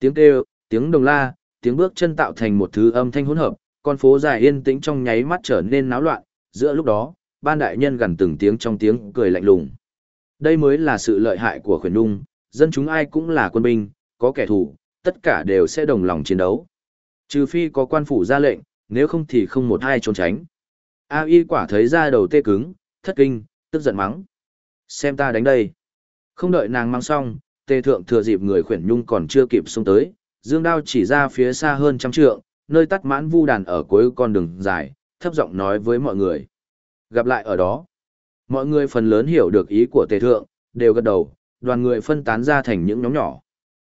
Tiếng kêu, tiếng đồng la, tiếng bước chân tạo thành một thứ âm thanh hỗn hợp, con phố dài yên tĩnh trong nháy mắt trở nên náo loạn, giữa lúc đó, ban đại nhân gần từng tiếng trong tiếng cười lạnh lùng. Đây mới là sự lợi hại của khuyển nung, dân chúng ai cũng là quân binh, có kẻ thù, tất cả đều sẽ đồng lòng chiến đấu. Trừ phi có quan phủ ra lệnh, nếu không thì không một ai trốn tránh. A y quả thấy ra đầu tê cứng, thất kinh, tức giận mắng. Xem ta đánh đây. Không đợi nàng mang xong, Tề thượng thừa dịp người khuyển nhung còn chưa kịp xuống tới, dương đao chỉ ra phía xa hơn trăm trượng, nơi tắt mãn vu đàn ở cuối con đường dài, thấp giọng nói với mọi người. Gặp lại ở đó. Mọi người phần lớn hiểu được ý của tề thượng, đều gật đầu, đoàn người phân tán ra thành những nhóm nhỏ.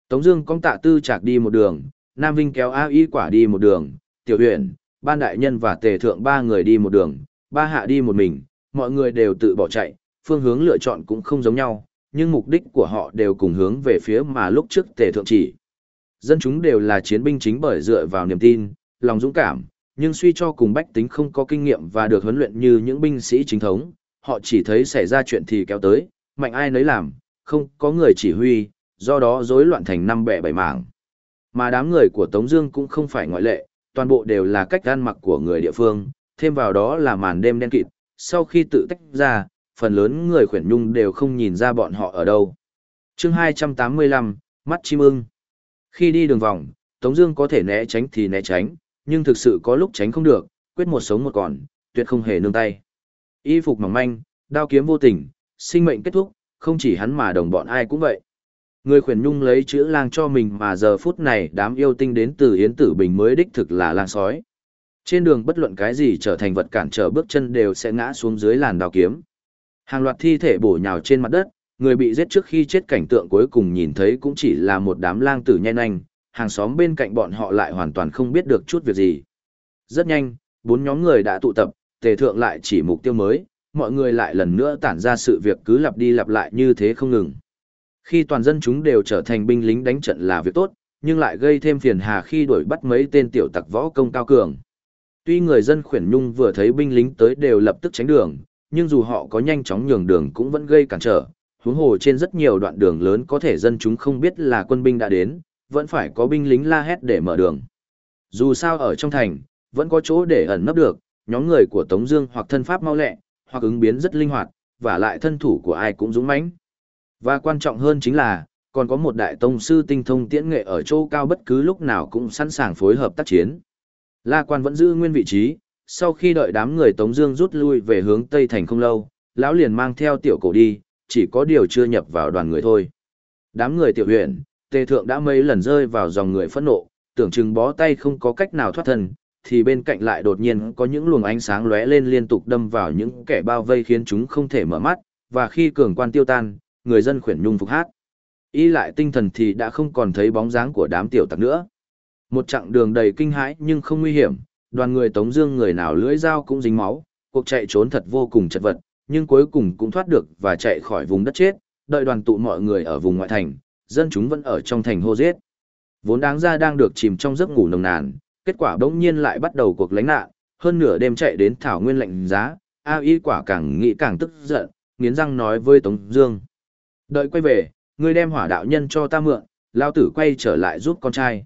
Tống Dương cong tạ tư chạc đi một đường, Nam Vinh kéo A Y quả đi một đường, Tiểu Huyền, Ban Đại Nhân và Tề Thượng ba người đi một đường, ba hạ đi một mình, mọi người đều tự bỏ chạy, phương hướng lựa chọn cũng không giống nhau, nhưng mục đích của họ đều cùng hướng về phía mà lúc trước Tề Thượng chỉ. Dân chúng đều là chiến binh chính bởi dựa vào niềm tin, lòng dũng cảm, nhưng suy cho cùng bách tính không có kinh nghiệm và được huấn luyện như những binh sĩ chính thống, họ chỉ thấy xảy ra chuyện thì kéo tới, mạnh ai nấy làm, không có người chỉ huy, do đó rối loạn thành năm bẻ bảy mảng. Mà đám người của Tống Dương cũng không phải ngoại lệ, toàn bộ đều là cách ăn mặc của người địa phương, thêm vào đó là màn đêm đen kịt. Sau khi tự tách ra, phần lớn người khuyển nhung đều không nhìn ra bọn họ ở đâu. Chương 285, mắt chim ưng. Khi đi đường vòng, Tống Dương có thể né tránh thì né tránh, nhưng thực sự có lúc tránh không được, quyết một sống một còn, tuyệt không hề nương tay. Y phục mỏng manh, đao kiếm vô tình, sinh mệnh kết thúc, không chỉ hắn mà đồng bọn ai cũng vậy. Người khuyển nhung lấy chữ lang cho mình mà giờ phút này đám yêu tinh đến từ Yến Tử Bình mới đích thực là lang sói. Trên đường bất luận cái gì trở thành vật cản trở bước chân đều sẽ ngã xuống dưới làn đao kiếm. Hàng loạt thi thể bổ nhào trên mặt đất, người bị giết trước khi chết cảnh tượng cuối cùng nhìn thấy cũng chỉ là một đám lang tử nhen nhanh, hàng xóm bên cạnh bọn họ lại hoàn toàn không biết được chút việc gì. Rất nhanh, bốn nhóm người đã tụ tập, tề thượng lại chỉ mục tiêu mới, mọi người lại lần nữa tản ra sự việc cứ lặp đi lặp lại như thế không ngừng. Khi toàn dân chúng đều trở thành binh lính đánh trận là việc tốt, nhưng lại gây thêm phiền hà khi đuổi bắt mấy tên tiểu tặc võ công cao cường. Tuy người dân khuyển nhung vừa thấy binh lính tới đều lập tức tránh đường, nhưng dù họ có nhanh chóng nhường đường cũng vẫn gây cản trở. Huống hồ trên rất nhiều đoạn đường lớn có thể dân chúng không biết là quân binh đã đến, vẫn phải có binh lính la hét để mở đường. Dù sao ở trong thành, vẫn có chỗ để ẩn nấp được, nhóm người của Tống Dương hoặc thân pháp mau lẹ, hoặc ứng biến rất linh hoạt, và lại thân thủ của ai cũng dũng mãnh. Và quan trọng hơn chính là, còn có một đại tông sư tinh thông tiễn nghệ ở chỗ cao bất cứ lúc nào cũng sẵn sàng phối hợp tác chiến. La quan vẫn giữ nguyên vị trí, sau khi đợi đám người Tống Dương rút lui về hướng Tây Thành không lâu, lão liền mang theo tiểu cổ đi, chỉ có điều chưa nhập vào đoàn người thôi. Đám người tiểu huyện, tề thượng đã mấy lần rơi vào dòng người phẫn nộ, tưởng chừng bó tay không có cách nào thoát thân, thì bên cạnh lại đột nhiên có những luồng ánh sáng lóe lên liên tục đâm vào những kẻ bao vây khiến chúng không thể mở mắt, và khi cường quan tiêu tan, người dân khuyển nhung phục hát. Y lại tinh thần thì đã không còn thấy bóng dáng của đám tiểu tặc nữa. Một chặng đường đầy kinh hãi nhưng không nguy hiểm, đoàn người Tống Dương người nào lưỡi dao cũng dính máu, cuộc chạy trốn thật vô cùng chật vật, nhưng cuối cùng cũng thoát được và chạy khỏi vùng đất chết. Đợi đoàn tụ mọi người ở vùng ngoại thành, dân chúng vẫn ở trong thành hô giết. Vốn đáng ra đang được chìm trong giấc ngủ nồng nàn, kết quả bỗng nhiên lại bắt đầu cuộc lánh nạn, hơn nửa đêm chạy đến thảo nguyên lạnh giá, A Y quả càng nghĩ càng tức giận, nghiến răng nói với Tống Dương. Đợi quay về, ngươi đem hỏa đạo nhân cho ta mượn, lao tử quay trở lại giúp con trai.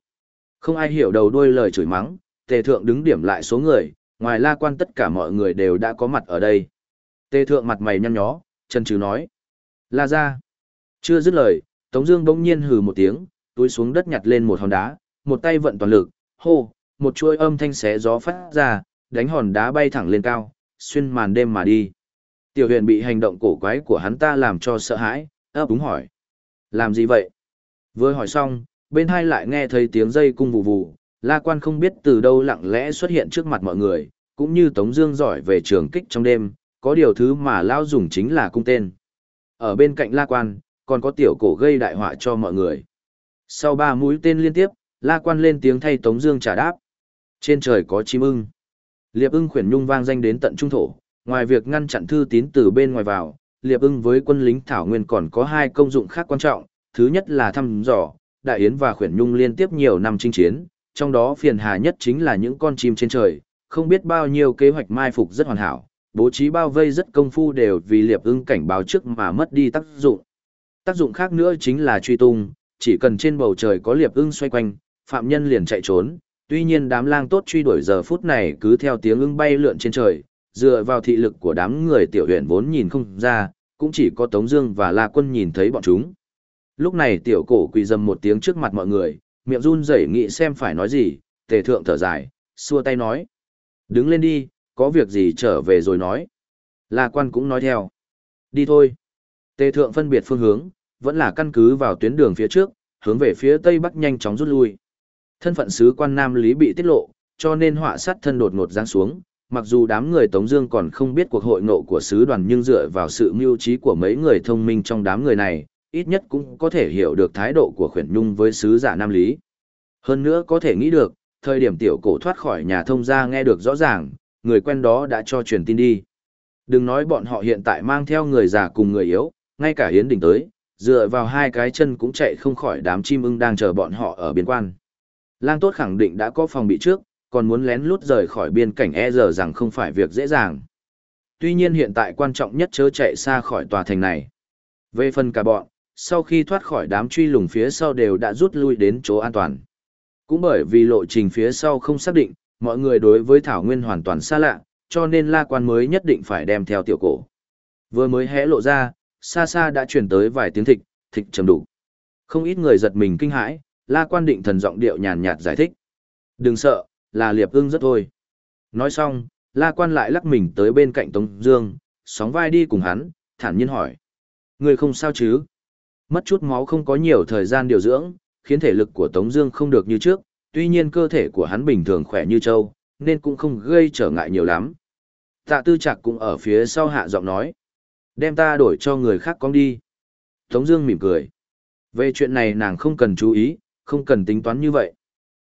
Không ai hiểu đầu đuôi lời chửi mắng, tề thượng đứng điểm lại số người, ngoài la quan tất cả mọi người đều đã có mặt ở đây. Tề thượng mặt mày nhăn nhó, chân trừ nói. La ra. Chưa dứt lời, Tống Dương bỗng nhiên hừ một tiếng, túi xuống đất nhặt lên một hòn đá, một tay vận toàn lực, hô, một chuôi âm thanh xé gió phát ra, đánh hòn đá bay thẳng lên cao, xuyên màn đêm mà đi. Tiểu huyền bị hành động cổ quái của hắn ta làm cho sợ hãi, ấp úng hỏi. Làm gì vậy? Vừa hỏi xong, bên hai lại nghe thấy tiếng dây cung vù vù, la quan không biết từ đâu lặng lẽ xuất hiện trước mặt mọi người, cũng như Tống Dương giỏi về trường kích trong đêm, có điều thứ mà Lao dùng chính là cung tên. Ở bên cạnh la quan, còn có tiểu cổ gây đại họa cho mọi người. Sau ba mũi tên liên tiếp, la quan lên tiếng thay Tống Dương trả đáp. Trên trời có chim ưng. Liệp ưng khuyển nhung vang danh đến tận trung thổ, ngoài việc ngăn chặn thư tín từ bên ngoài vào, liệp ưng với quân lính thảo nguyên còn có hai công dụng khác quan trọng thứ nhất là thăm dò đại yến và khuyển nhung liên tiếp nhiều năm chinh chiến trong đó phiền hà nhất chính là những con chim trên trời không biết bao nhiêu kế hoạch mai phục rất hoàn hảo bố trí bao vây rất công phu đều vì liệp ưng cảnh báo trước mà mất đi tác dụng tác dụng khác nữa chính là truy tung chỉ cần trên bầu trời có liệp ưng xoay quanh, phạm nhân liền chạy trốn, tuy nhiên đám lang tốt truy đuổi giờ phút này cứ theo tiếng ưng bay lượn trên trời, dựa vào thị lực của đám người tiểu huyện vốn nhìn không ra, cũng chỉ có Tống Dương và La Quân nhìn thấy bọn chúng. Lúc này tiểu cổ quỳ dầm một tiếng trước mặt mọi người, miệng run rẩy nghĩ xem phải nói gì, tề thượng thở dài, xua tay nói. Đứng lên đi, có việc gì trở về rồi nói. La Quan cũng nói theo. Đi thôi. Tề thượng phân biệt phương hướng, vẫn là căn cứ vào tuyến đường phía trước, hướng về phía tây bắc nhanh chóng rút lui. Thân phận sứ quan Nam Lý bị tiết lộ, cho nên họa sát thân đột ngột giáng xuống. Mặc dù đám người Tống Dương còn không biết cuộc hội ngộ của sứ đoàn, nhưng dựa vào sự mưu trí của mấy người thông minh trong đám người này, ít nhất cũng có thể hiểu được thái độ của khuyển nhung với sứ giả Nam Lý. Hơn nữa có thể nghĩ được, thời điểm tiểu cổ thoát khỏi nhà thông gia nghe được rõ ràng, người quen đó đã cho truyền tin đi. Đừng nói bọn họ hiện tại mang theo người già cùng người yếu, ngay cả hiến đỉnh tới, dựa vào hai cái chân cũng chạy không khỏi đám chim ưng đang chờ bọn họ ở biên quan. Lang tốt khẳng định đã có phòng bị trước, còn muốn lén lút rời khỏi biên cảnh e giờ rằng không phải việc dễ dàng. Tuy nhiên hiện tại quan trọng nhất chớ chạy xa khỏi tòa thành này. Về phần cả bọn, sau khi thoát khỏi đám truy lùng phía sau đều đã rút lui đến chỗ an toàn. Cũng bởi vì lộ trình phía sau không xác định, mọi người đối với Thảo Nguyên hoàn toàn xa lạ, cho nên La Quan mới nhất định phải đem theo tiểu cổ. Vừa mới hé lộ ra, xa xa đã truyền tới vài tiếng thịch, thịch trầm đủ. Không ít người giật mình kinh hãi, La Quan định thần giọng điệu nhàn nhạt giải thích. Đừng sợ, là liệp ưng rất thôi. Nói xong, La Quan lại lắc mình tới bên cạnh Tống Dương, sóng vai đi cùng hắn, thản nhiên hỏi. Người không sao chứ? Mất chút máu không có nhiều thời gian điều dưỡng, khiến thể lực của Tống Dương không được như trước. Tuy nhiên cơ thể của hắn bình thường khỏe như trâu, nên cũng không gây trở ngại nhiều lắm. Tạ Tư Trạc cũng ở phía sau hạ giọng nói, đem ta đổi cho người khác con đi. Tống Dương mỉm cười. Về chuyện này nàng không cần chú ý, không cần tính toán như vậy.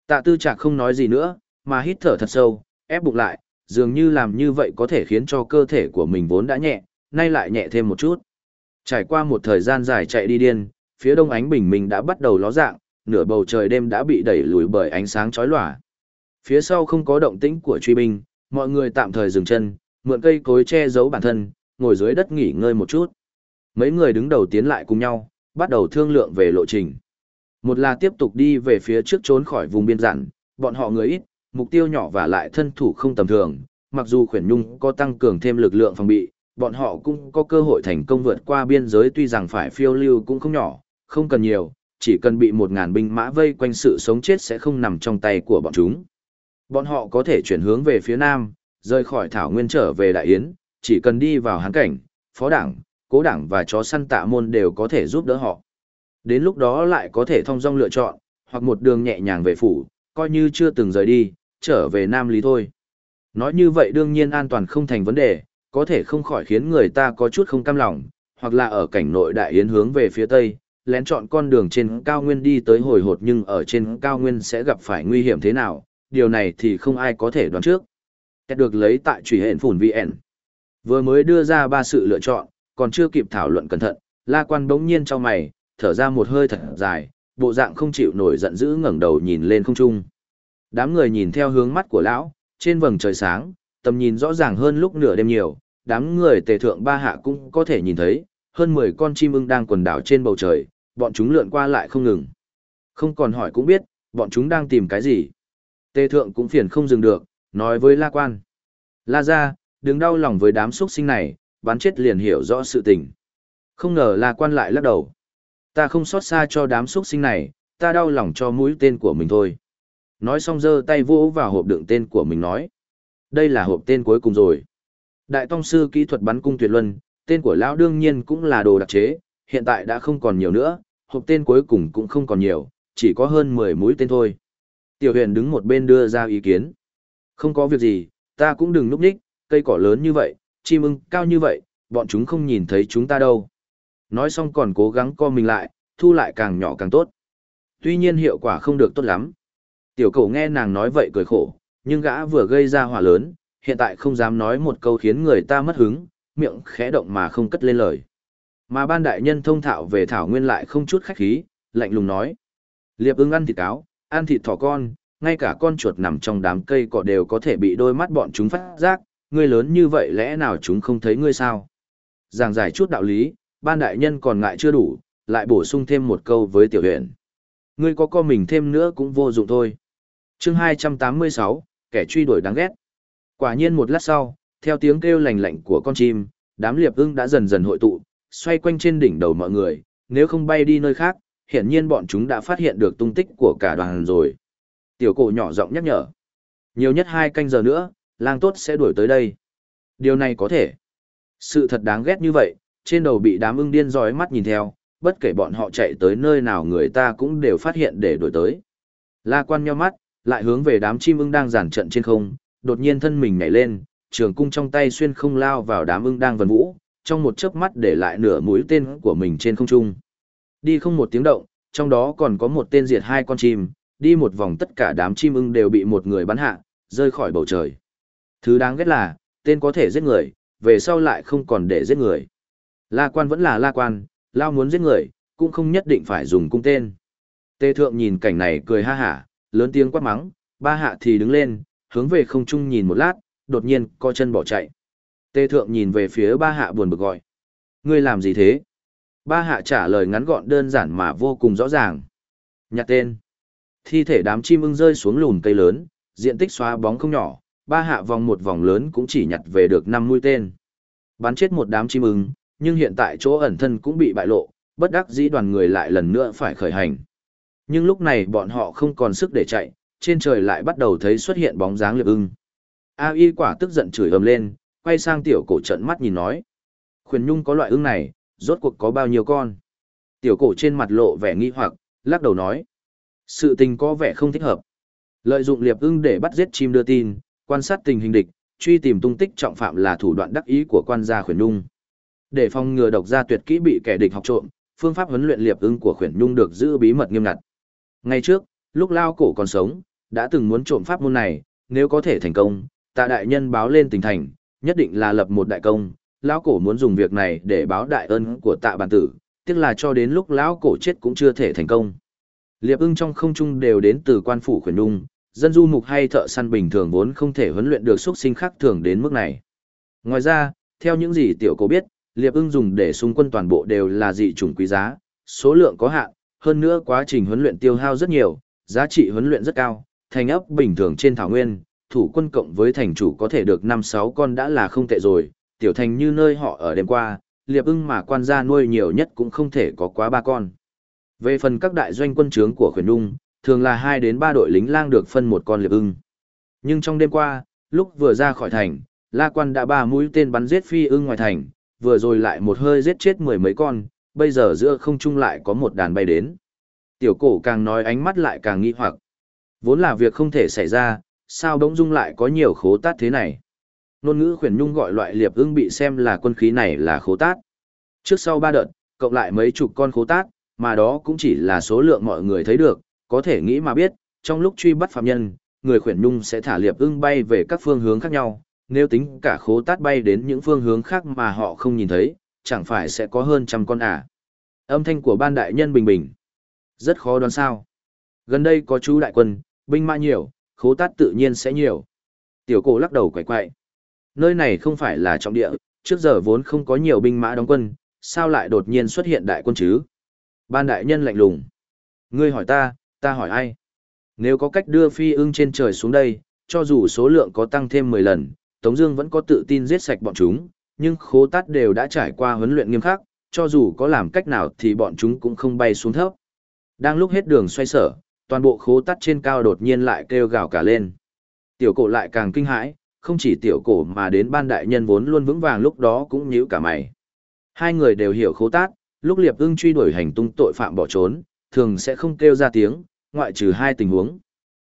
Tạ Tư Trạc không nói gì nữa, mà hít thở thật sâu, ép bụng lại, dường như làm như vậy có thể khiến cho cơ thể của mình vốn đã nhẹ, nay lại nhẹ thêm một chút. Trải qua một thời gian dài chạy đi điên, phía đông ánh bình minh đã bắt đầu ló dạng, nửa bầu trời đêm đã bị đẩy lùi bởi ánh sáng chói lòa. Phía sau không có động tĩnh của truy binh, mọi người tạm thời dừng chân, mượn cây cối che giấu bản thân, ngồi dưới đất nghỉ ngơi một chút. Mấy người đứng đầu tiến lại cùng nhau, bắt đầu thương lượng về lộ trình. Một là tiếp tục đi về phía trước trốn khỏi vùng biên dặn, bọn họ người ít, mục tiêu nhỏ và lại thân thủ không tầm thường, mặc dù khuyển nhung có tăng cường thêm lực lượng phòng bị, bọn họ cũng có cơ hội thành công vượt qua biên giới tuy rằng phải phiêu lưu cũng không nhỏ, không cần nhiều, chỉ cần bị một ngàn binh mã vây quanh sự sống chết sẽ không nằm trong tay của bọn chúng. Bọn họ có thể chuyển hướng về phía nam, rời khỏi Thảo Nguyên trở về Đại Yến, chỉ cần đi vào hán cảnh, phó đảng, cố đảng và chó săn tạ môn đều có thể giúp đỡ họ. Đến lúc đó lại có thể thông dong lựa chọn, hoặc một đường nhẹ nhàng về phủ, coi như chưa từng rời đi, trở về Nam Lý thôi. Nói như vậy đương nhiên an toàn không thành vấn đề, có thể không khỏi khiến người ta có chút không cam lòng, hoặc là ở cảnh nội đại yến hướng về phía tây, lén chọn con đường trên cao nguyên đi tới hồi hột nhưng ở trên cao nguyên sẽ gặp phải nguy hiểm thế nào, điều này thì không ai có thể đoán trước. Kết được lấy tại truy hện phủn VN. Vừa mới đưa ra ba sự lựa chọn, còn chưa kịp thảo luận cẩn thận, la quan bỗng nhiên cho mày, thở ra một hơi thật dài, bộ dạng không chịu nổi giận dữ ngẩng đầu nhìn lên không trung. Đám người nhìn theo hướng mắt của lão, trên vầng trời sáng, tầm nhìn rõ ràng hơn lúc nửa đêm nhiều, đám người tề thượng ba hạ cũng có thể nhìn thấy, hơn 10 con chim ưng đang quần đảo trên bầu trời, bọn chúng lượn qua lại không ngừng. Không còn hỏi cũng biết, bọn chúng đang tìm cái gì. Tề thượng cũng phiền không dừng được, nói với La Quan. La ra, đừng đau lòng với đám xuất sinh này, bán chết liền hiểu rõ sự tình. Không ngờ La Quan lại lắc đầu. Ta không xót xa cho đám xuất sinh này, ta đau lòng cho mũi tên của mình thôi. Nói xong giơ tay vỗ vào hộp đựng tên của mình nói. Đây là hộp tên cuối cùng rồi. Đại tông sư kỹ thuật bắn cung tuyệt luân, tên của lão đương nhiên cũng là đồ đặc chế, hiện tại đã không còn nhiều nữa, hộp tên cuối cùng cũng không còn nhiều, chỉ có hơn 10 mũi tên thôi. Tiểu huyền đứng một bên đưa ra ý kiến. Không có việc gì, ta cũng đừng núp đích, cây cỏ lớn như vậy, chim ưng cao như vậy, bọn chúng không nhìn thấy chúng ta đâu. Nói xong còn cố gắng co mình lại, thu lại càng nhỏ càng tốt. Tuy nhiên hiệu quả không được tốt lắm. Tiểu cầu nghe nàng nói vậy cười khổ, nhưng gã vừa gây ra hỏa lớn, hiện tại không dám nói một câu khiến người ta mất hứng, miệng khẽ động mà không cất lên lời. Mà ban đại nhân thông thạo về thảo nguyên lại không chút khách khí, lạnh lùng nói. Liệp ưng ăn thịt cáo, ăn thịt thỏ con, ngay cả con chuột nằm trong đám cây cỏ đều có thể bị đôi mắt bọn chúng phát giác, ngươi lớn như vậy lẽ nào chúng không thấy ngươi sao? Giảng giải chút đạo lý, ban đại nhân còn ngại chưa đủ, lại bổ sung thêm một câu với tiểu huyện. Ngươi có co mình thêm nữa cũng vô dụng thôi. chương 286, kẻ truy đuổi đáng ghét. Quả nhiên một lát sau, theo tiếng kêu lành lạnh của con chim, đám liệp ưng đã dần dần hội tụ, xoay quanh trên đỉnh đầu mọi người, nếu không bay đi nơi khác, hiển nhiên bọn chúng đã phát hiện được tung tích của cả đoàn rồi. Tiểu cổ nhỏ giọng nhắc nhở. Nhiều nhất hai canh giờ nữa, lang tốt sẽ đuổi tới đây. Điều này có thể. Sự thật đáng ghét như vậy, trên đầu bị đám ưng điên dõi mắt nhìn theo, bất kể bọn họ chạy tới nơi nào người ta cũng đều phát hiện để đuổi tới. La quan nheo mắt, lại hướng về đám chim ưng đang giàn trận trên không, đột nhiên thân mình nhảy lên, trường cung trong tay xuyên không lao vào đám ưng đang vần vũ, trong một chớp mắt để lại nửa mũi tên của mình trên không trung. Đi không một tiếng động, trong đó còn có một tên diệt hai con chim, đi một vòng tất cả đám chim ưng đều bị một người bắn hạ, rơi khỏi bầu trời. Thứ đáng ghét là, tên có thể giết người, về sau lại không còn để giết người. La quan vẫn là la quan, lao muốn giết người, cũng không nhất định phải dùng cung tên. Tê thượng nhìn cảnh này cười ha hả, lớn tiếng quát mắng, ba hạ thì đứng lên, hướng về không trung nhìn một lát, đột nhiên co chân bỏ chạy. Tê thượng nhìn về phía ba hạ buồn bực gọi. Ngươi làm gì thế? Ba hạ trả lời ngắn gọn đơn giản mà vô cùng rõ ràng. Nhặt tên. Thi thể đám chim ưng rơi xuống lùn cây lớn, diện tích xóa bóng không nhỏ, ba hạ vòng một vòng lớn cũng chỉ nhặt về được năm mũi tên. Bắn chết một đám chim ưng, nhưng hiện tại chỗ ẩn thân cũng bị bại lộ, bất đắc dĩ đoàn người lại lần nữa phải khởi hành. Nhưng lúc này bọn họ không còn sức để chạy, trên trời lại bắt đầu thấy xuất hiện bóng dáng liệp ưng. A y quả tức giận chửi ầm lên, quay sang tiểu cổ trận mắt nhìn nói. Khuyển nhung có loại ưng này, rốt cuộc có bao nhiêu con? Tiểu cổ trên mặt lộ vẻ nghi hoặc, lắc đầu nói. Sự tình có vẻ không thích hợp. Lợi dụng liệp ưng để bắt giết chim đưa tin, quan sát tình hình địch, truy tìm tung tích trọng phạm là thủ đoạn đắc ý của quan gia khuyển nhung. Để phòng ngừa độc gia tuyệt kỹ bị kẻ địch học trộm, phương pháp huấn luyện liệp ưng của khuyển nhung được giữ bí mật nghiêm ngặt. Ngay trước, lúc lao cổ còn sống, đã từng muốn trộm pháp môn này, nếu có thể thành công, tạ đại nhân báo lên tỉnh thành, nhất định là lập một đại công, lão cổ muốn dùng việc này để báo đại ân của tạ bản tử, tiếc là cho đến lúc lão cổ chết cũng chưa thể thành công. Liệp ưng trong không trung đều đến từ quan phủ khuyển đung, dân du mục hay thợ săn bình thường vốn không thể huấn luyện được xuất sinh khác thường đến mức này. Ngoài ra, theo những gì tiểu cổ biết, liệp ưng dùng để xung quân toàn bộ đều là dị chủng quý giá, số lượng có hạn, hơn nữa quá trình huấn luyện tiêu hao rất nhiều, giá trị huấn luyện rất cao, thành ấp bình thường trên thảo nguyên, thủ quân cộng với thành chủ có thể được 5-6 con đã là không tệ rồi, tiểu thành như nơi họ ở đêm qua, liệp ưng mà quan gia nuôi nhiều nhất cũng không thể có quá ba con. Về phần các đại doanh quân trướng của khuyển nung, thường là 2 đến 3 đội lính lang được phân một con liệp ưng. Nhưng trong đêm qua, lúc vừa ra khỏi thành, La Quan đã ba mũi tên bắn giết phi ưng ngoài thành, vừa rồi lại một hơi giết chết mười mấy con, bây giờ giữa không trung lại có một đàn bay đến. Tiểu cổ càng nói ánh mắt lại càng nghi hoặc. Vốn là việc không thể xảy ra, sao bỗng dung lại có nhiều khố tát thế này. Nôn ngữ khuyển nhung gọi loại liệp ưng bị xem là quân khí này là khố tát. Trước sau ba đợt, cộng lại mấy chục con khố tát, mà đó cũng chỉ là số lượng mọi người thấy được, có thể nghĩ mà biết, trong lúc truy bắt phạm nhân, người khuyển nhung sẽ thả liệp ưng bay về các phương hướng khác nhau, nếu tính cả khố tát bay đến những phương hướng khác mà họ không nhìn thấy, chẳng phải sẽ có hơn trăm con à. Âm thanh của ban đại nhân bình bình. Rất khó đoán sao. Gần đây có chú đại quân, binh mã nhiều, khố tát tự nhiên sẽ nhiều. Tiểu cổ lắc đầu quậy quậy. Nơi này không phải là trọng địa, trước giờ vốn không có nhiều binh mã đóng quân, sao lại đột nhiên xuất hiện đại quân chứ? Ban đại nhân lạnh lùng. Ngươi hỏi ta, ta hỏi ai? Nếu có cách đưa phi ưng trên trời xuống đây, cho dù số lượng có tăng thêm 10 lần, Tống Dương vẫn có tự tin giết sạch bọn chúng, nhưng khố tát đều đã trải qua huấn luyện nghiêm khắc, cho dù có làm cách nào thì bọn chúng cũng không bay xuống thấp. Đang lúc hết đường xoay sở, toàn bộ khố tát trên cao đột nhiên lại kêu gào cả lên. Tiểu cổ lại càng kinh hãi, không chỉ tiểu cổ mà đến ban đại nhân vốn luôn vững vàng lúc đó cũng nhíu cả mày. Hai người đều hiểu khố tát, lúc liệp ưng truy đuổi hành tung tội phạm bỏ trốn, thường sẽ không kêu ra tiếng, ngoại trừ hai tình huống.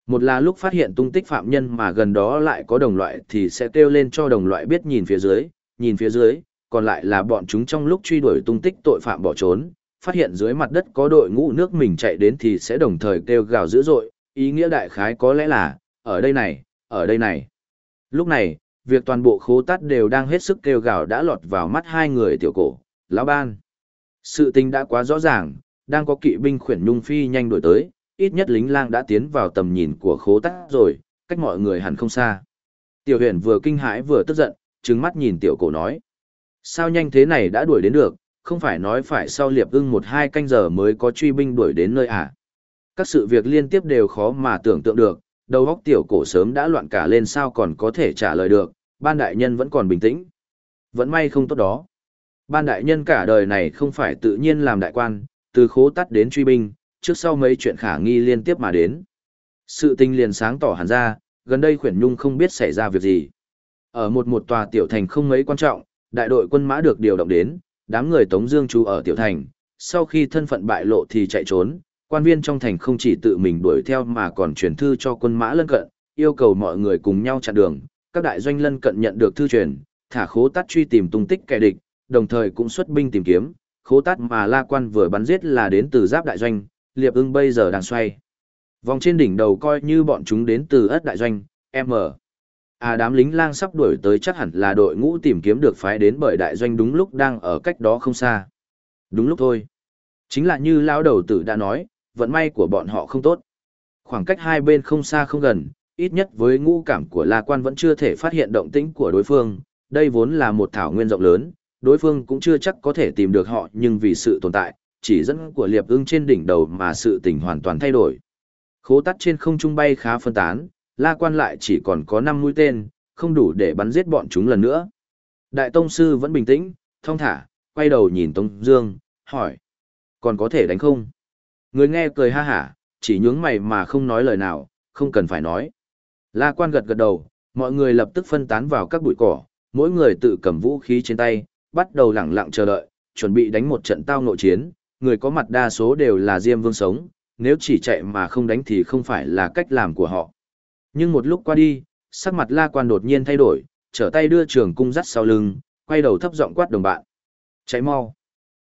Một là lúc phát hiện tung tích phạm nhân mà gần đó lại có đồng loại thì sẽ kêu lên cho đồng loại biết nhìn phía dưới, nhìn phía dưới, còn lại là bọn chúng trong lúc truy đuổi tung tích tội phạm bỏ trốn, phát hiện dưới mặt đất có đội ngũ nước mình chạy đến thì sẽ đồng thời kêu gào dữ dội, ý nghĩa đại khái có lẽ là, ở đây này, ở đây này. Lúc này, việc toàn bộ khố tát đều đang hết sức kêu gào đã lọt vào mắt hai người tiểu cổ, lão ban. Sự tình đã quá rõ ràng, đang có kỵ binh khuyển nhung phi nhanh đổi tới, ít nhất lính lang đã tiến vào tầm nhìn của khố tát rồi, cách mọi người hẳn không xa. Tiểu huyền vừa kinh hãi vừa tức giận, trừng mắt nhìn tiểu cổ nói. Sao nhanh thế này đã đuổi đến được, không phải nói phải sau liệp ưng một hai canh giờ mới có truy binh đuổi đến nơi à? Các sự việc liên tiếp đều khó mà tưởng tượng được, đầu óc tiểu cổ sớm đã loạn cả lên sao còn có thể trả lời được, ban đại nhân vẫn còn bình tĩnh. Vẫn may không tốt đó. Ban đại nhân cả đời này không phải tự nhiên làm đại quan, từ khố tắt đến truy binh, trước sau mấy chuyện khả nghi liên tiếp mà đến. Sự tình liền sáng tỏ hẳn ra, gần đây khuyển nhung không biết xảy ra việc gì. Ở một một tòa tiểu thành không mấy quan trọng, đại đội quân mã được điều động đến, đám người Tống Dương trú ở tiểu thành, sau khi thân phận bại lộ thì chạy trốn. Quan viên trong thành không chỉ tự mình đuổi theo mà còn truyền thư cho quân mã lân cận, yêu cầu mọi người cùng nhau chặn đường. Các đại doanh lân cận nhận được thư truyền, thả khố tát truy tìm tung tích kẻ địch, đồng thời cũng xuất binh tìm kiếm. Khố tát mà La Quan vừa bắn giết là đến từ giáp đại doanh, Liệp Ưng bây giờ đang xoay. Vòng trên đỉnh đầu coi như bọn chúng đến từ ất đại doanh, M. À đám lính lang sắp đuổi tới chắc hẳn là đội ngũ tìm kiếm được phái đến bởi đại doanh đúng lúc đang ở cách đó không xa. Đúng lúc thôi. Chính là như lão đầu tử đã nói, vận may của bọn họ không tốt. Khoảng cách hai bên không xa không gần, ít nhất với ngũ cảm của La Quan vẫn chưa thể phát hiện động tĩnh của đối phương, đây vốn là một thảo nguyên rộng lớn, đối phương cũng chưa chắc có thể tìm được họ nhưng vì sự tồn tại, chỉ dẫn của liệp ưng trên đỉnh đầu mà sự tình hoàn toàn thay đổi. Khố tắt trên không trung bay khá phân tán, la quan lại chỉ còn có năm mũi tên, không đủ để bắn giết bọn chúng lần nữa. Đại Tông Sư vẫn bình tĩnh, thong thả, quay đầu nhìn Tông Dương, hỏi. Còn có thể đánh không? Người nghe cười ha hả, chỉ nhướng mày mà không nói lời nào, không cần phải nói. La quan gật gật đầu, mọi người lập tức phân tán vào các bụi cỏ, mỗi người tự cầm vũ khí trên tay, bắt đầu lẳng lặng chờ đợi, chuẩn bị đánh một trận tao nội chiến. Người có mặt đa số đều là Diêm Vương sống, nếu chỉ chạy mà không đánh thì không phải là cách làm của họ. Nhưng một lúc qua đi, sắc mặt la quan đột nhiên thay đổi, trở tay đưa trường cung dắt sau lưng, quay đầu thấp giọng quát đồng bạn. Chạy mau.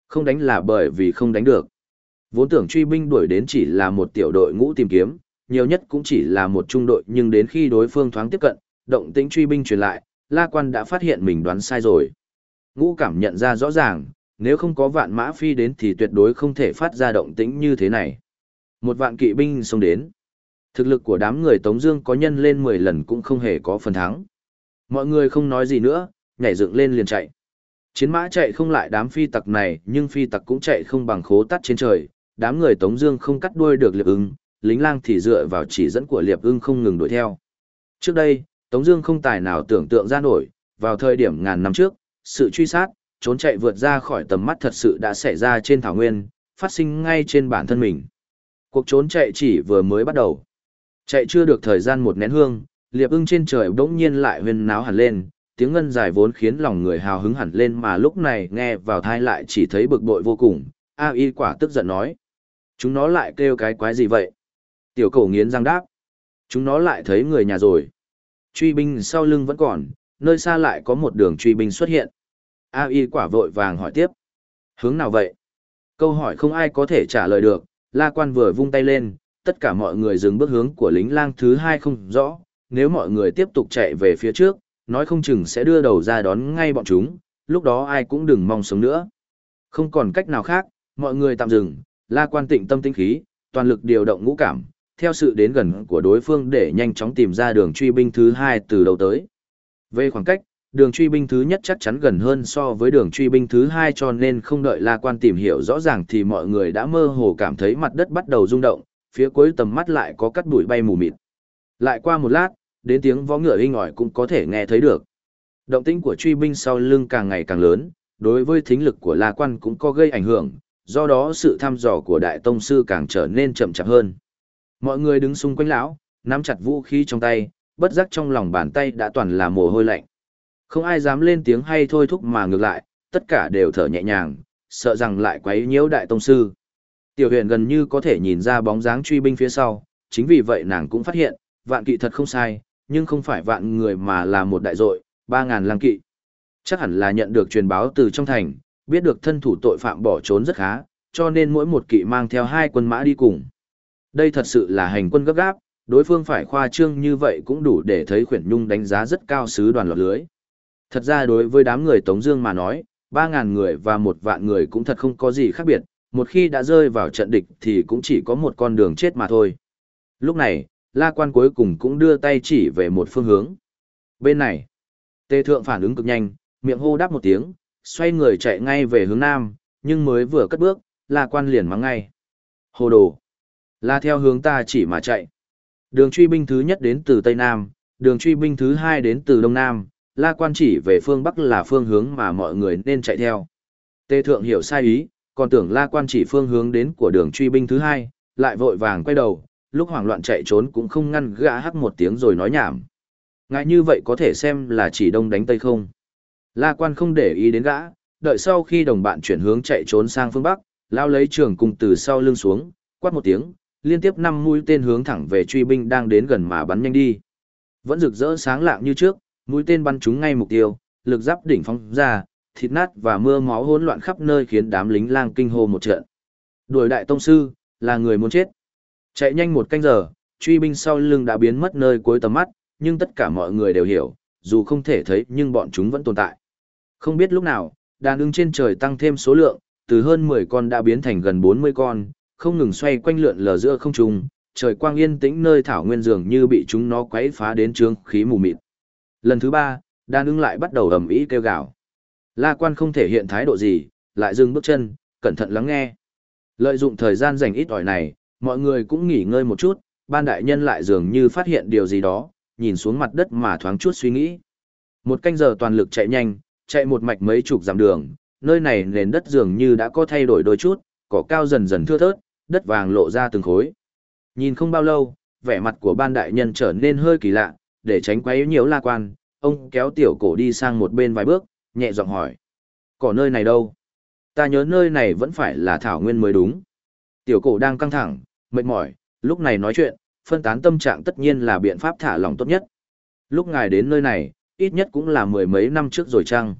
Không đánh là bởi vì không đánh được. Vốn tưởng truy binh đuổi đến chỉ là một tiểu đội ngũ tìm kiếm, nhiều nhất cũng chỉ là một trung đội nhưng đến khi đối phương thoáng tiếp cận, động tĩnh truy binh truyền lại, La Quan đã phát hiện mình đoán sai rồi. Ngũ cảm nhận ra rõ ràng, nếu không có vạn mã phi đến thì tuyệt đối không thể phát ra động tĩnh như thế này. Một vạn kỵ binh xông đến. Thực lực của đám người Tống Dương có nhân lên 10 lần cũng không hề có phần thắng. Mọi người không nói gì nữa, nhảy dựng lên liền chạy. Chiến mã chạy không lại đám phi tặc này, nhưng phi tặc cũng chạy không bằng khố tắt trên trời. Đám người Tống Dương không cắt đuôi được Liệp Ưng, lính lang thì dựa vào chỉ dẫn của Liệp Ưng không ngừng đuổi theo. Trước đây, Tống Dương không tài nào tưởng tượng ra nổi, vào thời điểm ngàn năm trước, sự truy sát, trốn chạy vượt ra khỏi tầm mắt thật sự đã xảy ra trên thảo nguyên, phát sinh ngay trên bản thân mình. Cuộc trốn chạy chỉ vừa mới bắt đầu. Chạy chưa được thời gian một nén hương, liệp ưng trên trời bỗng nhiên lại huyên náo hẳn lên, tiếng ngân dài vốn khiến lòng người hào hứng hẳn lên mà lúc này nghe vào thai lại chỉ thấy bực bội vô cùng. A y quả tức giận nói. Chúng nó lại kêu cái quái gì vậy? Tiểu cổ nghiến răng đáp. Chúng nó lại thấy người nhà rồi. Truy binh sau lưng vẫn còn, nơi xa lại có một đường truy binh xuất hiện. A y quả vội vàng hỏi tiếp. Hướng nào vậy? Câu hỏi không ai có thể trả lời được, La quan vừa vung tay lên, tất cả mọi người dừng bước hướng của lính lang thứ hai không rõ, nếu mọi người tiếp tục chạy về phía trước, nói không chừng sẽ đưa đầu ra đón ngay bọn chúng, lúc đó ai cũng đừng mong sống nữa. Không còn cách nào khác, mọi người tạm dừng, la quan tịnh tâm tinh khí, toàn lực điều động ngũ cảm, theo sự đến gần của đối phương để nhanh chóng tìm ra đường truy binh thứ hai từ đầu tới. Về khoảng cách, đường truy binh thứ nhất chắc chắn gần hơn so với đường truy binh thứ hai cho nên không đợi la quan tìm hiểu rõ ràng thì mọi người đã mơ hồ cảm thấy mặt đất bắt đầu rung động, phía cuối tầm mắt lại có cắt bụi bay mù mịt. Lại qua một lát, đến tiếng vó ngựa inh ỏi cũng có thể nghe thấy được. Động tĩnh của truy binh sau lưng càng ngày càng lớn, đối với thính lực của La Quan cũng có gây ảnh hưởng, do đó sự thăm dò của Đại Tông Sư càng trở nên chậm chạp hơn. Mọi người đứng xung quanh lão, nắm chặt vũ khí trong tay, bất giác trong lòng bàn tay đã toàn là mồ hôi lạnh. Không ai dám lên tiếng hay thôi thúc mà ngược lại, tất cả đều thở nhẹ nhàng, sợ rằng lại quấy nhiễu Đại Tông Sư. Tiểu huyền gần như có thể nhìn ra bóng dáng truy binh phía sau, chính vì vậy nàng cũng phát hiện, vạn kỵ thật không sai, nhưng không phải vạn người mà là một đại dội, ba ngàn lang kỵ. Chắc hẳn là nhận được truyền báo từ trong thành, biết được thân thủ tội phạm bỏ trốn rất khá, cho nên mỗi một kỵ mang theo hai quân mã đi cùng. Đây thật sự là hành quân gấp gáp, đối phương phải khoa trương như vậy cũng đủ để thấy khuyển nhung đánh giá rất cao sứ đoàn lọt lưới. Thật ra đối với đám người Tống Dương mà nói, ba ngàn người và một vạn người cũng thật không có gì khác biệt, một khi đã rơi vào trận địch thì cũng chỉ có một con đường chết mà thôi. Lúc này, la quan cuối cùng cũng đưa tay chỉ về một phương hướng. Bên này, tề thượng phản ứng cực nhanh, miệng hô đáp một tiếng, xoay người chạy ngay về hướng nam, nhưng mới vừa cất bước, la quan liền mắng ngay. Hồ đồ! la theo hướng ta chỉ mà chạy. Đường truy binh thứ nhất đến từ Tây Nam, đường truy binh thứ hai đến từ Đông Nam, la quan chỉ về phương Bắc là phương hướng mà mọi người nên chạy theo. Tề thượng hiểu sai ý, còn tưởng la quan chỉ phương hướng đến của đường truy binh thứ hai, lại vội vàng quay đầu, lúc hoảng loạn chạy trốn cũng không ngăn gã hắc một tiếng rồi nói nhảm. Ngại như vậy có thể xem là chỉ đông đánh tây không. La quan không để ý đến gã, đợi sau khi đồng bạn chuyển hướng chạy trốn sang phương Bắc, lao lấy trường cùng từ sau lưng xuống, quát một tiếng, liên tiếp năm mũi tên hướng thẳng về truy binh đang đến gần mà bắn nhanh đi. Vẫn rực rỡ sáng lạng như trước, mũi tên bắn trúng ngay mục tiêu, lực giáp đỉnh phóng ra, thịt nát và mưa máu hỗn loạn khắp nơi khiến đám lính lang kinh hô một trận. Đuổi đại tông sư, là người muốn chết. Chạy nhanh một canh giờ, truy binh sau lưng đã biến mất nơi cuối tầm mắt, nhưng tất cả mọi người đều hiểu, dù không thể thấy nhưng bọn chúng vẫn tồn tại. Không biết lúc nào, đàn ưng trên trời tăng thêm số lượng, từ hơn 10 con đã biến thành gần 40 con, không ngừng xoay quanh lượn lờ giữa không trung, trời quang yên tĩnh nơi thảo nguyên dường như bị chúng nó quấy phá đến trương khí mù mịt. Lần thứ ba, đàn ưng lại bắt đầu ầm ĩ kêu gào. La quan không thể hiện thái độ gì, lại dừng bước chân, cẩn thận lắng nghe. Lợi dụng thời gian dành ít ỏi này, mọi người cũng nghỉ ngơi một chút, ban đại nhân lại dường như phát hiện điều gì đó, nhìn xuống mặt đất mà thoáng chút suy nghĩ. Một canh giờ toàn lực chạy nhanh, chạy một mạch mấy chục dặm đường, nơi này nền đất dường như đã có thay đổi đôi chút, cỏ cao dần dần thưa thớt, đất vàng lộ ra từng khối. Nhìn không bao lâu, vẻ mặt của ban đại nhân trở nên hơi kỳ lạ, để tránh quấy nhiễu la quan, ông kéo tiểu cổ đi sang một bên vài bước, nhẹ giọng hỏi. Cỏ nơi này đâu? Ta nhớ nơi này vẫn phải là thảo nguyên mới đúng. Tiểu cổ đang căng thẳng, mệt mỏi, lúc này nói chuyện, phân tán tâm trạng tất nhiên là biện pháp thả lòng tốt nhất. Lúc ngài đến nơi này, ít nhất cũng là mười mấy năm trước rồi chăng?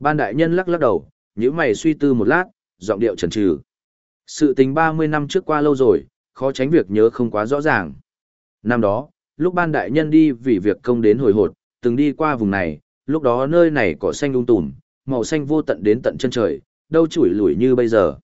Ban đại nhân lắc lắc đầu, nhíu mày suy tư một lát, giọng điệu trần trừ. Sự tình 30 năm trước qua lâu rồi, khó tránh việc nhớ không quá rõ ràng. Năm đó, lúc ban đại nhân đi vì việc công đến hồi hột, từng đi qua vùng này, lúc đó nơi này cỏ xanh lung tùm, màu xanh vô tận đến tận chân trời, đâu chủi lủi như bây giờ.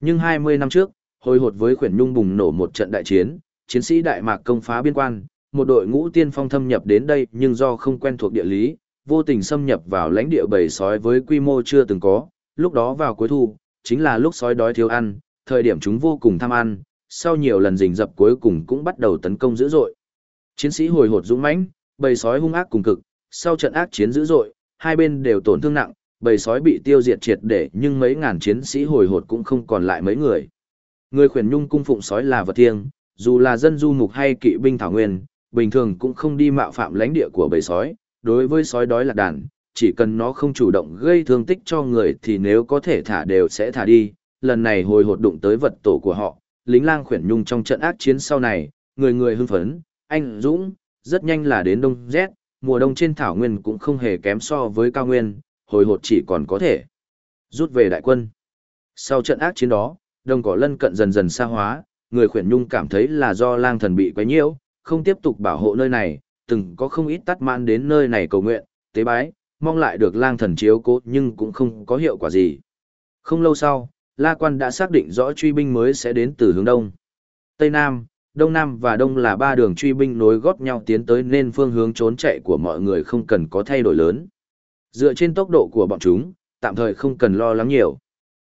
Nhưng 20 năm trước, hồi hột với khuyển nhung bùng nổ một trận đại chiến, chiến sĩ Đại Mạc công phá biên quan, một đội ngũ tiên phong thâm nhập đến đây nhưng do không quen thuộc địa lý, vô tình xâm nhập vào lãnh địa bầy sói với quy mô chưa từng có, lúc đó vào cuối thu, chính là lúc sói đói thiếu ăn, thời điểm chúng vô cùng tham ăn, sau nhiều lần rình dập cuối cùng cũng bắt đầu tấn công dữ dội. Chiến sĩ hồi hột dũng mãnh, bầy sói hung ác cùng cực, sau trận ác chiến dữ dội, hai bên đều tổn thương nặng, bầy sói bị tiêu diệt triệt để nhưng mấy ngàn chiến sĩ hồi hột cũng không còn lại mấy người. Người khuyển nhung cung phụng sói là vật thiêng, dù là dân du mục hay kỵ binh thảo nguyên, bình thường cũng không đi mạo phạm lãnh địa của bầy sói, đối với sói đói lạc đàn, chỉ cần nó không chủ động gây thương tích cho người thì nếu có thể thả đều sẽ thả đi. Lần này hồi hột đụng tới vật tổ của họ, lính lang khuyển nhung trong trận ác chiến sau này, người người hưng phấn, anh Dũng, rất nhanh là đến đông rét, mùa đông trên thảo nguyên cũng không hề kém so với cao nguyên, hồi hột chỉ còn có thể rút về đại quân. Sau trận ác chiến đó, đồng cỏ lân cận dần dần xa hóa, người khuyển nhung cảm thấy là do lang thần bị quấy nhiễu, không tiếp tục bảo hộ nơi này, từng có không ít tắt man đến nơi này cầu nguyện, tế bái, mong lại được lang thần chiếu cố nhưng cũng không có hiệu quả gì. Không lâu sau, La Quan đã xác định rõ truy binh mới sẽ đến từ hướng đông. Tây Nam, Đông Nam và Đông là ba đường truy binh nối gót nhau tiến tới nên phương hướng trốn chạy của mọi người không cần có thay đổi lớn. Dựa trên tốc độ của bọn chúng, tạm thời không cần lo lắng nhiều.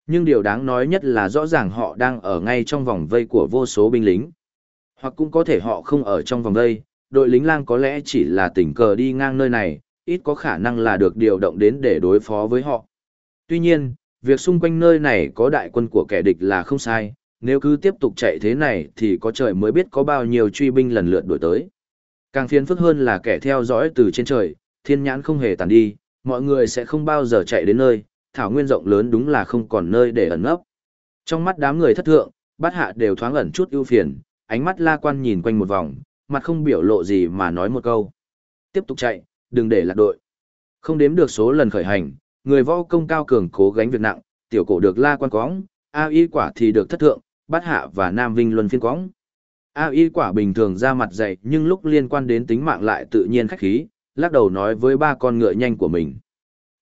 Nhưng điều đáng nói nhất là rõ ràng họ đang ở ngay trong vòng vây của vô số binh lính. Hoặc cũng có thể họ không ở trong vòng vây, đội lính lang có lẽ chỉ là tình cờ đi ngang nơi này, ít có khả năng là được điều động đến để đối phó với họ. Tuy nhiên, việc xung quanh nơi này có đại quân của kẻ địch là không sai, nếu cứ tiếp tục chạy thế này thì có trời mới biết có bao nhiêu truy binh lần lượt đuổi tới. Càng phiền phức hơn là kẻ theo dõi từ trên trời, thiên nhãn không hề tàn đi, mọi người sẽ không bao giờ chạy đến nơi, thảo nguyên rộng lớn đúng là không còn nơi để ẩn nấp. Trong mắt đám người thất thượng, bát hạ đều thoáng ẩn chút ưu phiền, ánh mắt la quan nhìn quanh một vòng, mặt không biểu lộ gì mà nói một câu. Tiếp tục chạy, đừng để lạc đội. Không đếm được số lần khởi hành, người võ công cao cường cố gánh việc nặng, tiểu cổ được la quan cóng, A y quả thì được thất thượng, bát hạ và nam vinh luân phiên quõng. A y quả bình thường ra mặt dày nhưng lúc liên quan đến tính mạng lại tự nhiên khách khí, lắc đầu nói với ba con ngựa nhanh của mình.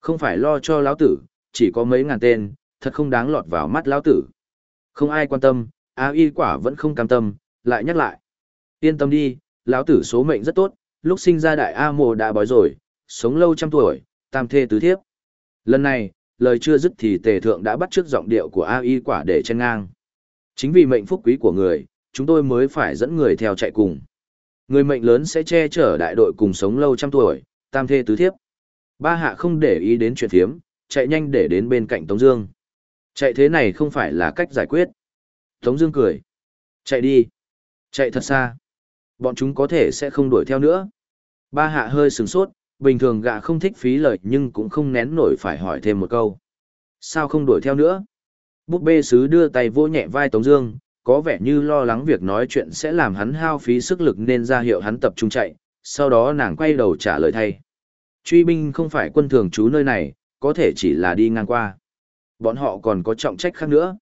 Không phải lo cho lão tử, chỉ có mấy ngàn tên, thật không đáng lọt vào mắt lão tử. Không ai quan tâm, A y quả vẫn không cam tâm, lại nhắc lại. Yên tâm đi, lão tử số mệnh rất tốt, lúc sinh ra đại A mồ đã bói rồi, sống lâu trăm tuổi, tam thê tứ thiếp. Lần này, lời chưa dứt thì tề thượng đã bắt trước giọng điệu của A y quả để chen ngang. Chính vì mệnh phúc quý của người, chúng tôi mới phải dẫn người theo chạy cùng. Người mệnh lớn sẽ che chở đại đội cùng sống lâu trăm tuổi, tam thê tứ thiếp. Ba hạ không để ý đến chuyện thiếm, chạy nhanh để đến bên cạnh Tống Dương. Chạy thế này không phải là cách giải quyết. Tống Dương cười. Chạy đi. Chạy thật xa. Bọn chúng có thể sẽ không đuổi theo nữa. Ba hạ hơi sừng sốt, bình thường gạ không thích phí lời nhưng cũng không nén nổi phải hỏi thêm một câu. Sao không đuổi theo nữa? Búp bê sứ đưa tay vô nhẹ vai Tống Dương, có vẻ như lo lắng việc nói chuyện sẽ làm hắn hao phí sức lực nên ra hiệu hắn tập trung chạy. Sau đó nàng quay đầu trả lời thay. Truy binh không phải quân thường trú nơi này, có thể chỉ là đi ngang qua. Bọn họ còn có trọng trách khác nữa.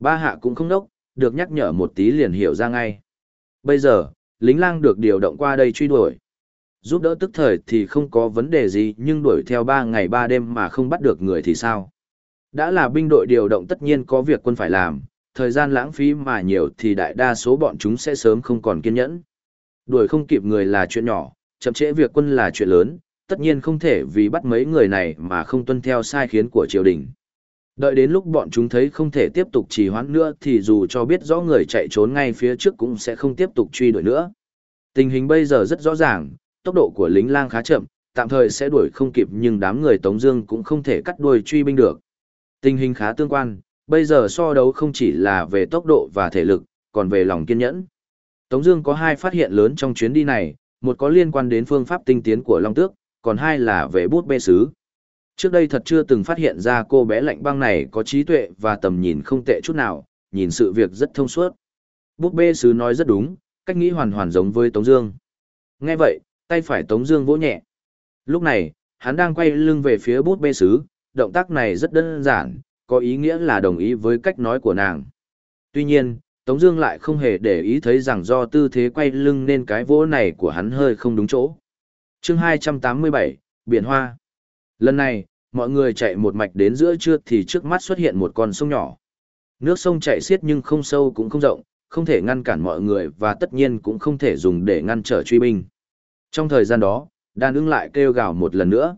Ba hạ cũng không đốc, được nhắc nhở một tí liền hiểu ra ngay. Bây giờ, lính lang được điều động qua đây truy đuổi. Giúp đỡ tức thời thì không có vấn đề gì nhưng đuổi theo ba ngày ba đêm mà không bắt được người thì sao? Đã là binh đội điều động tất nhiên có việc quân phải làm, thời gian lãng phí mà nhiều thì đại đa số bọn chúng sẽ sớm không còn kiên nhẫn. Đuổi không kịp người là chuyện nhỏ, chậm trễ việc quân là chuyện lớn, tất nhiên không thể vì bắt mấy người này mà không tuân theo sai khiến của triều đình. Đợi đến lúc bọn chúng thấy không thể tiếp tục trì hoãn nữa thì dù cho biết rõ người chạy trốn ngay phía trước cũng sẽ không tiếp tục truy đuổi nữa. Tình hình bây giờ rất rõ ràng, tốc độ của lính lang khá chậm, tạm thời sẽ đuổi không kịp nhưng đám người Tống Dương cũng không thể cắt đuôi truy binh được. Tình hình khá tương quan, bây giờ so đấu không chỉ là về tốc độ và thể lực, còn về lòng kiên nhẫn. Tống Dương có hai phát hiện lớn trong chuyến đi này, một có liên quan đến phương pháp tinh tiến của Long Tước, còn hai là về bút bê sứ. Trước đây thật chưa từng phát hiện ra cô bé lạnh băng này có trí tuệ và tầm nhìn không tệ chút nào, nhìn sự việc rất thông suốt. Bút bê sứ nói rất đúng, cách nghĩ hoàn hoàn giống với Tống Dương. Nghe vậy, tay phải Tống Dương vỗ nhẹ. Lúc này, hắn đang quay lưng về phía bút bê sứ, động tác này rất đơn giản, có ý nghĩa là đồng ý với cách nói của nàng. Tuy nhiên, Tống Dương lại không hề để ý thấy rằng do tư thế quay lưng nên cái vỗ này của hắn hơi không đúng chỗ. Chương 287, Biển Hoa. Lần này, mọi người chạy một mạch đến giữa trưa thì trước mắt xuất hiện một con sông nhỏ. Nước sông chảy xiết nhưng không sâu cũng không rộng, không thể ngăn cản mọi người và tất nhiên cũng không thể dùng để ngăn trở truy binh. Trong thời gian đó, đàn ưng lại kêu gào một lần nữa.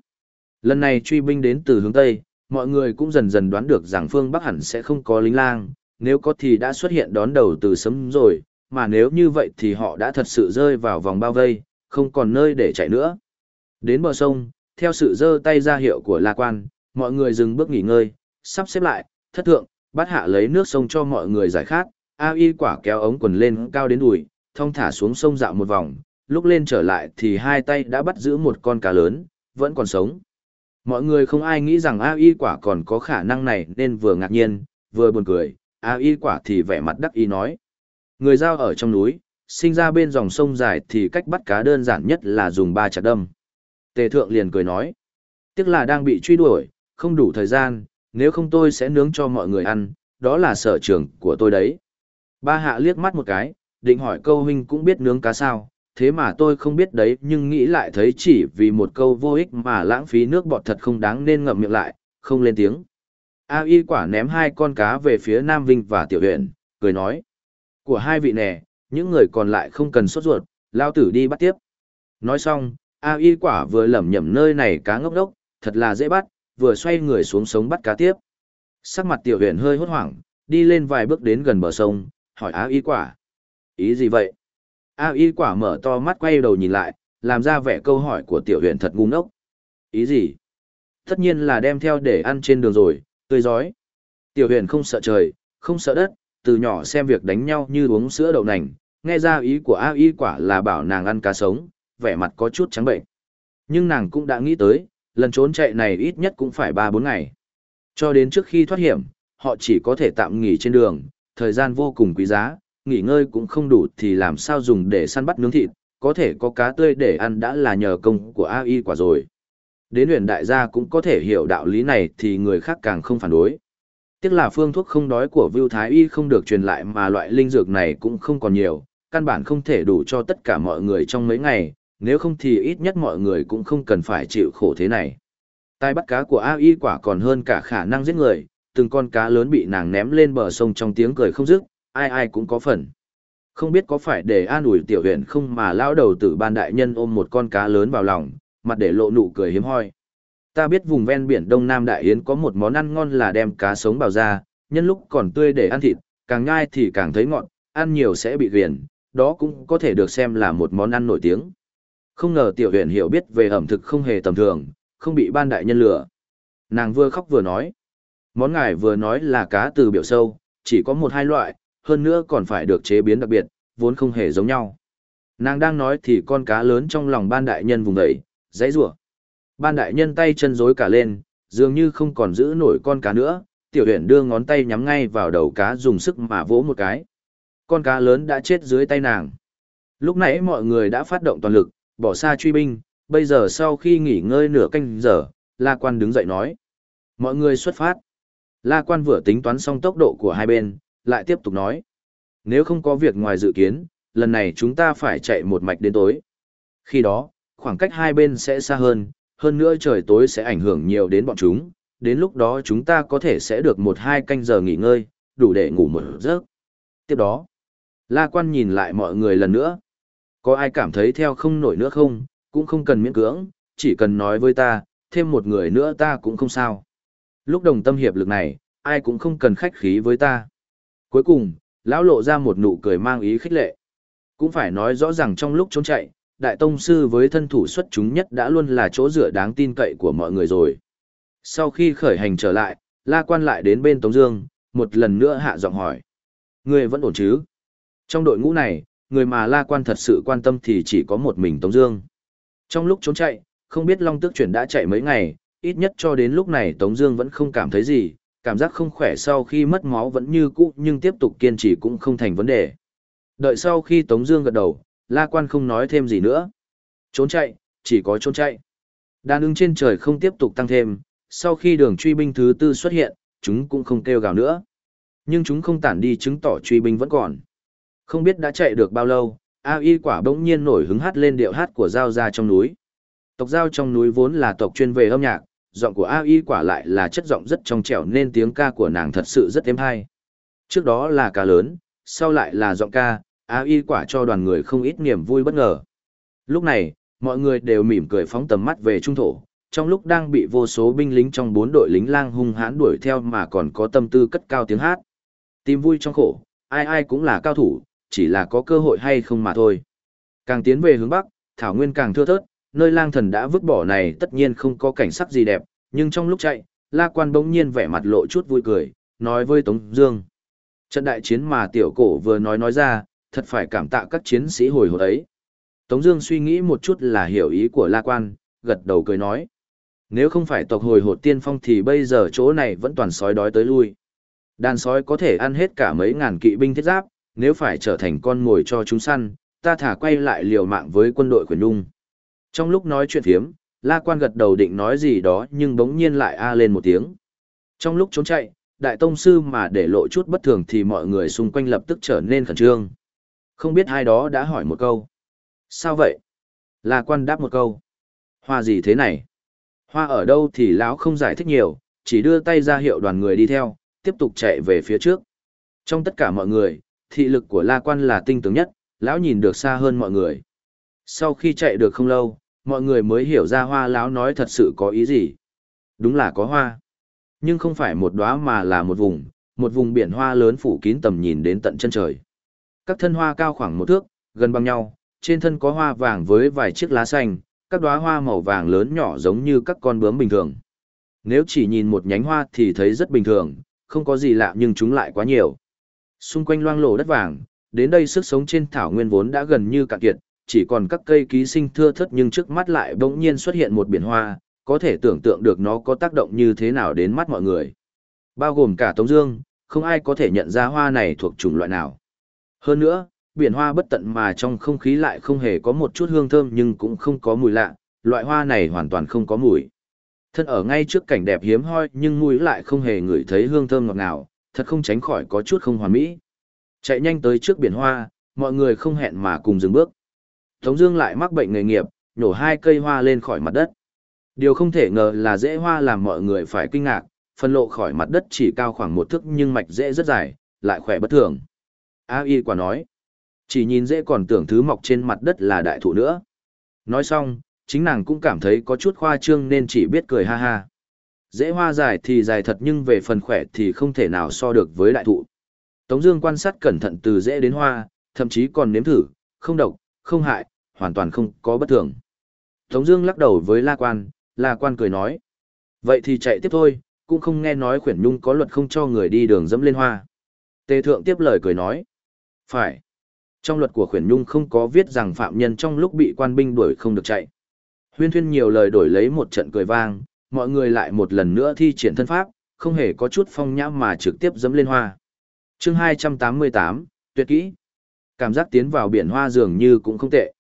Lần này truy binh đến từ hướng Tây, mọi người cũng dần dần đoán được rằng phương Bắc hẳn sẽ không có lính lang, nếu có thì đã xuất hiện đón đầu từ sớm rồi, mà nếu như vậy thì họ đã thật sự rơi vào vòng bao vây, không còn nơi để chạy nữa. Đến bờ sông, theo sự giơ tay ra hiệu của La Quan, mọi người dừng bước nghỉ ngơi, sắp xếp lại, thất thượng, bắt hạ lấy nước sông cho mọi người giải khát, A Y quả kéo ống quần lên cao đến đùi, thong thả xuống sông dạo một vòng, lúc lên trở lại thì hai tay đã bắt giữ một con cá lớn, vẫn còn sống. Mọi người không ai nghĩ rằng A Y quả còn có khả năng này nên vừa ngạc nhiên, vừa buồn cười, A Y quả thì vẻ mặt đắc ý nói. Người giao ở trong núi, sinh ra bên dòng sông dài thì cách bắt cá đơn giản nhất là dùng ba chặt đâm. Tề thượng liền cười nói. Tiếc là đang bị truy đuổi, không đủ thời gian, nếu không tôi sẽ nướng cho mọi người ăn, đó là sở trường của tôi đấy. Ba hạ liếc mắt một cái, định hỏi câu huynh cũng biết nướng cá sao, thế mà tôi không biết đấy nhưng nghĩ lại thấy chỉ vì một câu vô ích mà lãng phí nước bọt thật không đáng nên ngậm miệng lại, không lên tiếng. A y quả ném hai con cá về phía Nam Vinh và Tiểu huyện, cười nói. Của hai vị nè, những người còn lại không cần sốt ruột, lao tử đi bắt tiếp. Nói xong, A y quả vừa lẩm nhẩm nơi này cá ngốc đốc, thật là dễ bắt, vừa xoay người xuống sống bắt cá tiếp. Sắc mặt tiểu huyện hơi hốt hoảng, đi lên vài bước đến gần bờ sông, hỏi A y quả. Ý gì vậy? A y quả mở to mắt quay đầu nhìn lại, làm ra vẻ câu hỏi của tiểu huyện thật ngu ngốc. Ý gì? Tất nhiên là đem theo để ăn trên đường rồi, tươi giói. Tiểu huyện không sợ trời, không sợ đất, từ nhỏ xem việc đánh nhau như uống sữa đậu nành, nghe ra ý của A y quả là bảo nàng ăn cá sống, vẻ mặt có chút trắng bệnh. Nhưng nàng cũng đã nghĩ tới, lần trốn chạy này ít nhất cũng phải 3-4 ngày. Cho đến trước khi thoát hiểm, họ chỉ có thể tạm nghỉ trên đường, thời gian vô cùng quý giá, nghỉ ngơi cũng không đủ thì làm sao dùng để săn bắt nướng thịt, có thể có cá tươi để ăn đã là nhờ công của AI quả rồi. Đến huyền đại gia cũng có thể hiểu đạo lý này thì người khác càng không phản đối. Tiếc là phương thuốc không đói của Vưu Thái Y không được truyền lại mà loại linh dược này cũng không còn nhiều, căn bản không thể đủ cho tất cả mọi người trong mấy ngày, nếu không thì ít nhất mọi người cũng không cần phải chịu khổ thế này. Tai bắt cá của AI quả còn hơn cả khả năng giết người, từng con cá lớn bị nàng ném lên bờ sông trong tiếng cười không dứt, ai ai cũng có phần. Không biết có phải để an ủi tiểu Huyền không mà lão đầu tử ban đại nhân ôm một con cá lớn vào lòng, mặt để lộ nụ cười hiếm hoi. Ta biết vùng ven biển Đông Nam Đại Yến có một món ăn ngon là đem cá sống bào ra, nhân lúc còn tươi để ăn thịt, càng nhai thì càng thấy ngọt, ăn nhiều sẽ bị ghiền, đó cũng có thể được xem là một món ăn nổi tiếng. Không ngờ tiểu huyền hiểu biết về ẩm thực không hề tầm thường, không bị ban đại nhân lừa. Nàng vừa khóc vừa nói. Món ngài vừa nói là cá từ biểu sâu, chỉ có một hai loại, hơn nữa còn phải được chế biến đặc biệt, vốn không hề giống nhau. Nàng đang nói thì con cá lớn trong lòng ban đại nhân vùng dậy, dãy rủa. Ban đại nhân tay chân rối cả lên, dường như không còn giữ nổi con cá nữa, tiểu huyền đưa ngón tay nhắm ngay vào đầu cá dùng sức mà vỗ một cái. Con cá lớn đã chết dưới tay nàng. Lúc nãy mọi người đã phát động toàn lực, bỏ xa truy binh, bây giờ sau khi nghỉ ngơi nửa canh giờ, La Quan đứng dậy nói. Mọi người xuất phát. La Quan vừa tính toán xong tốc độ của hai bên, lại tiếp tục nói. Nếu không có việc ngoài dự kiến, lần này chúng ta phải chạy một mạch đến tối. Khi đó, khoảng cách hai bên sẽ xa hơn, hơn nữa trời tối sẽ ảnh hưởng nhiều đến bọn chúng, đến lúc đó chúng ta có thể sẽ được một hai canh giờ nghỉ ngơi, đủ để ngủ một giấc. Tiếp đó, La Quan nhìn lại mọi người lần nữa. Có ai cảm thấy theo không nổi nữa không, cũng không cần miễn cưỡng, chỉ cần nói với ta, thêm một người nữa ta cũng không sao. Lúc đồng tâm hiệp lực này, ai cũng không cần khách khí với ta. Cuối cùng, lão lộ ra một nụ cười mang ý khích lệ. Cũng phải nói rõ ràng trong lúc trốn chạy, đại tông sư với thân thủ xuất chúng nhất đã luôn là chỗ dựa đáng tin cậy của mọi người rồi. Sau khi khởi hành trở lại, la quan lại đến bên Tống Dương, một lần nữa hạ giọng hỏi. Người vẫn ổn chứ? Trong đội ngũ này, người mà la quan thật sự quan tâm thì chỉ có một mình Tống Dương. Trong lúc trốn chạy, không biết Long Tước chuyển đã chạy mấy ngày, ít nhất cho đến lúc này Tống Dương vẫn không cảm thấy gì, cảm giác không khỏe sau khi mất máu vẫn như cũ nhưng tiếp tục kiên trì cũng không thành vấn đề. Đợi sau khi Tống Dương gật đầu, La Quan không nói thêm gì nữa. Trốn chạy, chỉ có trốn chạy. Đàn ứng trên trời không tiếp tục tăng thêm, sau khi đường truy binh thứ tư xuất hiện, chúng cũng không kêu gào nữa. Nhưng chúng không tản đi chứng tỏ truy binh vẫn còn. Không biết đã chạy được bao lâu, A Y quả bỗng nhiên nổi hứng hát lên điệu hát của Giao gia trong núi. Tộc Giao trong núi vốn là tộc chuyên về âm nhạc, giọng của A Y quả lại là chất giọng rất trong trẻo nên tiếng ca của nàng thật sự rất êm hay. Trước đó là ca lớn, sau lại là giọng ca, A Y quả cho đoàn người không ít niềm vui bất ngờ. Lúc này, mọi người đều mỉm cười phóng tầm mắt về trung thổ, trong lúc đang bị vô số binh lính trong bốn đội lính lang hung hãn đuổi theo mà còn có tâm tư cất cao tiếng hát. Tìm vui trong khổ, ai ai cũng là cao thủ, chỉ là có cơ hội hay không mà thôi. Càng tiến về hướng Bắc, Thảo Nguyên càng thưa thớt, nơi lang thần đã vứt bỏ này tất nhiên không có cảnh sắc gì đẹp, nhưng trong lúc chạy, La Quan bỗng nhiên vẻ mặt lộ chút vui cười, nói với Tống Dương. Trận đại chiến mà tiểu cổ vừa nói nói ra, thật phải cảm tạ các chiến sĩ hồi hộp ấy. Tống Dương suy nghĩ một chút là hiểu ý của La Quan, gật đầu cười nói. Nếu không phải tộc hồi hộp tiên phong thì bây giờ chỗ này vẫn toàn sói đói tới lui. Đàn sói có thể ăn hết cả mấy ngàn kỵ binh thiết giáp, nếu phải trở thành con mồi cho chúng săn, ta thả quay lại liều mạng với quân đội quyền nhung. Trong lúc nói chuyện thiếm, La Quan gật đầu định nói gì đó nhưng bỗng nhiên lại a lên một tiếng. Trong lúc trốn chạy, đại tông sư mà để lộ chút bất thường thì mọi người xung quanh lập tức trở nên khẩn trương. Không biết ai đó đã hỏi một câu. Sao vậy? La Quan đáp một câu. Hoa gì thế này? Hoa ở đâu thì lão không giải thích nhiều, chỉ đưa tay ra hiệu đoàn người đi theo, tiếp tục chạy về phía trước. Trong tất cả mọi người, thị lực của La Quan là tinh tường nhất, lão nhìn được xa hơn mọi người. Sau khi chạy được không lâu, mọi người mới hiểu ra hoa lão nói thật sự có ý gì. Đúng là có hoa. Nhưng không phải một đóa mà là một vùng, một vùng biển hoa lớn phủ kín tầm nhìn đến tận chân trời. Các thân hoa cao khoảng một thước, gần bằng nhau, trên thân có hoa vàng với vài chiếc lá xanh, các đóa hoa màu vàng lớn nhỏ giống như các con bướm bình thường. Nếu chỉ nhìn một nhánh hoa thì thấy rất bình thường, không có gì lạ nhưng chúng lại quá nhiều. Xung quanh loang lổ đất vàng, đến đây sức sống trên thảo nguyên vốn đã gần như cạn kiệt, chỉ còn các cây ký sinh thưa thớt nhưng trước mắt lại bỗng nhiên xuất hiện một biển hoa, có thể tưởng tượng được nó có tác động như thế nào đến mắt mọi người. Bao gồm cả Tống Dương, không ai có thể nhận ra hoa này thuộc chủng loại nào. Hơn nữa, biển hoa bất tận mà trong không khí lại không hề có một chút hương thơm nhưng cũng không có mùi lạ, loại hoa này hoàn toàn không có mùi. Thân ở ngay trước cảnh đẹp hiếm hoi nhưng mũi lại không hề ngửi thấy hương thơm ngọt ngào, thật không tránh khỏi có chút không hoàn mỹ. Chạy nhanh tới trước biển hoa, mọi người không hẹn mà cùng dừng bước. Tống Dương lại mắc bệnh nghề nghiệp, nhổ hai cây hoa lên khỏi mặt đất. Điều không thể ngờ là rễ hoa làm mọi người phải kinh ngạc, phân lộ khỏi mặt đất chỉ cao khoảng một thước nhưng mạch rễ rất dài, lại khỏe bất thường. A Y quả nói, chỉ nhìn rễ còn tưởng thứ mọc trên mặt đất là đại thụ nữa. Nói xong, chính nàng cũng cảm thấy có chút khoa trương nên chỉ biết cười ha ha. Rễ hoa dài thì dài thật nhưng về phần khỏe thì không thể nào so được với đại thụ. Tống Dương quan sát cẩn thận từ rễ đến hoa, thậm chí còn nếm thử, không độc, không hại, hoàn toàn không có bất thường. Tống Dương lắc đầu với La Quan, La Quan cười nói, vậy thì chạy tiếp thôi, cũng không nghe nói khuyển nhung có luật không cho người đi đường dẫm lên hoa. Tề Thượng tiếp lời cười nói, phải. Trong luật của khuyển nhung không có viết rằng phạm nhân trong lúc bị quan binh đuổi không được chạy. Huyên Thuyên nhiều lời đổi lấy một trận cười vang, mọi người lại một lần nữa thi triển thân pháp, không hề có chút phong nhã mà trực tiếp dẫm lên hoa. Chương 288, tuyệt kỹ. Cảm giác tiến vào biển hoa dường như cũng không tệ.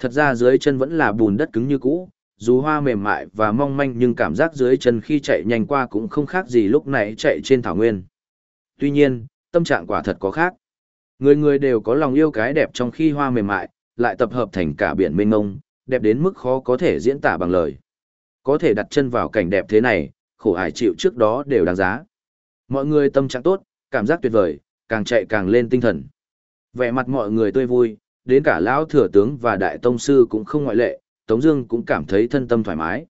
Thật ra dưới chân vẫn là bùn đất cứng như cũ, dù hoa mềm mại và mong manh nhưng cảm giác dưới chân khi chạy nhanh qua cũng không khác gì lúc nãy chạy trên thảo nguyên. Tuy nhiên, tâm trạng quả thật có khác. Người người đều có lòng yêu cái đẹp trong khi hoa mềm mại, lại tập hợp thành cả biển mênh mông, đẹp đến mức khó có thể diễn tả bằng lời. Có thể đặt chân vào cảnh đẹp thế này, khổ hải chịu trước đó đều đáng giá. Mọi người tâm trạng tốt, cảm giác tuyệt vời, càng chạy càng lên tinh thần. Vẻ mặt mọi người tươi vui, đến cả lão thừa tướng và đại tông sư cũng không ngoại lệ, Tống Dương cũng cảm thấy thân tâm thoải mái.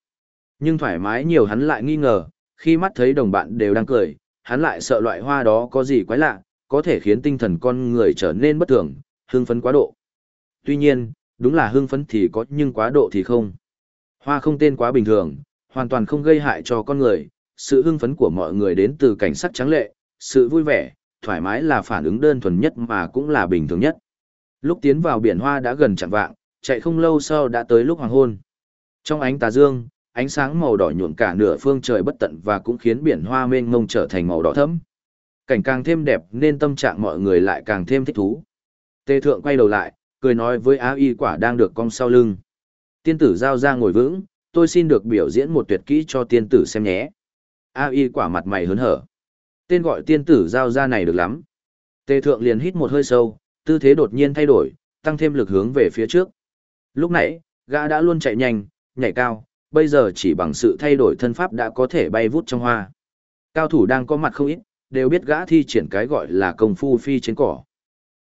Nhưng thoải mái nhiều hắn lại nghi ngờ, khi mắt thấy đồng bạn đều đang cười, hắn lại sợ loại hoa đó có gì quái lạ, có thể khiến tinh thần con người trở nên bất thường, hưng phấn quá độ. Tuy nhiên, đúng là hưng phấn thì có nhưng quá độ thì không. Hoa không tên quá bình thường, hoàn toàn không gây hại cho con người, sự hưng phấn của mọi người đến từ cảnh sắc trắng lệ, sự vui vẻ, thoải mái là phản ứng đơn thuần nhất mà cũng là bình thường nhất. Lúc tiến vào biển hoa đã gần chẳng vạng, chạy không lâu sau đã tới lúc hoàng hôn. Trong ánh tà dương, ánh sáng màu đỏ nhuộm cả nửa phương trời bất tận và cũng khiến biển hoa mênh mông trở thành màu đỏ thẫm. Cảnh càng thêm đẹp nên tâm trạng mọi người lại càng thêm thích thú. Tề thượng quay đầu lại, cười nói với Á Y quả đang được cong sau lưng. Tiên tử giao ra ngồi vững, tôi xin được biểu diễn một tuyệt kỹ cho tiên tử xem nhé. A Y quả mặt mày hớn hở. Tên gọi tiên tử giao ra này được lắm. Tề thượng liền hít một hơi sâu, tư thế đột nhiên thay đổi, tăng thêm lực hướng về phía trước. Lúc nãy, gã đã luôn chạy nhanh, nhảy cao, bây giờ chỉ bằng sự thay đổi thân pháp đã có thể bay vút trong hoa. Cao thủ đang có mặt không ít, đều biết gã thi triển cái gọi là công phu phi trên cỏ.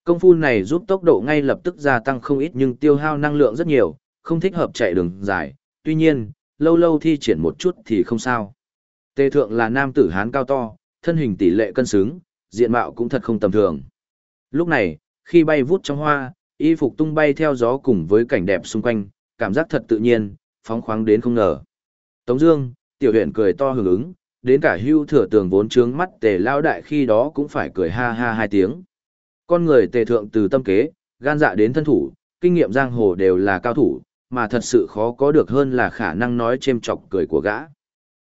Công phu này giúp tốc độ ngay lập tức gia tăng không ít nhưng tiêu hao năng lượng rất nhiều, không thích hợp chạy đường dài, tuy nhiên, lâu lâu thi triển một chút thì không sao. Tề thượng là nam tử hán cao to, thân hình tỷ lệ cân xứng, diện mạo cũng thật không tầm thường. Lúc này, khi bay vút trong hoa, y phục tung bay theo gió cùng với cảnh đẹp xung quanh, cảm giác thật tự nhiên, phóng khoáng đến không ngờ. Tống Dương, tiểu Huyền cười to hưởng ứng, đến cả hưu thừa tường vốn trướng mắt tề lao đại khi đó cũng phải cười ha ha hai tiếng. Con người tề thượng từ tâm kế, gan dạ đến thân thủ, kinh nghiệm giang hồ đều là cao thủ, mà thật sự khó có được hơn là khả năng nói chêm chọc cười của gã.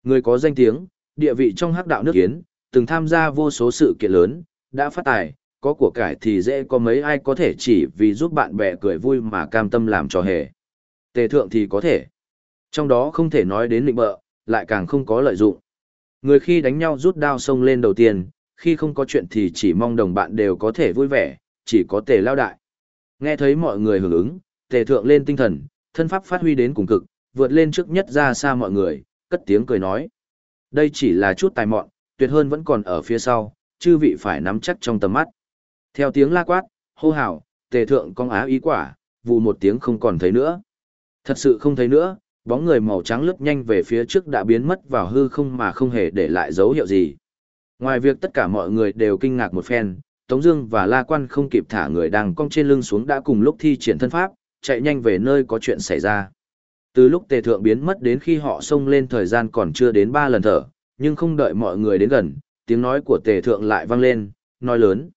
Người có danh tiếng, địa vị trong hắc đạo nước kiến, từng tham gia vô số sự kiện lớn, đã phát tài, có của cải thì dễ có mấy ai có thể chỉ vì giúp bạn bè cười vui mà cam tâm làm trò hề. Tề thượng thì có thể. Trong đó không thể nói đến định bợ, lại càng không có lợi dụng. Người khi đánh nhau rút đao xông lên đầu tiên, khi không có chuyện thì chỉ mong đồng bạn đều có thể vui vẻ, chỉ có tề lao đại. Nghe thấy mọi người hưởng ứng, tề thượng lên tinh thần, thân pháp phát huy đến cùng cực, vượt lên trước nhất ra xa mọi người, cất tiếng cười nói. Đây chỉ là chút tài mọn, tuyệt hơn vẫn còn ở phía sau, chư vị phải nắm chắc trong tầm mắt. Theo tiếng la quát, hô hào, tề thượng con á ý quả, vù một tiếng không còn thấy nữa. Thật sự không thấy nữa, bóng người màu trắng lướt nhanh về phía trước đã biến mất vào hư không mà không hề để lại dấu hiệu gì. Ngoài việc tất cả mọi người đều kinh ngạc một phen, Tống Dương và La Quan không kịp thả người đang cong trên lưng xuống đã cùng lúc thi triển thân pháp, chạy nhanh về nơi có chuyện xảy ra. Từ lúc tề thượng biến mất đến khi họ xông lên thời gian còn chưa đến ba lần thở, nhưng không đợi mọi người đến gần, tiếng nói của tề thượng lại vang lên, nói lớn.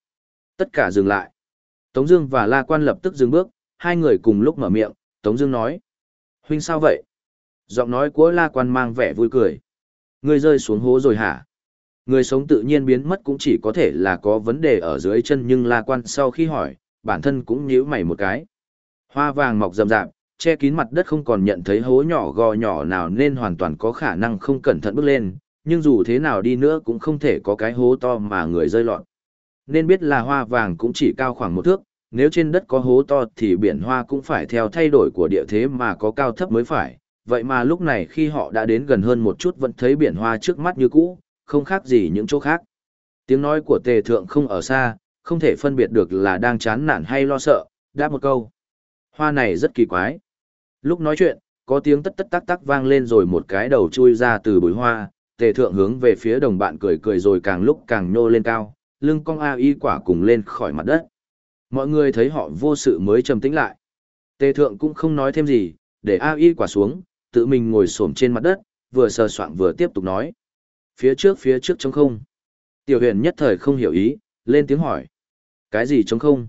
Tất cả dừng lại. Tống Dương và La Quan lập tức dừng bước, hai người cùng lúc mở miệng. Tống Dương nói: Huynh sao vậy? Giọng nói của La Quan mang vẻ vui cười. Ngươi rơi xuống hố rồi hả? Người sống tự nhiên biến mất cũng chỉ có thể là có vấn đề ở dưới chân nhưng La Quan sau khi hỏi, bản thân cũng nhíu mày một cái. Hoa vàng mọc rậm rạp, che kín mặt đất không còn nhận thấy hố nhỏ gò nhỏ nào nên hoàn toàn có khả năng không cẩn thận bước lên, nhưng dù thế nào đi nữa cũng không thể có cái hố to mà người rơi lọt. Nên biết là hoa vàng cũng chỉ cao khoảng một thước, nếu trên đất có hố to thì biển hoa cũng phải theo thay đổi của địa thế mà có cao thấp mới phải. Vậy mà lúc này khi họ đã đến gần hơn một chút vẫn thấy biển hoa trước mắt như cũ, không khác gì những chỗ khác. Tiếng nói của tề thượng không ở xa, không thể phân biệt được là đang chán nản hay lo sợ, đáp một câu. Hoa này rất kỳ quái. Lúc nói chuyện, có tiếng tất tất tắc tắc vang lên rồi một cái đầu chui ra từ bụi hoa, tề thượng hướng về phía đồng bạn cười cười rồi càng lúc càng nhô lên cao, lưng cong A y quả cùng lên khỏi mặt đất. Mọi người thấy họ vô sự mới trầm tĩnh lại. Tề thượng cũng không nói thêm gì, để A y quả xuống, tự mình ngồi xổm trên mặt đất, vừa sờ soạng vừa tiếp tục nói. Phía trước phía trước trống không. Tiểu huyền nhất thời không hiểu ý, lên tiếng hỏi. Cái gì trống không?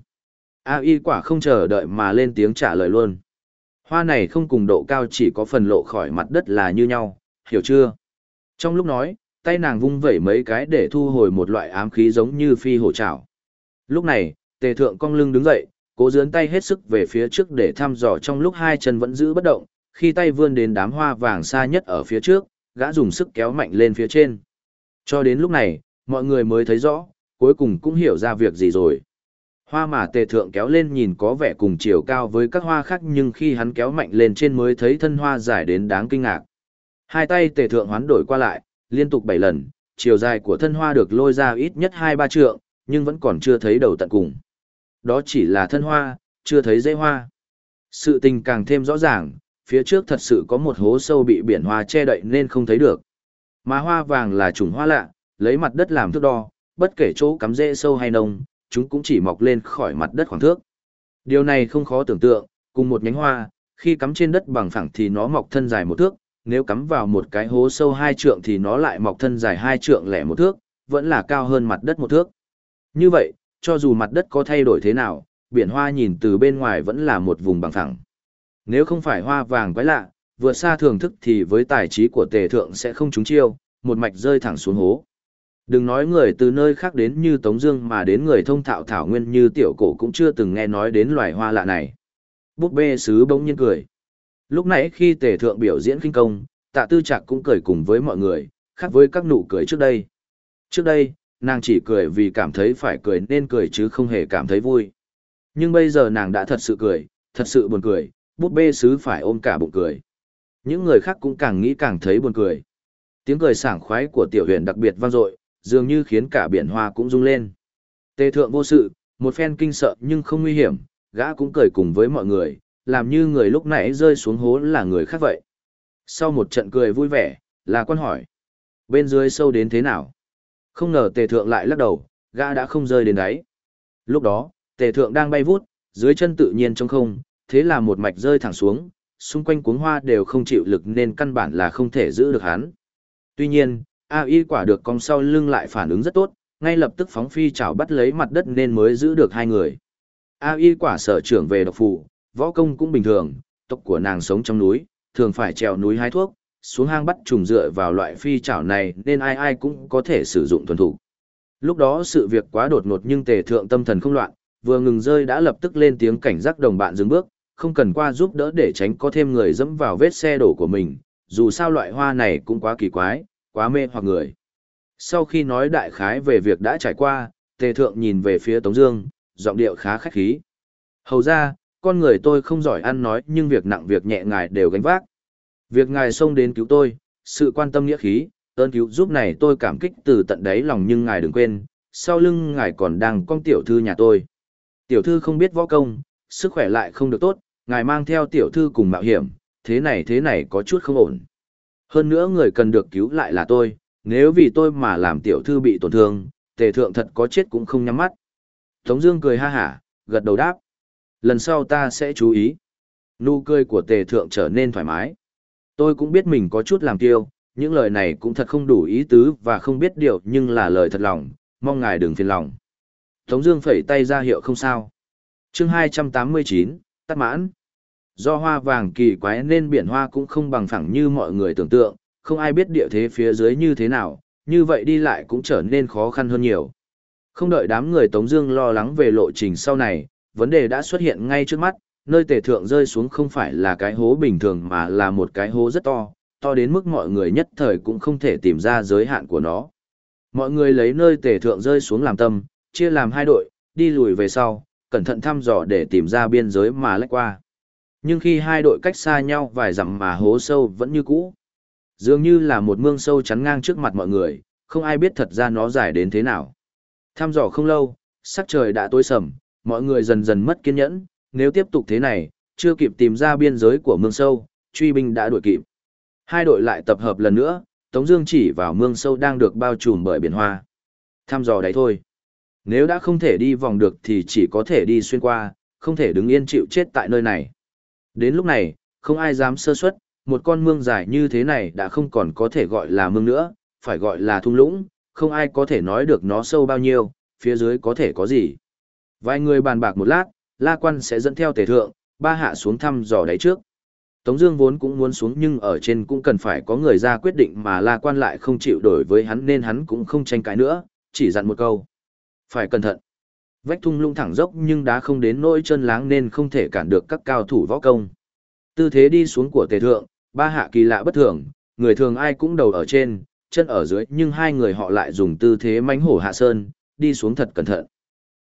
A y quả không chờ đợi mà lên tiếng trả lời luôn. Hoa này không cùng độ cao chỉ có phần lộ khỏi mặt đất là như nhau, hiểu chưa? Trong lúc nói, tay nàng vung vẩy mấy cái để thu hồi một loại ám khí giống như phi hổ trảo. Lúc này, tề thượng cong lưng đứng dậy, cố dướn tay hết sức về phía trước để thăm dò trong lúc hai chân vẫn giữ bất động, khi tay vươn đến đám hoa vàng xa nhất ở phía trước, gã dùng sức kéo mạnh lên phía trên. Cho đến lúc này, mọi người mới thấy rõ, cuối cùng cũng hiểu ra việc gì rồi. Hoa mà tề thượng kéo lên nhìn có vẻ cùng chiều cao với các hoa khác nhưng khi hắn kéo mạnh lên trên mới thấy thân hoa dài đến đáng kinh ngạc. Hai tay tề thượng hoán đổi qua lại, liên tục bảy lần, chiều dài của thân hoa được lôi ra ít nhất hai ba trượng, nhưng vẫn còn chưa thấy đầu tận cùng. Đó chỉ là thân hoa, chưa thấy dễ hoa. Sự tình càng thêm rõ ràng, phía trước thật sự có một hố sâu bị biển hoa che đậy nên không thấy được. Mà hoa vàng là chủng hoa lạ, lấy mặt đất làm thước đo, bất kể chỗ cắm rễ sâu hay nông, chúng cũng chỉ mọc lên khỏi mặt đất khoảng thước. Điều này không khó tưởng tượng, cùng một nhánh hoa, khi cắm trên đất bằng phẳng thì nó mọc thân dài một thước, nếu cắm vào một cái hố sâu hai trượng thì nó lại mọc thân dài hai trượng lẻ một thước, vẫn là cao hơn mặt đất một thước. Như vậy, cho dù mặt đất có thay đổi thế nào, biển hoa nhìn từ bên ngoài vẫn là một vùng bằng phẳng. Nếu không phải hoa vàng quái lạ, vượt xa thưởng thức thì với tài trí của tề thượng sẽ không trúng chiêu, một mạch rơi thẳng xuống hố. Đừng nói người từ nơi khác đến như Tống Dương mà đến người thông thạo thảo nguyên như tiểu cổ cũng chưa từng nghe nói đến loài hoa lạ này. Búp bê sứ bỗng nhiên cười. Lúc nãy khi tề thượng biểu diễn kinh công, tạ tư trạc cũng cười cùng với mọi người, khác với các nụ cười trước đây. Trước đây, nàng chỉ cười vì cảm thấy phải cười nên cười chứ không hề cảm thấy vui. Nhưng bây giờ nàng đã thật sự cười, thật sự buồn cười, Bút bê sứ phải ôm cả bụng cười. Những người khác cũng càng nghĩ càng thấy buồn cười. Tiếng cười sảng khoái của tiểu huyền đặc biệt vang dội, dường như khiến cả biển hoa cũng rung lên. Tề thượng vô sự, một phen kinh sợ nhưng không nguy hiểm, gã cũng cười cùng với mọi người, làm như người lúc nãy rơi xuống hố là người khác vậy. Sau một trận cười vui vẻ, là quan hỏi. Bên dưới sâu đến thế nào? Không ngờ tề thượng lại lắc đầu, gã đã không rơi đến đáy. Lúc đó, tề thượng đang bay vút, dưới chân tự nhiên trong không, thế là một mạch rơi thẳng xuống, xung quanh cuống hoa đều không chịu lực nên căn bản là không thể giữ được hắn. Tuy nhiên, A y quả được cong sau lưng lại phản ứng rất tốt, ngay lập tức phóng phi chảo bắt lấy mặt đất nên mới giữ được hai người. A y quả sở trưởng về độc phụ, võ công cũng bình thường, tộc của nàng sống trong núi, thường phải trèo núi hái thuốc, xuống hang bắt trùng dựa vào loại phi chảo này nên ai ai cũng có thể sử dụng thuần thủ. Lúc đó sự việc quá đột ngột nhưng tề thượng tâm thần không loạn, vừa ngừng rơi đã lập tức lên tiếng cảnh giác đồng bạn dừng bước, không cần qua giúp đỡ để tránh có thêm người dẫm vào vết xe đổ của mình, dù sao loại hoa này cũng quá kỳ quái, quá mê hoặc người. Sau khi nói đại khái về việc đã trải qua, tề thượng nhìn về phía Tống Dương, giọng điệu khá khách khí. Hầu ra, con người tôi không giỏi ăn nói nhưng việc nặng việc nhẹ ngài đều gánh vác. Việc ngài xông đến cứu tôi, sự quan tâm nghĩa khí, ơn cứu giúp này tôi cảm kích từ tận đáy lòng nhưng ngài đừng quên, sau lưng ngài còn đang con tiểu thư nhà tôi. Tiểu thư không biết võ công, sức khỏe lại không được tốt, ngài mang theo tiểu thư cùng mạo hiểm, thế này thế này có chút không ổn. Hơn nữa người cần được cứu lại là tôi, nếu vì tôi mà làm tiểu thư bị tổn thương, tề thượng thật có chết cũng không nhắm mắt. Tống Dương cười ha hả, gật đầu đáp. Lần sau ta sẽ chú ý. Nụ cười của tề thượng trở nên thoải mái. Tôi cũng biết mình có chút làm tiêu, những lời này cũng thật không đủ ý tứ và không biết điều nhưng là lời thật lòng, mong ngài đừng phiền lòng. Tống Dương phẩy tay ra hiệu không sao. Chương 289, tắt mãn. Do hoa vàng kỳ quái nên biển hoa cũng không bằng phẳng như mọi người tưởng tượng, không ai biết địa thế phía dưới như thế nào, như vậy đi lại cũng trở nên khó khăn hơn nhiều. Không đợi đám người Tống Dương lo lắng về lộ trình sau này, vấn đề đã xuất hiện ngay trước mắt, nơi tề thượng rơi xuống không phải là cái hố bình thường mà là một cái hố rất to, to đến mức mọi người nhất thời cũng không thể tìm ra giới hạn của nó. Mọi người lấy nơi tề thượng rơi xuống làm tâm, chia làm hai đội, đi lùi về sau, cẩn thận thăm dò để tìm ra biên giới mà lách qua. Nhưng khi hai đội cách xa nhau vài dặm mà hố sâu vẫn như cũ. Dường như là một mương sâu chắn ngang trước mặt mọi người, không ai biết thật ra nó dài đến thế nào. Thăm dò không lâu, sắc trời đã tối sầm, mọi người dần dần mất kiên nhẫn, nếu tiếp tục thế này, chưa kịp tìm ra biên giới của mương sâu, truy binh đã đuổi kịp. Hai đội lại tập hợp lần nữa, Tống Dương chỉ vào mương sâu đang được bao trùm bởi biển hoa. Thăm dò đấy thôi. Nếu đã không thể đi vòng được thì chỉ có thể đi xuyên qua, không thể đứng yên chịu chết tại nơi này. Đến lúc này, không ai dám sơ suất, một con mương dài như thế này đã không còn có thể gọi là mương nữa, phải gọi là thung lũng, không ai có thể nói được nó sâu bao nhiêu, phía dưới có thể có gì. Vài người bàn bạc một lát, La Quan sẽ dẫn theo tề thượng, ba hạ xuống thăm dò đáy trước. Tống Dương vốn cũng muốn xuống nhưng ở trên cũng cần phải có người ra quyết định mà La Quan lại không chịu đổi với hắn nên hắn cũng không tranh cãi nữa, chỉ dặn một câu: phải cẩn thận. Vách thung lũng thẳng dốc nhưng đá không đến nỗi chân láng nên không thể cản được các cao thủ võ công. Tư thế đi xuống của tề thượng, ba hạ kỳ lạ bất thường, người thường ai cũng đầu ở trên, chân ở dưới nhưng hai người họ lại dùng tư thế mánh hổ hạ sơn, đi xuống thật cẩn thận.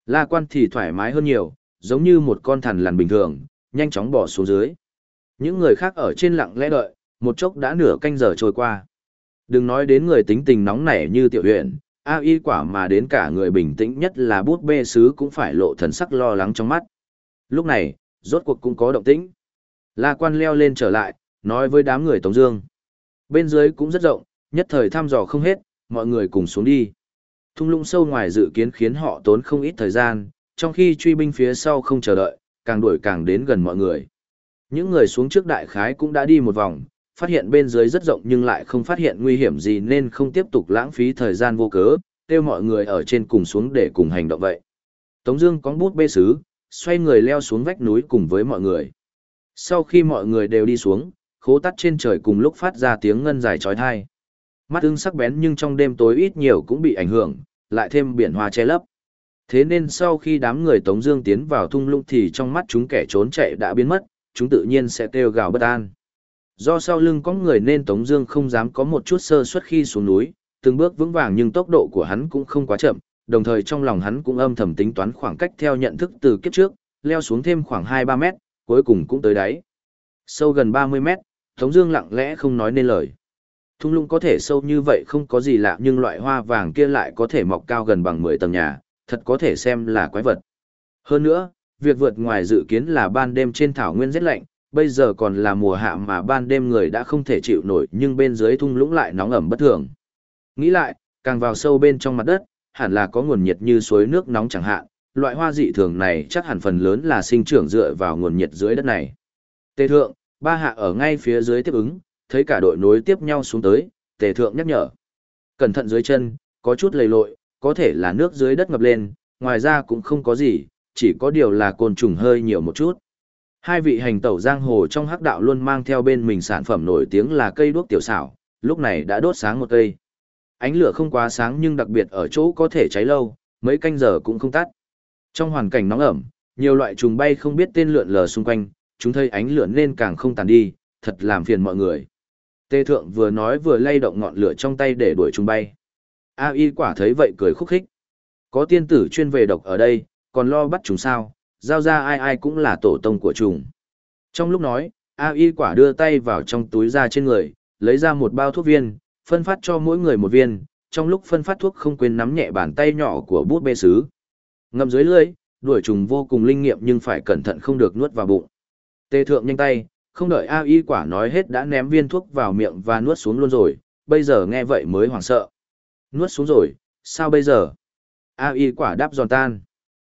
La quan thì thoải mái hơn nhiều, giống như một con thằn lằn bình thường, nhanh chóng bỏ xuống dưới. Những người khác ở trên lặng lẽ đợi, một chốc đã nửa canh giờ trôi qua. Đừng nói đến người tính tình nóng nảy như tiểu huyện, A y quả mà đến cả người bình tĩnh nhất là bút bê sứ cũng phải lộ thần sắc lo lắng trong mắt. Lúc này, rốt cuộc cũng có động tĩnh. La quan leo lên trở lại, nói với đám người Tống Dương. Bên dưới cũng rất rộng, nhất thời thăm dò không hết, mọi người cùng xuống đi. Thung lũng sâu ngoài dự kiến khiến họ tốn không ít thời gian, trong khi truy binh phía sau không chờ đợi, càng đuổi càng đến gần mọi người. Những người xuống trước đại khái cũng đã đi một vòng, phát hiện bên dưới rất rộng nhưng lại không phát hiện nguy hiểm gì nên không tiếp tục lãng phí thời gian vô cớ, kêu mọi người ở trên cùng xuống để cùng hành động vậy. Tống Dương có bút bê sứ, xoay người leo xuống vách núi cùng với mọi người. Sau khi mọi người đều đi xuống, khố tắt trên trời cùng lúc phát ra tiếng ngân dài chói tai. Mắt ưng sắc bén nhưng trong đêm tối ít nhiều cũng bị ảnh hưởng, lại thêm biển hoa che lấp. Thế nên sau khi đám người Tống Dương tiến vào thung lũng thì trong mắt chúng kẻ trốn chạy đã biến mất, chúng tự nhiên sẽ kêu gào bất an. Do sau lưng có người nên Tống Dương không dám có một chút sơ suất khi xuống núi, từng bước vững vàng nhưng tốc độ của hắn cũng không quá chậm, đồng thời trong lòng hắn cũng âm thầm tính toán khoảng cách theo nhận thức từ kiếp trước, leo xuống thêm khoảng 2-3 mét, cuối cùng cũng tới đáy. Sâu gần 30 mét, Tống Dương lặng lẽ không nói nên lời. Thung lũng có thể sâu như vậy không có gì lạ nhưng loại hoa vàng kia lại có thể mọc cao gần bằng 10 tầng nhà, thật có thể xem là quái vật. Hơn nữa, việc vượt ngoài dự kiến là ban đêm trên thảo nguyên rất lạnh, bây giờ còn là mùa hạ mà ban đêm người đã không thể chịu nổi nhưng bên dưới thung lũng lại nóng ẩm bất thường. Nghĩ lại, càng vào sâu bên trong mặt đất, hẳn là có nguồn nhiệt như suối nước nóng chẳng hạn, loại hoa dị thường này chắc hẳn phần lớn là sinh trưởng dựa vào nguồn nhiệt dưới đất này. Tề thượng, ba hạ ở ngay phía dưới tiếp ứng, thấy cả đội nối tiếp nhau xuống tới, tề thượng nhắc nhở. Cẩn thận dưới chân, có chút lầy lội, có thể là nước dưới đất ngập lên, ngoài ra cũng không có gì, chỉ có điều là côn trùng hơi nhiều một chút. Hai vị hành tẩu giang hồ trong hắc đạo luôn mang theo bên mình sản phẩm nổi tiếng là cây đuốc tiểu xảo, lúc này đã đốt sáng một cây. Ánh lửa không quá sáng nhưng đặc biệt ở chỗ có thể cháy lâu, mấy canh giờ cũng không tắt. Trong hoàn cảnh nóng ẩm, nhiều loại trùng bay không biết tên lượn lờ xung quanh, chúng thấy ánh lửa nên càng không tàn đi, thật làm phiền mọi người. Tê Thượng vừa nói vừa lay động ngọn lửa trong tay để đuổi chúng bay. A Y quả thấy vậy cười khúc khích. Có tiên tử chuyên về độc ở đây, còn lo bắt chúng sao, giao ra ai ai cũng là tổ tông của chúng. Trong lúc nói, A Y quả đưa tay vào trong túi ra trên người, lấy ra một bao thuốc viên, phân phát cho mỗi người một viên, trong lúc phân phát thuốc không quên nắm nhẹ bàn tay nhỏ của bút bê sứ. Ngậm dưới lưỡi, đuổi trùng vô cùng linh nghiệm nhưng phải cẩn thận không được nuốt vào bụng. Tê thượng nhanh tay, không đợi A Y quả nói hết đã ném viên thuốc vào miệng và nuốt xuống luôn rồi, bây giờ nghe vậy mới hoảng sợ. Nuốt xuống rồi, sao bây giờ? A Y quả đáp giòn tan.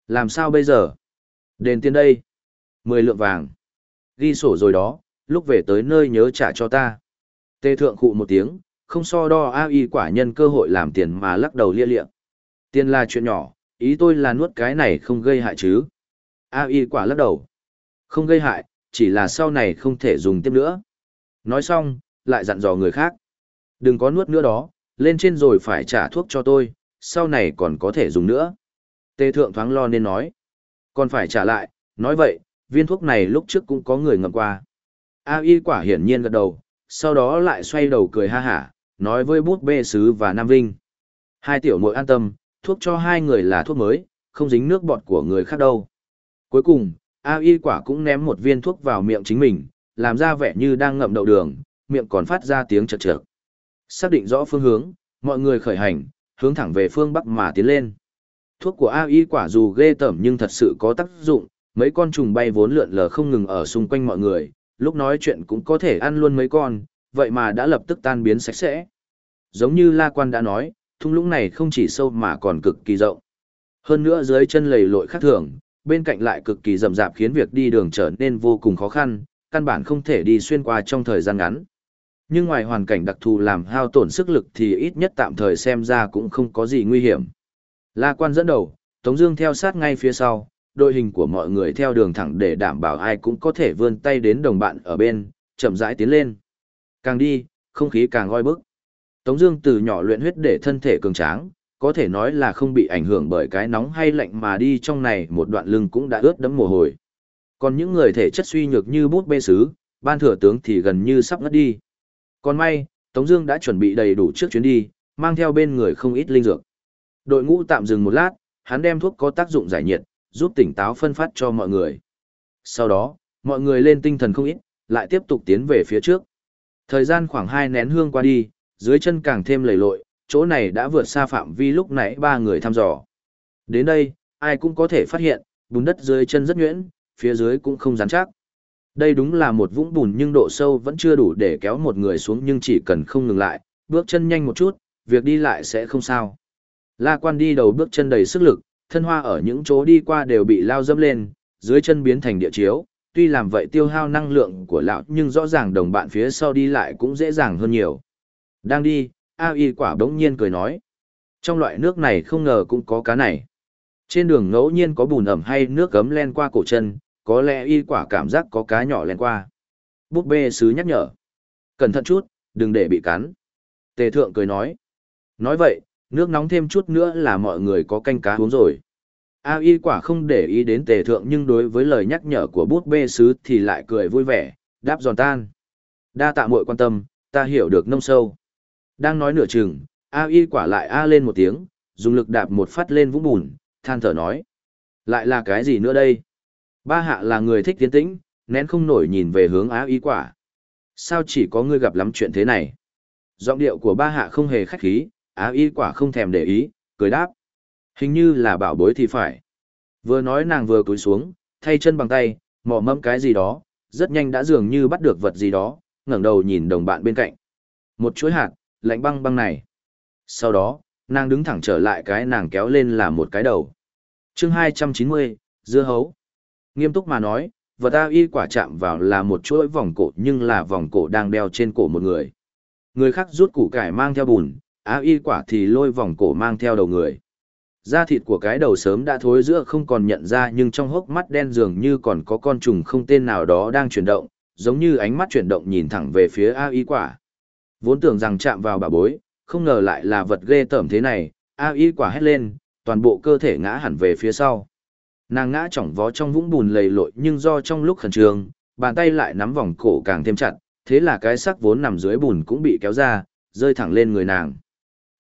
Làm sao bây giờ? Đền tiền đây. Mười lượng vàng. Ghi sổ rồi đó, lúc về tới nơi nhớ trả cho ta. Tê thượng khụ một tiếng, không so đo A Y quả nhân cơ hội làm tiền mà lắc đầu lia lịa. Tiền là chuyện nhỏ, ý tôi là nuốt cái này không gây hại chứ. A Y quả lắc đầu. Không gây hại, chỉ là sau này không thể dùng tiếp nữa. Nói xong, lại dặn dò người khác. Đừng có nuốt nữa đó, lên trên rồi phải trả thuốc cho tôi, sau này còn có thể dùng nữa. Tê thượng thoáng lo nên nói. Còn phải trả lại, nói vậy, viên thuốc này lúc trước cũng có người ngậm qua. A y quả hiển nhiên gật đầu, sau đó lại xoay đầu cười ha hả, nói với bút bê sứ và Nam Vinh. Hai tiểu muội an tâm, thuốc cho hai người là thuốc mới, không dính nước bọt của người khác đâu. Cuối cùng, A y quả cũng ném một viên thuốc vào miệng chính mình, làm ra vẻ như đang ngậm đậu đường, miệng còn phát ra tiếng chật chật. Xác định rõ phương hướng, mọi người khởi hành, hướng thẳng về phương Bắc mà tiến lên. Thuốc của A y quả dù ghê tởm nhưng thật sự có tác dụng, mấy con trùng bay vốn lượn lờ không ngừng ở xung quanh mọi người, lúc nói chuyện cũng có thể ăn luôn mấy con, vậy mà đã lập tức tan biến sạch sẽ. Giống như La Quan đã nói, thung lũng này không chỉ sâu mà còn cực kỳ rộng. Hơn nữa dưới chân lầy lội khác thường, bên cạnh lại cực kỳ rậm rạp khiến việc đi đường trở nên vô cùng khó khăn, căn bản không thể đi xuyên qua trong thời gian ngắn. Nhưng ngoài hoàn cảnh đặc thù làm hao tổn sức lực thì ít nhất tạm thời xem ra cũng không có gì nguy hiểm. La quan dẫn đầu, Tống Dương theo sát ngay phía sau, đội hình của mọi người theo đường thẳng để đảm bảo ai cũng có thể vươn tay đến đồng bạn ở bên, chậm rãi tiến lên. Càng đi, không khí càng oi bức. Tống Dương từ nhỏ luyện huyết để thân thể cường tráng, có thể nói là không bị ảnh hưởng bởi cái nóng hay lạnh mà đi trong này một đoạn lưng cũng đã ướt đẫm mồ hôi. Còn những người thể chất suy nhược như bút bê sứ, ban thừa tướng thì gần như sắp ngất đi. Còn may, Tống Dương đã chuẩn bị đầy đủ trước chuyến đi, mang theo bên người không ít linh dược. Đội ngũ tạm dừng một lát, hắn đem thuốc có tác dụng giải nhiệt, giúp tỉnh táo phân phát cho mọi người. Sau đó, mọi người lên tinh thần không ít, lại tiếp tục tiến về phía trước. Thời gian khoảng hai nén hương qua đi, dưới chân càng thêm lầy lội, chỗ này đã vượt xa phạm vi lúc nãy ba người thăm dò. Đến đây, ai cũng có thể phát hiện, bùn đất dưới chân rất nhuyễn, phía dưới cũng không rắn chắc. Đây đúng là một vũng bùn nhưng độ sâu vẫn chưa đủ để kéo một người xuống nhưng chỉ cần không ngừng lại, bước chân nhanh một chút, việc đi lại sẽ không sao. La quan đi đầu bước chân đầy sức lực, thân hoa ở những chỗ đi qua đều bị lao dâm lên, dưới chân biến thành địa chiếu, tuy làm vậy tiêu hao năng lượng của lão nhưng rõ ràng đồng bạn phía sau đi lại cũng dễ dàng hơn nhiều. Đang đi, A y quả bỗng nhiên cười nói. Trong loại nước này không ngờ cũng có cá này. Trên đường ngẫu nhiên có bùn ẩm hay nước gấm len qua cổ chân, có lẽ y quả cảm giác có cá nhỏ len qua. Búp bê sứ nhắc nhở. Cẩn thận chút, đừng để bị cắn. Tề thượng cười nói. Nói vậy, nước nóng thêm chút nữa là mọi người có canh cá uống rồi. A y quả không để ý đến tề thượng nhưng đối với lời nhắc nhở của bút bê sứ thì lại cười vui vẻ, đáp giòn tan. Đa tạ muội quan tâm, ta hiểu được nông sâu. Đang nói nửa chừng, A y quả lại A lên một tiếng, dùng lực đạp một phát lên vũng bùn, than thở nói. Lại là cái gì nữa đây? Ba hạ là người thích tiến tĩnh, nén không nổi nhìn về hướng A y quả. Sao chỉ có ngươi gặp lắm chuyện thế này? Giọng điệu của ba hạ không hề khách khí, A y quả không thèm để ý, cười đáp. Hình như là bảo bối thì phải. Vừa nói nàng vừa cúi xuống, thay chân bằng tay, mò mẫm cái gì đó, rất nhanh đã dường như bắt được vật gì đó, ngẩng đầu nhìn đồng bạn bên cạnh. Một chuỗi hạt, lạnh băng băng này. Sau đó, nàng đứng thẳng trở lại cái nàng kéo lên là một cái đầu. chương 290, dưa hấu. Nghiêm túc mà nói, vật ta y quả chạm vào là một chuỗi vòng cổ nhưng là vòng cổ đang đeo trên cổ một người. Người khác rút củ cải mang theo bùn, á y quả thì lôi vòng cổ mang theo đầu người. Da thịt của cái đầu sớm đã thối giữa không còn nhận ra nhưng trong hốc mắt đen dường như còn có con trùng không tên nào đó đang chuyển động, giống như ánh mắt chuyển động nhìn thẳng về phía A y quả. Vốn tưởng rằng chạm vào bà bối, không ngờ lại là vật ghê tởm thế này, A y quả hét lên, toàn bộ cơ thể ngã hẳn về phía sau. Nàng ngã chỏng vó trong vũng bùn lầy lội nhưng do trong lúc khẩn trương, bàn tay lại nắm vòng cổ càng thêm chặt, thế là cái xác vốn nằm dưới bùn cũng bị kéo ra, rơi thẳng lên người nàng.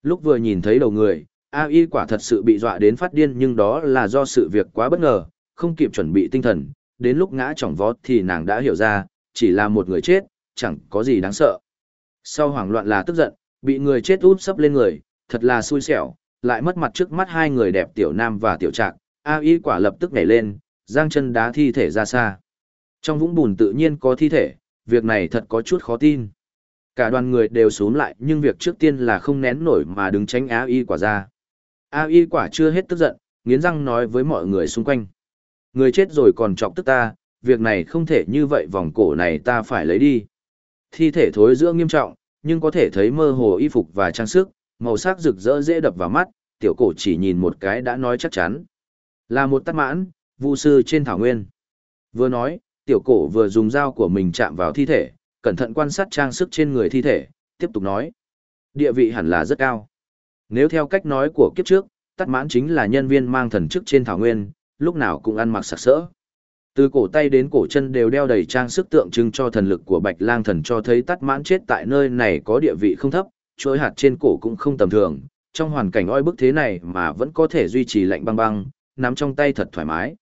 Lúc vừa nhìn thấy đầu người, A y quả thật sự bị dọa đến phát điên nhưng đó là do sự việc quá bất ngờ, không kịp chuẩn bị tinh thần, đến lúc ngã chỏng vó thì nàng đã hiểu ra, chỉ là một người chết, chẳng có gì đáng sợ. Sau hoảng loạn là tức giận, bị người chết út sấp lên người, thật là xui xẻo, lại mất mặt trước mắt hai người đẹp tiểu nam và tiểu trạc, A y quả lập tức nhảy lên, giang chân đá thi thể ra xa. Trong vũng bùn tự nhiên có thi thể, việc này thật có chút khó tin. Cả đoàn người đều xuống lại nhưng việc trước tiên là không nén nổi mà đứng tránh A y quả ra. A y quả chưa hết tức giận, nghiến răng nói với mọi người xung quanh. Người chết rồi còn chọc tức ta, việc này không thể như vậy vòng cổ này ta phải lấy đi. Thi thể thối giữa nghiêm trọng, nhưng có thể thấy mơ hồ y phục và trang sức, màu sắc rực rỡ dễ đập vào mắt, tiểu cổ chỉ nhìn một cái đã nói chắc chắn. Là một tắt mãn, vu sư trên thảo nguyên. Vừa nói, tiểu cổ vừa dùng dao của mình chạm vào thi thể, cẩn thận quan sát trang sức trên người thi thể, tiếp tục nói. Địa vị hẳn là rất cao. Nếu theo cách nói của kiếp trước, tắt mãn chính là nhân viên mang thần chức trên thảo nguyên, lúc nào cũng ăn mặc sặc sỡ. Từ cổ tay đến cổ chân đều đeo đầy trang sức tượng trưng cho thần lực của Bạch Lang thần cho thấy tắt mãn chết tại nơi này có địa vị không thấp, chuỗi hạt trên cổ cũng không tầm thường, trong hoàn cảnh oi bức thế này mà vẫn có thể duy trì lạnh băng băng, nắm trong tay thật thoải mái.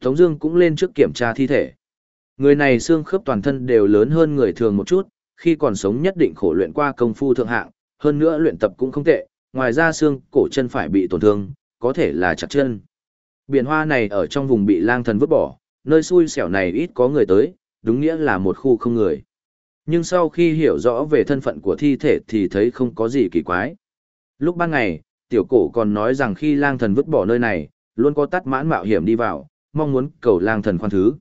Tống Dương cũng lên trước kiểm tra thi thể. Người này xương khớp toàn thân đều lớn hơn người thường một chút, khi còn sống nhất định khổ luyện qua công phu thượng hạng, hơn nữa luyện tập cũng không tệ, ngoài ra xương cổ chân phải bị tổn thương, có thể là chặt chân. Biển hoa này ở trong vùng bị lang thần vứt bỏ, nơi xui xẻo này ít có người tới, đúng nghĩa là một khu không người. Nhưng sau khi hiểu rõ về thân phận của thi thể thì thấy không có gì kỳ quái. Lúc ban ngày, tiểu cổ còn nói rằng khi lang thần vứt bỏ nơi này, luôn có tắt mãn mạo hiểm đi vào, mong muốn cầu lang thần khoan thứ.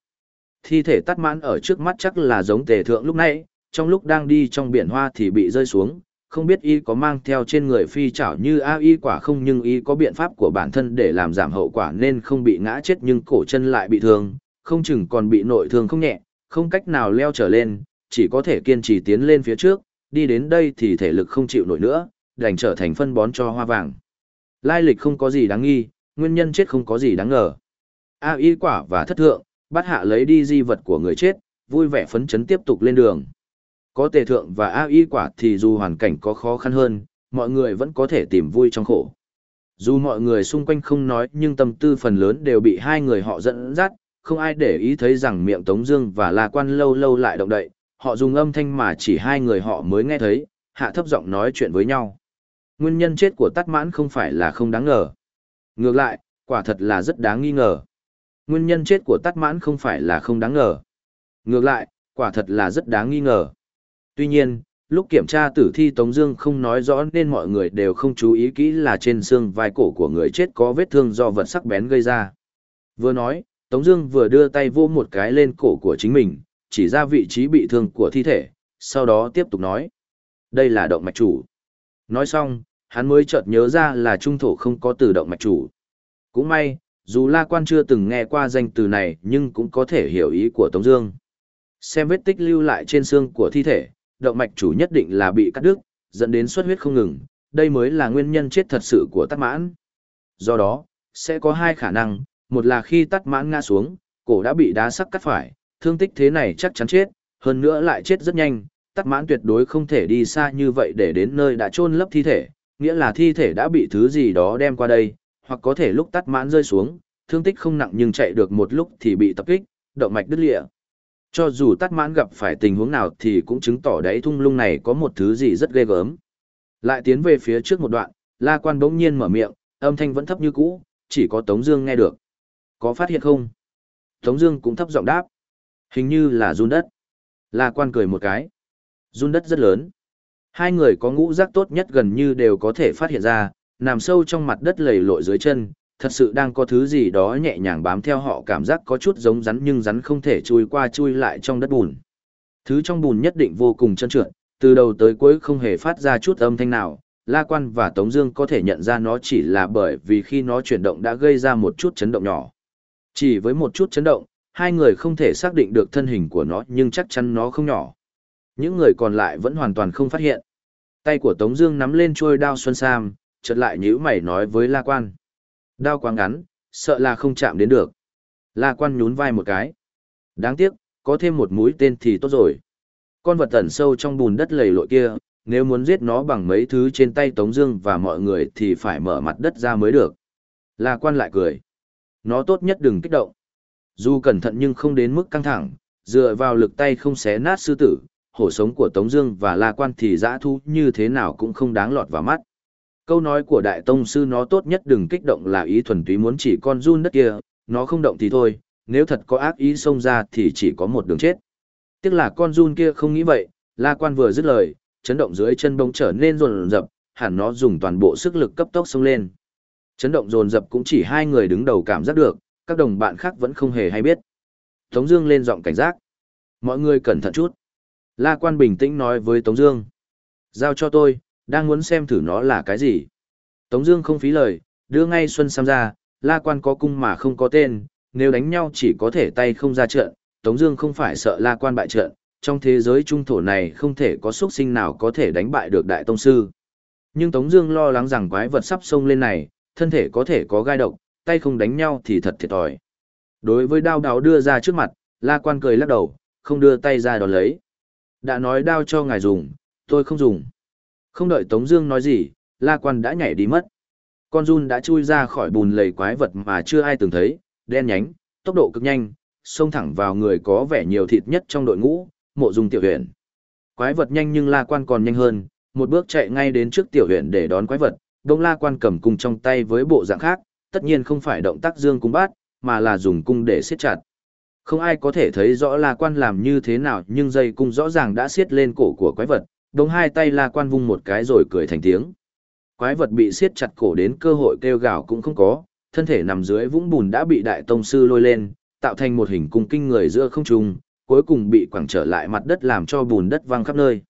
Thi thể tắt mãn ở trước mắt chắc là giống tề thượng lúc nãy, trong lúc đang đi trong biển hoa thì bị rơi xuống, không biết y có mang theo trên người phi chảo như a y quả không nhưng y có biện pháp của bản thân để làm giảm hậu quả nên không bị ngã chết nhưng cổ chân lại bị thương, không chừng còn bị nội thương không nhẹ, không cách nào leo trở lên, chỉ có thể kiên trì tiến lên phía trước, đi đến đây thì thể lực không chịu nổi nữa, đành trở thành phân bón cho hoa vàng. Lai lịch không có gì đáng nghi, nguyên nhân chết không có gì đáng ngờ. A y quả và thất thượng, bắt hạ lấy đi di vật của người chết, vui vẻ phấn chấn tiếp tục lên đường. Có tề thượng và A y quả thì dù hoàn cảnh có khó khăn hơn, mọi người vẫn có thể tìm vui trong khổ. Dù mọi người xung quanh không nói nhưng tâm tư phần lớn đều bị hai người họ dẫn dắt, không ai để ý thấy rằng miệng Tống Dương và La Quan lâu lâu lại động đậy, họ dùng âm thanh mà chỉ hai người họ mới nghe thấy, hạ thấp giọng nói chuyện với nhau. Nguyên nhân chết của Tát Mãn không phải là không đáng ngờ. Ngược lại, quả thật là rất đáng nghi ngờ. Nguyên nhân chết của Tát Mãn không phải là không đáng ngờ. Ngược lại, quả thật là rất đáng nghi ngờ. Tuy nhiên, lúc kiểm tra tử thi Tống Dương không nói rõ nên mọi người đều không chú ý kỹ là trên xương vai cổ của người chết có vết thương do vật sắc bén gây ra. Vừa nói, Tống Dương vừa đưa tay vô một cái lên cổ của chính mình, chỉ ra vị trí bị thương của thi thể, sau đó tiếp tục nói: đây là động mạch chủ. Nói xong, hắn mới chợt nhớ ra là trung thổ không có từ động mạch chủ. Cũng may, dù La Quan chưa từng nghe qua danh từ này nhưng cũng có thể hiểu ý của Tống Dương. Xem vết tích lưu lại trên xương của thi thể, động mạch chủ nhất định là bị cắt đứt, dẫn đến xuất huyết không ngừng, đây mới là nguyên nhân chết thật sự của tắc mãn. Do đó, sẽ có hai khả năng, một là khi tắt mãn ngã xuống, cổ đã bị đá sắc cắt phải, thương tích thế này chắc chắn chết, hơn nữa lại chết rất nhanh, tắt mãn tuyệt đối không thể đi xa như vậy để đến nơi đã chôn lấp thi thể, nghĩa là thi thể đã bị thứ gì đó đem qua đây, hoặc có thể lúc tắt mãn rơi xuống, thương tích không nặng nhưng chạy được một lúc thì bị tập kích, động mạch đứt lìa. Cho dù tắt mãn gặp phải tình huống nào thì cũng chứng tỏ đáy thung lung này có một thứ gì rất ghê gớm. Lại tiến về phía trước một đoạn, La Quan bỗng nhiên mở miệng, âm thanh vẫn thấp như cũ, chỉ có Tống Dương nghe được. Có phát hiện không? Tống Dương cũng thấp giọng đáp. Hình như là run đất. La Quan cười một cái. Run đất rất lớn. Hai người có ngũ giác tốt nhất gần như đều có thể phát hiện ra, nằm sâu trong mặt đất lầy lội dưới chân, thật sự đang có thứ gì đó nhẹ nhàng bám theo họ cảm giác có chút giống rắn nhưng rắn không thể chui qua chui lại trong đất bùn. Thứ trong bùn nhất định vô cùng trơn trượt, từ đầu tới cuối không hề phát ra chút âm thanh nào. La Quan và Tống Dương có thể nhận ra nó chỉ là bởi vì khi nó chuyển động đã gây ra một chút chấn động nhỏ. Chỉ với một chút chấn động, hai người không thể xác định được thân hình của nó nhưng chắc chắn nó không nhỏ. Những người còn lại vẫn hoàn toàn không phát hiện. Tay của Tống Dương nắm lên chuôi đao xuân sam, chợt lại nhíu mày nói với La Quan: Đao quá ngắn, sợ là không chạm đến được. La Quan nhún vai một cái. Đáng tiếc, có thêm một mũi tên thì tốt rồi. Con vật tẩn sâu trong bùn đất lầy lội kia, nếu muốn giết nó bằng mấy thứ trên tay Tống Dương và mọi người thì phải mở mặt đất ra mới được. La Quan lại cười. Nó tốt nhất đừng kích động. Dù cẩn thận nhưng không đến mức căng thẳng, dựa vào lực tay không xé nát sư tử, hổ sống của Tống Dương và La Quan thì dã thu như thế nào cũng không đáng lọt vào mắt. Câu nói của Đại Tông Sư nó tốt nhất đừng kích động là ý thuần túy muốn chỉ con run đất kia, nó không động thì thôi, nếu thật có ác ý xông ra thì chỉ có một đường chết. Tiếc là con run kia không nghĩ vậy, La Quan vừa dứt lời, chấn động dưới chân bỗng trở nên rồn rập, hẳn nó dùng toàn bộ sức lực cấp tốc xông lên. Chấn động dồn dập cũng chỉ hai người đứng đầu cảm giác được, các đồng bạn khác vẫn không hề hay biết. Tống Dương lên giọng cảnh giác, mọi người cẩn thận chút. La Quan bình tĩnh nói với Tống Dương, giao cho tôi, đang muốn xem thử nó là cái gì. Tống Dương không phí lời, đưa ngay Xuân Sam ra, La Quan có cung mà không có tên, nếu đánh nhau chỉ có thể tay không ra trận. Tống Dương không phải sợ La Quan bại trận, trong thế giới trung thổ này không thể có xuất sinh nào có thể đánh bại được Đại Tông Sư. Nhưng Tống Dương lo lắng rằng quái vật sắp xông lên này, thân thể có thể có gai độc, tay không đánh nhau thì thật thiệt thòi. Đối với đao đáo đưa ra trước mặt, La Quan cười lắc đầu, không đưa tay ra đón lấy. Đã nói đao cho ngài dùng, tôi không dùng. Không đợi Tống Dương nói gì, La Quan đã nhảy đi mất. Con Jun đã chui ra khỏi bùn lầy quái vật mà chưa ai từng thấy, đen nhánh, tốc độ cực nhanh, xông thẳng vào người có vẻ nhiều thịt nhất trong đội ngũ, mộ dung tiểu huyền. Quái vật nhanh nhưng La Quan còn nhanh hơn, một bước chạy ngay đến trước tiểu huyền để đón quái vật. Đông La Quan cầm cung trong tay với bộ dạng khác, tất nhiên không phải động tác dương cung bát, mà là dùng cung để siết chặt. Không ai có thể thấy rõ La Quan làm như thế nào nhưng dây cung rõ ràng đã siết lên cổ của quái vật, Đông hai tay La Quan vung một cái rồi cười thành tiếng. Quái vật bị siết chặt cổ đến cơ hội kêu gào cũng không có, thân thể nằm dưới vũng bùn đã bị đại tông sư lôi lên, tạo thành một hình cung kinh người giữa không trung, cuối cùng bị quẳng trở lại mặt đất làm cho bùn đất văng khắp nơi.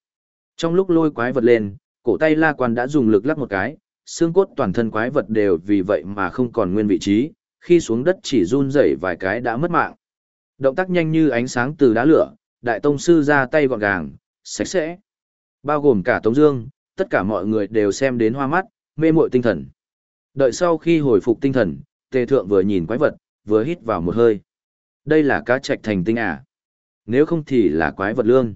Trong lúc lôi quái vật lên, cổ tay La Quan đã dùng lực lắc một cái, xương cốt toàn thân quái vật đều vì vậy mà không còn nguyên vị trí, khi xuống đất chỉ run rẩy vài cái đã mất mạng. Động tác nhanh như ánh sáng từ đá lửa, đại tông sư ra tay gọn gàng, sạch sẽ. Bao gồm cả Tống Dương, tất cả mọi người đều xem đến hoa mắt, mê muội tinh thần. Đợi sau khi hồi phục tinh thần, Tề Thượng vừa nhìn quái vật, vừa hít vào một hơi. Đây là cá trạch thành tinh à? Nếu không thì là quái vật lương.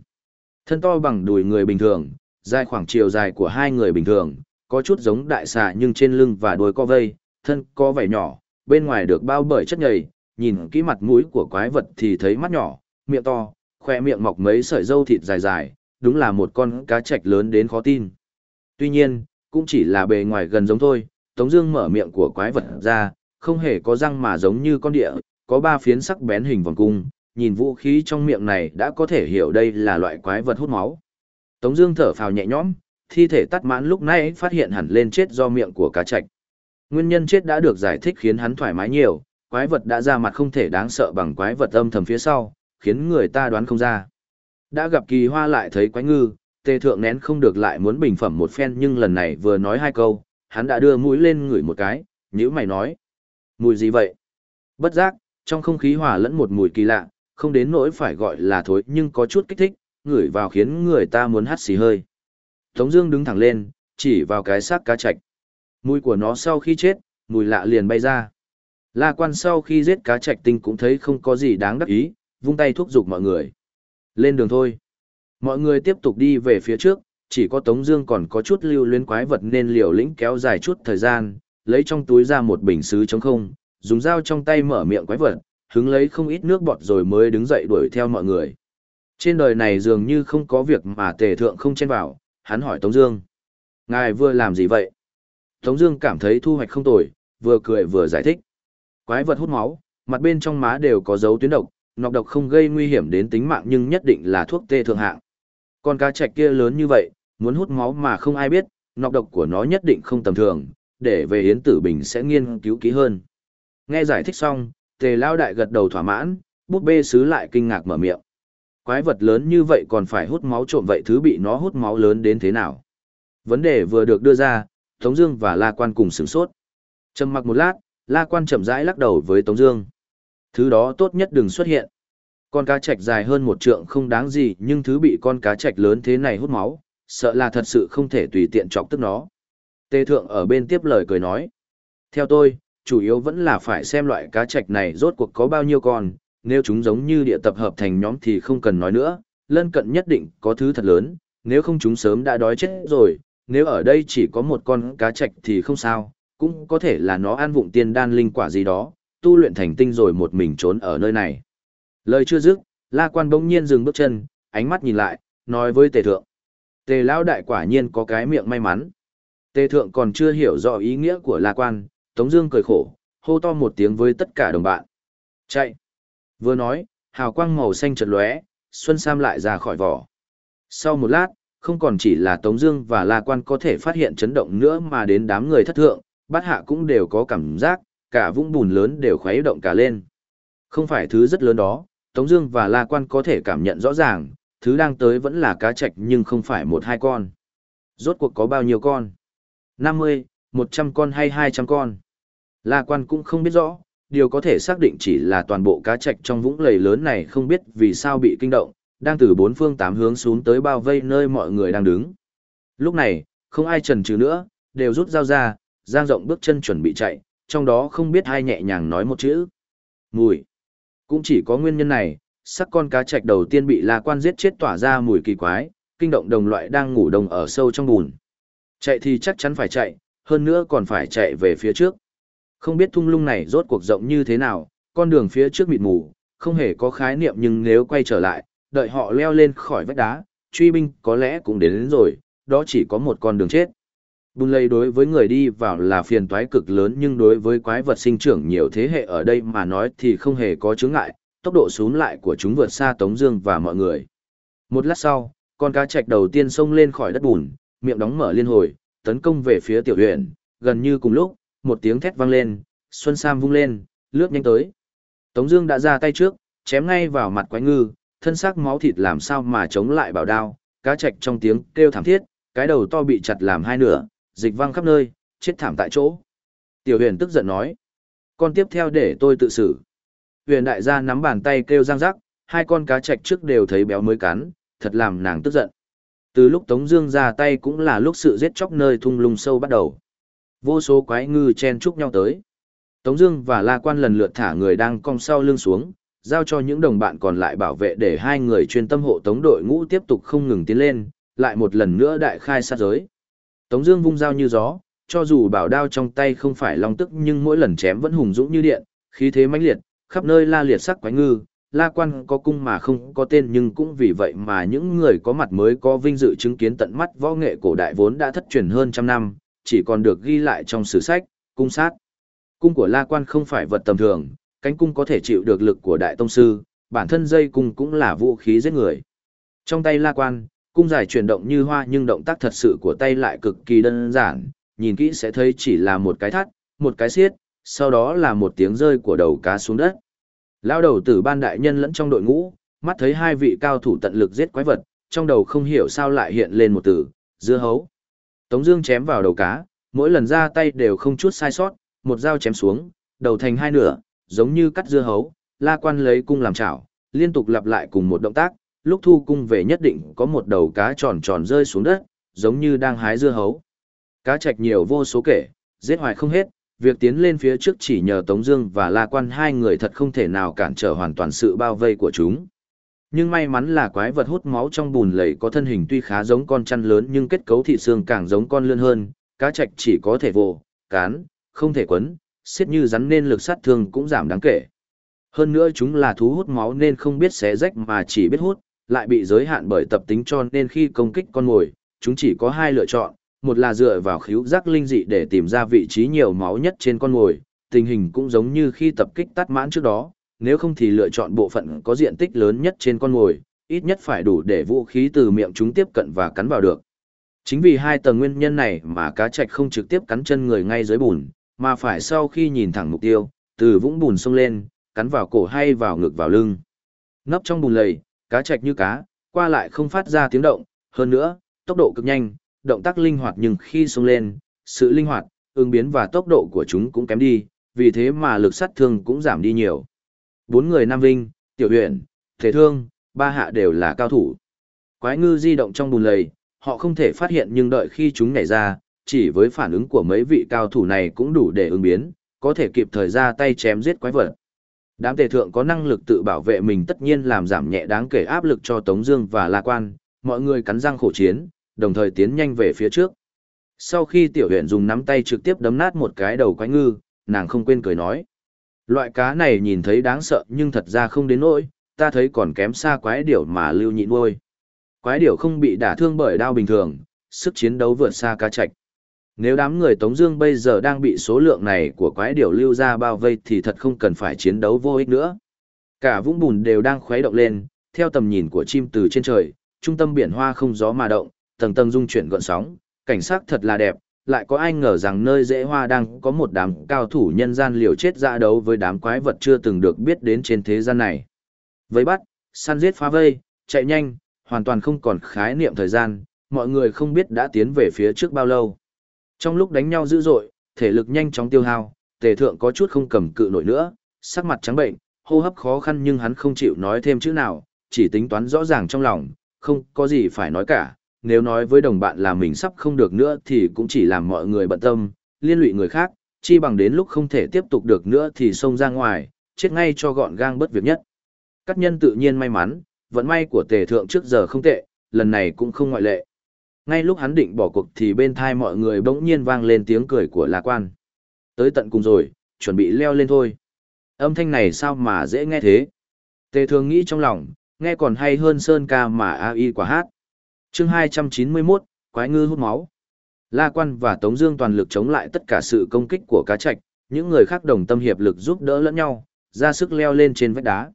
Thân to bằng đùi người bình thường, dài khoảng chiều dài của hai người bình thường, có chút giống đại xà nhưng trên lưng và đuôi co vây, thân có vẻ nhỏ, bên ngoài được bao bởi chất nhầy, nhìn kỹ mặt mũi của quái vật thì thấy mắt nhỏ, miệng to, khoe miệng mọc mấy sợi râu thịt dài dài, đúng là một con cá trạch lớn đến khó tin. Tuy nhiên, cũng chỉ là bề ngoài gần giống thôi, Tống Dương mở miệng của quái vật ra, không hề có răng mà giống như con địa, có ba phiến sắc bén hình vòng cung, nhìn vũ khí trong miệng này đã có thể hiểu đây là loại quái vật hút máu. Tống Dương thở phào nhẹ nhõm, thi thể tắt mãn lúc nãy phát hiện hẳn lên chết do miệng của cá trạch. Nguyên nhân chết đã được giải thích khiến hắn thoải mái nhiều, quái vật đã ra mặt không thể đáng sợ bằng quái vật âm thầm phía sau, khiến người ta đoán không ra. Đã gặp kỳ hoa lại thấy quái ngư, tề thượng nén không được lại muốn bình phẩm một phen nhưng lần này vừa nói hai câu, hắn đã đưa mũi lên ngửi một cái, nhữ mày nói. Mùi gì vậy? Bất giác, trong không khí hòa lẫn một mùi kỳ lạ, không đến nỗi phải gọi là thối nhưng có chút kích thích, ngửi vào khiến người ta muốn hắt xì hơi. Tống Dương đứng thẳng lên, chỉ vào cái xác cá trạch. Mùi của nó sau khi chết, mùi lạ liền bay ra. La quan sau khi giết cá trạch tinh cũng thấy không có gì đáng đắc ý, vung tay thúc giục mọi người. Lên đường thôi. Mọi người tiếp tục đi về phía trước, chỉ có Tống Dương còn có chút lưu luyến quái vật nên liều lĩnh kéo dài chút thời gian, lấy trong túi ra một bình sứ trống không, dùng dao trong tay mở miệng quái vật, hứng lấy không ít nước bọt rồi mới đứng dậy đuổi theo mọi người. Trên đời này dường như không có việc mà tề thượng không chen vào, hắn hỏi Tống Dương. Ngài vừa làm gì vậy? Tống Dương cảm thấy thu hoạch không tồi, vừa cười vừa giải thích. Quái vật hút máu, mặt bên trong má đều có dấu tuyến độc, nọc độc không gây nguy hiểm đến tính mạng nhưng nhất định là thuốc tê thượng hạng. Con cá trạch kia lớn như vậy, muốn hút máu mà không ai biết, nọc độc của nó nhất định không tầm thường, để về Yến Tử Bình sẽ nghiên cứu kỹ hơn. Nghe giải thích xong, tề lao đại gật đầu thỏa mãn, bút bê sứ lại kinh ngạc mở miệng. Quái vật lớn như vậy còn phải hút máu trộm vậy thứ bị nó hút máu lớn đến thế nào? Vấn đề vừa được đưa ra, Tống Dương và La Quan cùng sửng sốt. Trầm mặc một lát, La Quan chậm rãi lắc đầu với Tống Dương. Thứ đó tốt nhất đừng xuất hiện. Con cá trạch dài hơn một trượng không đáng gì, nhưng thứ bị con cá trạch lớn thế này hút máu, sợ là thật sự không thể tùy tiện chọc tức nó. Tề Thượng ở bên tiếp lời cười nói. Theo tôi, chủ yếu vẫn là phải xem loại cá trạch này rốt cuộc có bao nhiêu con, nếu chúng giống như địa tập hợp thành nhóm thì không cần nói nữa, lân cận nhất định có thứ thật lớn, nếu không chúng sớm đã đói chết rồi, nếu ở đây chỉ có một con cá trạch thì không sao, cũng có thể là nó ăn vụng tiên đan linh quả gì đó, tu luyện thành tinh rồi một mình trốn ở nơi này. Lời chưa dứt, La Quan bỗng nhiên dừng bước chân, ánh mắt nhìn lại, nói với Tề Thượng. Tề Lão Đại quả nhiên có cái miệng may mắn. Tề Thượng còn chưa hiểu rõ ý nghĩa của La Quan, Tống Dương cười khổ, hô to một tiếng với tất cả đồng bạn. Chạy! Vừa nói, hào quang màu xanh chợt lóe, Xuân Sam lại ra khỏi vỏ. Sau một lát, không còn chỉ là Tống Dương và La Quan có thể phát hiện chấn động nữa mà đến đám người thất thượng, bát hạ cũng đều có cảm giác, cả vũng bùn lớn đều khuấy động cả lên. Không phải thứ rất lớn đó, Tống Dương và La Quan có thể cảm nhận rõ ràng, thứ đang tới vẫn là cá trạch nhưng không phải một hai con. Rốt cuộc có bao nhiêu con? 50, 100 con hay 200 con? La Quan cũng không biết rõ, điều có thể xác định chỉ là toàn bộ cá trạch trong vũng lầy lớn này không biết vì sao bị kinh động, đang từ bốn phương tám hướng xuống tới bao vây nơi mọi người đang đứng. Lúc này, không ai chần chừ nữa, đều rút dao ra, giang rộng bước chân chuẩn bị chạy, trong đó không biết ai nhẹ nhàng nói một chữ. Mùi. Cũng chỉ có nguyên nhân này, sắc con cá trạch đầu tiên bị La Quan giết chết tỏa ra mùi kỳ quái, kinh động đồng loại đang ngủ đồng ở sâu trong bùn. Chạy thì chắc chắn phải chạy, hơn nữa còn phải chạy về phía trước. Không biết thung lũng này rốt cuộc rộng như thế nào, con đường phía trước mịt mù, không hề có khái niệm nhưng nếu quay trở lại, đợi họ leo lên khỏi vách đá, truy binh có lẽ cũng đến, đến rồi, đó chỉ có một con đường chết. Bùn lầy đối với người đi vào là phiền toái cực lớn nhưng đối với quái vật sinh trưởng nhiều thế hệ ở đây mà nói thì không hề có chướng ngại, tốc độ xuống lại của chúng vượt xa Tống Dương và mọi người. Một lát sau, con cá trạch đầu tiên xông lên khỏi đất bùn, miệng đóng mở liên hồi, tấn công về phía tiểu huyện, gần như cùng lúc, một tiếng thét vang lên, Xuân Sam vung lên, lướt nhanh tới. Tống Dương đã ra tay trước, chém ngay vào mặt quái ngư, thân xác máu thịt làm sao mà chống lại bảo đao, cá trạch trong tiếng kêu thảm thiết, cái đầu to bị chặt làm hai nửa, dịch văng khắp nơi, chết thảm tại chỗ. Tiểu huyền tức giận nói, con tiếp theo để tôi tự xử. Huyền đại gia nắm bàn tay kêu răng rắc, hai con cá trạch trước đều thấy béo mới cắn, thật làm nàng tức giận. Từ lúc Tống Dương ra tay cũng là lúc sự giết chóc nơi thung lũng sâu bắt đầu. Vô số quái ngư chen chúc nhau tới. Tống Dương và La Quan lần lượt thả người đang cong sau lưng xuống, giao cho những đồng bạn còn lại bảo vệ để hai người chuyên tâm hộ tống đội ngũ tiếp tục không ngừng tiến lên, lại một lần nữa đại khai sát giới. Tống Dương vung dao như gió, cho dù bảo đao trong tay không phải long tức nhưng mỗi lần chém vẫn hùng dũng như điện, khí thế mãnh liệt, khắp nơi la liệt sắc quái ngư. La quan có cung mà không có tên nhưng cũng vì vậy mà những người có mặt mới có vinh dự chứng kiến tận mắt võ nghệ cổ đại vốn đã thất truyền hơn trăm năm, chỉ còn được ghi lại trong sử sách, cung sát. Cung của La quan không phải vật tầm thường, cánh cung có thể chịu được lực của đại tông sư, bản thân dây cung cũng là vũ khí giết người. Trong tay La quan, cung dài chuyển động như hoa nhưng động tác thật sự của tay lại cực kỳ đơn giản, nhìn kỹ sẽ thấy chỉ là một cái thắt, một cái xiết, sau đó là một tiếng rơi của đầu cá xuống đất. Lao đầu tử ban đại nhân lẫn trong đội ngũ, mắt thấy hai vị cao thủ tận lực giết quái vật, trong đầu không hiểu sao lại hiện lên một từ, dưa hấu. Tống Dương chém vào đầu cá, mỗi lần ra tay đều không chút sai sót, một dao chém xuống, đầu thành hai nửa, giống như cắt dưa hấu. La Quan lấy cung làm chảo, liên tục lặp lại cùng một động tác, lúc thu cung về nhất định có một đầu cá tròn tròn rơi xuống đất, giống như đang hái dưa hấu. Cá trạch nhiều vô số kể, giết hoài không hết, việc tiến lên phía trước chỉ nhờ Tống Dương và La Quan hai người thật không thể nào cản trở hoàn toàn sự bao vây của chúng. Nhưng may mắn là quái vật hút máu trong bùn lầy có thân hình tuy khá giống con chăn lớn nhưng kết cấu thị xương càng giống con lươn hơn, cá trạch chỉ có thể vồ, cán, không thể quấn, xiết như rắn nên lực sát thương cũng giảm đáng kể. Hơn nữa chúng là thú hút máu nên không biết xé rách mà chỉ biết hút, lại bị giới hạn bởi tập tính cho nên khi công kích con mồi, chúng chỉ có hai lựa chọn, một là dựa vào khíu giác linh dị để tìm ra vị trí nhiều máu nhất trên con mồi, tình hình cũng giống như khi tập kích tắt mãn trước đó, nếu không thì lựa chọn bộ phận có diện tích lớn nhất trên con mồi, ít nhất phải đủ để vũ khí từ miệng chúng tiếp cận và cắn vào được. Chính vì hai tầng nguyên nhân này mà cá trạch không trực tiếp cắn chân người ngay dưới bùn, mà phải sau khi nhìn thẳng mục tiêu, từ vũng bùn xông lên, cắn vào cổ hay vào ngực vào lưng. Nấp trong bùn lầy, cá trạch như cá, qua lại không phát ra tiếng động, hơn nữa, tốc độ cực nhanh, động tác linh hoạt nhưng khi xông lên, sự linh hoạt, ứng biến và tốc độ của chúng cũng kém đi, vì thế mà lực sát thương cũng giảm đi nhiều. Bốn người Nam Vinh, Tiểu huyện, Thế Thương, ba hạ đều là cao thủ. Quái ngư di động trong bùn lầy, họ không thể phát hiện nhưng đợi khi chúng nhảy ra, chỉ với phản ứng của mấy vị cao thủ này cũng đủ để ứng biến, có thể kịp thời ra tay chém giết quái vật. Đám tề thượng có năng lực tự bảo vệ mình tất nhiên làm giảm nhẹ đáng kể áp lực cho Tống Dương và La Quan, mọi người cắn răng khổ chiến, đồng thời tiến nhanh về phía trước. Sau khi tiểu huyện dùng nắm tay trực tiếp đấm nát một cái đầu quái ngư, nàng không quên cười nói. Loại cá này nhìn thấy đáng sợ nhưng thật ra không đến nỗi, ta thấy còn kém xa quái điểu mà lưu nhịn nuôi. Quái điểu không bị đả thương bởi đao bình thường, sức chiến đấu vượt xa cá trạch. Nếu đám người Tống Dương bây giờ đang bị số lượng này của quái điểu lưu ra bao vây thì thật không cần phải chiến đấu vô ích nữa. Cả vũng bùn đều đang khuấy động lên, theo tầm nhìn của chim từ trên trời, trung tâm biển hoa không gió mà động, tầng tầng dung chuyển gợn sóng, cảnh sắc thật là đẹp. Lại có ai ngờ rằng nơi dễ hoa đang có một đám cao thủ nhân gian liều chết ra đấu với đám quái vật chưa từng được biết đến trên thế gian này. Với bắt, săn giết phá vây, chạy nhanh, hoàn toàn không còn khái niệm thời gian, mọi người không biết đã tiến về phía trước bao lâu. Trong lúc đánh nhau dữ dội, thể lực nhanh chóng tiêu hao, tề thượng có chút không cầm cự nổi nữa, sắc mặt trắng bệnh, hô hấp khó khăn nhưng hắn không chịu nói thêm chữ nào, chỉ tính toán rõ ràng trong lòng, không có gì phải nói cả. Nếu nói với đồng bạn là mình sắp không được nữa thì cũng chỉ làm mọi người bận tâm, liên lụy người khác, chi bằng đến lúc không thể tiếp tục được nữa thì xông ra ngoài, chết ngay cho gọn gang bất việc nhất. Các nhân tự nhiên may mắn, vận may của tề thượng trước giờ không tệ, lần này cũng không ngoại lệ. Ngay lúc hắn định bỏ cuộc thì bên thai mọi người bỗng nhiên vang lên tiếng cười của Lạc Quan. Tới tận cùng rồi, chuẩn bị leo lên thôi. Âm thanh này sao mà dễ nghe thế? Tề thường nghĩ trong lòng, nghe còn hay hơn sơn ca mà AI quả hát chương 291, Quái ngư hút máu. La Quan và Tống Dương toàn lực chống lại tất cả sự công kích của cá trạch, những người khác đồng tâm hiệp lực giúp đỡ lẫn nhau, ra sức leo lên trên vách đá.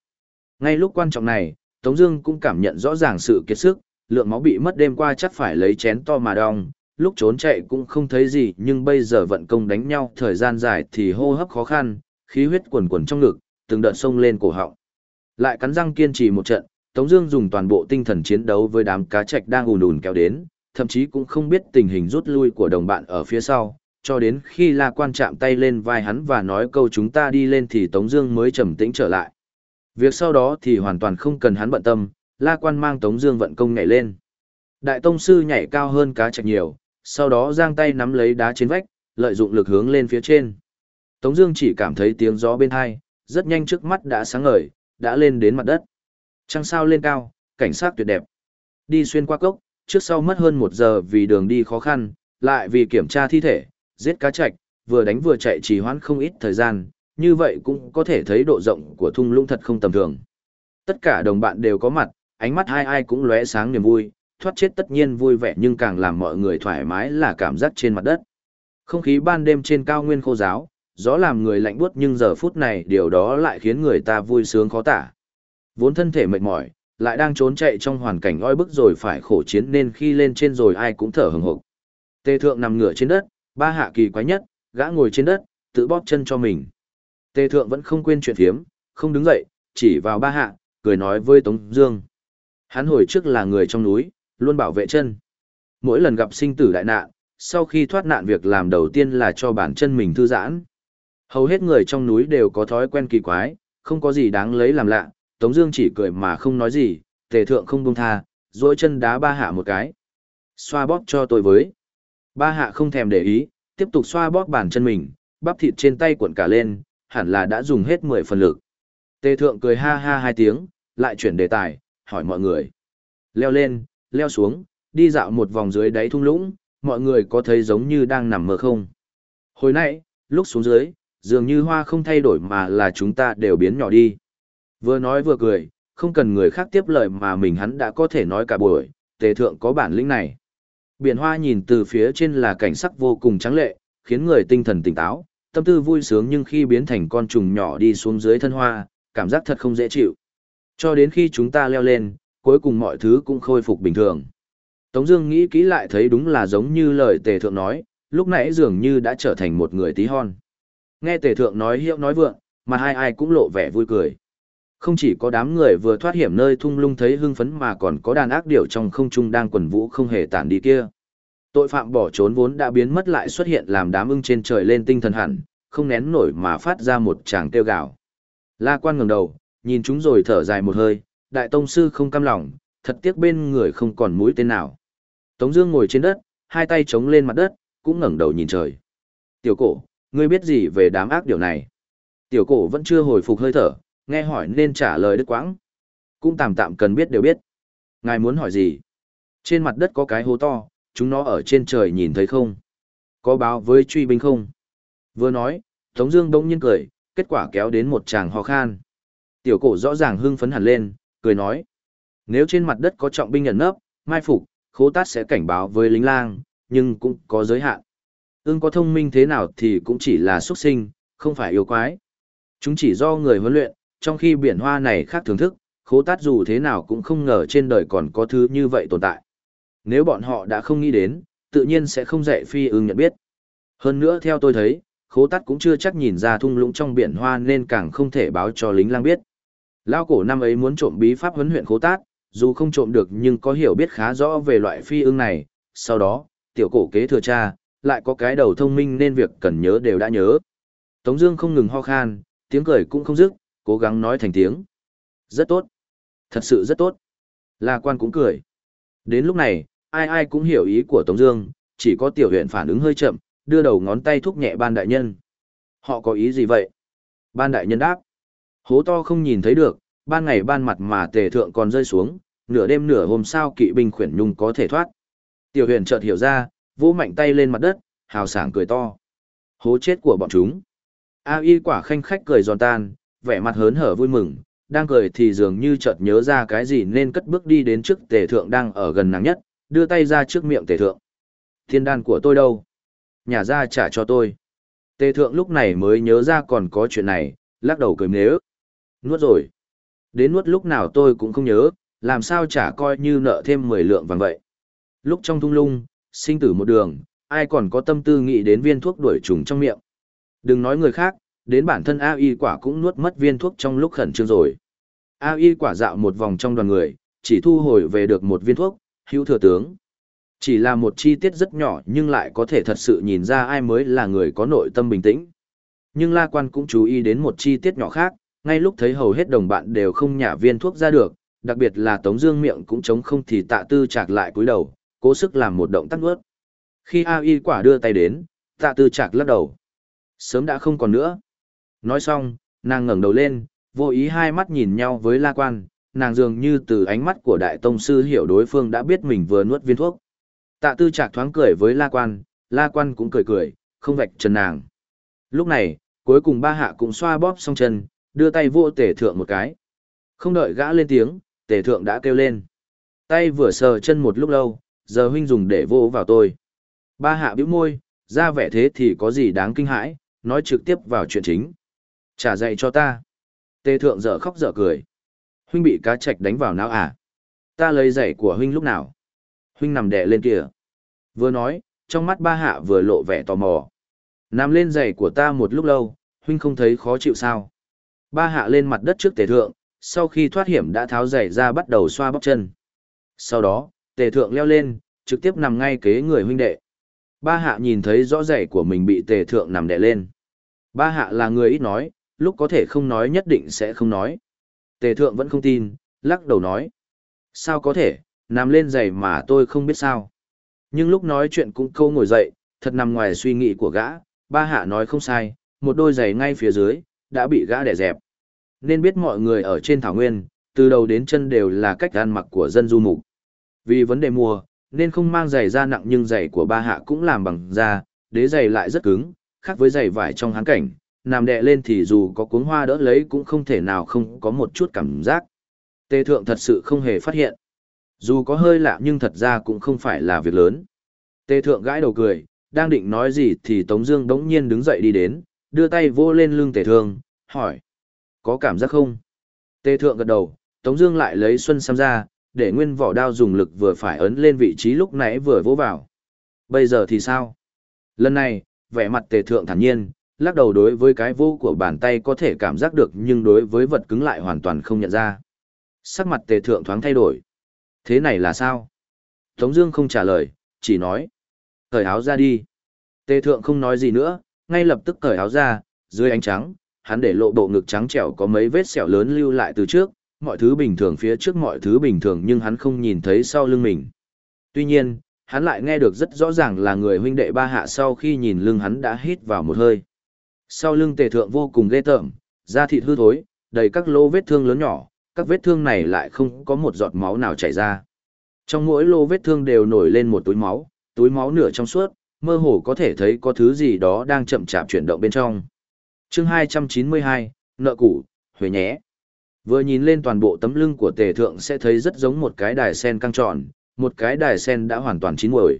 Ngay lúc quan trọng này, Tống Dương cũng cảm nhận rõ ràng sự kiệt sức, lượng máu bị mất đêm qua chắc phải lấy chén to mà đong, lúc trốn chạy cũng không thấy gì nhưng bây giờ vận công đánh nhau thời gian dài thì hô hấp khó khăn, khí huyết cuồn cuộn trong ngực, từng đợt sông lên cổ họng. Lại cắn răng kiên trì một trận, Tống Dương dùng toàn bộ tinh thần chiến đấu với đám cá trạch đang ùn ùn kéo đến, thậm chí cũng không biết tình hình rút lui của đồng bạn ở phía sau, cho đến khi La Quan chạm tay lên vai hắn và nói câu chúng ta đi lên thì Tống Dương mới trầm tĩnh trở lại. Việc sau đó thì hoàn toàn không cần hắn bận tâm, La Quan mang Tống Dương vận công nhảy lên. Đại Tông sư nhảy cao hơn cá trạch nhiều, sau đó giang tay nắm lấy đá trên vách, lợi dụng lực hướng lên phía trên. Tống Dương chỉ cảm thấy tiếng gió bên tai, rất nhanh trước mắt đã sáng ngời, đã lên đến mặt đất. Trăng sao lên cao, cảnh sát tuyệt đẹp. Đi xuyên qua cốc, trước sau mất hơn một giờ vì đường đi khó khăn, lại vì kiểm tra thi thể, giết cá chạch, vừa đánh vừa chạy trì hoãn không ít thời gian, như vậy cũng có thể thấy độ rộng của thung lũng thật không tầm thường. Tất cả đồng bạn đều có mặt, ánh mắt hai ai cũng lóe sáng niềm vui, thoát chết tất nhiên vui vẻ nhưng càng làm mọi người thoải mái là cảm giác trên mặt đất. Không khí ban đêm trên cao nguyên khô giáo, gió làm người lạnh buốt nhưng giờ phút này điều đó lại khiến người ta vui sướng khó tả. Vốn thân thể mệt mỏi, lại đang trốn chạy trong hoàn cảnh oi bức rồi phải khổ chiến nên khi lên trên rồi ai cũng thở hừng hực. Tề thượng nằm ngửa trên đất, ba hạ kỳ quái nhất, gã ngồi trên đất, tự bóp chân cho mình. Tề thượng vẫn không quên chuyện phiếm, không đứng dậy, chỉ vào ba hạ, cười nói với Tống Dương. Hắn hồi trước là người trong núi, luôn bảo vệ chân. Mỗi lần gặp sinh tử đại nạn, sau khi thoát nạn việc làm đầu tiên là cho bản chân mình thư giãn. Hầu hết người trong núi đều có thói quen kỳ quái, không có gì đáng lấy làm lạ, Tống Dương chỉ cười mà không nói gì, tề thượng không buông tha, duỗi chân đá ba hạ một cái. Xoa bóp cho tôi với. Ba hạ không thèm để ý, tiếp tục xoa bóp bàn chân mình, bắp thịt trên tay cuộn cả lên, hẳn là đã dùng hết 10 phần lực. Tề thượng cười ha ha hai tiếng, lại chuyển đề tài, hỏi mọi người. Leo lên, leo xuống, đi dạo một vòng dưới đáy thung lũng, mọi người có thấy giống như đang nằm mơ không? Hồi nãy, lúc xuống dưới, dường như hoa không thay đổi mà là chúng ta đều biến nhỏ đi. Vừa nói vừa cười, không cần người khác tiếp lời mà mình hắn đã có thể nói cả buổi, tề thượng có bản lĩnh này. Biển hoa nhìn từ phía trên là cảnh sắc vô cùng trắng lệ, khiến người tinh thần tỉnh táo, tâm tư vui sướng nhưng khi biến thành con trùng nhỏ đi xuống dưới thân hoa, cảm giác thật không dễ chịu. Cho đến khi chúng ta leo lên, cuối cùng mọi thứ cũng khôi phục bình thường. Tống Dương nghĩ kỹ lại thấy đúng là giống như lời Tề Thượng nói, lúc nãy dường như đã trở thành một người tí hon. Nghe Tề Thượng nói hiệu nói vượng, mà hai ai cũng lộ vẻ vui cười. Không chỉ có đám người vừa thoát hiểm nơi thung lũng thấy hưng phấn mà còn có đàn ác điểu trong không trung đang quần vũ không hề tản đi kia. Tội phạm bỏ trốn vốn đã biến mất lại xuất hiện làm đám ưng trên trời lên tinh thần hẳn, không nén nổi mà phát ra một tràng kêu gào. La quan ngẩng đầu, nhìn chúng rồi thở dài một hơi, đại tông sư không cam lòng, thật tiếc bên người không còn mũi tên nào. Tống Dương ngồi trên đất, hai tay chống lên mặt đất, cũng ngẩng đầu nhìn trời. Tiểu cổ, ngươi biết gì về đám ác điều này? Tiểu cổ vẫn chưa hồi phục hơi thở, nghe hỏi nên trả lời đứt quãng. Cũng tạm tạm cần biết đều biết. Ngài muốn hỏi gì? Trên mặt đất có cái hố to, chúng nó ở trên trời nhìn thấy không? Có báo với truy binh không? Vừa nói, Tống Dương đông nhiên cười, kết quả kéo đến một chàng ho khan. Tiểu cổ rõ ràng hưng phấn hẳn lên, cười nói: nếu trên mặt đất có trọng binh nhận nấp, mai phục, khố tát sẽ cảnh báo với lính lang, nhưng cũng có giới hạn. Ưng có thông minh thế nào thì cũng chỉ là xuất sinh, không phải yêu quái. Chúng chỉ do người huấn luyện, trong khi biển hoa này khác thưởng thức, khố tát dù thế nào cũng không ngờ trên đời còn có thứ như vậy tồn tại. Nếu bọn họ đã không nghĩ đến, tự nhiên sẽ không dạy phi ưng nhận biết. Hơn nữa theo tôi thấy, khố tát cũng chưa chắc nhìn ra thung lũng trong biển hoa nên càng không thể báo cho lính lang biết. Lao cổ năm ấy muốn trộm bí pháp huấn luyện khố tát, dù không trộm được nhưng có hiểu biết khá rõ về loại phi ưng này, sau đó, tiểu cổ kế thừa cha, lại có cái đầu thông minh nên việc cần nhớ đều đã nhớ. Tống Dương không ngừng ho khan, tiếng cười cũng không dứt, cố gắng nói thành tiếng. Rất tốt. Thật sự rất tốt. La quan cũng cười. Đến lúc này, ai ai cũng hiểu ý của Tống Dương, chỉ có tiểu huyện phản ứng hơi chậm, đưa đầu ngón tay thúc nhẹ ban đại nhân. Họ có ý gì vậy? Ban đại nhân đáp. Hố to không nhìn thấy được, ban ngày ban mặt mà tề thượng còn rơi xuống, nửa đêm nửa hôm sao kỵ binh khuyển nhung có thể thoát. Tiểu huyền chợt hiểu ra, vỗ mạnh tay lên mặt đất, hào sảng cười to. Hố chết của bọn chúng. A y quả khanh khách cười giòn tan, vẻ mặt hớn hở vui mừng, đang cười thì dường như chợt nhớ ra cái gì nên cất bước đi đến trước tề thượng đang ở gần nàng nhất, đưa tay ra trước miệng tề thượng. Thiên đan của tôi đâu? Nhà ra trả cho tôi. Tề thượng lúc này mới nhớ ra còn có chuyện này, lắc đầu cười nếu. Nuốt rồi. Đến nuốt lúc nào tôi cũng không nhớ, làm sao trả coi như nợ thêm 10 lượng vàng vậy. Lúc trong thung lung, sinh tử một đường, ai còn có tâm tư nghĩ đến viên thuốc đuổi trùng trong miệng. Đừng nói người khác, đến bản thân A y quả cũng nuốt mất viên thuốc trong lúc khẩn trương rồi. A y quả dạo một vòng trong đoàn người, chỉ thu hồi về được một viên thuốc, hữu thừa tướng. Chỉ là một chi tiết rất nhỏ nhưng lại có thể thật sự nhìn ra ai mới là người có nội tâm bình tĩnh. Nhưng La Quan cũng chú ý đến một chi tiết nhỏ khác, ngay lúc thấy hầu hết đồng bạn đều không nhả viên thuốc ra được, đặc biệt là Tống Dương miệng cũng chống không thì tạ tư chạc lại cúi đầu, cố sức làm một động tác nuốt. Khi A Y quả đưa tay đến, tạ tư chạc lắc đầu. Sớm đã không còn nữa. Nói xong, nàng ngẩng đầu lên, vô ý hai mắt nhìn nhau với La Quan, nàng dường như từ ánh mắt của đại tông sư hiểu đối phương đã biết mình vừa nuốt viên thuốc. Tạ tư chạc thoáng cười với La Quan, La Quan cũng cười cười, không vạch trần nàng. Lúc này, cuối cùng ba hạ cũng xoa bóp xong chân, đưa tay vô tể thượng một cái. Không đợi gã lên tiếng, tể thượng đã kêu lên. Tay vừa sờ chân một lúc lâu, giờ huynh dùng để vô vào tôi. Ba hạ bĩu môi, ra vẻ thế thì có gì đáng kinh hãi, nói trực tiếp vào chuyện chính. Trả dạy cho ta. Tề thượng dở khóc dở cười. Huynh bị cá chạch đánh vào não à? Ta lấy giày của huynh lúc nào? Huynh nằm đè lên kìa. Vừa nói, trong mắt ba hạ vừa lộ vẻ tò mò. Nằm lên giày của ta một lúc lâu, huynh không thấy khó chịu sao? Ba hạ lên mặt đất trước tề thượng, sau khi thoát hiểm đã tháo giày ra bắt đầu xoa bóc chân. Sau đó, tề thượng leo lên, trực tiếp nằm ngay kế người huynh đệ. Ba hạ nhìn thấy rõ giày của mình bị tề thượng nằm đè lên. Ba hạ là người ít nói, lúc có thể không nói nhất định sẽ không nói. Tề thượng vẫn không tin, lắc đầu nói. Sao có thể, nằm lên giày mà tôi không biết sao. Nhưng lúc nói chuyện cũng câu ngồi dậy, thật nằm ngoài suy nghĩ của gã, ba hạ nói không sai, một đôi giày ngay phía dưới, đã bị gã đẻ dẹp. Nên biết mọi người ở trên thảo nguyên, từ đầu đến chân đều là cách ăn mặc của dân du mục. Vì vấn đề mùa, nên không mang giày da nặng nhưng giày của ba hạ cũng làm bằng da, đế giày lại rất cứng, khác với giày vải trong hán cảnh, nằm đè lên thì dù có cuống hoa đỡ lấy cũng không thể nào không có một chút cảm giác. Tề thượng thật sự không hề phát hiện. Dù có hơi lạ nhưng thật ra cũng không phải là việc lớn. Tề thượng gãi đầu cười, đang định nói gì thì Tống Dương đống nhiên đứng dậy đi đến, đưa tay vô lên lưng tề thượng, hỏi. Có cảm giác không? Tề thượng gật đầu, Tống Dương lại lấy xuân sam ra, để nguyên vỏ đao dùng lực vừa phải ấn lên vị trí lúc nãy vừa vỗ vào. Bây giờ thì sao? Lần này, vẻ mặt tề thượng thản nhiên, lắc đầu đối với cái vô của bàn tay có thể cảm giác được nhưng đối với vật cứng lại hoàn toàn không nhận ra. Sắc mặt tề thượng thoáng thay đổi. Thế này là sao? Tống Dương không trả lời, chỉ nói. Cởi áo ra đi. Tề thượng không nói gì nữa, ngay lập tức cởi áo ra, dưới ánh trắng, hắn để lộ bộ ngực trắng trẻo có mấy vết sẹo lớn lưu lại từ trước, mọi thứ bình thường phía trước mọi thứ bình thường nhưng hắn không nhìn thấy sau lưng mình. Tuy nhiên, hắn lại nghe được rất rõ ràng là người huynh đệ ba hạ sau khi nhìn lưng hắn đã hít vào một hơi. Sau lưng tề thượng vô cùng ghê tởm, da thịt hư thối, đầy các lỗ vết thương lớn nhỏ, các vết thương này lại không có một giọt máu nào chảy ra. Trong mỗi lô vết thương đều nổi lên một túi máu, túi máu nửa trong suốt, mơ hồ có thể thấy có thứ gì đó đang chậm chạp chuyển động bên trong. chương 292, nợ cũ, huế nhé. Vừa nhìn lên toàn bộ tấm lưng của tề thượng sẽ thấy rất giống một cái đài sen căng tròn, một cái đài sen đã hoàn toàn chín muồi.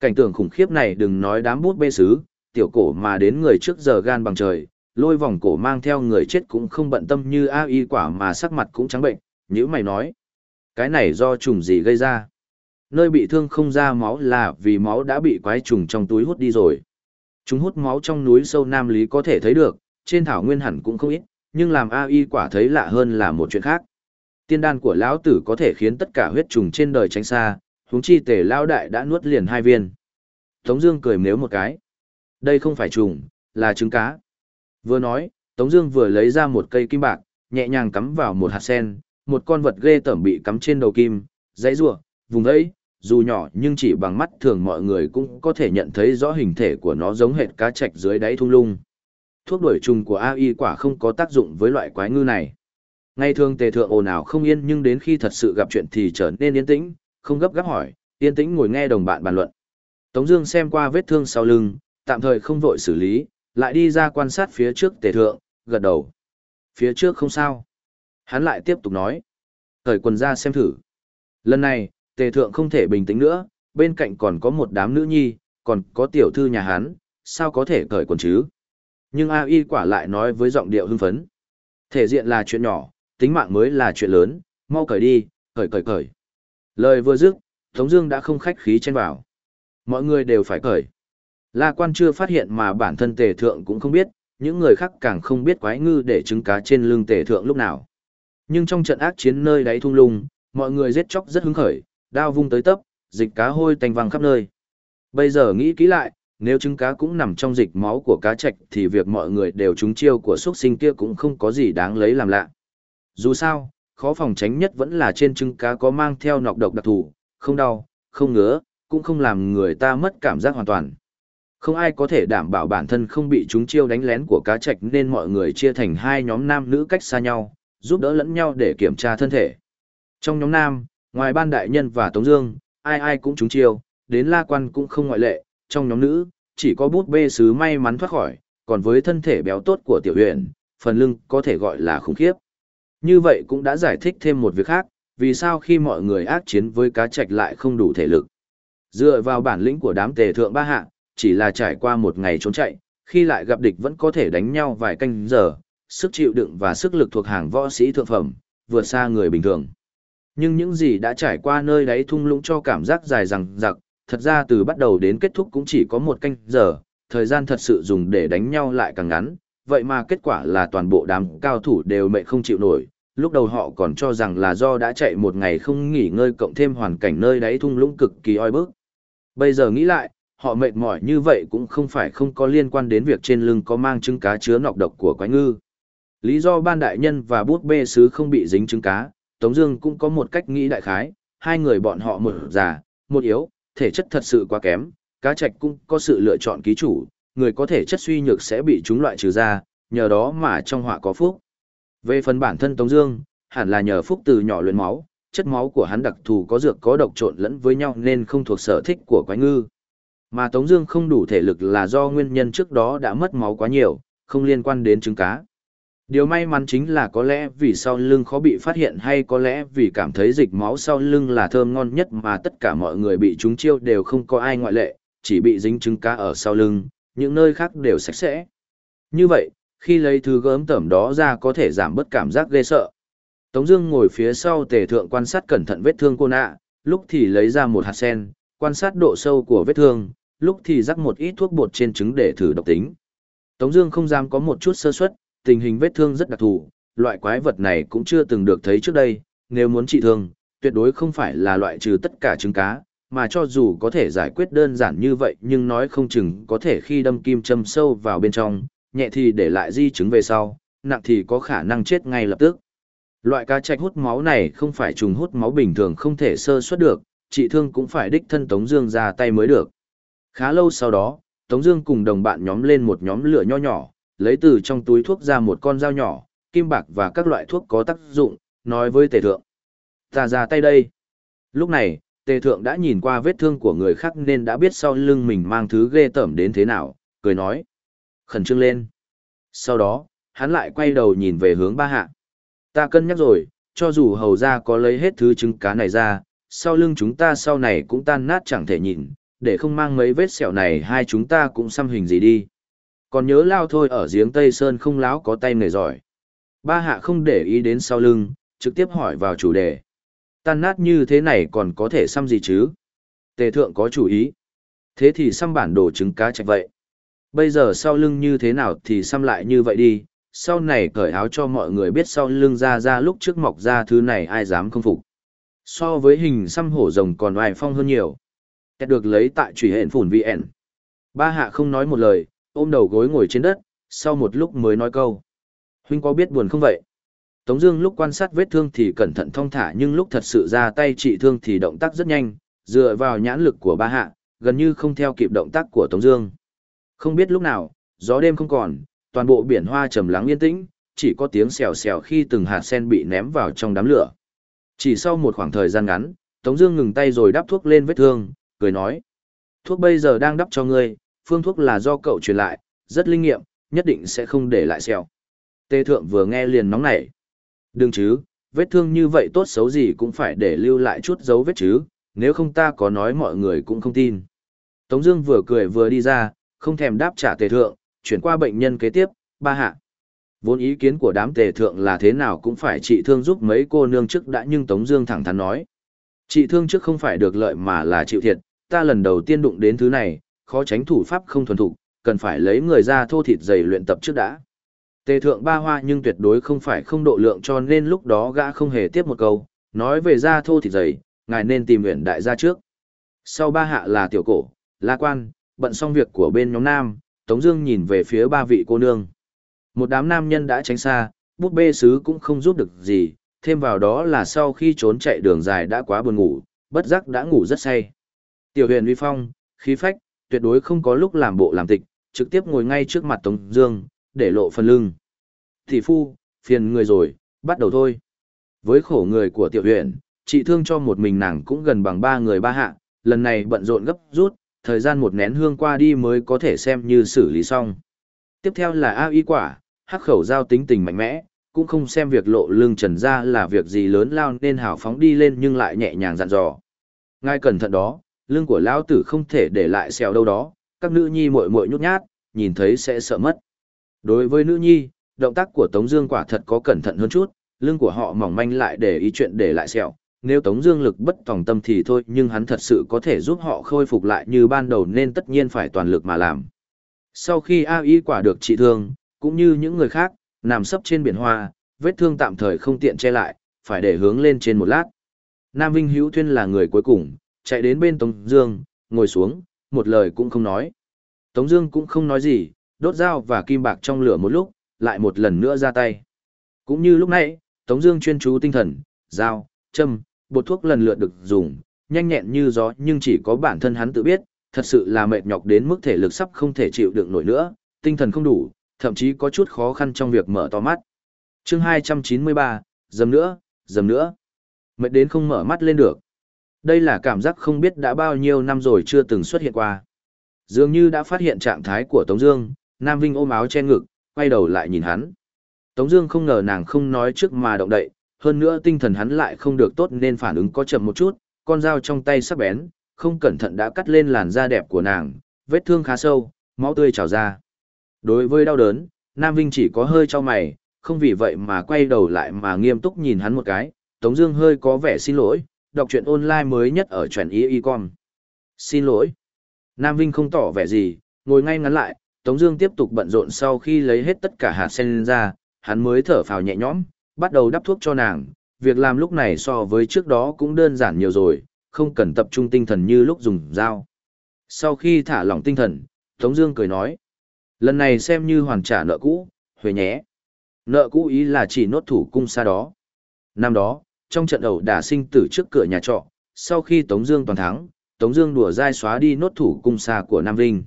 Cảnh tượng khủng khiếp này đừng nói đám bút bê sứ, tiểu cổ mà đến người trước giờ gan bằng trời, lôi vòng cổ mang theo người chết cũng không bận tâm như A y quả mà sắc mặt cũng trắng bệnh, như mày nói. Cái này do trùng gì gây ra? Nơi bị thương không ra máu là vì máu đã bị quái trùng trong túi hút đi rồi. Chúng hút máu trong núi sâu Nam Lý có thể thấy được, trên thảo nguyên hẳn cũng không ít, nhưng làm A y quả thấy lạ hơn là một chuyện khác. Tiên đan của lão tử có thể khiến tất cả huyết trùng trên đời tránh xa, huống chi tể lão đại đã nuốt liền hai viên. Tống Dương cười mếu một cái. Đây không phải trùng, là trứng cá. Vừa nói, Tống Dương vừa lấy ra một cây kim bạc, nhẹ nhàng cắm vào một hạt sen, một con vật ghê tởm bị cắm trên đầu kim, dãy rủa, vùng ấy, dù nhỏ nhưng chỉ bằng mắt thường mọi người cũng có thể nhận thấy rõ hình thể của nó giống hệt cá trạch dưới đáy thung lũng. Thuốc đuổi trùng của AI quả không có tác dụng với loại quái ngư này. Ngày thường tề thượng ồn ào không yên nhưng đến khi thật sự gặp chuyện thì trở nên yên tĩnh, không gấp gáp hỏi, yên tĩnh ngồi nghe đồng bạn bàn luận. Tống Dương xem qua vết thương sau lưng, tạm thời không vội xử lý, lại đi ra quan sát phía trước tề thượng, gật đầu. Phía trước không sao. Hắn lại tiếp tục nói. Thời quần ra xem thử. Lần này, tề thượng không thể bình tĩnh nữa, bên cạnh còn có một đám nữ nhi, còn có tiểu thư nhà hắn, sao có thể cởi quần chứ? Nhưng A Y quả lại nói với giọng điệu hưng phấn. Thể diện là chuyện nhỏ, tính mạng mới là chuyện lớn, mau cởi đi, cởi cởi cởi. Lời vừa dứt, Tống Dương đã không khách khí chen vào. Mọi người đều phải cởi. La quan chưa phát hiện mà bản thân tề thượng cũng không biết, những người khác càng không biết quái ngư để trứng cá trên lưng tề thượng lúc nào. Nhưng trong trận ác chiến nơi đáy thung lung, mọi người giết chóc rất hứng khởi, đao vung tới tấp, dịch cá hôi tanh vàng khắp nơi. Bây giờ nghĩ kỹ lại, nếu trứng cá cũng nằm trong dịch máu của cá trạch thì việc mọi người đều trúng chiêu của xuất sinh kia cũng không có gì đáng lấy làm lạ. Dù sao, khó phòng tránh nhất vẫn là trên trứng cá có mang theo nọc độc đặc thù, không đau, không ngứa, cũng không làm người ta mất cảm giác hoàn toàn. Không ai có thể đảm bảo bản thân không bị chúng chiêu đánh lén của cá trạch nên mọi người chia thành hai nhóm nam nữ cách xa nhau, giúp đỡ lẫn nhau để kiểm tra thân thể. Trong nhóm nam, ngoài ban đại nhân và Tống Dương, ai ai cũng trúng chiêu, đến La Quan cũng không ngoại lệ. Trong nhóm nữ, chỉ có bút bê sứ may mắn thoát khỏi, còn với thân thể béo tốt của Tiểu Huyền, phần lưng có thể gọi là khủng khiếp. Như vậy cũng đã giải thích thêm một việc khác, vì sao khi mọi người ác chiến với cá trạch lại không đủ thể lực. Dựa vào bản lĩnh của đám tề thượng ba hạng chỉ là trải qua một ngày trốn chạy, khi lại gặp địch vẫn có thể đánh nhau vài canh giờ, sức chịu đựng và sức lực thuộc hàng võ sĩ thượng phẩm, vượt xa người bình thường. Nhưng những gì đã trải qua nơi đáy thung lũng cho cảm giác dài rằng giặc, thật ra từ bắt đầu đến kết thúc cũng chỉ có một canh giờ, thời gian thật sự dùng để đánh nhau lại càng ngắn, vậy mà kết quả là toàn bộ đám cao thủ đều mệt không chịu nổi. Lúc đầu họ còn cho rằng là do đã chạy một ngày không nghỉ ngơi cộng thêm hoàn cảnh nơi đáy thung lũng cực kỳ oi bức. Bây giờ nghĩ lại, họ mệt mỏi như vậy cũng không phải không có liên quan đến việc trên lưng có mang trứng cá chứa nọc độc của quái ngư. Lý do ban đại nhân và bút bê sứ không bị dính trứng cá, Tống Dương cũng có một cách nghĩ đại khái, hai người bọn họ một già, một yếu, thể chất thật sự quá kém, cá trạch cũng có sự lựa chọn ký chủ, người có thể chất suy nhược sẽ bị chúng loại trừ ra, nhờ đó mà trong họa có phúc. Về phần bản thân Tống Dương, hẳn là nhờ phúc từ nhỏ luyện máu, chất máu của hắn đặc thù có dược có độc trộn lẫn với nhau nên không thuộc sở thích của quái ngư. Mà Tống Dương không đủ thể lực là do nguyên nhân trước đó đã mất máu quá nhiều, không liên quan đến trứng cá. Điều may mắn chính là có lẽ vì sau lưng khó bị phát hiện hay có lẽ vì cảm thấy dịch máu sau lưng là thơm ngon nhất mà tất cả mọi người bị chúng chiêu đều không có ai ngoại lệ, chỉ bị dính trứng cá ở sau lưng, những nơi khác đều sạch sẽ. Như vậy, khi lấy thứ gớm tẩm đó ra có thể giảm bớt cảm giác ghê sợ. Tống Dương ngồi phía sau tề thượng quan sát cẩn thận vết thương cô nạ, lúc thì lấy ra một hạt sen, quan sát độ sâu của vết thương, lúc thì rắc một ít thuốc bột trên trứng để thử độc tính. Tống Dương không dám có một chút sơ suất, tình hình vết thương rất đặc thù, loại quái vật này cũng chưa từng được thấy trước đây. Nếu muốn trị thương, tuyệt đối không phải là loại trừ tất cả trứng cá, mà cho dù có thể giải quyết đơn giản như vậy nhưng nói không chừng có thể khi đâm kim châm sâu vào bên trong, nhẹ thì để lại di chứng về sau, nặng thì có khả năng chết ngay lập tức. Loại cá trạch hút máu này không phải trùng hút máu bình thường không thể sơ suất được, trị thương cũng phải đích thân Tống Dương ra tay mới được. Khá lâu sau đó, Tống Dương cùng đồng bạn nhóm lên một nhóm lửa nho nhỏ, lấy từ trong túi thuốc ra một con dao nhỏ, kim bạc và các loại thuốc có tác dụng, nói với Tề Thượng: "Ta ra tay đây." Lúc này, Tề Thượng đã nhìn qua vết thương của người khác nên đã biết sau lưng mình mang thứ ghê tởm đến thế nào, cười nói: "Khẩn trương lên." Sau đó, hắn lại quay đầu nhìn về hướng Ba Hạ. "Ta cân nhắc rồi, cho dù hầu gia có lấy hết thứ trứng cá này ra, sau lưng chúng ta sau này cũng tan nát chẳng thể nhìn, để không mang mấy vết sẹo này hai chúng ta cũng xăm hình gì đi. Còn nhớ lao thôi ở giếng Tây Sơn không láo có tay nghề giỏi. Ba hạ không để ý đến sau lưng, trực tiếp hỏi vào chủ đề. Tan nát như thế này còn có thể xăm gì chứ? Tề thượng có chủ ý. Thế thì xăm bản đồ trứng cá chạch vậy. Bây giờ sau lưng như thế nào thì xăm lại như vậy đi, sau này cởi áo cho mọi người biết sau lưng ra ra lúc trước mọc ra thứ này ai dám không phục. So với hình xăm hổ rồng còn oai phong hơn nhiều kẹt được lấy tại trùy hển phủn VN. Ba hạ không nói một lời, ôm đầu gối ngồi trên đất, sau một lúc mới nói câu. Huynh có biết buồn không vậy? Tống Dương lúc quan sát vết thương thì cẩn thận thong thả nhưng lúc thật sự ra tay trị thương thì động tác rất nhanh, dựa vào nhãn lực của ba hạ, gần như không theo kịp động tác của Tống Dương. Không biết lúc nào, gió đêm không còn, toàn bộ biển hoa trầm lắng yên tĩnh, chỉ có tiếng xèo xèo khi từng hạt sen bị ném vào trong đám lửa. Chỉ sau một khoảng thời gian ngắn, Tống Dương ngừng tay rồi đắp thuốc lên vết thương, cười nói: thuốc bây giờ đang đắp cho ngươi, phương thuốc là do cậu truyền lại, rất linh nghiệm, nhất định sẽ không để lại sẹo. Tề thượng vừa nghe liền nóng nảy. Đừng chứ, vết thương như vậy tốt xấu gì cũng phải để lưu lại chút dấu vết chứ, nếu không ta có nói mọi người cũng không tin. Tống Dương vừa cười vừa đi ra, không thèm đáp trả tề thượng, chuyển qua bệnh nhân kế tiếp, ba hạ. Vốn ý kiến của đám tề thượng là thế nào cũng phải trị thương giúp mấy cô nương trước đã nhưng Tống Dương thẳng thắn nói. Trị thương trước không phải được lợi mà là chịu thiệt, ta lần đầu tiên đụng đến thứ này, khó tránh thủ pháp không thuần thục, cần phải lấy người ra thô thịt dày luyện tập trước đã. Tề thượng ba hoa nhưng tuyệt đối không phải không độ lượng cho nên lúc đó gã không hề tiếp một câu, nói về ra thô thịt dày, ngài nên tìm huyện đại gia trước. Sau ba hạ là tiểu cổ, la quan, bận xong việc của bên nhóm nam, Tống Dương nhìn về phía ba vị cô nương. Một đám nam nhân đã tránh xa, bút bê sứ cũng không giúp được gì, thêm vào đó là sau khi trốn chạy đường dài đã quá buồn ngủ, bất giác đã ngủ rất say. Tiểu huyền uy phong, khí phách, tuyệt đối không có lúc làm bộ làm tịch, trực tiếp ngồi ngay trước mặt Tống Dương, để lộ phần lưng. Thị phu, phiền người rồi, bắt đầu thôi. Với khổ người của tiểu Huyền, chị thương cho một mình nàng cũng gần bằng ba người ba hạ, lần này bận rộn gấp rút, thời gian một nén hương qua đi mới có thể xem như xử lý xong. Tiếp theo là A y quả, hắc khẩu giao tính tình mạnh mẽ, cũng không xem việc lộ lưng trần ra là việc gì lớn lao nên hào phóng đi lên nhưng lại nhẹ nhàng dặn dò. Ngay cẩn thận đó, lưng của lão tử không thể để lại xèo đâu đó, các nữ nhi muội muội nhút nhát, nhìn thấy sẽ sợ mất. Đối với nữ nhi, động tác của Tống Dương quả thật có cẩn thận hơn chút, lưng của họ mỏng manh lại để ý chuyện để lại sẹo. Nếu Tống Dương lực bất tòng tâm thì thôi, nhưng hắn thật sự có thể giúp họ khôi phục lại như ban đầu nên tất nhiên phải toàn lực mà làm. Sau khi A Y quả được trị thương, cũng như những người khác, nằm sấp trên biển hoa, vết thương tạm thời không tiện che lại, phải để hướng lên trên một lát. Nam Vinh Hữu Thuyên là người cuối cùng, chạy đến bên Tống Dương, ngồi xuống, một lời cũng không nói. Tống Dương cũng không nói gì, đốt dao và kim bạc trong lửa một lúc, lại một lần nữa ra tay. Cũng như lúc nãy, Tống Dương chuyên chú tinh thần, dao, châm, bột thuốc lần lượt được dùng, nhanh nhẹn như gió, nhưng chỉ có bản thân hắn tự biết, thật sự là mệt nhọc đến mức thể lực sắp không thể chịu đựng nổi nữa, tinh thần không đủ, thậm chí có chút khó khăn trong việc mở to mắt. Chương 293, dầm nữa, dầm nữa, mệt đến không mở mắt lên được. Đây là cảm giác không biết đã bao nhiêu năm rồi chưa từng xuất hiện qua. Dường như đã phát hiện trạng thái của Tống Dương, Nam Vinh ôm áo che ngực, quay đầu lại nhìn hắn. Tống Dương không ngờ nàng không nói trước mà động đậy, hơn nữa tinh thần hắn lại không được tốt nên phản ứng có chậm một chút, con dao trong tay sắc bén, không cẩn thận đã cắt lên làn da đẹp của nàng, vết thương khá sâu, máu tươi trào ra. Đối với đau đớn, Nam Vinh chỉ có hơi cho mày, không vì vậy mà quay đầu lại mà nghiêm túc nhìn hắn một cái. Tống Dương hơi có vẻ xin lỗi, đọc truyện online mới nhất ở truyện y y com. Xin lỗi. Nam Vinh không tỏ vẻ gì, ngồi ngay ngắn lại, Tống Dương tiếp tục bận rộn sau khi lấy hết tất cả hạt sen ra, hắn mới thở phào nhẹ nhõm, bắt đầu đắp thuốc cho nàng. Việc làm lúc này so với trước đó cũng đơn giản nhiều rồi, không cần tập trung tinh thần như lúc dùng dao. Sau khi thả lỏng tinh thần, Tống Dương cười nói, lần này xem như hoàn trả nợ cũ, huề nhé. Nợ cũ ý là chỉ nốt thủ cung xa đó. Năm đó, trong trận ẩu đả sinh tử trước cửa nhà trọ, sau khi Tống Dương toàn thắng, Tống Dương đùa dai xóa đi nốt thủ cung xa của Nam Vinh.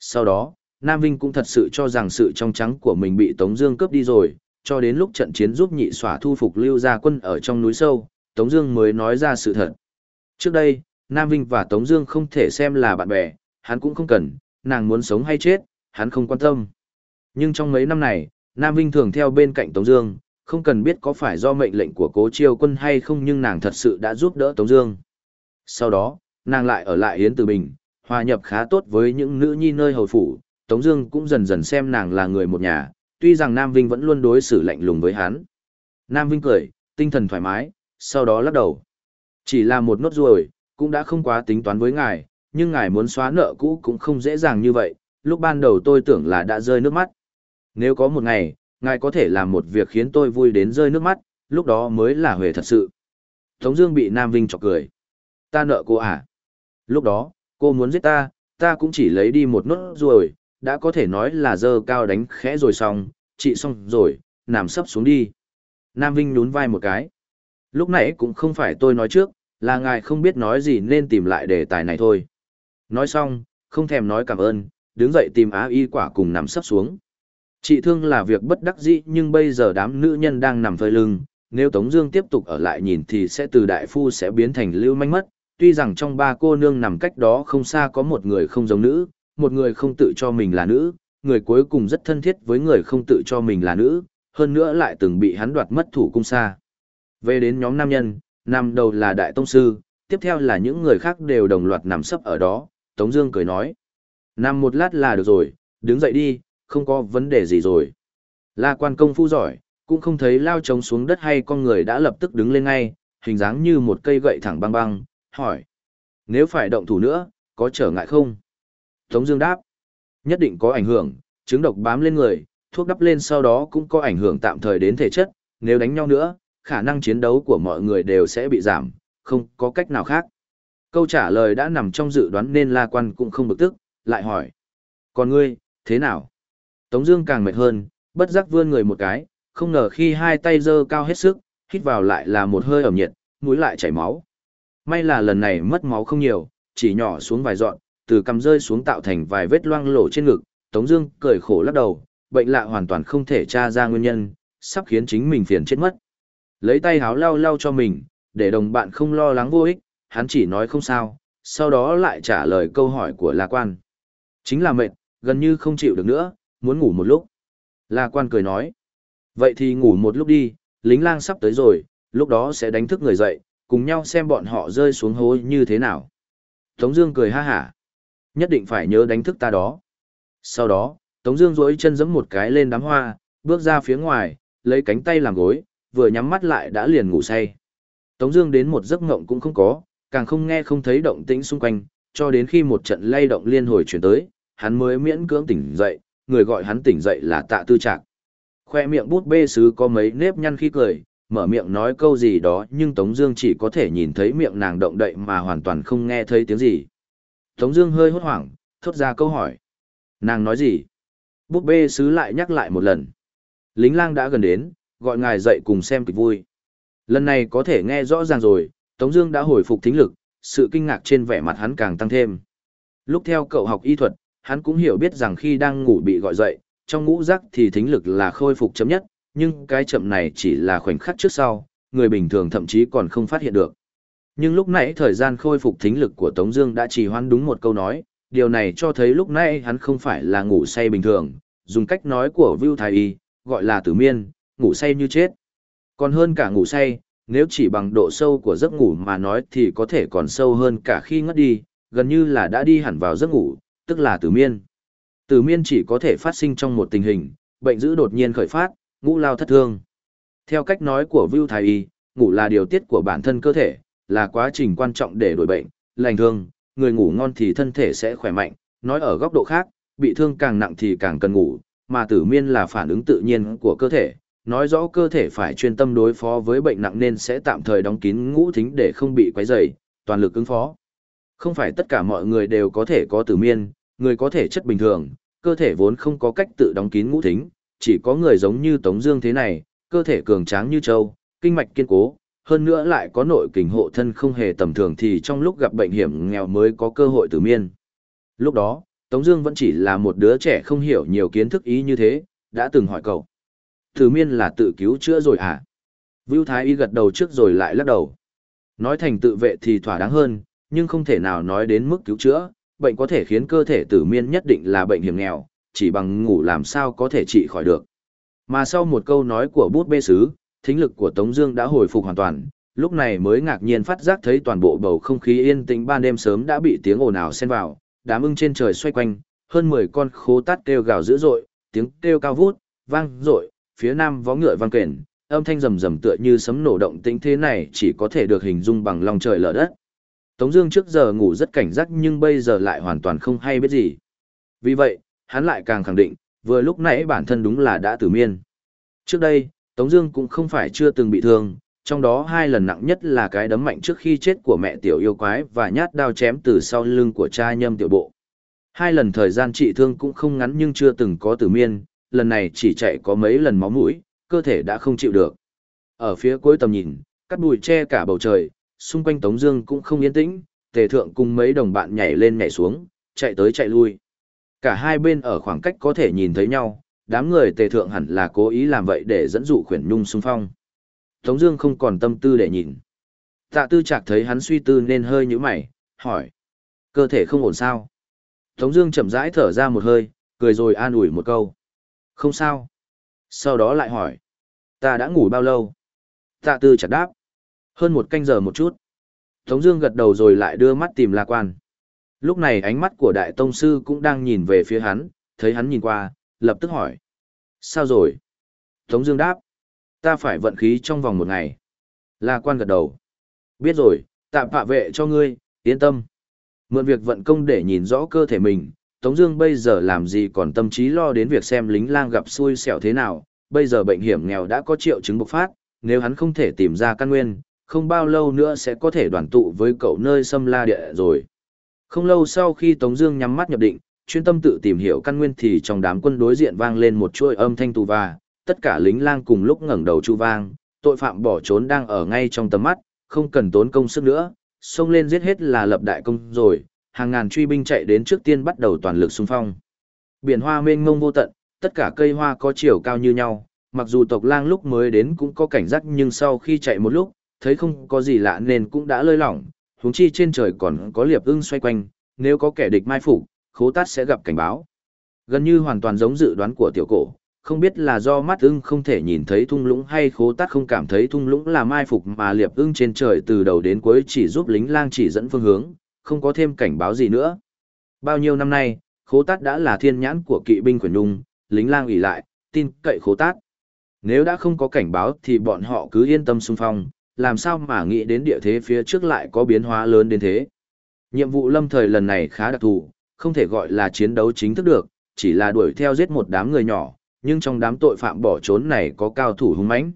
Sau đó, Nam Vinh cũng thật sự cho rằng sự trong trắng của mình bị Tống Dương cướp đi rồi, cho đến lúc trận chiến giúp nhị xóa thu phục lưu gia quân ở trong núi sâu, Tống Dương mới nói ra sự thật. Trước đây, Nam Vinh và Tống Dương không thể xem là bạn bè, hắn cũng không cần, nàng muốn sống hay chết, hắn không quan tâm. Nhưng trong mấy năm này, Nam Vinh thường theo bên cạnh Tống Dương, không cần biết có phải do mệnh lệnh của Cố Chiêu Quân hay không, nhưng nàng thật sự đã giúp đỡ Tống Dương. Sau đó, nàng lại ở lại Yến Từ Bình, hòa nhập khá tốt với những nữ nhi nơi hầu phủ, Tống Dương cũng dần dần xem nàng là người một nhà, tuy rằng Nam Vinh vẫn luôn đối xử lạnh lùng với hắn. Nam Vinh cười, tinh thần thoải mái, sau đó lắc đầu. Chỉ là một nốt ruồi, cũng đã không quá tính toán với ngài, nhưng ngài muốn xóa nợ cũ cũng không dễ dàng như vậy. Lúc ban đầu tôi tưởng là đã rơi nước mắt. Nếu có một ngày, ngài có thể làm một việc khiến tôi vui đến rơi nước mắt, lúc đó mới là huề thật sự. Tống Dương bị Nam Vinh chọc cười. Ta nợ cô à? Lúc đó, cô muốn giết ta, ta cũng chỉ lấy đi một nốt ruồi, đã có thể nói là dơ cao đánh khẽ rồi xong, chị xong rồi, nằm sấp xuống đi. Nam Vinh nhún vai một cái. Lúc nãy cũng không phải tôi nói trước, là ngài không biết nói gì nên tìm lại đề tài này thôi. Nói xong, không thèm nói cảm ơn, đứng dậy tìm á y quả cùng nằm sấp xuống. Chị thương là việc bất đắc dĩ nhưng bây giờ đám nữ nhân đang nằm phơi lưng, nếu Tống Dương tiếp tục ở lại nhìn thì sẽ từ đại phu sẽ biến thành lưu manh mất. Tuy rằng trong ba cô nương nằm cách đó không xa có một người không giống nữ, một người không tự cho mình là nữ, người cuối cùng rất thân thiết với người không tự cho mình là nữ, hơn nữa lại từng bị hắn đoạt mất thủ cung xa. Về đến nhóm nam nhân, nằm đầu là Đại Tông Sư, tiếp theo là những người khác đều đồng loạt nằm sấp ở đó, Tống Dương cười nói. Nằm một lát là được rồi, đứng dậy đi, không có vấn đề gì rồi. La quan công phu giỏi, cũng không thấy lao trống xuống đất hay con người đã lập tức đứng lên ngay, hình dáng như một cây gậy thẳng băng băng, hỏi. Nếu phải động thủ nữa, có trở ngại không? Tống Dương đáp, nhất định có ảnh hưởng, chứng độc bám lên người, thuốc đắp lên sau đó cũng có ảnh hưởng tạm thời đến thể chất, nếu đánh nhau nữa, khả năng chiến đấu của mọi người đều sẽ bị giảm, không có cách nào khác. Câu trả lời đã nằm trong dự đoán nên La Quan cũng không bực tức, lại hỏi. Còn ngươi, thế nào? Tống Dương càng mệt hơn, bất giác vươn người một cái, không ngờ khi hai tay giơ cao hết sức, hít vào lại là một hơi ẩm nhiệt, mũi lại chảy máu. May là lần này mất máu không nhiều, chỉ nhỏ xuống vài dọn, từ cằm rơi xuống tạo thành vài vết loang lổ trên ngực. Tống Dương cười khổ lắc đầu, bệnh lạ hoàn toàn không thể tra ra nguyên nhân, sắp khiến chính mình phiền chết mất. Lấy tay háo lau lau cho mình, để đồng bạn không lo lắng vô ích, hắn chỉ nói không sao, sau đó lại trả lời câu hỏi của La Quan. Chính là mệt, gần như không chịu được nữa, muốn ngủ một lúc. La Quan cười nói, vậy thì ngủ một lúc đi, lính lang sắp tới rồi, lúc đó sẽ đánh thức người dậy, cùng nhau xem bọn họ rơi xuống hố như thế nào. Tống Dương cười ha hả, nhất định phải nhớ đánh thức ta đó. Sau đó, Tống Dương duỗi chân giẫm một cái lên đám hoa, bước ra phía ngoài, lấy cánh tay làm gối, vừa nhắm mắt lại đã liền ngủ say. Tống Dương đến một giấc ngộng cũng không có, càng không nghe không thấy động tĩnh xung quanh, cho đến khi một trận lay động liên hồi truyền tới, hắn mới miễn cưỡng tỉnh dậy, người gọi hắn tỉnh dậy là Tạ Tư Trạc. Khoe miệng bút bê sứ có mấy nếp nhăn khi cười, mở miệng nói câu gì đó nhưng Tống Dương chỉ có thể nhìn thấy miệng nàng động đậy mà hoàn toàn không nghe thấy tiếng gì. Tống Dương hơi hốt hoảng, thốt ra câu hỏi. Nàng nói gì? Bút bê sứ lại nhắc lại một lần. Lính lang đã gần đến, gọi ngài dậy cùng xem kịch vui. Lần này có thể nghe rõ ràng rồi, Tống Dương đã hồi phục thính lực, sự kinh ngạc trên vẻ mặt hắn càng tăng thêm. Lúc theo cậu học y thuật, hắn cũng hiểu biết rằng khi đang ngủ bị gọi dậy, trong ngũ giác thì thính lực là khôi phục chậm nhất, nhưng cái chậm này chỉ là khoảnh khắc trước sau, người bình thường thậm chí còn không phát hiện được. Nhưng lúc nãy thời gian khôi phục thính lực của Tống Dương đã trì hoãn đúng một câu nói, điều này cho thấy lúc nãy hắn không phải là ngủ say bình thường, dùng cách nói của Vu Thái Y, gọi là tử miên, ngủ say như chết. Còn hơn cả ngủ say, nếu chỉ bằng độ sâu của giấc ngủ mà nói thì có thể còn sâu hơn cả khi ngất đi, gần như là đã đi hẳn vào giấc ngủ, tức là tử miên. Tử miên chỉ có thể phát sinh trong một tình hình, bệnh dữ đột nhiên khởi phát, ngũ lao thất thương. Theo cách nói của Vu Thái Y, ngủ là điều tiết của bản thân cơ thể, là quá trình quan trọng để đổi bệnh, lành thương, người ngủ ngon thì thân thể sẽ khỏe mạnh, nói ở góc độ khác, bị thương càng nặng thì càng cần ngủ, mà tử miên là phản ứng tự nhiên của cơ thể, nói rõ cơ thể phải chuyên tâm đối phó với bệnh nặng nên sẽ tạm thời đóng kín ngũ thính để không bị quấy rầy, toàn lực ứng phó. Không phải tất cả mọi người đều có thể có tử miên, người có thể chất bình thường, cơ thể vốn không có cách tự đóng kín ngũ thính, chỉ có người giống như Tống Dương thế này, cơ thể cường tráng như châu, kinh mạch kiên cố, hơn nữa lại có nội kình hộ thân không hề tầm thường thì trong lúc gặp bệnh hiểm nghèo mới có cơ hội tử miên. Lúc đó, Tống Dương vẫn chỉ là một đứa trẻ không hiểu nhiều kiến thức ý như thế, đã từng hỏi cậu. Tử miên là tự cứu chữa rồi à? Vưu Thái Y gật đầu trước rồi lại lắc đầu. Nói thành tự vệ thì thỏa đáng hơn, nhưng không thể nào nói đến mức cứu chữa. Bệnh có thể khiến cơ thể tử miên nhất định là bệnh hiểm nghèo, chỉ bằng ngủ làm sao có thể trị khỏi được. Mà sau một câu nói của bút bê sứ, thính lực của Tống Dương đã hồi phục hoàn toàn, lúc này mới ngạc nhiên phát giác thấy toàn bộ bầu không khí yên tĩnh ban đêm sớm đã bị tiếng ồn ào xen vào, đám ưng trên trời xoay quanh, hơn 10 con khố tát kêu gào dữ dội, tiếng kêu cao vút, vang dội, phía nam vó ngựa vang kền, âm thanh rầm rầm tựa như sấm nổ động tĩnh thế này chỉ có thể được hình dung bằng lòng trời lở đất. Tống Dương trước giờ ngủ rất cảnh giác nhưng bây giờ lại hoàn toàn không hay biết gì. Vì vậy, hắn lại càng khẳng định, vừa lúc nãy bản thân đúng là đã tử miên. Trước đây, Tống Dương cũng không phải chưa từng bị thương, trong đó hai lần nặng nhất là cái đấm mạnh trước khi chết của mẹ tiểu yêu quái và nhát đao chém từ sau lưng của cha nhâm tiểu bộ. Hai lần thời gian trị thương cũng không ngắn nhưng chưa từng có tử miên, lần này chỉ chạy có mấy lần máu mũi, cơ thể đã không chịu được. Ở phía cuối tầm nhìn, cắt bụi che cả bầu trời, xung quanh Tống Dương cũng không yên tĩnh, Tề Thượng cùng mấy đồng bạn nhảy lên nhảy xuống, chạy tới chạy lui. Cả hai bên ở khoảng cách có thể nhìn thấy nhau, đám người Tề Thượng hẳn là cố ý làm vậy để dẫn dụ khuyển nhung xung phong. Tống Dương không còn tâm tư để nhìn. Tạ Tư Trạc thấy hắn suy tư nên hơi nhũ mày, hỏi: cơ thể không ổn sao? Tống Dương chậm rãi thở ra một hơi, cười rồi an ủi một câu: không sao. Sau đó lại hỏi. Ta đã ngủ bao lâu? Tạ tư Trạc đáp. Hơn một canh giờ một chút. Tống Dương gật đầu rồi lại đưa mắt tìm La Quan. Lúc này ánh mắt của Đại Tông Sư cũng đang nhìn về phía hắn, thấy hắn nhìn qua, lập tức hỏi. Sao rồi? Tống Dương đáp. Ta phải vận khí trong vòng một ngày. La Quan gật đầu. Biết rồi, tạm hạ vệ cho ngươi, yên tâm. Mượn việc vận công để nhìn rõ cơ thể mình, Tống Dương bây giờ làm gì còn tâm trí lo đến việc xem lính lang gặp xui xẻo thế nào, bây giờ bệnh hiểm nghèo đã có triệu chứng bộc phát, nếu hắn không thể tìm ra căn nguyên, không bao lâu nữa sẽ có thể đoàn tụ với cậu nơi xâm la địa rồi. Không lâu sau khi Tống Dương nhắm mắt nhập định, chuyên tâm tự tìm hiểu căn nguyên thì trong đám quân đối diện vang lên một chuỗi âm thanh tù và, tất cả lính lang cùng lúc ngẩng đầu chu vang, tội phạm bỏ trốn đang ở ngay trong tầm mắt, không cần tốn công sức nữa, xông lên giết hết là lập đại công rồi, hàng ngàn truy binh chạy đến trước tiên bắt đầu toàn lực xung phong. Biển hoa mênh mông vô tận, tất cả cây hoa có chiều cao như nhau, mặc dù tộc lang lúc mới đến cũng có cảnh giác nhưng sau khi chạy một lúc, thấy không có gì lạ nên cũng đã lơi lỏng, huống chi trên trời còn có liệp ưng xoay quanh, nếu có kẻ địch mai phục, khố tát sẽ gặp cảnh báo. Gần như hoàn toàn giống dự đoán của tiểu cổ, không biết là do mắt ưng không thể nhìn thấy thung lũng hay khố tát không cảm thấy thung lũng là mai phục mà liệp ưng trên trời từ đầu đến cuối chỉ giúp lính lang chỉ dẫn phương hướng, không có thêm cảnh báo gì nữa. Bao nhiêu năm nay, khố tát đã là thiên nhãn của kỵ binh quyền Nhung, lính lang ủy lại, tin cậy khố tát. Nếu đã không có cảnh báo thì bọn họ cứ yên tâm xung phong, làm sao mà nghĩ đến địa thế phía trước lại có biến hóa lớn đến thế. Nhiệm vụ lâm thời lần này khá đặc thù, không thể gọi là chiến đấu chính thức được, chỉ là đuổi theo giết một đám người nhỏ, nhưng trong đám tội phạm bỏ trốn này có cao thủ hung mãnh.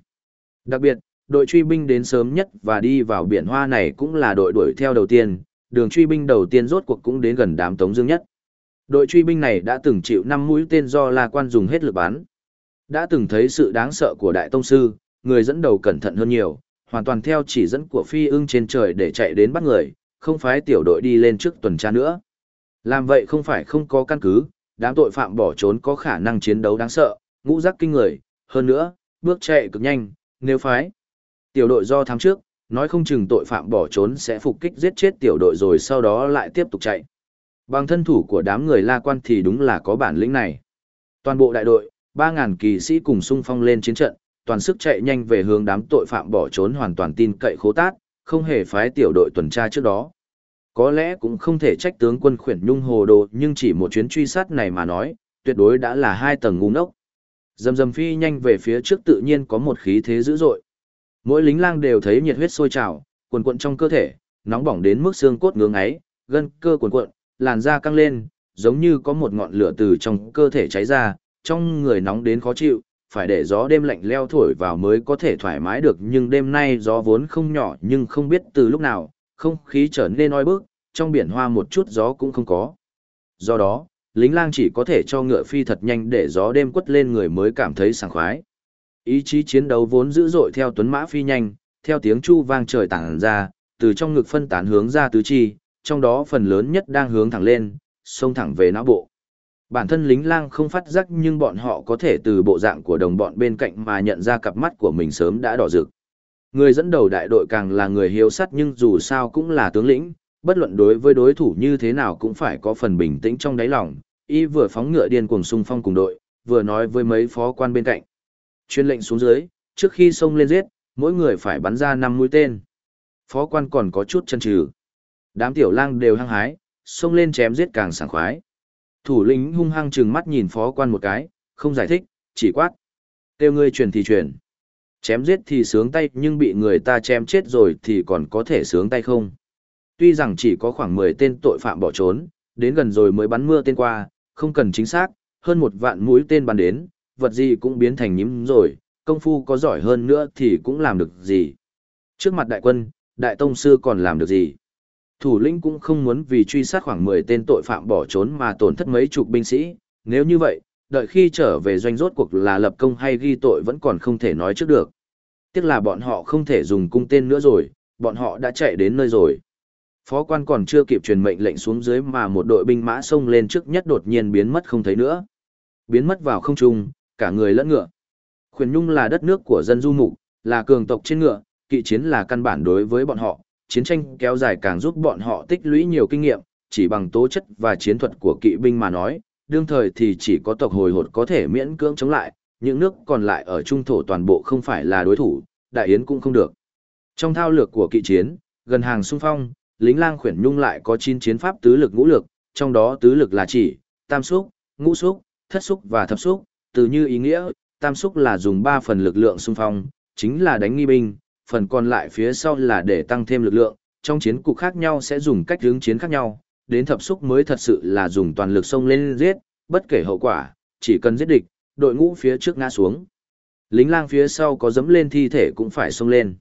Đặc biệt, đội truy binh đến sớm nhất và đi vào biển hoa này cũng là đội đuổi theo đầu tiên, đường truy binh đầu tiên rốt cuộc cũng đến gần đám Tống Dương nhất. Đội truy binh này đã từng chịu năm mũi tên do La Quan dùng hết lực bắn. Đã từng thấy sự đáng sợ của Đại Tông Sư, người dẫn đầu cẩn thận hơn nhiều, hoàn toàn theo chỉ dẫn của phi ưng trên trời để chạy đến bắt người, không phải tiểu đội đi lên trước tuần tra nữa. Làm vậy không phải không có căn cứ, đám tội phạm bỏ trốn có khả năng chiến đấu đáng sợ, ngũ giác kinh người, hơn nữa, bước chạy cực nhanh, nếu phái. Tiểu đội do thám trước, nói không chừng tội phạm bỏ trốn sẽ phục kích giết chết tiểu đội rồi sau đó lại tiếp tục chạy. Bằng thân thủ của đám người la quan thì đúng là có bản lĩnh này. Toàn bộ đại đội, 3.000 kỳ sĩ cùng xung phong lên chiến trận, toàn sức chạy nhanh về hướng đám tội phạm bỏ trốn hoàn toàn tin cậy khố tát, không hề phái tiểu đội tuần tra trước đó. Có lẽ cũng không thể trách tướng quân khuyển nhung hồ đồ nhưng chỉ một chuyến truy sát này mà nói, tuyệt đối đã là hai tầng ngu ngốc. Dầm dầm phi nhanh về phía trước tự nhiên có một khí thế dữ dội. Mỗi lính lang đều thấy nhiệt huyết sôi trào, cuồn cuộn trong cơ thể, nóng bỏng đến mức xương cốt ngưỡng ấy, gân cơ cuồn cuộn, làn da căng lên, giống như có một ngọn lửa từ trong cơ thể cháy ra, trong người nóng đến khó chịu, phải để gió đêm lạnh leo thổi vào mới có thể thoải mái được nhưng đêm nay gió vốn không nhỏ nhưng không biết từ lúc nào, không khí trở nên oi bức, trong biển hoa một chút gió cũng không có. Do đó, lính lang chỉ có thể cho ngựa phi thật nhanh để gió đêm quất lên người mới cảm thấy sảng khoái. Ý chí chiến đấu vốn dữ dội theo tuấn mã phi nhanh, theo tiếng chu vang trời tản ra, từ trong ngực phân tán hướng ra tứ chi, trong đó phần lớn nhất đang hướng thẳng lên, xông thẳng về não bộ. Bản thân lính lang không phát giác nhưng bọn họ có thể từ bộ dạng của đồng bọn bên cạnh mà nhận ra cặp mắt của mình sớm đã đỏ rực. Người dẫn đầu đại đội càng là người hiếu sắt nhưng dù sao cũng là tướng lĩnh, bất luận đối với đối thủ như thế nào cũng phải có phần bình tĩnh trong đáy lòng. Y vừa phóng ngựa điên cuồng xung phong cùng đội, vừa nói với mấy phó quan bên cạnh. Chuyên lệnh xuống dưới, trước khi xông lên giết, mỗi người phải bắn ra năm mũi tên. Phó quan còn có chút chân trừ. Đám tiểu lang đều hăng hái, xông lên chém giết càng sảng khoái. Thủ lĩnh hung hăng trừng mắt nhìn phó quan một cái, không giải thích, chỉ quát. Têu ngươi truyền thì truyền. Chém giết thì sướng tay nhưng bị người ta chém chết rồi thì còn có thể sướng tay không. Tuy rằng chỉ có khoảng 10 tên tội phạm bỏ trốn, đến gần rồi mới bắn mưa tên qua, không cần chính xác, hơn một vạn mũi tên bắn đến, vật gì cũng biến thành nhím rồi, công phu có giỏi hơn nữa thì cũng làm được gì. Trước mặt đại quân, đại tông sư còn làm được gì. Thủ lĩnh cũng không muốn vì truy sát khoảng 10 tên tội phạm bỏ trốn mà tổn thất mấy chục binh sĩ, nếu như vậy, đợi khi trở về doanh rốt cuộc là lập công hay ghi tội vẫn còn không thể nói trước được. Tiếc là bọn họ không thể dùng cung tên nữa rồi, bọn họ đã chạy đến nơi rồi. Phó quan còn chưa kịp truyền mệnh lệnh xuống dưới mà một đội binh mã xông lên trước nhất đột nhiên biến mất không thấy nữa. Biến mất vào không trung, cả người lẫn ngựa. Khuyển Nhung là đất nước của dân du mục, là cường tộc trên ngựa, kỵ chiến là căn bản đối với bọn họ, chiến tranh kéo dài càng giúp bọn họ tích lũy nhiều kinh nghiệm, chỉ bằng tố chất và chiến thuật của kỵ binh mà nói, đương thời thì chỉ có tộc hồi hột có thể miễn cưỡng chống lại, những nước còn lại ở trung thổ toàn bộ không phải là đối thủ, đại yến cũng không được. Trong thao lược của kỵ chiến, gần hàng xung phong, lính lang khuyển nhung lại có 9 chiến pháp tứ lực ngũ lực, trong đó tứ lực là chỉ, tam xúc, ngũ xúc, thất xúc và thập xúc, từ như ý nghĩa, tam xúc là dùng 3 phần lực lượng xung phong, chính là đánh nghi binh, phần còn lại phía sau là để tăng thêm lực lượng, trong chiến cục khác nhau sẽ dùng cách hướng chiến khác nhau, đến thập xúc mới thật sự là dùng toàn lực xông lên giết, bất kể hậu quả, chỉ cần giết địch, đội ngũ phía trước ngã xuống. Lính lang phía sau có dẫm lên thi thể cũng phải xông lên.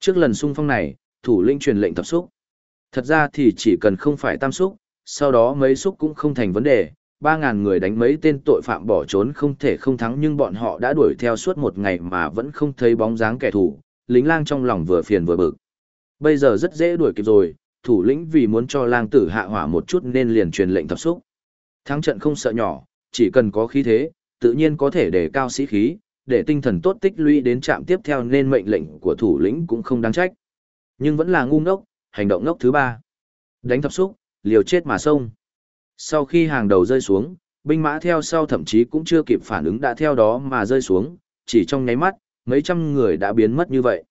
Trước lần xung phong này, thủ lĩnh truyền lệnh thập xúc. Thật ra thì chỉ cần không phải tam xúc, sau đó mấy xúc cũng không thành vấn đề. Ba ngàn người đánh mấy tên tội phạm bỏ trốn không thể không thắng nhưng bọn họ đã đuổi theo suốt một ngày mà vẫn không thấy bóng dáng kẻ thù, lính lang trong lòng vừa phiền vừa bực. Bây giờ rất dễ đuổi kịp rồi, thủ lĩnh vì muốn cho lang tử hạ hỏa một chút nên liền truyền lệnh thập xúc. Thắng trận không sợ nhỏ, chỉ cần có khí thế, tự nhiên có thể để cao sĩ khí, để tinh thần tốt tích lũy đến trạm tiếp theo nên mệnh lệnh của thủ lĩnh cũng không đáng trách. Nhưng vẫn là ngu ngốc, hành động ngốc thứ ba. Đánh thập xúc, liều chết mà sông. Sau khi hàng đầu rơi xuống, binh mã theo sau thậm chí cũng chưa kịp phản ứng đã theo đó mà rơi xuống, chỉ trong nháy mắt, mấy trăm người đã biến mất như vậy.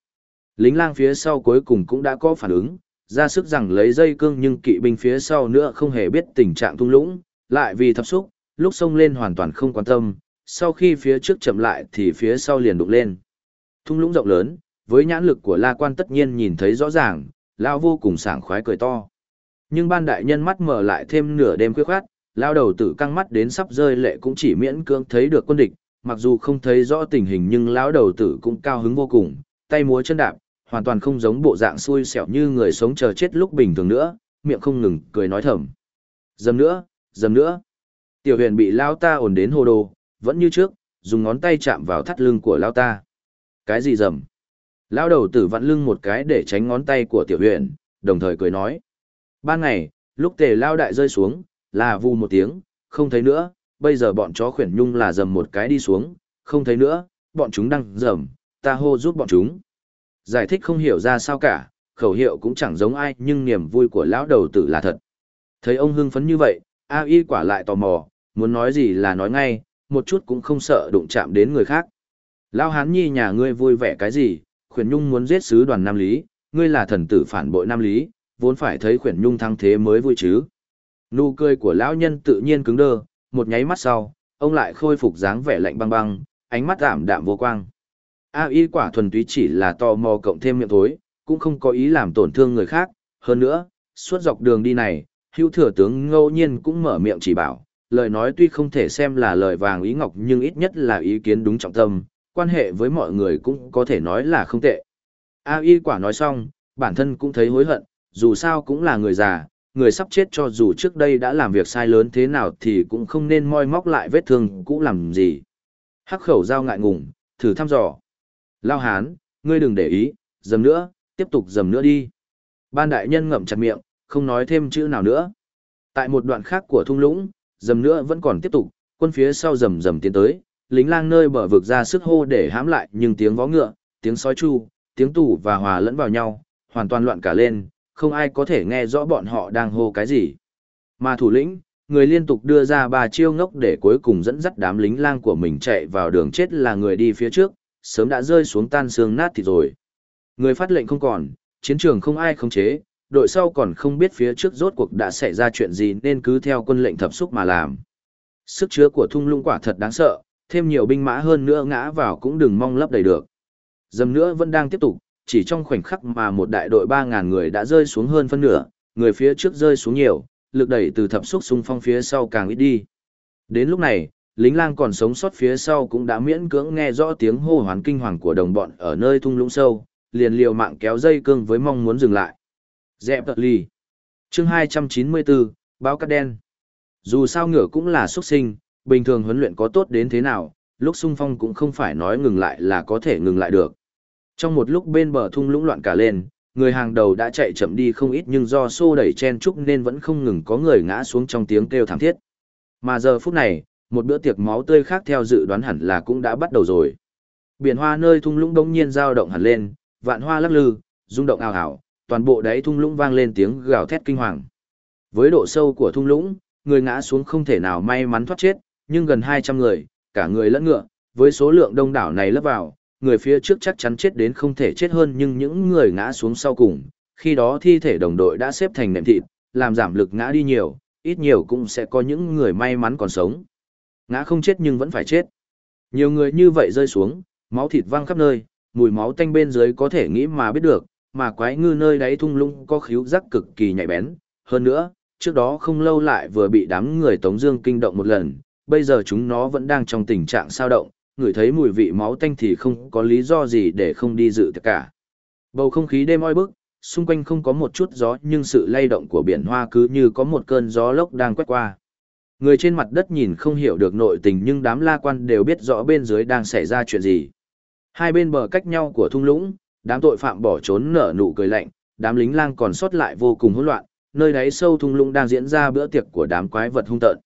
Lính lang phía sau cuối cùng cũng đã có phản ứng, ra sức rằng lấy dây cương nhưng kỵ binh phía sau nữa không hề biết tình trạng thung lũng, lại vì thập xúc, lúc xông lên hoàn toàn không quan tâm, sau khi phía trước chậm lại thì phía sau liền đụng lên. Thung lũng rộng lớn, với nhãn lực của La Quan tất nhiên nhìn thấy rõ ràng, lao vô cùng sảng khoái cười to. Nhưng ban đại nhân mắt mở lại thêm nửa đêm khuya khoát, lao đầu tử căng mắt đến sắp rơi lệ cũng chỉ miễn cưỡng thấy được quân địch, mặc dù không thấy rõ tình hình nhưng lão đầu tử cũng cao hứng vô cùng, tay múa chân đạp, hoàn toàn không giống bộ dạng xui xẻo như người sống chờ chết lúc bình thường nữa, miệng không ngừng cười nói thầm. Dầm nữa, dầm nữa. Tiểu huyền bị lao ta ổn đến hồ đồ, vẫn như trước, dùng ngón tay chạm vào thắt lưng của lao ta. Cái gì dầm? Lao đầu tử vặn lưng một cái để tránh ngón tay của tiểu huyền, đồng thời cười nói. Ban ngày, lúc tề lao đại rơi xuống, là vù một tiếng, không thấy nữa, bây giờ bọn chó khuyển nhung là dầm một cái đi xuống, không thấy nữa, bọn chúng đang dầm, ta hô giúp bọn chúng. Giải thích không hiểu ra sao cả, khẩu hiệu cũng chẳng giống ai nhưng niềm vui của lão đầu tử là thật. Thấy ông hưng phấn như vậy, A Y quả lại tò mò, muốn nói gì là nói ngay, một chút cũng không sợ đụng chạm đến người khác. Lão hán nhi nhà ngươi vui vẻ cái gì, khuyển nhung muốn giết sứ đoàn Nam Lý, ngươi là thần tử phản bội Nam Lý, vốn phải thấy khuyển nhung thăng thế mới vui chứ. Nụ cười của lão nhân tự nhiên cứng đơ, một nháy mắt sau, ông lại khôi phục dáng vẻ lạnh băng băng, ánh mắt ảm đạm vô quang. A y quả thuần túy chỉ là tò mò cộng thêm miệng thối, cũng không có ý làm tổn thương người khác, hơn nữa, suốt dọc đường đi này, hưu thừa tướng ngẫu nhiên cũng mở miệng chỉ bảo, lời nói tuy không thể xem là lời vàng ý ngọc nhưng ít nhất là ý kiến đúng trọng tâm, quan hệ với mọi người cũng có thể nói là không tệ. A y quả nói xong, bản thân cũng thấy hối hận, dù sao cũng là người già, người sắp chết cho dù trước đây đã làm việc sai lớn thế nào thì cũng không nên moi móc lại vết thương cũ làm gì. Hắc khẩu dao ngại ngùng, thử thăm dò. Lao hán, ngươi đừng để ý, dầm nữa, tiếp tục dầm nữa đi. Ban đại nhân ngậm chặt miệng, không nói thêm chữ nào nữa. Tại một đoạn khác của thung lũng, dầm nữa vẫn còn tiếp tục, quân phía sau dầm dầm tiến tới, lính lang nơi bờ vực ra sức hô để hãm lại nhưng tiếng vó ngựa, tiếng sói chu, tiếng tủ và hòa lẫn vào nhau, hoàn toàn loạn cả lên, không ai có thể nghe rõ bọn họ đang hô cái gì. Mà thủ lĩnh, người liên tục đưa ra ba chiêu ngốc để cuối cùng dẫn dắt đám lính lang của mình chạy vào đường chết là người đi phía trước, sớm đã rơi xuống tan xương nát thì rồi. Người phát lệnh không còn, chiến trường không ai khống chế, đội sau còn không biết phía trước rốt cuộc đã xảy ra chuyện gì nên cứ theo quân lệnh thập xúc mà làm. Sức chứa của thung lũng quả thật đáng sợ, thêm nhiều binh mã hơn nữa ngã vào cũng đừng mong lấp đầy được. Dầm nữa vẫn đang tiếp tục, chỉ trong khoảnh khắc mà một đại đội 3.000 người đã rơi xuống hơn phân nửa, người phía trước rơi xuống nhiều, lực đẩy từ thập xúc xung phong phía sau càng ít đi. Đến lúc này, lính lang còn sống sót phía sau cũng đã miễn cưỡng nghe rõ tiếng hô hoán kinh hoàng của đồng bọn ở nơi thung lũng sâu, liền liều mạng kéo dây cương với mong muốn dừng lại. Dẹp tật lì. Chương 294, báo cắt đen. Dù sao ngựa cũng là xuất sinh, bình thường huấn luyện có tốt đến thế nào, lúc xung phong cũng không phải nói ngừng lại là có thể ngừng lại được. Trong một lúc bên bờ thung lũng loạn cả lên, người hàng đầu đã chạy chậm đi không ít nhưng do xô đẩy chen trúc nên vẫn không ngừng có người ngã xuống trong tiếng kêu thảm thiết. Mà giờ phút này, một bữa tiệc máu tươi khác theo dự đoán hẳn là cũng đã bắt đầu rồi. Biển hoa nơi thung lũng đống nhiên dao động hẳn lên, vạn hoa lắc lư, rung động ào ào, toàn bộ đáy thung lũng vang lên tiếng gào thét kinh hoàng. Với độ sâu của thung lũng, người ngã xuống không thể nào may mắn thoát chết, nhưng gần 200 người, cả người lẫn ngựa, với số lượng đông đảo này lấp vào, người phía trước chắc chắn chết đến không thể chết hơn nhưng những người ngã xuống sau cùng, khi đó thi thể đồng đội đã xếp thành nệm thịt, làm giảm lực ngã đi nhiều, ít nhiều cũng sẽ có những người may mắn còn sống. Ngã không chết nhưng vẫn phải chết. Nhiều người như vậy rơi xuống, máu thịt văng khắp nơi, mùi máu tanh bên dưới có thể nghĩ mà biết được, mà quái ngư nơi đáy thung lũng có khíu giác cực kỳ nhạy bén. Hơn nữa, trước đó không lâu lại vừa bị đám người Tống Dương kinh động một lần, bây giờ chúng nó vẫn đang trong tình trạng sao động, ngửi thấy mùi vị máu tanh thì không có lý do gì để không đi dự tiệc cả. Bầu không khí đêm oi bức, xung quanh không có một chút gió nhưng sự lay động của biển hoa cứ như có một cơn gió lốc đang quét qua. Người trên mặt đất nhìn không hiểu được nội tình nhưng đám la quan đều biết rõ bên dưới đang xảy ra chuyện gì. Hai bên bờ cách nhau của thung lũng, đám tội phạm bỏ trốn nở nụ cười lạnh, đám lính lang còn sót lại vô cùng hỗn loạn, nơi đáy sâu thung lũng đang diễn ra bữa tiệc của đám quái vật hung tợn.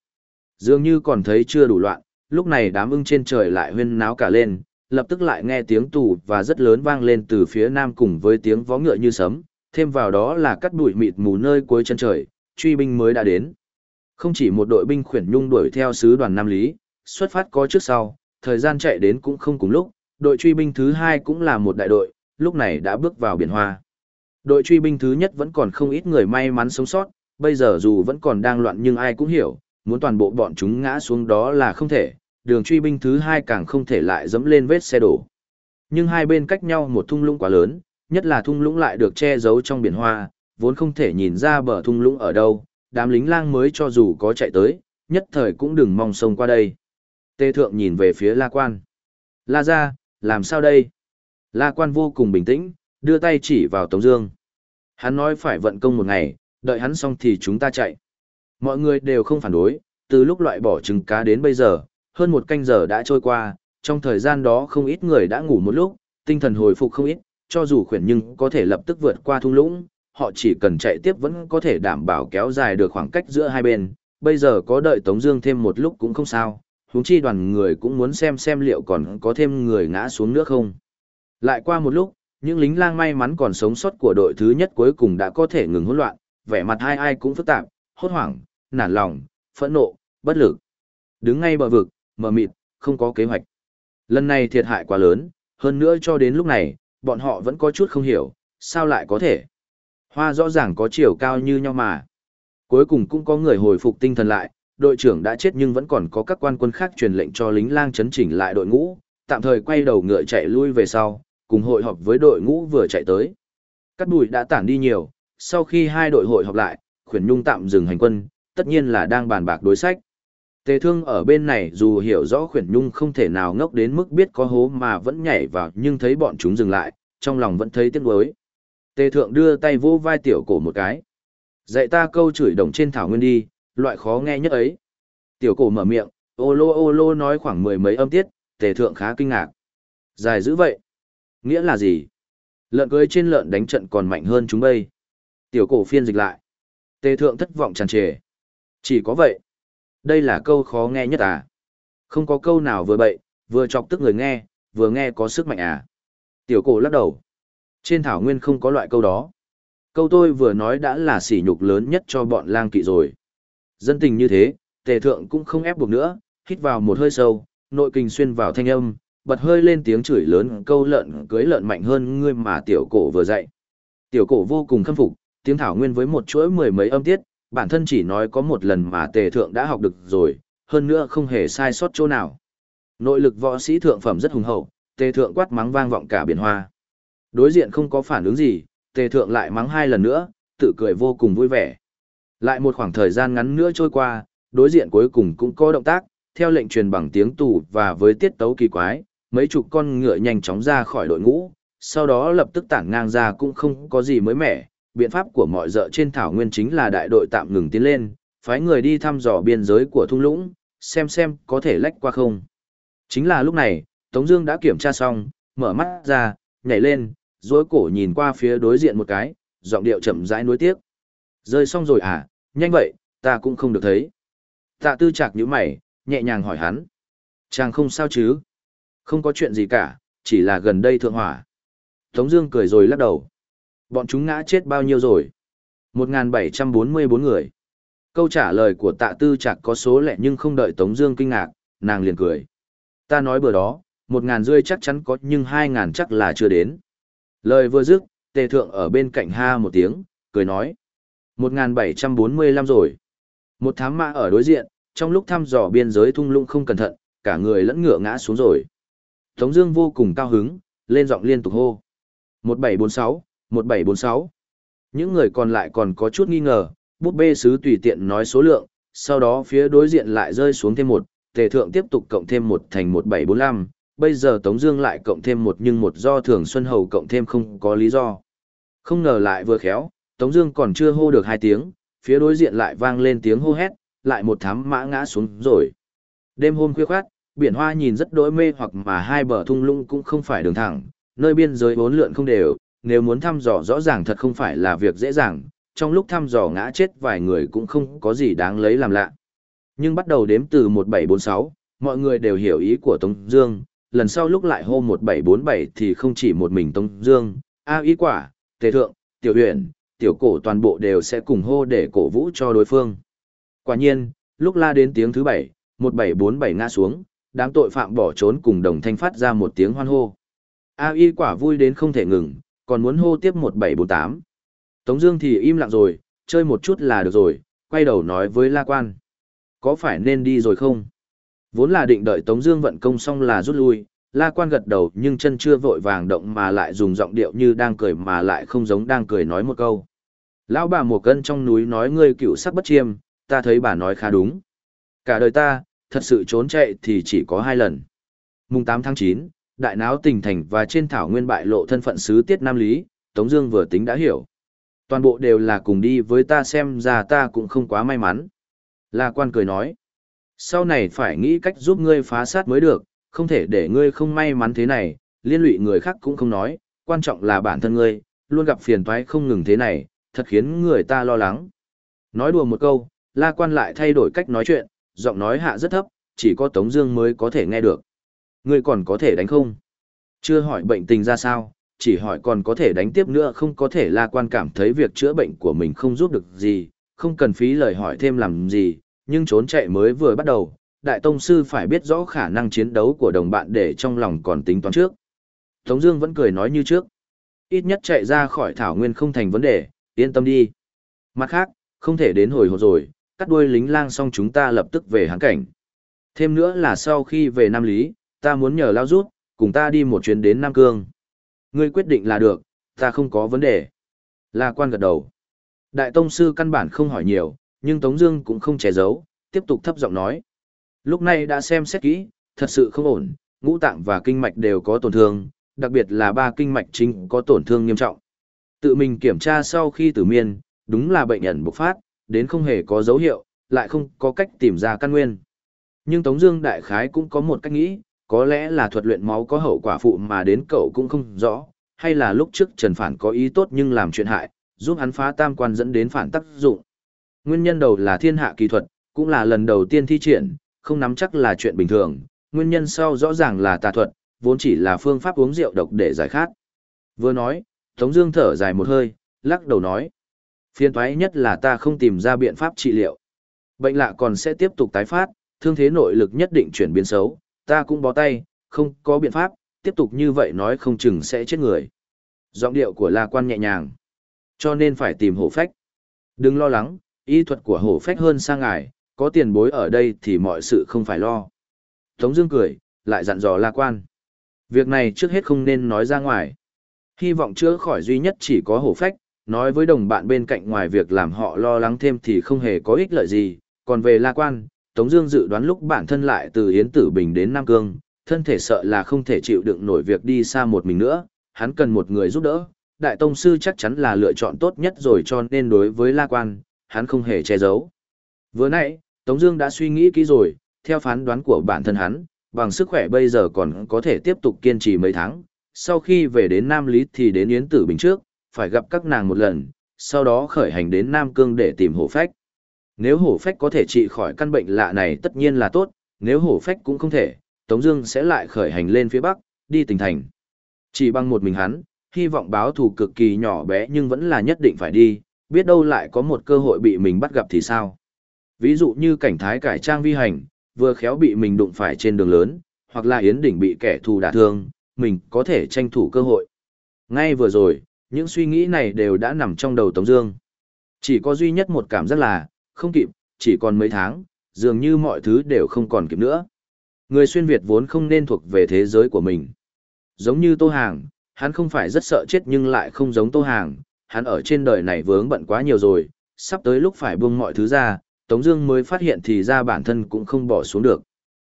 Dường như còn thấy chưa đủ loạn, lúc này đám ưng trên trời lại huyên náo cả lên, lập tức lại nghe tiếng tù và rất lớn vang lên từ phía nam cùng với tiếng vó ngựa như sấm, thêm vào đó là cắt bụi mịt mù nơi cuối chân trời, truy binh mới đã đến. Không chỉ một đội binh khuyển nhung đuổi theo sứ đoàn Nam Lý, xuất phát có trước sau, thời gian chạy đến cũng không cùng lúc, đội truy binh thứ hai cũng là một đại đội, lúc này đã bước vào biển hoa. Đội truy binh thứ nhất vẫn còn không ít người may mắn sống sót, bây giờ dù vẫn còn đang loạn nhưng ai cũng hiểu, muốn toàn bộ bọn chúng ngã xuống đó là không thể, đường truy binh thứ hai càng không thể lại dẫm lên vết xe đổ. Nhưng hai bên cách nhau một thung lũng quá lớn, nhất là thung lũng lại được che giấu trong biển hoa, vốn không thể nhìn ra bờ thung lũng ở đâu, đám lính lang mới cho dù có chạy tới, nhất thời cũng đừng mong sông qua đây. Tê thượng nhìn về phía La Quan. La ra, làm sao đây? La Quan vô cùng bình tĩnh, đưa tay chỉ vào Tống Dương. Hắn nói phải vận công một ngày, đợi hắn xong thì chúng ta chạy. Mọi người đều không phản đối, từ lúc loại bỏ trứng cá đến bây giờ, hơn một canh giờ đã trôi qua, trong thời gian đó không ít người đã ngủ một lúc, tinh thần hồi phục không ít, cho dù khuyển nhưng có thể lập tức vượt qua thung lũng, họ chỉ cần chạy tiếp vẫn có thể đảm bảo kéo dài được khoảng cách giữa hai bên, bây giờ có đợi Tống Dương thêm một lúc cũng không sao, huống chi đoàn người cũng muốn xem xem liệu còn có thêm người ngã xuống nước không. Lại qua một lúc, những lính lang may mắn còn sống sót của đội thứ nhất cuối cùng đã có thể ngừng hỗn loạn, vẻ mặt ai ai cũng phức tạp, hốt hoảng, nản lòng, phẫn nộ, bất lực. Đứng ngay bờ vực, mờ mịt, không có kế hoạch. Lần này thiệt hại quá lớn, hơn nữa cho đến lúc này, bọn họ vẫn có chút không hiểu, sao lại có thể. Hoa rõ ràng có chiều cao như nhau mà. Cuối cùng cũng có người hồi phục tinh thần lại, đội trưởng đã chết nhưng vẫn còn có các quan quân khác truyền lệnh cho lính lang chấn chỉnh lại đội ngũ, tạm thời quay đầu ngựa chạy lui về sau, cùng hội họp với đội ngũ vừa chạy tới. Cắt bụi đã tản đi nhiều, sau khi hai đội hội họp lại, khuyển nhung tạm dừng hành quân, tất nhiên là đang bàn bạc đối sách. Tề thương ở bên này dù hiểu rõ khuyển nhung không thể nào ngốc đến mức biết có hố mà vẫn nhảy vào nhưng thấy bọn chúng dừng lại, trong lòng vẫn thấy tiếc nuối. Tề thượng đưa tay vô vai tiểu cổ một cái. Dạy ta câu chửi đồng trên thảo nguyên đi, loại khó nghe nhất ấy. Tiểu cổ mở miệng, ô lô ô lô nói khoảng mười mấy âm tiết, tề thượng khá kinh ngạc. Dài dữ vậy. Nghĩa là gì? Lợn cưới trên lợn đánh trận còn mạnh hơn chúng bây. Tiểu cổ phiên dịch lại. Tề thượng thất vọng tràn trề. Chỉ có vậy. Đây là câu khó nghe nhất à? Không có câu nào vừa bậy, vừa chọc tức người nghe, vừa nghe có sức mạnh à? Tiểu cổ lắc đầu. Trên thảo nguyên không có loại câu đó. Câu tôi vừa nói đã là sỉ nhục lớn nhất cho bọn lang kỵ rồi. Dân tình như thế, tề thượng cũng không ép buộc nữa, hít vào một hơi sâu, nội kinh xuyên vào thanh âm, bật hơi lên tiếng chửi lớn câu lợn cưới lợn mạnh hơn ngươi mà tiểu cổ vừa dạy. Tiểu cổ vô cùng khâm phục, tiếng thảo nguyên với một chuỗi mười mấy âm tiết, bản thân chỉ nói có một lần mà tề thượng đã học được rồi, hơn nữa không hề sai sót chỗ nào. Nội lực võ sĩ thượng phẩm rất hùng hậu, tề thượng quát mắng vang vọng cả biển hoa. Đối diện không có phản ứng gì, tề thượng lại mắng hai lần nữa, tự cười vô cùng vui vẻ. Lại một khoảng thời gian ngắn nữa trôi qua, đối diện cuối cùng cũng có động tác, theo lệnh truyền bằng tiếng tù và với tiết tấu kỳ quái, mấy chục con ngựa nhanh chóng ra khỏi đội ngũ, sau đó lập tức tản ngang ra cũng không có gì mới mẻ. Biện pháp của mọi dợ trên thảo nguyên chính là đại đội tạm ngừng tiến lên, phái người đi thăm dò biên giới của thung lũng, xem xem có thể lách qua không. Chính là lúc này, Tống Dương đã kiểm tra xong, mở mắt ra, nhảy lên, duỗi cổ nhìn qua phía đối diện một cái, giọng điệu chậm rãi nuối tiếc. Rơi xong rồi à, nhanh vậy, ta cũng không được thấy. Tạ tư Trạc nhíu mày, nhẹ nhàng hỏi hắn. Chàng không sao chứ? Không có chuyện gì cả, chỉ là gần đây thượng hỏa. Tống Dương cười rồi lắc đầu. Bọn chúng ngã chết bao nhiêu rồi? 1.744 người. Câu trả lời của tạ tư chạc có số lẻ nhưng không đợi Tống Dương kinh ngạc, nàng liền cười. Ta nói bữa đó, một ngàn rơi chắc chắn có nhưng hai ngàn chắc là chưa đến. Lời vừa dứt, tề thượng ở bên cạnh ha một tiếng, cười nói. 1745 rồi. Một thám mã ở đối diện, trong lúc thăm dò biên giới thung lũng không cẩn thận, cả người lẫn ngựa ngã xuống rồi. Tống Dương vô cùng cao hứng, lên giọng liên tục hô. 1746, 1746. Những người còn lại còn có chút nghi ngờ, bút bê sứ tùy tiện nói số lượng, sau đó phía đối diện lại rơi xuống thêm một, tề thượng tiếp tục cộng thêm một thành 1745, bây giờ Tống Dương lại cộng thêm một nhưng một do Thường Xuân Hầu cộng thêm không có lý do. Không ngờ lại vừa khéo, Tống Dương còn chưa hô được hai tiếng, phía đối diện lại vang lên tiếng hô hét, lại một thám mã ngã xuống rồi. Đêm hôm khuya khoát, biển hoa nhìn rất đỗi mê hoặc mà hai bờ thung lũng cũng không phải đường thẳng, nơi biên giới bốn lượn không đều, nếu muốn thăm dò rõ ràng thật không phải là việc dễ dàng, trong lúc thăm dò ngã chết vài người cũng không có gì đáng lấy làm lạ. Nhưng bắt đầu đếm từ 1746, mọi người đều hiểu ý của Tống Dương, lần sau lúc lại hô 1747 thì không chỉ một mình Tống Dương, A ý quả, Tề Thượng, Tiểu Huyền, Tiểu Cổ toàn bộ đều sẽ cùng hô để cổ vũ cho đối phương. Quả nhiên, lúc la đến tiếng thứ bảy, 1747 ngã xuống, đám tội phạm bỏ trốn cùng đồng thanh phát ra một tiếng hoan hô. A y quả vui đến không thể ngừng, còn muốn hô tiếp 1748. Tống Dương thì im lặng rồi, chơi một chút là được rồi, quay đầu nói với La Quan. Có phải nên đi rồi không? Vốn là định đợi Tống Dương vận công xong là rút lui, La Quan gật đầu nhưng chân chưa vội vàng động mà lại dùng giọng điệu như đang cười mà lại không giống đang cười nói một câu. Lão bà mùa cân trong núi nói ngươi cựu sắc bất chiêm, ta thấy bà nói khá đúng. Cả đời ta, thật sự trốn chạy thì chỉ có hai lần. Mùng 8 tháng 9, đại náo tỉnh thành và trên thảo nguyên bại lộ thân phận sứ tiết Nam Lý, Tống Dương vừa tính đã hiểu. Toàn bộ đều là cùng đi với ta xem ra ta cũng không quá may mắn. La quan cười nói. Sau này phải nghĩ cách giúp ngươi phá sát mới được, không thể để ngươi không may mắn thế này, liên lụy người khác cũng không nói, quan trọng là bản thân ngươi, luôn gặp phiền toái không ngừng thế này, thật khiến người ta lo lắng. Nói đùa một câu, la quan lại thay đổi cách nói chuyện, giọng nói hạ rất thấp, chỉ có Tống Dương mới có thể nghe được. Ngươi còn có thể đánh không? Chưa hỏi bệnh tình ra sao, chỉ hỏi còn có thể đánh tiếp nữa không có thể la quan cảm thấy việc chữa bệnh của mình không giúp được gì, không cần phí lời hỏi thêm làm gì, nhưng trốn chạy mới vừa bắt đầu, đại tông sư phải biết rõ khả năng chiến đấu của đồng bạn để trong lòng còn tính toán trước. Tống Dương vẫn cười nói như trước, ít nhất chạy ra khỏi thảo nguyên không thành vấn đề, yên tâm đi. Mặt khác, không thể đến hồi hộp rồi, cắt đuôi lính lang xong chúng ta lập tức về hán cảnh. Thêm nữa là sau khi về Nam Lý, ta muốn nhờ lao rút, cùng ta đi một chuyến đến Nam Cương. Ngươi quyết định là được, ta không có vấn đề. La quan gật đầu. Đại tông sư căn bản không hỏi nhiều, nhưng Tống Dương cũng không che giấu, tiếp tục thấp giọng nói. Lúc này đã xem xét kỹ, thật sự không ổn, ngũ tạng và kinh mạch đều có tổn thương, đặc biệt là ba kinh mạch chính có tổn thương nghiêm trọng. Tự mình kiểm tra sau khi tử miên, đúng là bệnh ẩn bộc phát, đến không hề có dấu hiệu, lại không có cách tìm ra căn nguyên. Nhưng Tống Dương đại khái cũng có một cách nghĩ, có lẽ là thuật luyện máu có hậu quả phụ mà đến cậu cũng không rõ, hay là lúc trước Trần Phản có ý tốt nhưng làm chuyện hại, giúp hắn phá tam quan dẫn đến phản tác dụng. Nguyên nhân đầu là thiên hạ kỳ thuật, cũng là lần đầu tiên thi triển, không nắm chắc là chuyện bình thường, nguyên nhân sau rõ ràng là tà thuật, vốn chỉ là phương pháp uống rượu độc để giải khát. Vừa nói, Tống Dương thở dài một hơi, lắc đầu nói, phiền toái nhất là ta không tìm ra biện pháp trị liệu. Bệnh lạ còn sẽ tiếp tục tái phát, thương thế nội lực nhất định chuyển biến xấu, ta cũng bó tay, không có biện pháp, tiếp tục như vậy nói không chừng sẽ chết người. Giọng điệu của La Quan nhẹ nhàng, cho nên phải tìm hổ phách. Đừng lo lắng, y thuật của hổ phách hơn sang ngài, có tiền bối ở đây thì mọi sự không phải lo. Tống Dương cười, lại dặn dò La Quan, việc này trước hết không nên nói ra ngoài. Hy vọng chữa khỏi duy nhất chỉ có hổ phách, nói với đồng bạn bên cạnh ngoài việc làm họ lo lắng thêm thì không hề có ích lợi gì. Còn về La Quan, Tống Dương dự đoán lúc bản thân lại từ Yến Tử Bình đến Nam Cương, thân thể sợ là không thể chịu đựng nổi việc đi xa một mình nữa, hắn cần một người giúp đỡ. Đại Tông Sư chắc chắn là lựa chọn tốt nhất rồi cho nên đối với La Quan, hắn không hề che giấu. Vừa nãy, Tống Dương đã suy nghĩ kỹ rồi, theo phán đoán của bản thân hắn, bằng sức khỏe bây giờ còn có thể tiếp tục kiên trì mấy tháng. Sau khi về đến Nam Lý thì đến Yến Tử Bình trước, phải gặp các nàng một lần, sau đó khởi hành đến Nam Cương để tìm hổ phách. Nếu hổ phách có thể trị khỏi căn bệnh lạ này tất nhiên là tốt, nếu hổ phách cũng không thể, Tống Dương sẽ lại khởi hành lên phía Bắc, đi tỉnh thành. Chỉ bằng một mình hắn, hy vọng báo thù cực kỳ nhỏ bé nhưng vẫn là nhất định phải đi, biết đâu lại có một cơ hội bị mình bắt gặp thì sao. Ví dụ như cảnh thái cải trang vi hành, vừa khéo bị mình đụng phải trên đường lớn, hoặc là Yến Đỉnh bị kẻ thù đả thương, mình có thể tranh thủ cơ hội. Ngay vừa rồi, những suy nghĩ này đều đã nằm trong đầu Tống Dương. Chỉ có duy nhất một cảm giác là, không kịp, chỉ còn mấy tháng, dường như mọi thứ đều không còn kịp nữa. Người xuyên Việt vốn không nên thuộc về thế giới của mình. Giống như Tô Hàng, hắn không phải rất sợ chết nhưng lại không giống Tô Hàng, hắn ở trên đời này vướng bận quá nhiều rồi, sắp tới lúc phải buông mọi thứ ra, Tống Dương mới phát hiện thì ra bản thân cũng không bỏ xuống được.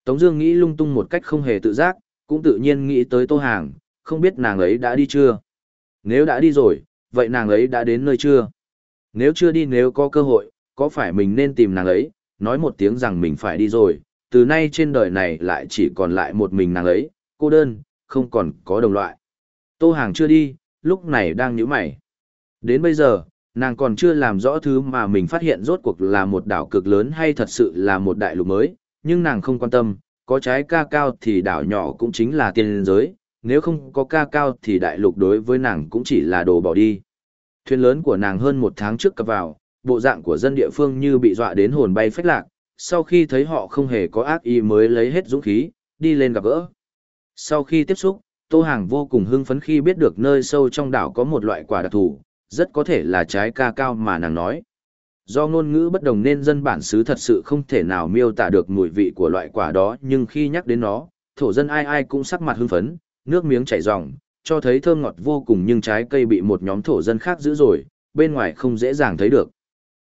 Tống Dương nghĩ lung tung một cách không hề tự giác, cũng tự nhiên nghĩ tới Tô Hàng, không biết nàng ấy đã đi chưa. Nếu đã đi rồi, vậy nàng ấy đã đến nơi chưa? Nếu chưa đi nếu có cơ hội, có phải mình nên tìm nàng ấy, nói một tiếng rằng mình phải đi rồi, từ nay trên đời này lại chỉ còn lại một mình nàng ấy, cô đơn, không còn có đồng loại. Tô Hàng chưa đi, lúc này đang nhíu mày. Đến bây giờ, nàng còn chưa làm rõ thứ mà mình phát hiện rốt cuộc là một đảo cực lớn hay thật sự là một đại lục mới, nhưng nàng không quan tâm, có trái ca cao thì đảo nhỏ cũng chính là tiên giới, nếu không có ca cao thì đại lục đối với nàng cũng chỉ là đồ bỏ đi. Thuyền lớn của nàng hơn một tháng trước cập vào, bộ dạng của dân địa phương như bị dọa đến hồn bay phách lạc, sau khi thấy họ không hề có ác ý mới lấy hết dũng khí, đi lên gặp gỡ. Sau khi tiếp xúc, Tô Hàng vô cùng hưng phấn khi biết được nơi sâu trong đảo có một loại quả đặc thù, rất có thể là trái ca cao mà nàng nói. Do ngôn ngữ bất đồng nên dân bản xứ thật sự không thể nào miêu tả được mùi vị của loại quả đó nhưng khi nhắc đến nó, thổ dân ai ai cũng sắc mặt hưng phấn, nước miếng chảy ròng, cho thấy thơm ngọt vô cùng nhưng trái cây bị một nhóm thổ dân khác giữ rồi, bên ngoài không dễ dàng thấy được.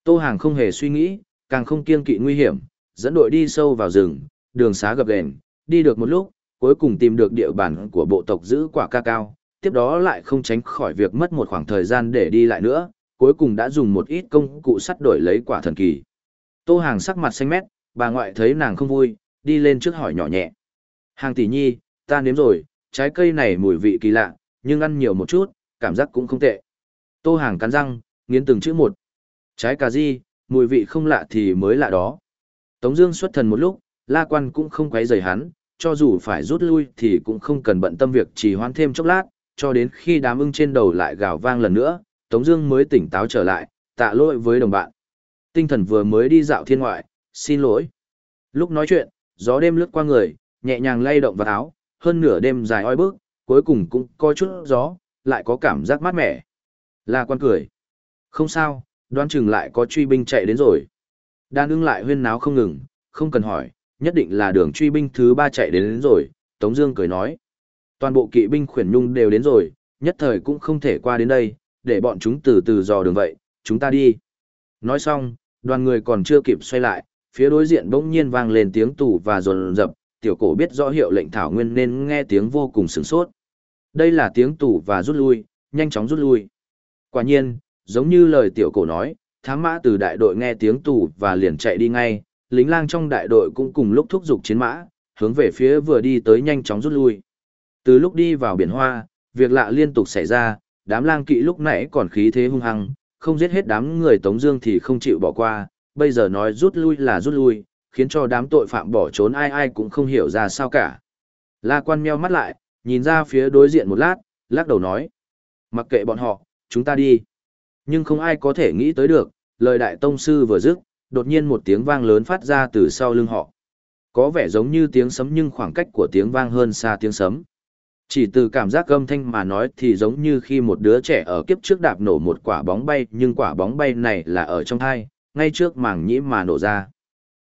Tô Hàng không hề suy nghĩ, càng không kiêng kỵ nguy hiểm, dẫn đội đi sâu vào rừng, đường xá gập ghềnh, đi được một lúc, cuối cùng tìm được địa bàn của bộ tộc giữ quả ca cao, tiếp đó lại không tránh khỏi việc mất một khoảng thời gian để đi lại nữa, cuối cùng đã dùng một ít công cụ sắt đổi lấy quả thần kỳ. Tô Hàng sắc mặt xanh mét, bà ngoại thấy nàng không vui, đi lên trước hỏi nhỏ nhẹ. Hàng tỷ nhi, ta nếm rồi, trái cây này mùi vị kỳ lạ, nhưng ăn nhiều một chút, cảm giác cũng không tệ. Tô Hàng cắn răng, nghiến từng chữ một. Trái cà ri, mùi vị không lạ thì mới lạ đó. Tống Dương xuất thần một lúc, La Quan cũng không quấy rầy hắn, cho dù phải rút lui thì cũng không cần bận tâm việc trì hoãn thêm chốc lát, cho đến khi đám ưng trên đầu lại gào vang lần nữa, Tống Dương mới tỉnh táo trở lại, tạ lỗi với đồng bạn. Tinh thần vừa mới đi dạo thiên ngoại, xin lỗi. Lúc nói chuyện, gió đêm lướt qua người, nhẹ nhàng lay động vào áo, hơn nửa đêm dài oi bức, cuối cùng cũng có chút gió, lại có cảm giác mát mẻ. La Quan cười, không sao, đoán chừng lại có truy binh chạy đến rồi. Đan ưng lại huyên náo không ngừng, không cần hỏi, nhất định là đường truy binh thứ ba chạy đến, đến rồi, Tống Dương cười nói. Toàn bộ kỵ binh khuyển nhung đều đến rồi, nhất thời cũng không thể qua đến đây, để bọn chúng từ từ dò đường vậy, chúng ta đi. Nói xong, đoàn người còn chưa kịp xoay lại, phía đối diện bỗng nhiên vang lên tiếng tù và rồn rập, tiểu cổ biết rõ hiệu lệnh thảo nguyên nên nghe tiếng vô cùng sửng sốt. Đây là tiếng tù và rút lui, nhanh chóng rút lui. Quả nhiên, giống như lời tiểu cổ nói, thám mã từ đại đội nghe tiếng tù và liền chạy đi ngay, lính lang trong đại đội cũng cùng lúc thúc giục chiến mã, hướng về phía vừa đi tới nhanh chóng rút lui. Từ lúc đi vào biển hoa, việc lạ liên tục xảy ra, đám lang kỵ lúc nãy còn khí thế hung hăng, không giết hết đám người Tống Dương thì không chịu bỏ qua, bây giờ nói rút lui là rút lui, khiến cho đám tội phạm bỏ trốn ai ai cũng không hiểu ra sao cả. La Quan meo mắt lại, nhìn ra phía đối diện một lát, lắc đầu nói: mặc kệ bọn họ, chúng ta đi. Nhưng không ai có thể nghĩ tới được, lời đại tông sư vừa dứt, đột nhiên một tiếng vang lớn phát ra từ sau lưng họ. Có vẻ giống như tiếng sấm nhưng khoảng cách của tiếng vang hơn xa tiếng sấm. Chỉ từ cảm giác âm thanh mà nói thì giống như khi một đứa trẻ ở kiếp trước đạp nổ một quả bóng bay nhưng quả bóng bay này là ở trong thai, ngay trước màng nhĩ mà nổ ra.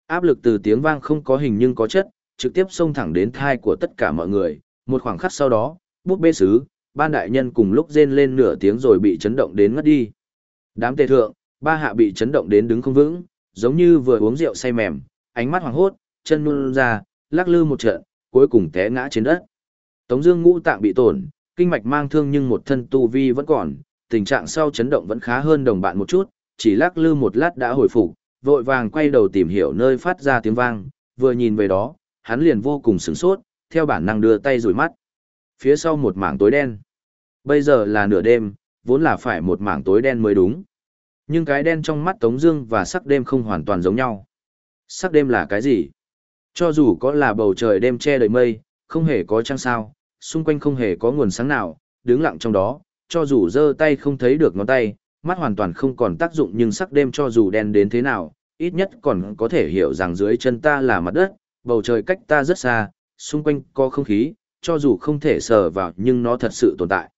Áp lực từ tiếng vang không có hình nhưng có chất, trực tiếp xông thẳng đến thai của tất cả mọi người. Một khoảng khắc sau đó, bút bê sứ, ban đại nhân cùng lúc rên lên nửa tiếng rồi bị chấn động đến ngất đi. Đám tề thượng, ba hạ bị chấn động đến đứng không vững, giống như vừa uống rượu say mềm, ánh mắt hoàng hốt, chân luôn ra, lắc lư một trận, cuối cùng té ngã trên đất. Tống Dương ngũ tạng bị tổn, kinh mạch mang thương nhưng một thân tu vi vẫn còn, tình trạng sau chấn động vẫn khá hơn đồng bạn một chút, chỉ lắc lư một lát đã hồi phục, vội vàng quay đầu tìm hiểu nơi phát ra tiếng vang, vừa nhìn về đó, hắn liền vô cùng sửng sốt, theo bản năng đưa tay rủi mắt. Phía sau một mảng tối đen. Bây giờ là nửa đêm, vốn là phải một mảng tối đen mới đúng. Nhưng cái đen trong mắt Tống Dương và sắc đêm không hoàn toàn giống nhau. Sắc đêm là cái gì? Cho dù có là bầu trời đêm che đầy mây, không hề có trăng sao, xung quanh không hề có nguồn sáng nào, đứng lặng trong đó, cho dù giơ tay không thấy được ngón tay, mắt hoàn toàn không còn tác dụng nhưng sắc đêm cho dù đen đến thế nào, ít nhất còn có thể hiểu rằng dưới chân ta là mặt đất, bầu trời cách ta rất xa, xung quanh có không khí, cho dù không thể sờ vào nhưng nó thật sự tồn tại.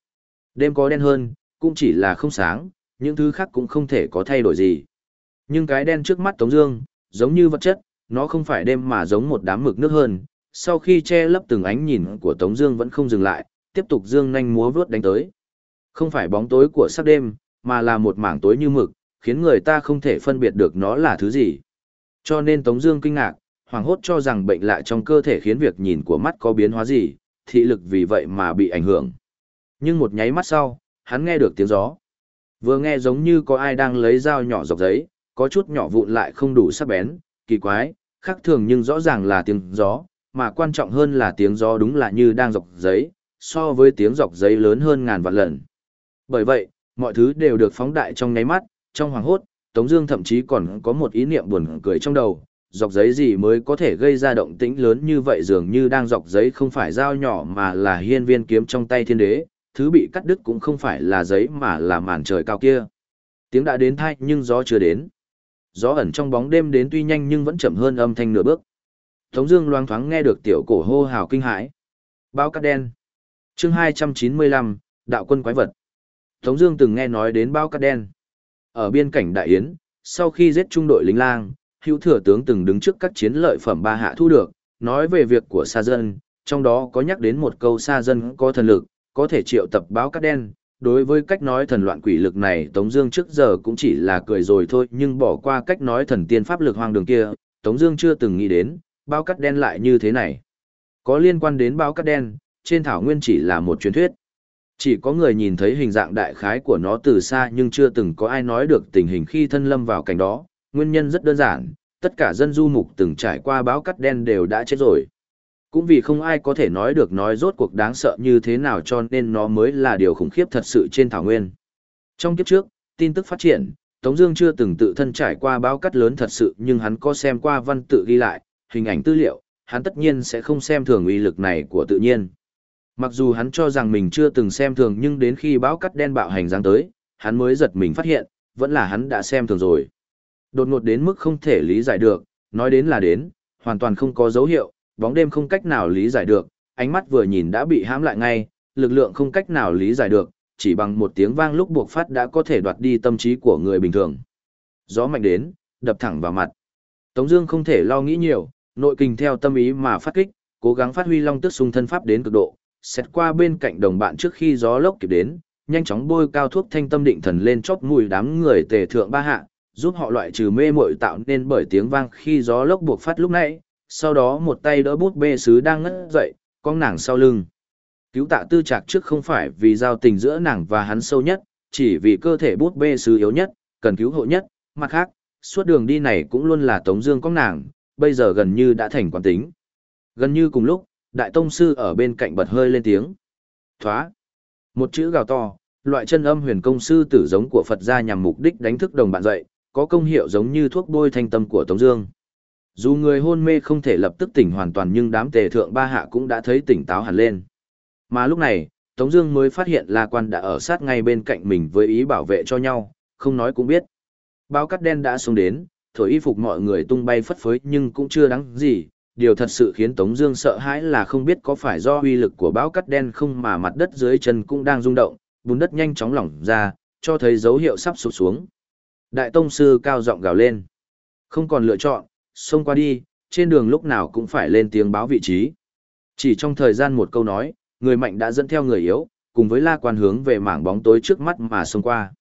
Đêm có đen hơn, cũng chỉ là không sáng, những thứ khác cũng không thể có thay đổi gì. Nhưng cái đen trước mắt Tống Dương, giống như vật chất, nó không phải đêm mà giống một đám mực nước hơn. Sau khi che lấp từng ánh nhìn của Tống Dương vẫn không dừng lại, tiếp tục dương nhanh múa vớt đánh tới. Không phải bóng tối của sắc đêm, mà là một mảng tối như mực, khiến người ta không thể phân biệt được nó là thứ gì. Cho nên Tống Dương kinh ngạc, hoảng hốt cho rằng bệnh lạ trong cơ thể khiến việc nhìn của mắt có biến hóa gì, thị lực vì vậy mà bị ảnh hưởng. Nhưng một nháy mắt sau, hắn nghe được tiếng gió. Vừa nghe giống như có ai đang lấy dao nhỏ dọc giấy, có chút nhỏ vụn lại không đủ sắc bén, kỳ quái, khác thường nhưng rõ ràng là tiếng gió, mà quan trọng hơn là tiếng gió đúng là như đang dọc giấy, so với tiếng dọc giấy lớn hơn ngàn vạn lần. Bởi vậy, mọi thứ đều được phóng đại trong nháy mắt, trong hoàng hốt, Tống Dương thậm chí còn có một ý niệm buồn cười trong đầu, dọc giấy gì mới có thể gây ra động tĩnh lớn như vậy dường như đang dọc giấy không phải dao nhỏ mà là hiên viên kiếm trong tay thiên đế, thứ bị cắt đứt cũng không phải là giấy mà là màn trời cao kia. Tiếng đã đến thay nhưng gió chưa đến. Gió ẩn trong bóng đêm đến tuy nhanh nhưng vẫn chậm hơn âm thanh nửa bước. Tống Dương loang thoáng nghe được tiểu cổ hô hào kinh hãi. Bao cát đen. Chương 295, đạo quân quái vật. Tống Dương từng nghe nói đến bao cát đen. Ở biên cảnh Đại Yến, sau khi giết trung đội lính lang, hữu thừa tướng từng đứng trước các chiến lợi phẩm ba hạ thu được, nói về việc của sa dân, trong đó có nhắc đến một câu sa dân có thần lực, có thể triệu tập báo cát đen. Đối với cách nói thần loạn quỷ lực này Tống Dương trước giờ cũng chỉ là cười rồi thôi nhưng bỏ qua cách nói thần tiên pháp lực hoang đường kia, Tống Dương chưa từng nghĩ đến, báo cát đen lại như thế này. Có liên quan đến báo cát đen, trên thảo nguyên chỉ là một truyền thuyết. Chỉ có người nhìn thấy hình dạng đại khái của nó từ xa nhưng chưa từng có ai nói được tình hình khi thân lâm vào cảnh đó, nguyên nhân rất đơn giản, tất cả dân du mục từng trải qua báo cắt đen đều đã chết rồi. Cũng vì không ai có thể nói được nói rốt cuộc đáng sợ như thế nào cho nên nó mới là điều khủng khiếp thật sự trên thảo nguyên. Trong kiếp trước, tin tức phát triển, Tống Dương chưa từng tự thân trải qua báo cắt lớn thật sự nhưng hắn có xem qua văn tự ghi lại, hình ảnh tư liệu, hắn tất nhiên sẽ không xem thường uy lực này của tự nhiên. Mặc dù hắn cho rằng mình chưa từng xem thường nhưng đến khi báo cắt đen bạo hành giáng tới, hắn mới giật mình phát hiện, vẫn là hắn đã xem thường rồi. Đột ngột đến mức không thể lý giải được, nói đến là đến, hoàn toàn không có dấu hiệu, bóng đêm không cách nào lý giải được, ánh mắt vừa nhìn đã bị hãm lại ngay, lực lượng không cách nào lý giải được, chỉ bằng một tiếng vang lúc buộc phát đã có thể đoạt đi tâm trí của người bình thường. Gió mạnh đến, đập thẳng vào mặt. Tống Dương không thể lo nghĩ nhiều, nội kình theo tâm ý mà phát kích, cố gắng phát huy long tức xung thân pháp đến cực độ, xét qua bên cạnh đồng bạn trước khi gió lốc kịp đến, nhanh chóng bôi cao thuốc thanh tâm định thần lên chóp mùi đám người tề thượng ba hạ, giúp họ loại trừ mê muội tạo nên bởi tiếng vang khi gió lốc buộc phát lúc nãy, sau đó một tay đỡ bút bê sứ đang ngất dậy, con nàng sau lưng. Cứu tạ tư trạc trước không phải vì giao tình giữa nàng và hắn sâu nhất, chỉ vì cơ thể bút bê sứ yếu nhất, cần cứu hộ nhất, mặt khác, suốt đường đi này cũng luôn là tống dương con nàng, bây giờ gần như đã thành quán tính. Gần như cùng lúc, đại tông sư ở bên cạnh bật hơi lên tiếng. Thoá. Một chữ gào to, loại chân âm huyền công sư tử giống của Phật gia nhằm mục đích đánh thức đồng bạn dậy, có công hiệu giống như thuốc bôi thanh tâm của Tống Dương. Dù người hôn mê không thể lập tức tỉnh hoàn toàn nhưng đám tề thượng ba hạ cũng đã thấy tỉnh táo hẳn lên. Mà lúc này, Tống Dương mới phát hiện La Quan đã ở sát ngay bên cạnh mình với ý bảo vệ cho nhau, không nói cũng biết. Bao cát đen đã xuống đến, thổi y phục mọi người tung bay phất phới nhưng cũng chưa đáng gì, điều thật sự khiến Tống Dương sợ hãi là không biết có phải do uy lực của bão cắt đen không mà mặt đất dưới chân cũng đang rung động, bùn đất nhanh chóng lỏng ra, cho thấy dấu hiệu sắp sụp xuống. Đại Tông sư cao giọng gào lên, không còn lựa chọn, xông qua đi, trên đường lúc nào cũng phải lên tiếng báo vị trí. Chỉ trong thời gian một câu nói, người mạnh đã dẫn theo người yếu, cùng với la quan hướng về mảng bóng tối trước mắt mà xông qua.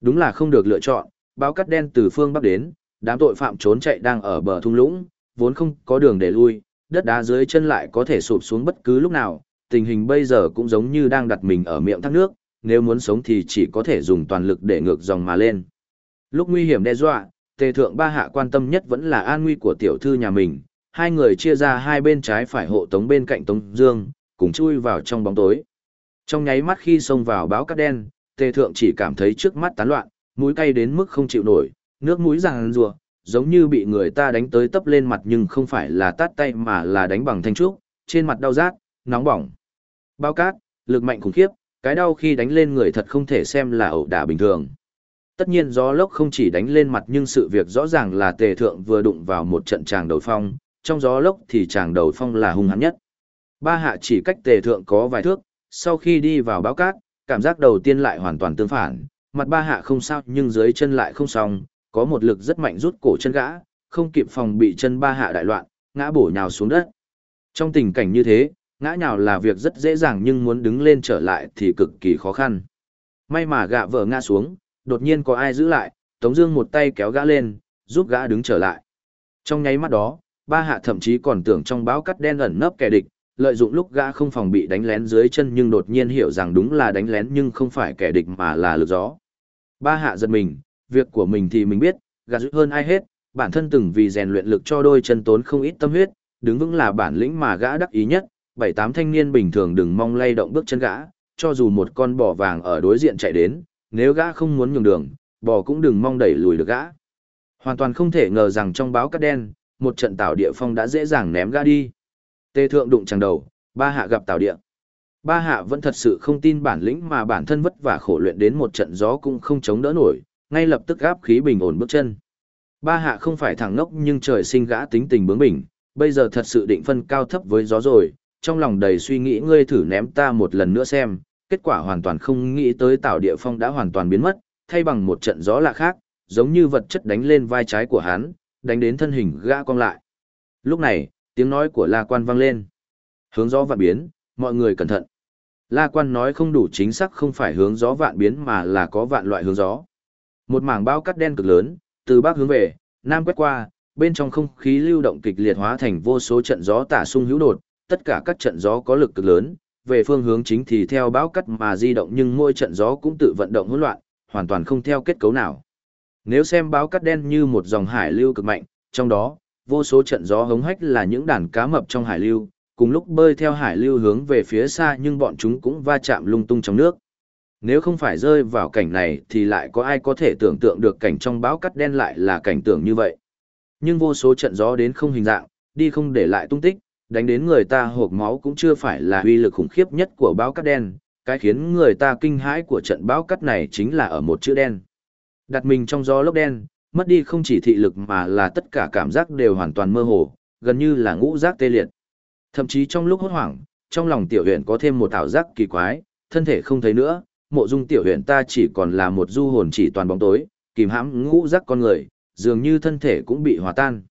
Đúng là không được lựa chọn, báo cắt đen từ phương bắc đến, đám tội phạm trốn chạy đang ở bờ thung lũng, vốn không có đường để lui, đất đá dưới chân lại có thể sụp xuống bất cứ lúc nào, tình hình bây giờ cũng giống như đang đặt mình ở miệng thác nước, nếu muốn sống thì chỉ có thể dùng toàn lực để ngược dòng mà lên. Lúc nguy hiểm đe dọa, tề thượng ba hạ quan tâm nhất vẫn là an nguy của tiểu thư nhà mình, hai người chia ra hai bên trái phải hộ tống bên cạnh Tống Dương, cùng chui vào trong bóng tối. Trong nháy mắt khi xông vào báo cát đen, tề thượng chỉ cảm thấy trước mắt tán loạn, mũi cay đến mức không chịu nổi, nước mũi ràng rùa, giống như bị người ta đánh tới tấp lên mặt nhưng không phải là tát tay mà là đánh bằng thanh trúc, trên mặt đau rát, nóng bỏng. Bao cát, lực mạnh khủng khiếp, cái đau khi đánh lên người thật không thể xem là ẩu đả bình thường. Tất nhiên gió lốc không chỉ đánh lên mặt nhưng sự việc rõ ràng là tề thượng vừa đụng vào một trận tràng đầu phong, trong gió lốc thì tràng đầu phong là hung hãn nhất. Ba hạ chỉ cách tề thượng có vài thước, sau khi đi vào báo cát, cảm giác đầu tiên lại hoàn toàn tương phản, mặt ba hạ không sao nhưng dưới chân lại không xong, có một lực rất mạnh rút cổ chân gã, không kịp phòng bị chân ba hạ đại loạn, ngã bổ nhào xuống đất. Trong tình cảnh như thế, ngã nhào là việc rất dễ dàng nhưng muốn đứng lên trở lại thì cực kỳ khó khăn. May mà gạ vợ ngã xuống, đột nhiên có ai giữ lại, Tống Dương một tay kéo gã lên, giúp gã đứng trở lại. Trong nháy mắt đó, ba hạ thậm chí còn tưởng trong báo cắt đen ẩn nấp kẻ địch, lợi dụng lúc gã không phòng bị đánh lén dưới chân nhưng đột nhiên hiểu rằng đúng là đánh lén nhưng không phải kẻ địch mà là lực gió. Ba hạ giật mình, việc của mình thì mình biết, gã dữ hơn ai hết, bản thân từng vì rèn luyện lực cho đôi chân tốn không ít tâm huyết, đứng vững là bản lĩnh mà gã đắc ý nhất, bảy tám thanh niên bình thường đừng mong lay động bước chân gã, cho dù một con bò vàng ở đối diện chạy đến, nếu gã không muốn nhường đường, bò cũng đừng mong đẩy lùi được gã. Hoàn toàn không thể ngờ rằng trong báo cát đen, một trận tảo địa phong đã dễ dàng ném gã đi. Tê thượng đụng chẳng đầu, ba hạ gặp tảo địa. Ba hạ vẫn thật sự không tin bản lĩnh mà bản thân vất vả khổ luyện đến một trận gió cũng không chống đỡ nổi, ngay lập tức gáp khí bình ổn bước chân. Ba hạ không phải thằng ngốc nhưng trời sinh gã tính tình bướng bỉnh, bây giờ thật sự định phân cao thấp với gió rồi, trong lòng đầy suy nghĩ ngươi thử ném ta một lần nữa xem, kết quả hoàn toàn không nghĩ tới tảo địa phong đã hoàn toàn biến mất, thay bằng một trận gió lạ khác, giống như vật chất đánh lên vai trái của hắn, đánh đến thân hình gã cong lại. Lúc này, tiếng nói của La Quan vang lên. Hướng gió vạn biến, mọi người cẩn thận. La Quan nói không đủ chính xác không phải hướng gió vạn biến mà là có vạn loại hướng gió. Một mảng bao cắt đen cực lớn, từ bắc hướng về, nam quét qua, bên trong không khí lưu động kịch liệt hóa thành vô số trận gió tả sung hữu đột, tất cả các trận gió có lực cực lớn, về phương hướng chính thì theo bão cắt mà di động nhưng mỗi trận gió cũng tự vận động hỗn loạn, hoàn toàn không theo kết cấu nào. Nếu xem bão cắt đen như một dòng hải lưu cực mạnh, trong đó, vô số trận gió hống hách là những đàn cá mập trong hải lưu, cùng lúc bơi theo hải lưu hướng về phía xa nhưng bọn chúng cũng va chạm lung tung trong nước. Nếu không phải rơi vào cảnh này thì lại có ai có thể tưởng tượng được cảnh trong bão cắt đen lại là cảnh tượng như vậy. Nhưng vô số trận gió đến không hình dạng, đi không để lại tung tích, đánh đến người ta hộp máu cũng chưa phải là uy lực khủng khiếp nhất của bão cắt đen, cái khiến người ta kinh hãi của trận bão cắt này chính là ở một chữ đen. Đặt mình trong gió lốc đen, mất đi không chỉ thị lực mà là tất cả cảm giác đều hoàn toàn mơ hồ, gần như là ngũ giác tê liệt. Thậm chí trong lúc hốt hoảng, trong lòng tiểu huyện có thêm một ảo giác kỳ quái, thân thể không thấy nữa, mộ dung tiểu huyện ta chỉ còn là một du hồn chỉ toàn bóng tối, kìm hãm ngũ giác con người, dường như thân thể cũng bị hòa tan.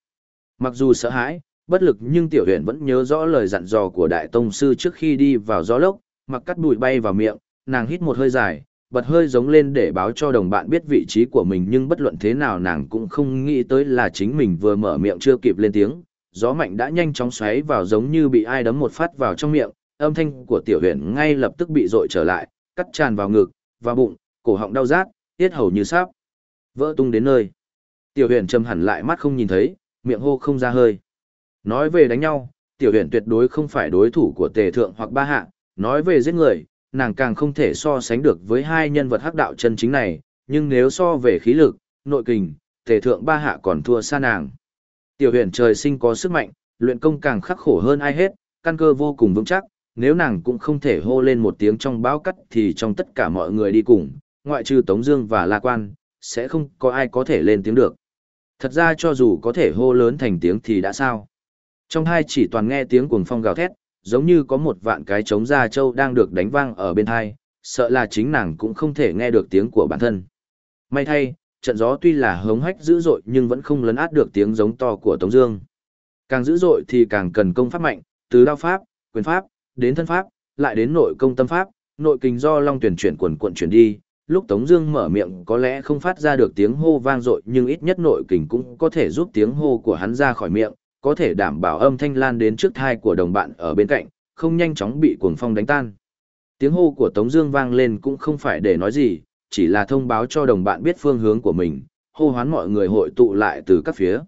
Mặc dù sợ hãi, bất lực nhưng tiểu Huyền vẫn nhớ rõ lời dặn dò của đại tông sư trước khi đi vào gió lốc, mặc cắt bụi bay vào miệng, nàng hít một hơi dài, bật hơi giống lên để báo cho đồng bạn biết vị trí của mình nhưng bất luận thế nào nàng cũng không nghĩ tới là chính mình vừa mở miệng chưa kịp lên tiếng, gió mạnh đã nhanh chóng xoáy vào giống như bị ai đấm một phát vào trong miệng, âm thanh của tiểu Huyền ngay lập tức bị dội trở lại, cắt tràn vào ngực, và bụng, cổ họng đau rát, tiết hầu như sáp, vỡ tung đến nơi. Tiểu Huyền trầm hẳn lại mắt không nhìn thấy, miệng hô không ra hơi. Nói về đánh nhau, tiểu huyện tuyệt đối không phải đối thủ của tề thượng hoặc ba hạ, nói về giết người, nàng càng không thể so sánh được với hai nhân vật hắc đạo chân chính này, nhưng nếu so về khí lực, nội kình, tề thượng ba hạ còn thua xa nàng. Tiểu huyện trời sinh có sức mạnh, luyện công càng khắc khổ hơn ai hết, căn cơ vô cùng vững chắc, nếu nàng cũng không thể hô lên một tiếng trong báo cắt thì trong tất cả mọi người đi cùng, ngoại trừ Tống Dương và La Quan, sẽ không có ai có thể lên tiếng được. Thật ra cho dù có thể hô lớn thành tiếng thì đã sao? Trong hai chỉ toàn nghe tiếng cuồng phong gào thét, giống như có một vạn cái trống da trâu đang được đánh vang ở bên hai, sợ là chính nàng cũng không thể nghe được tiếng của bản thân. May thay, trận gió tuy là hống hách dữ dội nhưng vẫn không lấn át được tiếng giống to của Tống Dương. Càng dữ dội thì càng cần công pháp mạnh, từ đao pháp, quyền pháp, đến thân pháp, lại đến nội công tâm pháp, nội kinh do long tuyển chuyển quần quận chuyển đi. Lúc Tống Dương mở miệng có lẽ không phát ra được tiếng hô vang dội nhưng ít nhất nội kình cũng có thể giúp tiếng hô của hắn ra khỏi miệng, có thể đảm bảo âm thanh lan đến trước thai của đồng bạn ở bên cạnh, không nhanh chóng bị cuồng phong đánh tan. Tiếng hô của Tống Dương vang lên cũng không phải để nói gì, chỉ là thông báo cho đồng bạn biết phương hướng của mình, hô hoán mọi người hội tụ lại từ các phía.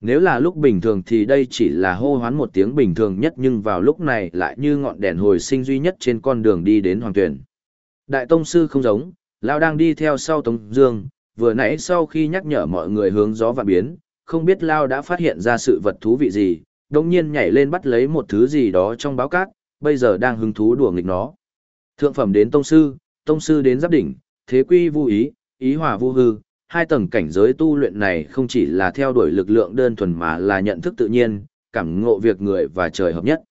Nếu là lúc bình thường thì đây chỉ là hô hoán một tiếng bình thường nhất nhưng vào lúc này lại như ngọn đèn hồi sinh duy nhất trên con đường đi đến Hoàng Tuyền. Đại Tông Sư không giống, Lão đang đi theo sau Tống Dương, vừa nãy sau khi nhắc nhở mọi người hướng gió và biến, không biết Lao đã phát hiện ra sự vật thú vị gì, đồng nhiên nhảy lên bắt lấy một thứ gì đó trong báo cát, bây giờ đang hứng thú đùa nghịch nó. Thượng phẩm đến Tông Sư, Tông Sư đến Giáp Đỉnh, Thế Quy Vu Ý, Ý Hòa Vu Hư, hai tầng cảnh giới tu luyện này không chỉ là theo đuổi lực lượng đơn thuần mà là nhận thức tự nhiên, cảm ngộ việc người và trời hợp nhất.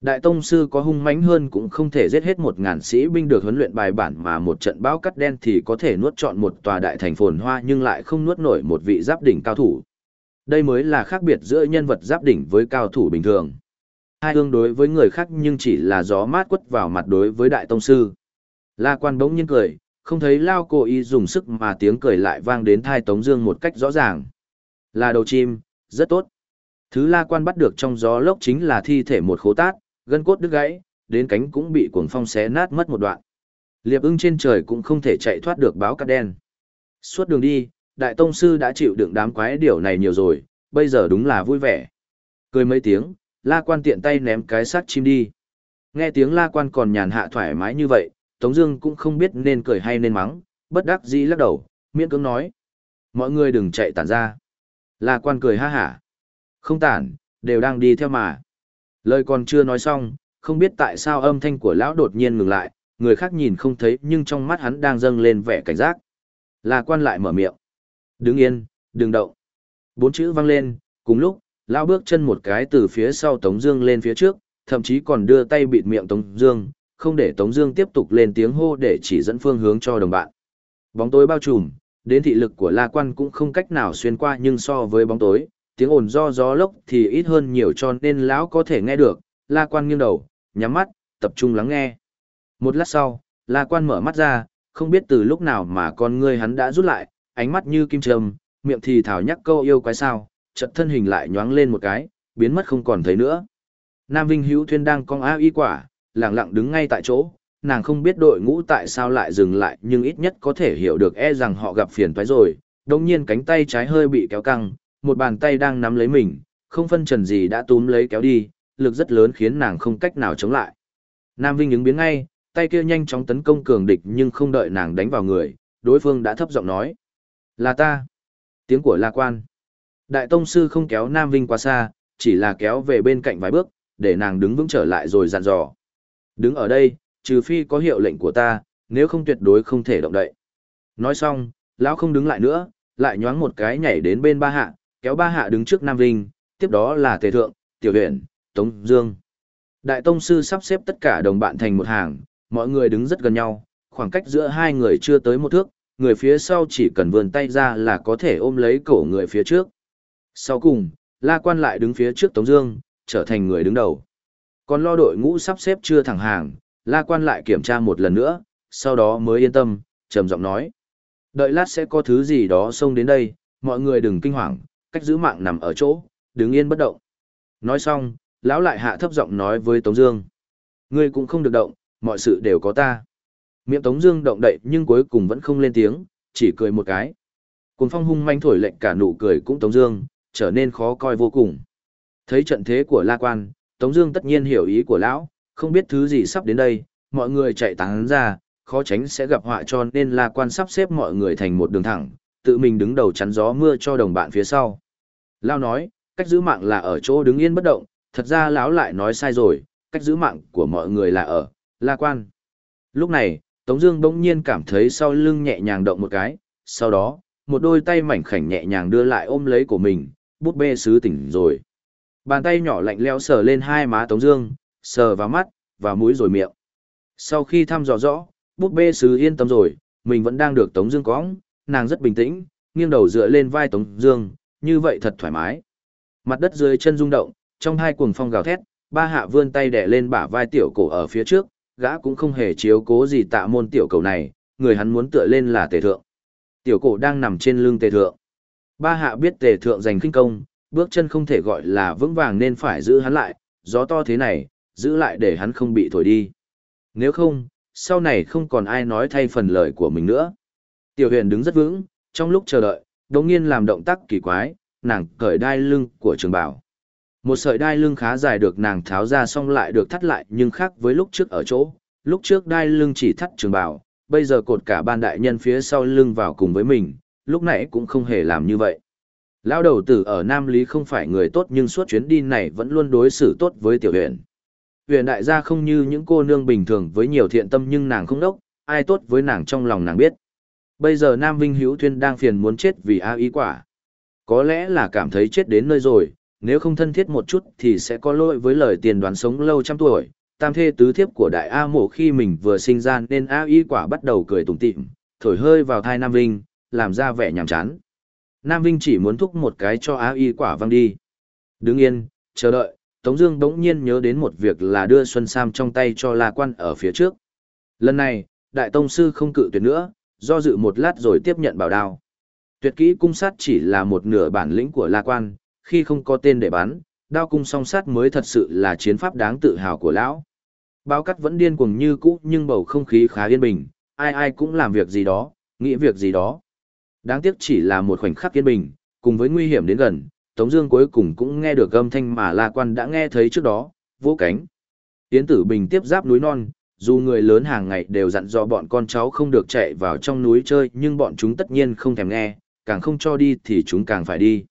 Đại tông sư có hung mãnh hơn cũng không thể giết hết một ngàn sĩ binh được huấn luyện bài bản mà một trận bão cắt đen thì có thể nuốt trọn một tòa đại thành phồn hoa nhưng lại không nuốt nổi một vị giáp đỉnh cao thủ. Đây mới là khác biệt giữa nhân vật giáp đỉnh với cao thủ bình thường. Hai tương đối với người khác nhưng chỉ là gió mát quất vào mặt đối với đại tông sư. La quan bỗng nhiên cười, không thấy Lao cố ý dùng sức mà tiếng cười lại vang đến thai Tống Dương một cách rõ ràng. Là đầu chim, rất tốt. Thứ La Quan bắt được trong gió lốc chính là thi thể một khố tát, gân cốt đứt gãy, đến cánh cũng bị cuồng phong xé nát mất một đoạn. Liệp ưng trên trời cũng không thể chạy thoát được báo cát đen. Suốt đường đi, Đại Tông Sư đã chịu đựng đám quái điều này nhiều rồi, bây giờ đúng là vui vẻ. Cười mấy tiếng, La Quan tiện tay ném cái xác chim đi. Nghe tiếng La Quan còn nhàn hạ thoải mái như vậy, Tống Dương cũng không biết nên cười hay nên mắng, bất đắc dĩ lắc đầu, miễn cưỡng nói: mọi người đừng chạy tản ra. La Quan cười ha hả, không tản, đều đang đi theo mà. Lời còn chưa nói xong, không biết tại sao âm thanh của lão đột nhiên ngừng lại, người khác nhìn không thấy nhưng trong mắt hắn đang dâng lên vẻ cảnh giác. La Quan lại mở miệng: đứng yên, đừng động. Bốn chữ vang lên, cùng lúc, lão bước chân một cái từ phía sau Tống Dương lên phía trước, thậm chí còn đưa tay bịt miệng Tống Dương, không để Tống Dương tiếp tục lên tiếng hô để chỉ dẫn phương hướng cho đồng bạn. Bóng tối bao trùm, đến thị lực của La Quan cũng không cách nào xuyên qua nhưng so với bóng tối, tiếng ồn do gió lốc thì ít hơn nhiều cho nên lão có thể nghe được. La Quan nghiêng đầu, nhắm mắt, tập trung lắng nghe. Một lát sau, La Quan mở mắt ra, không biết từ lúc nào mà con ngươi hắn đã rút lại, ánh mắt như kim trâm, miệng thì thảo nhắc câu yêu quái sao, chợt thân hình lại nhoáng lên một cái, biến mất không còn thấy nữa. Nam Vinh Hữu Thuyên đang cong áo y quả, lặng lặng đứng ngay tại chỗ, nàng không biết đội ngũ tại sao lại dừng lại nhưng ít nhất có thể hiểu được e rằng họ gặp phiền toái rồi. Đồng nhiên cánh tay trái hơi bị kéo căng, một bàn tay đang nắm lấy mình, không phân trần gì đã túm lấy kéo đi, lực rất lớn khiến nàng không cách nào chống lại. Nam Vinh ứng biến ngay, tay kia nhanh chóng tấn công cường địch nhưng không đợi nàng đánh vào người, đối phương đã thấp giọng nói. Là ta. Tiếng của La Quan. Đại Tông Sư không kéo Nam Vinh quá xa, chỉ là kéo về bên cạnh vài bước, để nàng đứng vững trở lại rồi dặn dò. Đứng ở đây, trừ phi có hiệu lệnh của ta, nếu không tuyệt đối không thể động đậy. Nói xong, lão không đứng lại nữa, lại nhoáng một cái nhảy đến bên ba hạ, kéo ba hạ đứng trước Nam Vinh, tiếp đó là Tề Thượng, Tiểu Huyền, Tống Dương. Đại Tông Sư sắp xếp tất cả đồng bạn thành một hàng, mọi người đứng rất gần nhau, khoảng cách giữa hai người chưa tới một thước, người phía sau chỉ cần vươn tay ra là có thể ôm lấy cổ người phía trước. Sau cùng, La Quan lại đứng phía trước Tống Dương, trở thành người đứng đầu. Còn lo đội ngũ sắp xếp chưa thẳng hàng, La Quan lại kiểm tra một lần nữa, sau đó mới yên tâm, trầm giọng nói: đợi lát sẽ có thứ gì đó xông đến đây, mọi người đừng kinh hoàng, cách giữ mạng nằm ở chỗ, đứng yên bất động. Nói xong, lão lại hạ thấp giọng nói với Tống Dương: ngươi cũng không được động, mọi sự đều có ta. Miệng Tống Dương động đậy nhưng cuối cùng vẫn không lên tiếng, chỉ cười một cái. Cuốn phong hung manh thổi lệnh cả nụ cười cũng Tống Dương, trở nên khó coi vô cùng. Thấy trận thế của La Quan, Tống Dương tất nhiên hiểu ý của lão, không biết thứ gì sắp đến đây, mọi người chạy tán ra, khó tránh sẽ gặp họa cho nên La Quan sắp xếp mọi người thành một đường thẳng, tự mình đứng đầu chắn gió mưa cho đồng bạn phía sau. Lão nói, cách giữ mạng là ở chỗ đứng yên bất động, thật ra lão lại nói sai rồi, cách giữ mạng của mọi người là ở La Quan. Lúc này, Tống Dương bỗng nhiên cảm thấy sau lưng nhẹ nhàng động một cái, sau đó, một đôi tay mảnh khảnh nhẹ nhàng đưa lại ôm lấy của mình, bút bê sứ tỉnh rồi. Bàn tay nhỏ lạnh lẽo sờ lên hai má Tống Dương, sờ vào mắt, vào mũi rồi miệng. Sau khi thăm dò rõ, bút bê sứ yên tâm rồi, mình vẫn đang được Tống Dương cõng, nàng rất bình tĩnh, nghiêng đầu dựa lên vai Tống Dương, như vậy thật thoải mái. Mặt đất dưới chân rung động, trong hai cuồng phong gào thét, ba hạ vươn tay đè lên bả vai tiểu cổ ở phía trước, gã cũng không hề chiếu cố gì tạ môn tiểu cầu này, người hắn muốn tựa lên là tề thượng. Tiểu cổ đang nằm trên lưng tề thượng. Ba hạ biết tề thượng giành kinh công, bước chân không thể gọi là vững vàng nên phải giữ hắn lại, gió to thế này, giữ lại để hắn không bị thổi đi. Nếu không, sau này không còn ai nói thay phần lời của mình nữa. Tiểu huyền đứng rất vững, trong lúc chờ đợi, đồng nhiên làm động tác kỳ quái, nàng cởi đai lưng của trường bảo. Một sợi đai lưng khá dài được nàng tháo ra xong lại được thắt lại nhưng khác với lúc trước ở chỗ, lúc trước đai lưng chỉ thắt trường bảo, bây giờ cột cả ban đại nhân phía sau lưng vào cùng với mình, lúc nãy cũng không hề làm như vậy. Lão đầu tử ở Nam Lý không phải người tốt nhưng suốt chuyến đi này vẫn luôn đối xử tốt với tiểu huyện. Huyện đại gia không như những cô nương bình thường với nhiều thiện tâm nhưng nàng không đốc, ai tốt với nàng trong lòng nàng biết. Bây giờ Nam Vinh Hữu Thuyên đang phiền muốn chết vì A ý quả. Có lẽ là cảm thấy chết đến nơi rồi, nếu không thân thiết một chút thì sẽ có lỗi với lời tiền đoán sống lâu trăm tuổi. Tam thê tứ thiếp của đại A mộ khi mình vừa sinh ra nên A y quả bắt đầu cười tủm tỉm, thổi hơi vào thai Nam Vinh, làm ra vẻ nhàm chán. Nam Vinh chỉ muốn thúc một cái cho A y quả văng đi. Đứng yên, chờ đợi, Tống Dương đống nhiên nhớ đến một việc là đưa Xuân Sam trong tay cho La Quan ở phía trước. Lần này, đại tông sư không cự tuyệt nữa, do dự một lát rồi tiếp nhận bảo đao. Tuyệt kỹ cung sát chỉ là một nửa bản lĩnh của La Quan, khi không có tên để bắn, đao cung song sát mới thật sự là chiến pháp đáng tự hào của lão. Báo cắt vẫn điên cuồng như cũ nhưng bầu không khí khá yên bình, ai ai cũng làm việc gì đó, nghĩ việc gì đó. Đáng tiếc chỉ là một khoảnh khắc yên bình, cùng với nguy hiểm đến gần, Tống Dương cuối cùng cũng nghe được âm thanh mà La Quan đã nghe thấy trước đó, vỗ cánh. Tiến Tử Bình tiếp giáp núi non, dù người lớn hàng ngày đều dặn dò bọn con cháu không được chạy vào trong núi chơi, nhưng bọn chúng tất nhiên không thèm nghe, càng không cho đi thì chúng càng phải đi.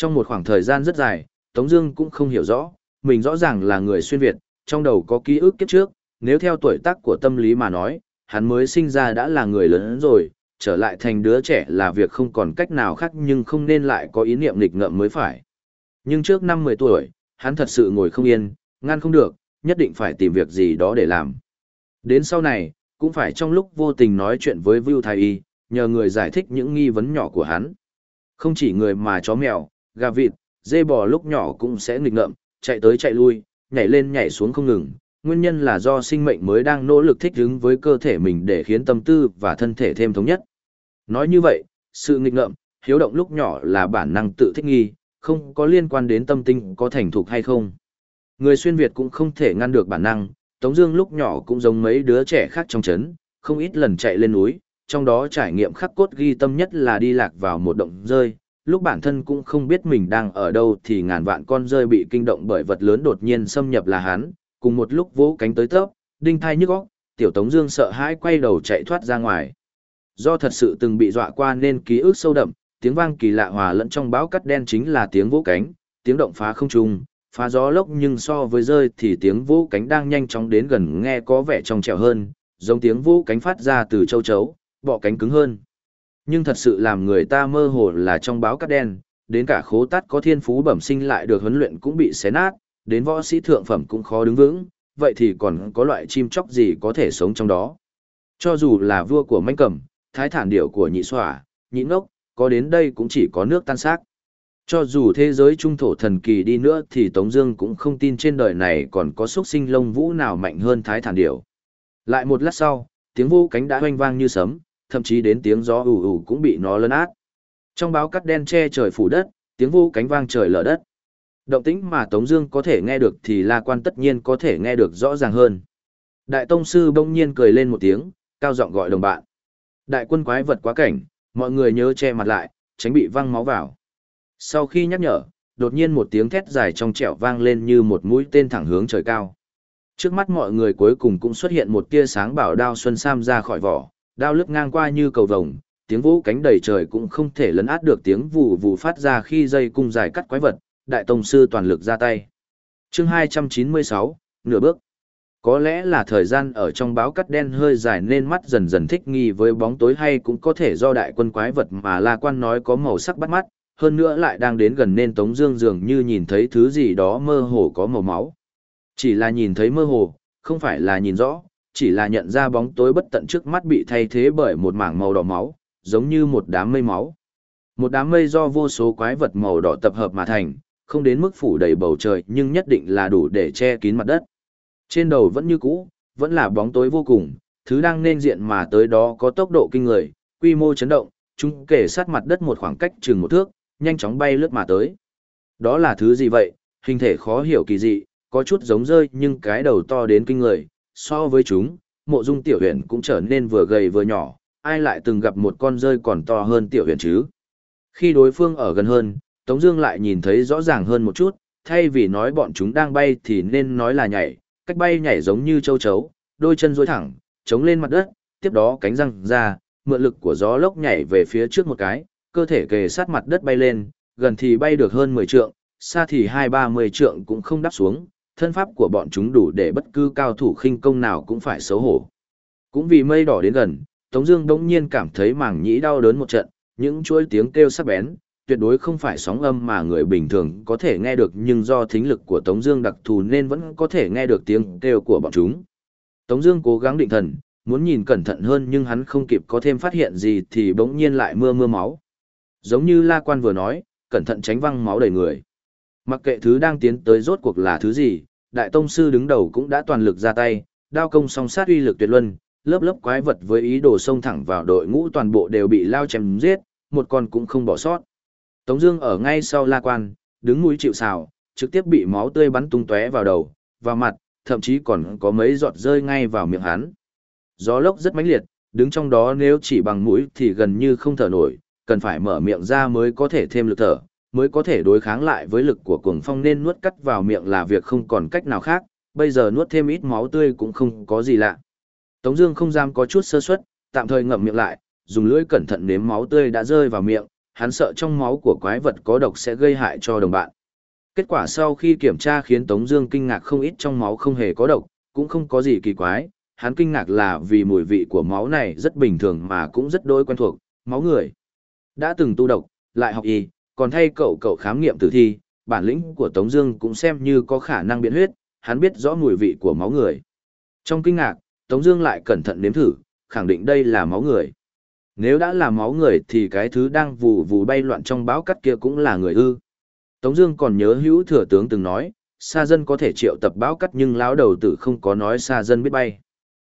Trong một khoảng thời gian rất dài, Tống Dương cũng không hiểu rõ, mình rõ ràng là người xuyên Việt, trong đầu có ký ức kiếp trước, nếu theo tuổi tác của tâm lý mà nói, hắn mới sinh ra đã là người lớn rồi, trở lại thành đứa trẻ là việc không còn cách nào khác nhưng không nên lại có ý niệm nghịch ngợm mới phải. Nhưng trước năm 10 tuổi, hắn thật sự ngồi không yên, ngăn không được, nhất định phải tìm việc gì đó để làm. Đến sau này, cũng phải trong lúc vô tình nói chuyện với Vưu Thái Y, nhờ người giải thích những nghi vấn nhỏ của hắn. Không chỉ người mà chó mèo, gà vịt, dê bò lúc nhỏ cũng sẽ nghịch ngợm, chạy tới chạy lui, nhảy lên nhảy xuống không ngừng. Nguyên nhân là do sinh mệnh mới đang nỗ lực thích ứng với cơ thể mình để khiến tâm tư và thân thể thêm thống nhất. Nói như vậy, sự nghịch ngợm, hiếu động lúc nhỏ là bản năng tự thích nghi, không có liên quan đến tâm tinh có thành thục hay không. Người xuyên Việt cũng không thể ngăn được bản năng, Tống Dương lúc nhỏ cũng giống mấy đứa trẻ khác trong chấn, không ít lần chạy lên núi, trong đó trải nghiệm khắc cốt ghi tâm nhất là đi lạc vào một động rơi. Lúc bản thân cũng không biết mình đang ở đâu thì ngàn vạn con rơi bị kinh động bởi vật lớn đột nhiên xâm nhập là hắn, cùng một lúc vỗ cánh tới tớp, đinh thai nhức óc, tiểu Tống Dương sợ hãi quay đầu chạy thoát ra ngoài. Do thật sự từng bị dọa qua nên ký ức sâu đậm, tiếng vang kỳ lạ hòa lẫn trong bão cắt đen chính là tiếng vỗ cánh, tiếng động phá không trung, phá gió lốc nhưng so với rơi thì tiếng vỗ cánh đang nhanh chóng đến gần nghe có vẻ trong trẻo hơn, giống tiếng vỗ cánh phát ra từ châu chấu, bọ cánh cứng hơn. Nhưng thật sự làm người ta mơ hồ là trong báo cắt đen, đến cả khố tát có thiên phú bẩm sinh lại được huấn luyện cũng bị xé nát, đến võ sĩ thượng phẩm cũng khó đứng vững, vậy thì còn có loại chim chóc gì có thể sống trong đó. Cho dù là vua của manh cầm, thái thản điệu của nhị xỏa, nhị ngốc, có đến đây cũng chỉ có nước tan xác. Cho dù thế giới trung thổ thần kỳ đi nữa thì Tống Dương cũng không tin trên đời này còn có xuất sinh lông vũ nào mạnh hơn thái thản điểu. Lại một lát sau, tiếng vũ cánh đã hoanh vang như sấm, thậm chí đến tiếng gió ù ù cũng bị nó lấn át. Trong báo cắt đen che trời phủ đất, tiếng vô cánh vang trời lở đất. Động tĩnh mà Tống Dương có thể nghe được thì La Quan tất nhiên có thể nghe được rõ ràng hơn. Đại Tông sư bỗng nhiên cười lên một tiếng, cao giọng gọi đồng bạn. Đại quân quái vật quá cảnh, mọi người nhớ che mặt lại, tránh bị văng máu vào. Sau khi nhắc nhở, đột nhiên một tiếng thét dài trong trẻo vang lên như một mũi tên thẳng hướng trời cao. Trước mắt mọi người cuối cùng cũng xuất hiện một tia sáng bảo đao xuân sam ra khỏi vỏ, đao lướt ngang qua như cầu vồng, tiếng vũ cánh đầy trời cũng không thể lấn át được tiếng vù vù phát ra khi dây cung dài cắt quái vật, đại tông sư toàn lực ra tay. Chương 296, nửa bước. Có lẽ là thời gian ở trong báo cắt đen hơi dài nên mắt dần dần thích nghi với bóng tối hay cũng có thể do đại quân quái vật mà La Quan nói có màu sắc bắt mắt, hơn nữa lại đang đến gần nên Tống Dương dường như nhìn thấy thứ gì đó mơ hồ có màu máu. Chỉ là nhìn thấy mơ hồ, không phải là nhìn rõ, chỉ là nhận ra bóng tối bất tận trước mắt bị thay thế bởi một mảng màu đỏ máu, giống như một đám mây máu. Một đám mây do vô số quái vật màu đỏ tập hợp mà thành, không đến mức phủ đầy bầu trời nhưng nhất định là đủ để che kín mặt đất. Trên đầu vẫn như cũ, vẫn là bóng tối vô cùng, thứ đang nên diện mà tới đó có tốc độ kinh người, quy mô chấn động, chúng kể sát mặt đất một khoảng cách chừng một thước, nhanh chóng bay lướt mà tới. Đó là thứ gì vậy, hình thể khó hiểu kỳ dị, có chút giống rơi nhưng cái đầu to đến kinh người, so với chúng, mộ dung tiểu huyền cũng trở nên vừa gầy vừa nhỏ, ai lại từng gặp một con rơi còn to hơn tiểu huyền chứ. Khi đối phương ở gần hơn, Tống Dương lại nhìn thấy rõ ràng hơn một chút, thay vì nói bọn chúng đang bay thì nên nói là nhảy, cách bay nhảy giống như châu chấu, đôi chân duỗi thẳng, chống lên mặt đất, tiếp đó cánh răng ra, mượn lực của gió lốc nhảy về phía trước một cái, cơ thể kề sát mặt đất bay lên, gần thì bay được hơn 10 trượng, xa thì hai ba mươi trượng cũng không đáp xuống, thân pháp của bọn chúng đủ để bất cứ cao thủ khinh công nào cũng phải xấu hổ. Cũng vì mây đỏ đến gần, Tống Dương đống nhiên cảm thấy màng nhĩ đau đớn một trận, những chuỗi tiếng kêu sắc bén, tuyệt đối không phải sóng âm mà người bình thường có thể nghe được nhưng do thính lực của Tống Dương đặc thù nên vẫn có thể nghe được tiếng kêu của bọn chúng. Tống Dương cố gắng định thần, muốn nhìn cẩn thận hơn nhưng hắn không kịp có thêm phát hiện gì thì bỗng nhiên lại mưa mưa máu. Giống như La Quan vừa nói, cẩn thận tránh văng máu đầy người. Mặc kệ thứ đang tiến tới rốt cuộc là thứ gì, Đại Tông Sư đứng đầu cũng đã toàn lực ra tay, đao công song sát uy lực tuyệt luân, lớp lớp quái vật với ý đồ xông thẳng vào đội ngũ toàn bộ đều bị lao chém giết, một con cũng không bỏ sót. Tống Dương ở ngay sau La Quan, đứng mũi chịu sào, trực tiếp bị máu tươi bắn tung tóe vào đầu, vào mặt, thậm chí còn có mấy giọt rơi ngay vào miệng hắn. Gió lốc rất mãnh liệt, đứng trong đó nếu chỉ bằng mũi thì gần như không thở nổi, cần phải mở miệng ra mới có thể thêm lực thở, mới có thể đối kháng lại với lực của cuồng phong nên nuốt cắt vào miệng là việc không còn cách nào khác, bây giờ nuốt thêm ít máu tươi cũng không có gì lạ. Tống Dương không dám có chút sơ suất, tạm thời ngậm miệng lại, dùng lưỡi cẩn thận nếm máu tươi đã rơi vào miệng, hắn sợ trong máu của quái vật có độc sẽ gây hại cho đồng bạn. Kết quả sau khi kiểm tra khiến Tống Dương kinh ngạc không ít trong máu không hề có độc, cũng không có gì kỳ quái. Hắn kinh ngạc là vì mùi vị của máu này rất bình thường mà cũng rất đối quen thuộc, máu người. Đã từng tu độc, lại học y, còn thay cậu cậu khám nghiệm tử thi, bản lĩnh của Tống Dương cũng xem như có khả năng biện huyết, hắn biết rõ mùi vị của máu người. Trong kinh ngạc, Tống Dương lại cẩn thận nếm thử, khẳng định đây là máu người. Nếu đã là máu người thì cái thứ đang vù vù bay loạn trong báo cắt kia cũng là người ư. Tống Dương còn nhớ hữu thừa tướng từng nói, Sa dân có thể triệu tập báo cắt nhưng lão đầu tử không có nói Sa dân biết bay.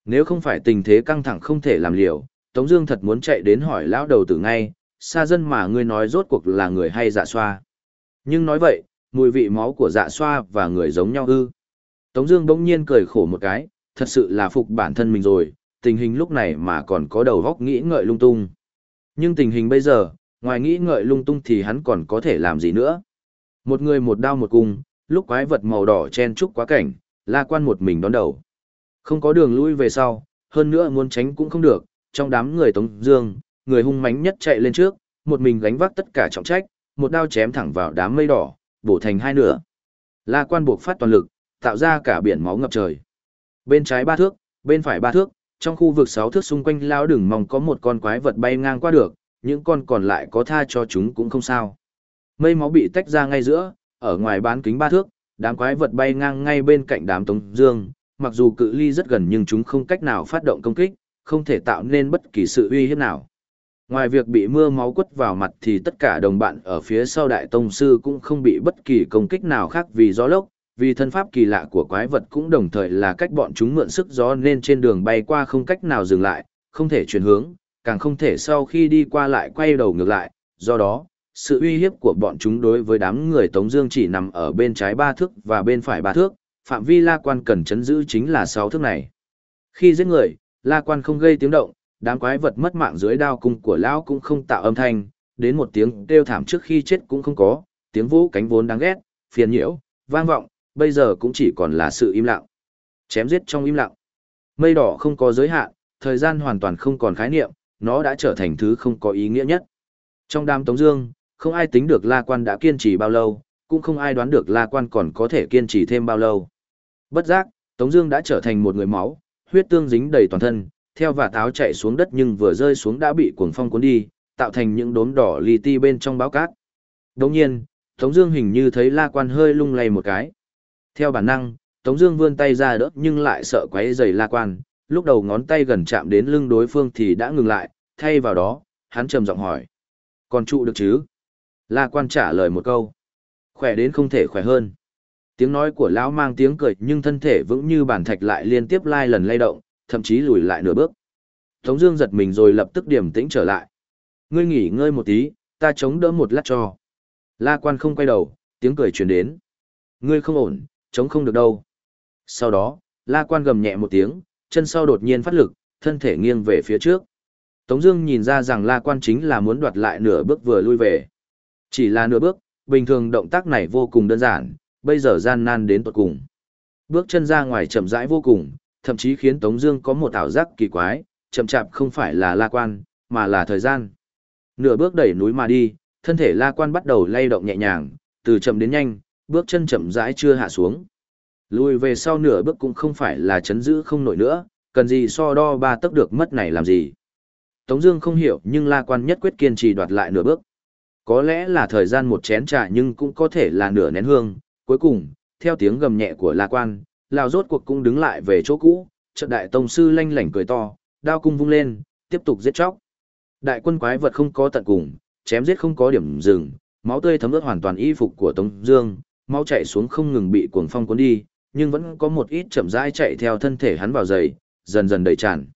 Nếu không phải tình thế căng thẳng không thể làm liều, Tống Dương thật muốn chạy đến hỏi lão đầu tử ngay, xa dân mà ngươi nói rốt cuộc là người hay dạ xoa. Nhưng nói vậy, mùi vị máu của dạ xoa và người giống nhau ư? Tống Dương bỗng nhiên cười khổ một cái, thật sự là phục bản thân mình rồi, tình hình lúc này mà còn có đầu óc nghĩ ngợi lung tung. Nhưng tình hình bây giờ, ngoài nghĩ ngợi lung tung thì hắn còn có thể làm gì nữa? Một người một đao một cung, lúc quái vật màu đỏ chen trúc quá cảnh, La Quan một mình đón đầu. Không có đường lui về sau, hơn nữa muốn tránh cũng không được, trong đám người Tống Dương, người hung mánh nhất chạy lên trước, một mình gánh vác tất cả trọng trách, một đao chém thẳng vào đám mây đỏ, bổ thành hai nửa. La Quan buộc phát toàn lực, tạo ra cả biển máu ngập trời. Bên trái ba thước, bên phải ba thước, trong khu vực sáu thước xung quanh lao đừng mong có một con quái vật bay ngang qua được, những con còn lại có tha cho chúng cũng không sao. Mây máu bị tách ra ngay giữa, ở ngoài bán kính ba thước, đám quái vật bay ngang ngay bên cạnh đám tống dương, mặc dù cự ly rất gần nhưng chúng không cách nào phát động công kích, không thể tạo nên bất kỳ sự uy hiếp nào. Ngoài việc bị mưa máu quất vào mặt thì tất cả đồng bạn ở phía sau đại tông sư cũng không bị bất kỳ công kích nào khác vì gió lốc, vì thân pháp kỳ lạ của quái vật cũng đồng thời là cách bọn chúng mượn sức gió nên trên đường bay qua không cách nào dừng lại, không thể chuyển hướng, càng không thể sau khi đi qua lại quay đầu ngược lại, do đó, sự uy hiếp của bọn chúng đối với đám người Tống Dương chỉ nằm ở bên trái ba thước và bên phải ba thước, phạm vi La Quan cần chấn giữ chính là sáu thước này. Khi giết người, La Quan không gây tiếng động, đám quái vật mất mạng dưới đao cung của lão cũng không tạo âm thanh, đến một tiếng kêu thảm trước khi chết cũng không có, tiếng vũ cánh vốn đáng ghét, phiền nhiễu, vang vọng, bây giờ cũng chỉ còn là sự im lặng. Chém giết trong im lặng. Mây đỏ không có giới hạn, thời gian hoàn toàn không còn khái niệm, nó đã trở thành thứ không có ý nghĩa nhất. Trong đám Tống Dương, không ai tính được La Quan đã kiên trì bao lâu, cũng không ai đoán được La Quan còn có thể kiên trì thêm bao lâu. Bất giác, Tống Dương đã trở thành một người máu, huyết tương dính đầy toàn thân, theo và táo chạy xuống đất nhưng vừa rơi xuống đã bị cuồng phong cuốn đi, tạo thành những đốm đỏ li ti bên trong báo cát. Đống nhiên, Tống Dương hình như thấy La Quan hơi lung lay một cái. Theo bản năng, Tống Dương vươn tay ra đỡ nhưng lại sợ quấy giày La Quan. Lúc đầu ngón tay gần chạm đến lưng đối phương thì đã ngừng lại, thay vào đó, hắn trầm giọng hỏi: "Còn trụ được chứ?" La Quan trả lời một câu: "Khỏe đến không thể khỏe hơn." Tiếng nói của lão mang tiếng cười nhưng thân thể vững như bản thạch lại liên tiếp lai lần lay động, thậm chí lùi lại nửa bước. Tống Dương giật mình rồi lập tức điềm tĩnh trở lại. Ngươi nghỉ ngơi một tí, ta chống đỡ một lát cho. La Quan không quay đầu, tiếng cười truyền đến. Ngươi không ổn, chống không được đâu. Sau đó, La Quan gầm nhẹ một tiếng, chân sau đột nhiên phát lực, thân thể nghiêng về phía trước. Tống Dương nhìn ra rằng La Quan chính là muốn đoạt lại nửa bước vừa lui về. Chỉ là nửa bước, bình thường động tác này vô cùng đơn giản, bây giờ gian nan đến tột cùng. Bước chân ra ngoài chậm rãi vô cùng, thậm chí khiến Tống Dương có một ảo giác kỳ quái, chậm chạp không phải là La Quan, mà là thời gian. Nửa bước đẩy núi mà đi, thân thể La Quan bắt đầu lay động nhẹ nhàng, từ chậm đến nhanh, bước chân chậm rãi chưa hạ xuống. Lùi về sau nửa bước cũng không phải là chấn giữ không nổi nữa, cần gì so đo ba tấc được mất này làm gì. Tống Dương không hiểu nhưng La Quan nhất quyết kiên trì đoạt lại nửa bước. Có lẽ là thời gian một chén trà nhưng cũng có thể là nửa nén hương. Cuối cùng, theo tiếng gầm nhẹ của La Quan, Lão rốt cuộc cũng đứng lại về chỗ cũ. Trận đại tông sư lanh lảnh cười to, đao cung vung lên, tiếp tục giết chóc. Đại quân quái vật không có tận cùng, chém giết không có điểm dừng, máu tươi thấm ướt hoàn toàn y phục của Tống Dương, máu chảy xuống không ngừng bị cuồng phong cuốn đi, nhưng vẫn có một ít chậm rãi chạy theo thân thể hắn vào giày, dần dần đầy tràn.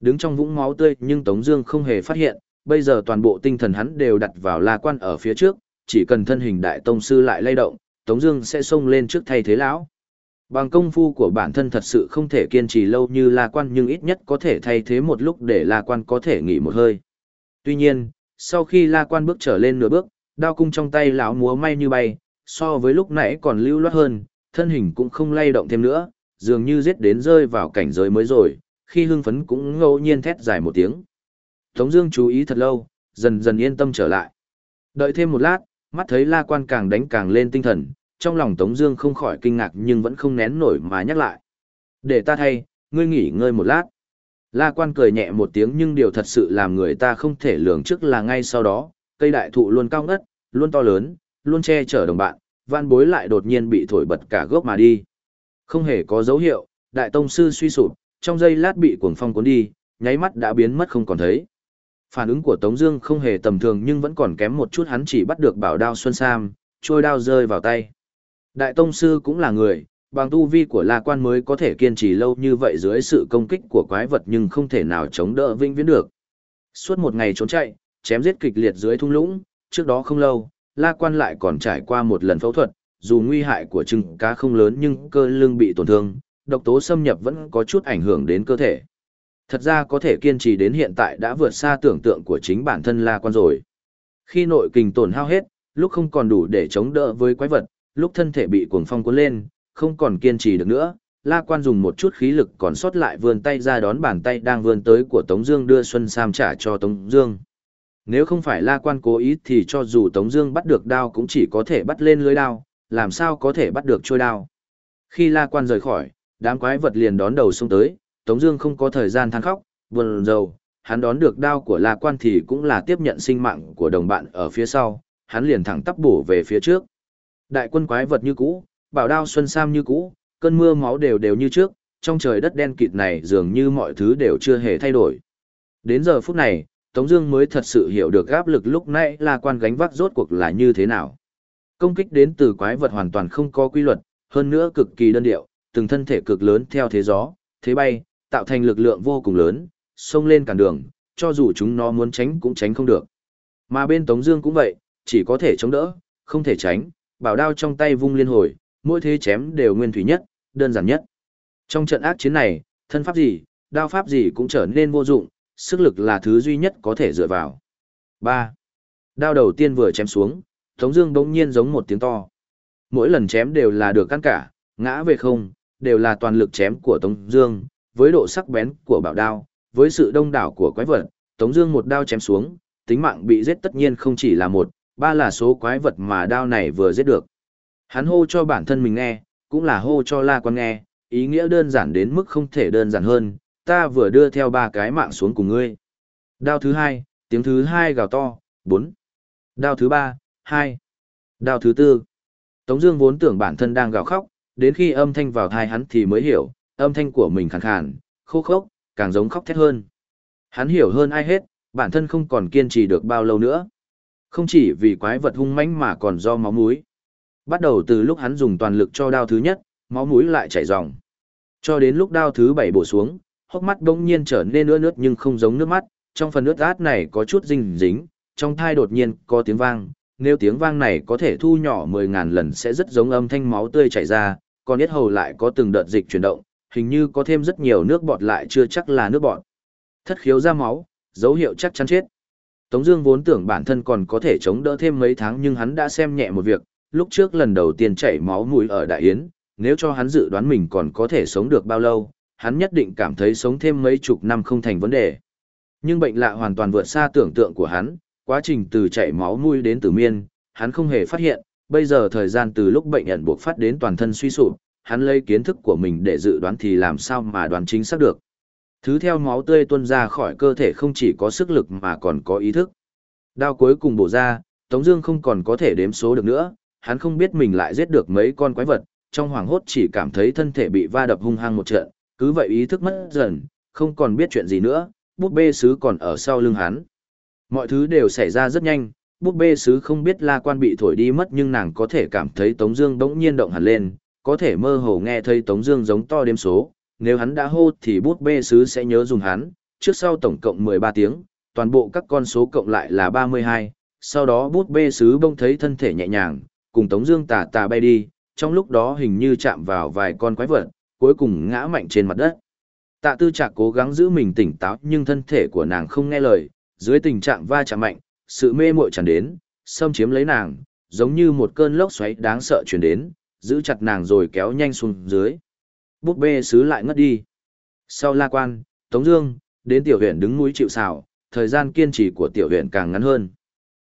Đứng trong vũng máu tươi nhưng Tống Dương không hề phát hiện, bây giờ toàn bộ tinh thần hắn đều đặt vào La Quan ở phía trước, chỉ cần thân hình đại tông sư lại lay động, Tống Dương sẽ xông lên trước thay thế lão. Bằng công phu của bản thân thật sự không thể kiên trì lâu như La Quan nhưng ít nhất có thể thay thế một lúc để La Quan có thể nghỉ một hơi. Tuy nhiên, sau khi La Quan bước trở lên nửa bước, đao cung trong tay lão múa may như bay, so với lúc nãy còn lưu loát hơn, thân hình cũng không lay động thêm nữa, dường như giết đến rơi vào cảnh giới mới rồi, khi hưng phấn cũng ngẫu nhiên thét dài một tiếng. Tống Dương chú ý thật lâu, dần dần yên tâm trở lại. Đợi thêm một lát, mắt thấy La Quan càng đánh càng lên tinh thần, trong lòng Tống Dương không khỏi kinh ngạc nhưng vẫn không nén nổi mà nhắc lại. Để ta thay, ngươi nghỉ ngơi một lát. La Quan cười nhẹ một tiếng nhưng điều thật sự làm người ta không thể lường trước là ngay sau đó, cây đại thụ luôn cao ngất, luôn to lớn, luôn che chở đồng bạn, van bối lại đột nhiên bị thổi bật cả gốc mà đi. Không hề có dấu hiệu, đại tông sư suy sụp, trong giây lát bị cuồng phong cuốn đi, nháy mắt đã biến mất không còn thấy. Phản ứng của Tống Dương không hề tầm thường nhưng vẫn còn kém một chút hắn chỉ bắt được bảo đao Xuân Sam, trôi đao rơi vào tay. Đại tông sư cũng là người, bằng tu vi của La Quan mới có thể kiên trì lâu như vậy dưới sự công kích của quái vật nhưng không thể nào chống đỡ vĩnh viễn được. Suốt một ngày trốn chạy, chém giết kịch liệt dưới thung lũng, trước đó không lâu, La Quan lại còn trải qua một lần phẫu thuật, dù nguy hại của trứng cá không lớn nhưng cơ lưng bị tổn thương, độc tố xâm nhập vẫn có chút ảnh hưởng đến cơ thể. Thật ra có thể kiên trì đến hiện tại đã vượt xa tưởng tượng của chính bản thân La Quan rồi. Khi nội kình tổn hao hết, lúc không còn đủ để chống đỡ với quái vật, lúc thân thể bị cuồng phong cuốn lên, không còn kiên trì được nữa, La Quan dùng một chút khí lực còn sót lại vươn tay ra đón bàn tay đang vươn tới của Tống Dương đưa Xuân Sam trả cho Tống Dương. Nếu không phải La Quan cố ý thì cho dù Tống Dương bắt được đao cũng chỉ có thể bắt lên lưới đao, làm sao có thể bắt được trôi đao. Khi La Quan rời khỏi, đám quái vật liền đón đầu xông tới, Tống Dương không có thời gian than khóc, buồn rầu, hắn đón được đao của La Quan thì cũng là tiếp nhận sinh mạng của đồng bạn ở phía sau, hắn liền thẳng tắp bổ về phía trước. Đại quân quái vật như cũ, bảo đao xuân sam như cũ, cơn mưa máu đều đều như trước, trong trời đất đen kịt này dường như mọi thứ đều chưa hề thay đổi. Đến giờ phút này, Tống Dương mới thật sự hiểu được áp lực lúc nãy là Quan gánh vác rốt cuộc là như thế nào. Công kích đến từ quái vật hoàn toàn không có quy luật, hơn nữa cực kỳ đơn điệu, từng thân thể cực lớn theo thế gió, thế bay, tạo thành lực lượng vô cùng lớn, xông lên cản đường, cho dù chúng nó muốn tránh cũng tránh không được. Mà bên Tống Dương cũng vậy, chỉ có thể chống đỡ, không thể tránh, bảo đao trong tay vung liên hồi, mỗi thế chém đều nguyên thủy nhất, đơn giản nhất. Trong trận ác chiến này, thân pháp gì, đao pháp gì cũng trở nên vô dụng, sức lực là thứ duy nhất có thể dựa vào. 3. Đao đầu tiên vừa chém xuống, Tống Dương bỗng nhiên giống một tiếng to. Mỗi lần chém đều là được căn cả, ngã về không, đều là toàn lực chém của Tống Dương, với độ sắc bén của bảo đao, với sự đông đảo của quái vật, Tống Dương một đao chém xuống, tính mạng bị giết tất nhiên không chỉ là một, ba là số quái vật mà đao này vừa giết được. Hắn hô cho bản thân mình nghe, cũng là hô cho La Quan nghe, ý nghĩa đơn giản đến mức không thể đơn giản hơn, ta vừa đưa theo ba cái mạng xuống cùng ngươi. Đao thứ hai, tiếng thứ hai gào to, bốn. Đao thứ ba, hai. Đao thứ tư. Tống Dương vốn tưởng bản thân đang gào khóc, đến khi âm thanh vào tai hắn thì mới hiểu, âm thanh của mình khàn khàn, khô khốc, càng giống khóc thét hơn. Hắn hiểu hơn ai hết, bản thân không còn kiên trì được bao lâu nữa. Không chỉ vì quái vật hung mãnh mà còn do máu mũi. Bắt đầu từ lúc hắn dùng toàn lực cho đao thứ nhất, máu mũi lại chảy ròng. Cho đến lúc đao thứ bảy bổ xuống, hốc mắt đông nhiên trở nên ướt nước nhưng không giống nước mắt, trong phần nước át này có chút dinh dính, trong thai đột nhiên có tiếng vang, nếu tiếng vang này có thể thu nhỏ 10.000 lần sẽ rất giống âm thanh máu tươi chảy ra, còn yết hầu lại có từng đợt dịch chuyển động, hình như có thêm rất nhiều nước bọt lại chưa chắc là nước bọt. Thất khiếu ra máu, dấu hiệu chắc chắn chết. Tống Dương vốn tưởng bản thân còn có thể chống đỡ thêm mấy tháng nhưng hắn đã xem nhẹ một việc, lúc trước lần đầu tiên chảy máu mũi ở Đại Yến, nếu cho hắn dự đoán mình còn có thể sống được bao lâu, hắn nhất định cảm thấy sống thêm mấy chục năm không thành vấn đề. Nhưng bệnh lạ hoàn toàn vượt xa tưởng tượng của hắn, quá trình từ chảy máu mũi đến tử miên, hắn không hề phát hiện, bây giờ thời gian từ lúc bệnh nhận buộc phát đến toàn thân suy sụp, hắn lấy kiến thức của mình để dự đoán thì làm sao mà đoán chính xác được. Thứ theo máu tươi tuôn ra khỏi cơ thể không chỉ có sức lực mà còn có ý thức. Đao cuối cùng bổ ra, Tống Dương không còn có thể đếm số được nữa, hắn không biết mình lại giết được mấy con quái vật, trong hoàng hốt chỉ cảm thấy thân thể bị va đập hung hăng một trận, cứ vậy ý thức mất dần, không còn biết chuyện gì nữa, búp bê sứ còn ở sau lưng hắn. Mọi thứ đều xảy ra rất nhanh, búp bê sứ không biết la quan bị thổi đi mất nhưng nàng có thể cảm thấy Tống Dương đống nhiên động hẳn lên, có thể mơ hồ nghe thấy Tống Dương giống to đếm số, nếu hắn đã hô thì bút bê sứ sẽ nhớ dùng hắn, trước sau tổng cộng 13 tiếng, toàn bộ các con số cộng lại là 32, sau đó bút bê sứ bông thấy thân thể nhẹ nhàng, cùng Tống Dương tà tà bay đi, trong lúc đó hình như chạm vào vài con quái vật, cuối cùng ngã mạnh trên mặt đất. Tạ Tư Trạc cố gắng giữ mình tỉnh táo, nhưng thân thể của nàng không nghe lời, dưới tình trạng va chạm mạnh, sự mê muội tràn đến, xâm chiếm lấy nàng, giống như một cơn lốc xoáy đáng sợ truyền đến, giữ chặt nàng rồi kéo nhanh xuống dưới. Bút bê sứ lại ngất đi. Sau la quan, Tống Dương, đến tiểu huyện đứng núi chịu sào, thời gian kiên trì của tiểu huyện càng ngắn hơn.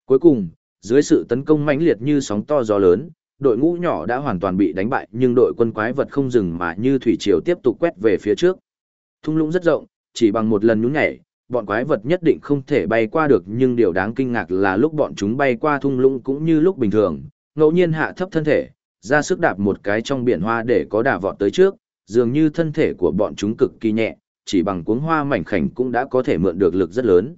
Cuối cùng, dưới sự tấn công mãnh liệt như sóng to gió lớn, đội ngũ nhỏ đã hoàn toàn bị đánh bại nhưng đội quân quái vật không dừng mà như thủy triều tiếp tục quét về phía trước. Thung lũng rất rộng, chỉ bằng một lần nhún nhảy, bọn quái vật nhất định không thể bay qua được nhưng điều đáng kinh ngạc là lúc bọn chúng bay qua thung lũng cũng như lúc bình thường, ngẫu nhiên hạ thấp thân thể, ra sức đạp một cái trong biển hoa để có đà vọt tới trước, dường như thân thể của bọn chúng cực kỳ nhẹ, chỉ bằng cuống hoa mảnh khảnh cũng đã có thể mượn được lực rất lớn.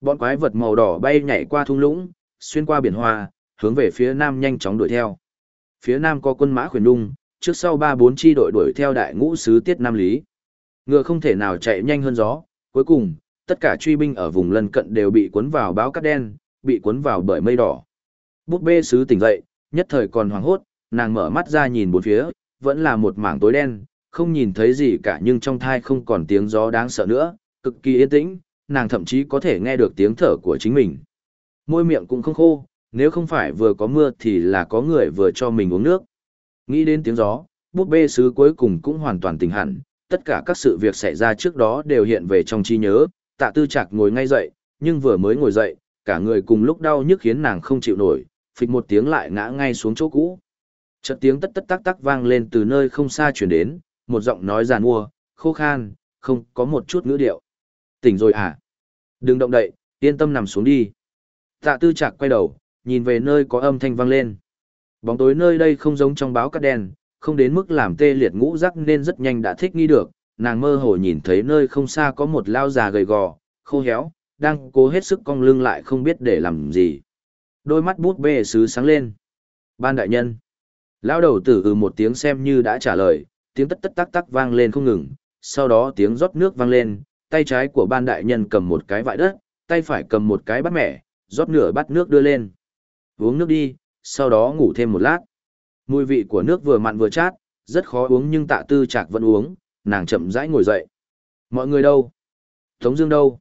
Bọn quái vật màu đỏ bay nhảy qua thung lũng, xuyên qua biển hoa, hướng về phía nam nhanh chóng đuổi theo. Phía nam có quân mã khuyển đung, trước sau ba bốn chi đội đuổi theo đại ngũ sứ tiết Nam Lý. Ngựa không thể nào chạy nhanh hơn gió, cuối cùng, tất cả truy binh ở vùng lân cận đều bị cuốn vào báo cát đen, bị cuốn vào bởi mây đỏ. Búp bê sứ tỉnh dậy, nhất thời còn hoảng hốt, nàng mở mắt ra nhìn bốn phía, vẫn là một mảng tối đen, không nhìn thấy gì cả nhưng trong thai không còn tiếng gió đáng sợ nữa, cực kỳ yên tĩnh, nàng thậm chí có thể nghe được tiếng thở của chính mình. Môi miệng cũng không khô, nếu không phải vừa có mưa thì là có người vừa cho mình uống nước. Nghĩ đến tiếng gió, búp bê sứ cuối cùng cũng hoàn toàn tỉnh hẳn, tất cả các sự việc xảy ra trước đó đều hiện về trong trí nhớ, tạ tư chạc ngồi ngay dậy, nhưng vừa mới ngồi dậy, cả người cùng lúc đau nhức khiến nàng không chịu nổi, phịch một tiếng lại ngã ngay xuống chỗ cũ. Chợt tiếng tất tất tắc tắc vang lên từ nơi không xa chuyển đến, một giọng nói giàn mua, khô khan, không có một chút ngữ điệu. Tỉnh rồi à? Đừng động đậy, yên tâm nằm xuống đi. Tạ tư chạc quay đầu, nhìn về nơi có âm thanh vang lên. Bóng tối nơi đây không giống trong báo cắt đen, không đến mức làm tê liệt ngũ rắc nên rất nhanh đã thích nghi được, nàng mơ hồ nhìn thấy nơi không xa có một lao già gầy gò, khô héo, đang cố hết sức cong lưng lại không biết để làm gì. Đôi mắt bút bê sứ sáng lên. Ban đại nhân. Lao đầu tử ừ một tiếng xem như đã trả lời, tiếng tất tất tắc tắc vang lên không ngừng, sau đó tiếng rót nước vang lên, tay trái của ban đại nhân cầm một cái vại đất, tay phải cầm một cái bát mẻ, rót nửa bát nước đưa lên. Uống nước đi, sau đó ngủ thêm một lát. Mùi vị của nước vừa mặn vừa chát, rất khó uống nhưng tạ tư chạc vẫn uống, nàng chậm rãi ngồi dậy. Mọi người đâu? Tống Dương đâu?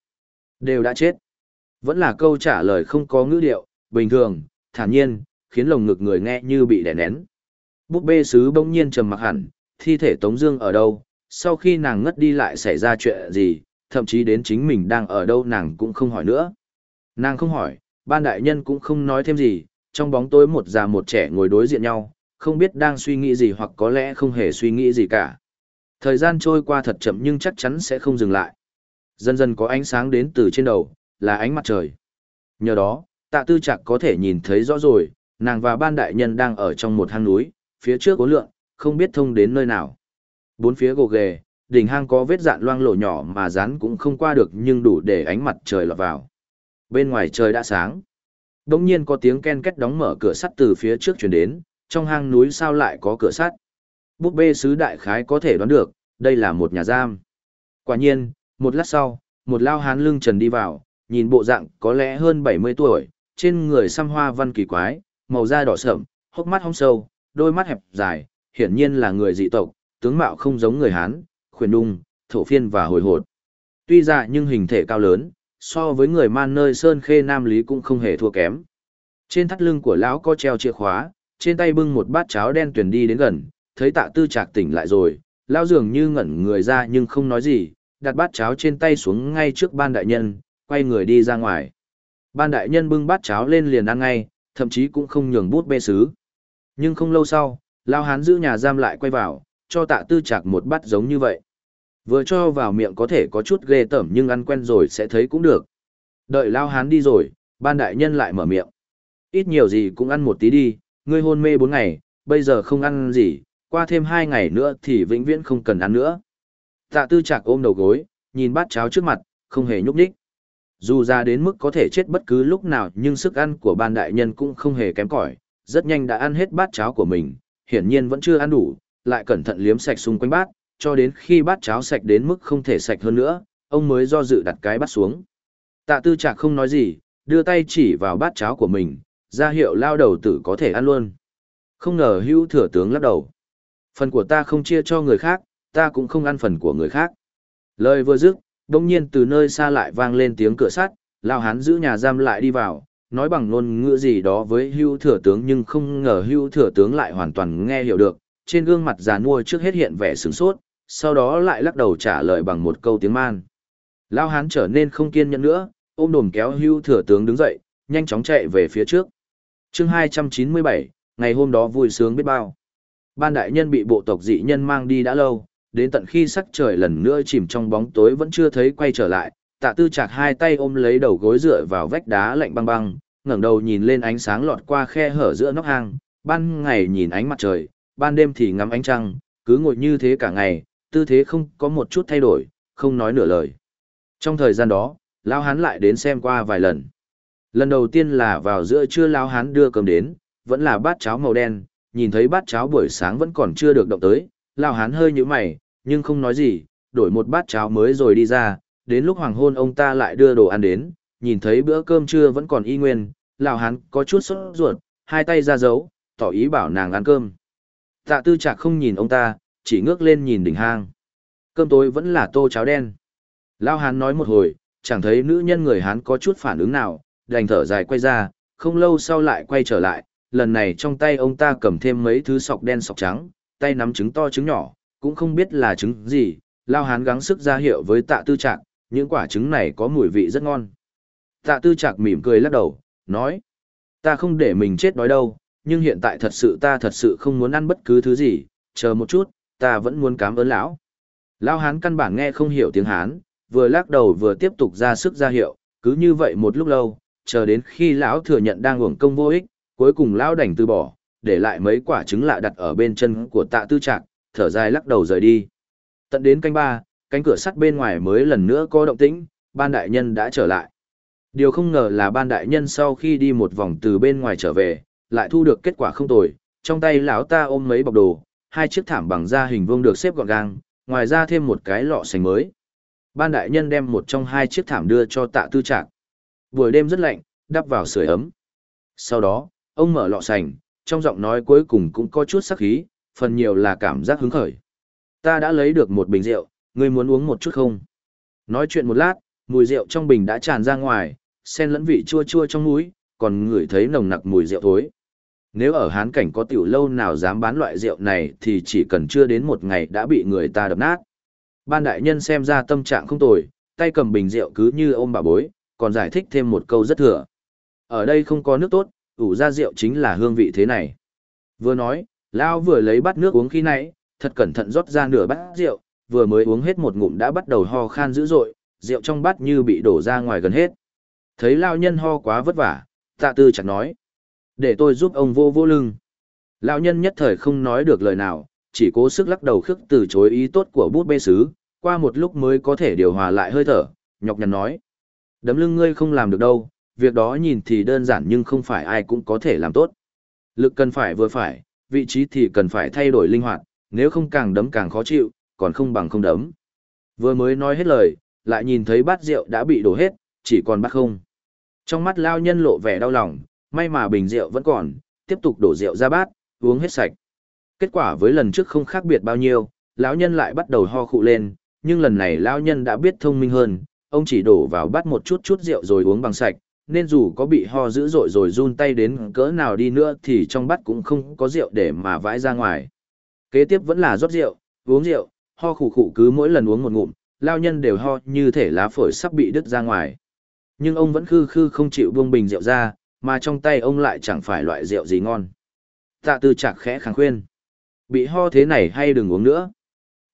Đều đã chết. Vẫn là câu trả lời không có ngữ điệu, bình thường, thản nhiên, khiến lồng ngực người nghe như bị đè nén. Búp bê sứ bỗng nhiên trầm mặc hẳn, thi thể Tống Dương ở đâu? Sau khi nàng ngất đi lại xảy ra chuyện gì? Thậm chí đến chính mình đang ở đâu nàng cũng không hỏi nữa. Nàng không hỏi, ban đại nhân cũng không nói thêm gì. Trong bóng tối một già một trẻ ngồi đối diện nhau, không biết đang suy nghĩ gì hoặc có lẽ không hề suy nghĩ gì cả. Thời gian trôi qua thật chậm nhưng chắc chắn sẽ không dừng lại. Dần dần có ánh sáng đến từ trên đầu, là ánh mặt trời. Nhờ đó, tạ tư Trạc có thể nhìn thấy rõ rồi, nàng và ban đại nhân đang ở trong một hang núi, phía trước có lượng, không biết thông đến nơi nào. Bốn phía gồ ghề, đỉnh hang có vết dạn loang lổ nhỏ mà rán cũng không qua được nhưng đủ để ánh mặt trời lọt vào. Bên ngoài trời đã sáng. Đông nhiên có tiếng ken két đóng mở cửa sắt từ phía trước chuyển đến, trong hang núi sao lại có cửa sắt. Búp bê sứ đại khái có thể đoán được, đây là một nhà giam. Quả nhiên, một lát sau, một lao hán lưng trần đi vào, nhìn bộ dạng có lẽ hơn 70 tuổi, trên người xăm hoa văn kỳ quái, màu da đỏ sậm, hốc mắt hông sâu, đôi mắt hẹp dài, hiển nhiên là người dị tộc, tướng mạo không giống người Hán, khuyển đung, thổ phiên và hồi hột. Tuy dạ nhưng hình thể cao lớn, so với người man nơi sơn khê nam lý cũng không hề thua kém. Trên thắt lưng của lão có treo chìa khóa, trên tay bưng một bát cháo đen tuyển đi đến gần, thấy tạ tư trạc tỉnh lại rồi, Lão dường như ngẩn người ra nhưng không nói gì, đặt bát cháo trên tay xuống ngay trước ban đại nhân, quay người đi ra ngoài. Ban đại nhân bưng bát cháo lên liền ăn ngay, thậm chí cũng không nhường bút bê sứ. Nhưng không lâu sau, lao hán giữ nhà giam lại quay vào, cho tạ tư trạc một bát giống như vậy. Vừa cho vào miệng có thể có chút ghê tởm nhưng ăn quen rồi sẽ thấy cũng được. Đợi lao hán đi rồi, ban đại nhân lại mở miệng. Ít nhiều gì cũng ăn một tí đi, ngươi hôn mê bốn ngày, bây giờ không ăn gì, qua thêm hai ngày nữa thì vĩnh viễn không cần ăn nữa. Tạ tư chạc ôm đầu gối, nhìn bát cháo trước mặt, không hề nhúc nhích. Dù ra đến mức có thể chết bất cứ lúc nào nhưng sức ăn của ban đại nhân cũng không hề kém cỏi, rất nhanh đã ăn hết bát cháo của mình, hiển nhiên vẫn chưa ăn đủ, lại cẩn thận liếm sạch xung quanh bát, cho đến khi bát cháo sạch đến mức không thể sạch hơn nữa, ông mới do dự đặt cái bát xuống. Tạ tư trạc không nói gì, đưa tay chỉ vào bát cháo của mình, ra hiệu lao đầu tử có thể ăn luôn. Không ngờ hữu thừa tướng lắc đầu. Phần của ta không chia cho người khác, ta cũng không ăn phần của người khác. Lời vừa dứt, đông nhiên từ nơi xa lại vang lên tiếng cửa sắt, lao hán giữ nhà giam lại đi vào, nói bằng ngôn ngữ gì đó với hưu thừa tướng nhưng không ngờ hưu thừa tướng lại hoàn toàn nghe hiểu được, trên gương mặt già nua trước hết hiện vẻ sửng sốt, sau đó lại lắc đầu trả lời bằng một câu tiếng man. Lao hán trở nên không kiên nhẫn nữa, ôm đồm kéo hưu thừa tướng đứng dậy, nhanh chóng chạy về phía trước. chương 297, ngày hôm đó vui sướng biết bao. Ban đại nhân bị bộ tộc dị nhân mang đi đã lâu, đến tận khi sắc trời lần nữa chìm trong bóng tối vẫn chưa thấy quay trở lại, tạ tư chạc hai tay ôm lấy đầu gối dựa vào vách đá lạnh băng băng, ngẩng đầu nhìn lên ánh sáng lọt qua khe hở giữa nóc hang, ban ngày nhìn ánh mặt trời, ban đêm thì ngắm ánh trăng, cứ ngồi như thế cả ngày, tư thế không có một chút thay đổi, không nói nửa lời. Trong thời gian đó, Lão Hán lại đến xem qua vài lần. Lần đầu tiên là vào giữa trưa Lão Hán đưa cơm đến, vẫn là bát cháo màu đen, nhìn thấy bát cháo buổi sáng vẫn còn chưa được động tới, Lão Hán hơi nhíu mày, nhưng không nói gì, đổi một bát cháo mới rồi đi ra, đến lúc hoàng hôn ông ta lại đưa đồ ăn đến, nhìn thấy bữa cơm trưa vẫn còn y nguyên, Lão Hán có chút sốt ruột, hai tay ra dấu, tỏ ý bảo nàng ăn cơm. Tạ tư Trạc không nhìn ông ta, chỉ ngước lên nhìn đỉnh hang. Cơm tối vẫn là tô cháo đen. Lão hán nói một hồi, chẳng thấy nữ nhân người hán có chút phản ứng nào, đành thở dài quay ra, không lâu sau lại quay trở lại, lần này trong tay ông ta cầm thêm mấy thứ sọc đen sọc trắng, tay nắm trứng to trứng nhỏ, cũng không biết là trứng gì, Lao hán gắng sức ra hiệu với tạ tư Trạc, những quả trứng này có mùi vị rất ngon. Tạ tư Trạc mỉm cười lắc đầu, nói, ta không để mình chết đói đâu, nhưng hiện tại thật sự ta thật sự không muốn ăn bất cứ thứ gì, chờ một chút, ta vẫn muốn cảm ơn lão. Lão hán căn bản nghe không hiểu tiếng hán, vừa lắc đầu vừa tiếp tục ra sức ra hiệu, cứ như vậy một lúc lâu, chờ đến khi lão thừa nhận đang uổng công vô ích, cuối cùng lão đành từ bỏ, để lại mấy quả trứng lạ đặt ở bên chân của tạ tư trạc, thở dài lắc đầu rời đi. Tận đến canh ba, cánh cửa sắt bên ngoài mới lần nữa có động tĩnh, ban đại nhân đã trở lại. Điều không ngờ là ban đại nhân sau khi đi một vòng từ bên ngoài trở về, lại thu được kết quả không tồi, trong tay lão ta ôm mấy bọc đồ, hai chiếc thảm bằng da hình vuông được xếp gọn gàng, ngoài ra thêm một cái lọ sành mới. Ban đại nhân đem một trong hai chiếc thảm đưa cho tạ tư trạc. Buổi đêm rất lạnh, đắp vào sưởi ấm. Sau đó, ông mở lọ sành, trong giọng nói cuối cùng cũng có chút sắc khí, phần nhiều là cảm giác hứng khởi. Ta đã lấy được một bình rượu, ngươi muốn uống một chút không? Nói chuyện một lát, mùi rượu trong bình đã tràn ra ngoài, sen lẫn vị chua chua trong mũi, còn ngửi thấy nồng nặc mùi rượu thối. Nếu ở hán cảnh có tiểu lâu nào dám bán loại rượu này thì chỉ cần chưa đến một ngày đã bị người ta đập nát. Ban đại nhân xem ra tâm trạng không tồi, tay cầm bình rượu cứ như ôm bà bối, còn giải thích thêm một câu rất thừa. Ở đây không có nước tốt, ủ ra rượu chính là hương vị thế này. Vừa nói, Lao vừa lấy bát nước uống khi nãy, thật cẩn thận rót ra nửa bát rượu, vừa mới uống hết một ngụm đã bắt đầu ho khan dữ dội, rượu trong bát như bị đổ ra ngoài gần hết. Thấy Lao nhân ho quá vất vả, tạ tư chặt nói. Để tôi giúp ông vô vô lưng. Lão nhân nhất thời không nói được lời nào, chỉ cố sức lắc đầu khước từ chối ý tốt của bút bê sứ, qua một lúc mới có thể điều hòa lại hơi thở, nhọc nhằn nói. Đấm lưng ngươi không làm được đâu, việc đó nhìn thì đơn giản nhưng không phải ai cũng có thể làm tốt. Lực cần phải vừa phải, vị trí thì cần phải thay đổi linh hoạt, nếu không càng đấm càng khó chịu, còn không bằng không đấm. Vừa mới nói hết lời, lại nhìn thấy bát rượu đã bị đổ hết, chỉ còn bát không. Trong mắt lao nhân lộ vẻ đau lòng, may mà bình rượu vẫn còn, tiếp tục đổ rượu ra bát, uống hết sạch. Kết quả với lần trước không khác biệt bao nhiêu, lão nhân lại bắt đầu ho khụ lên, nhưng lần này lão nhân đã biết thông minh hơn, ông chỉ đổ vào bát một chút chút rượu rồi uống bằng sạch, nên dù có bị ho dữ dội rồi run tay đến cỡ nào đi nữa thì trong bát cũng không có rượu để mà vãi ra ngoài. Kế tiếp vẫn là rót rượu, uống rượu, ho khụ khụ cứ mỗi lần uống một ngụm, lão nhân đều ho như thể lá phổi sắp bị đứt ra ngoài. Nhưng ông vẫn khư khư không chịu buông bình rượu ra, mà trong tay ông lại chẳng phải loại rượu gì ngon. Tạ tư chạc khẽ kháng khuyên. Bị ho thế này hay đừng uống nữa.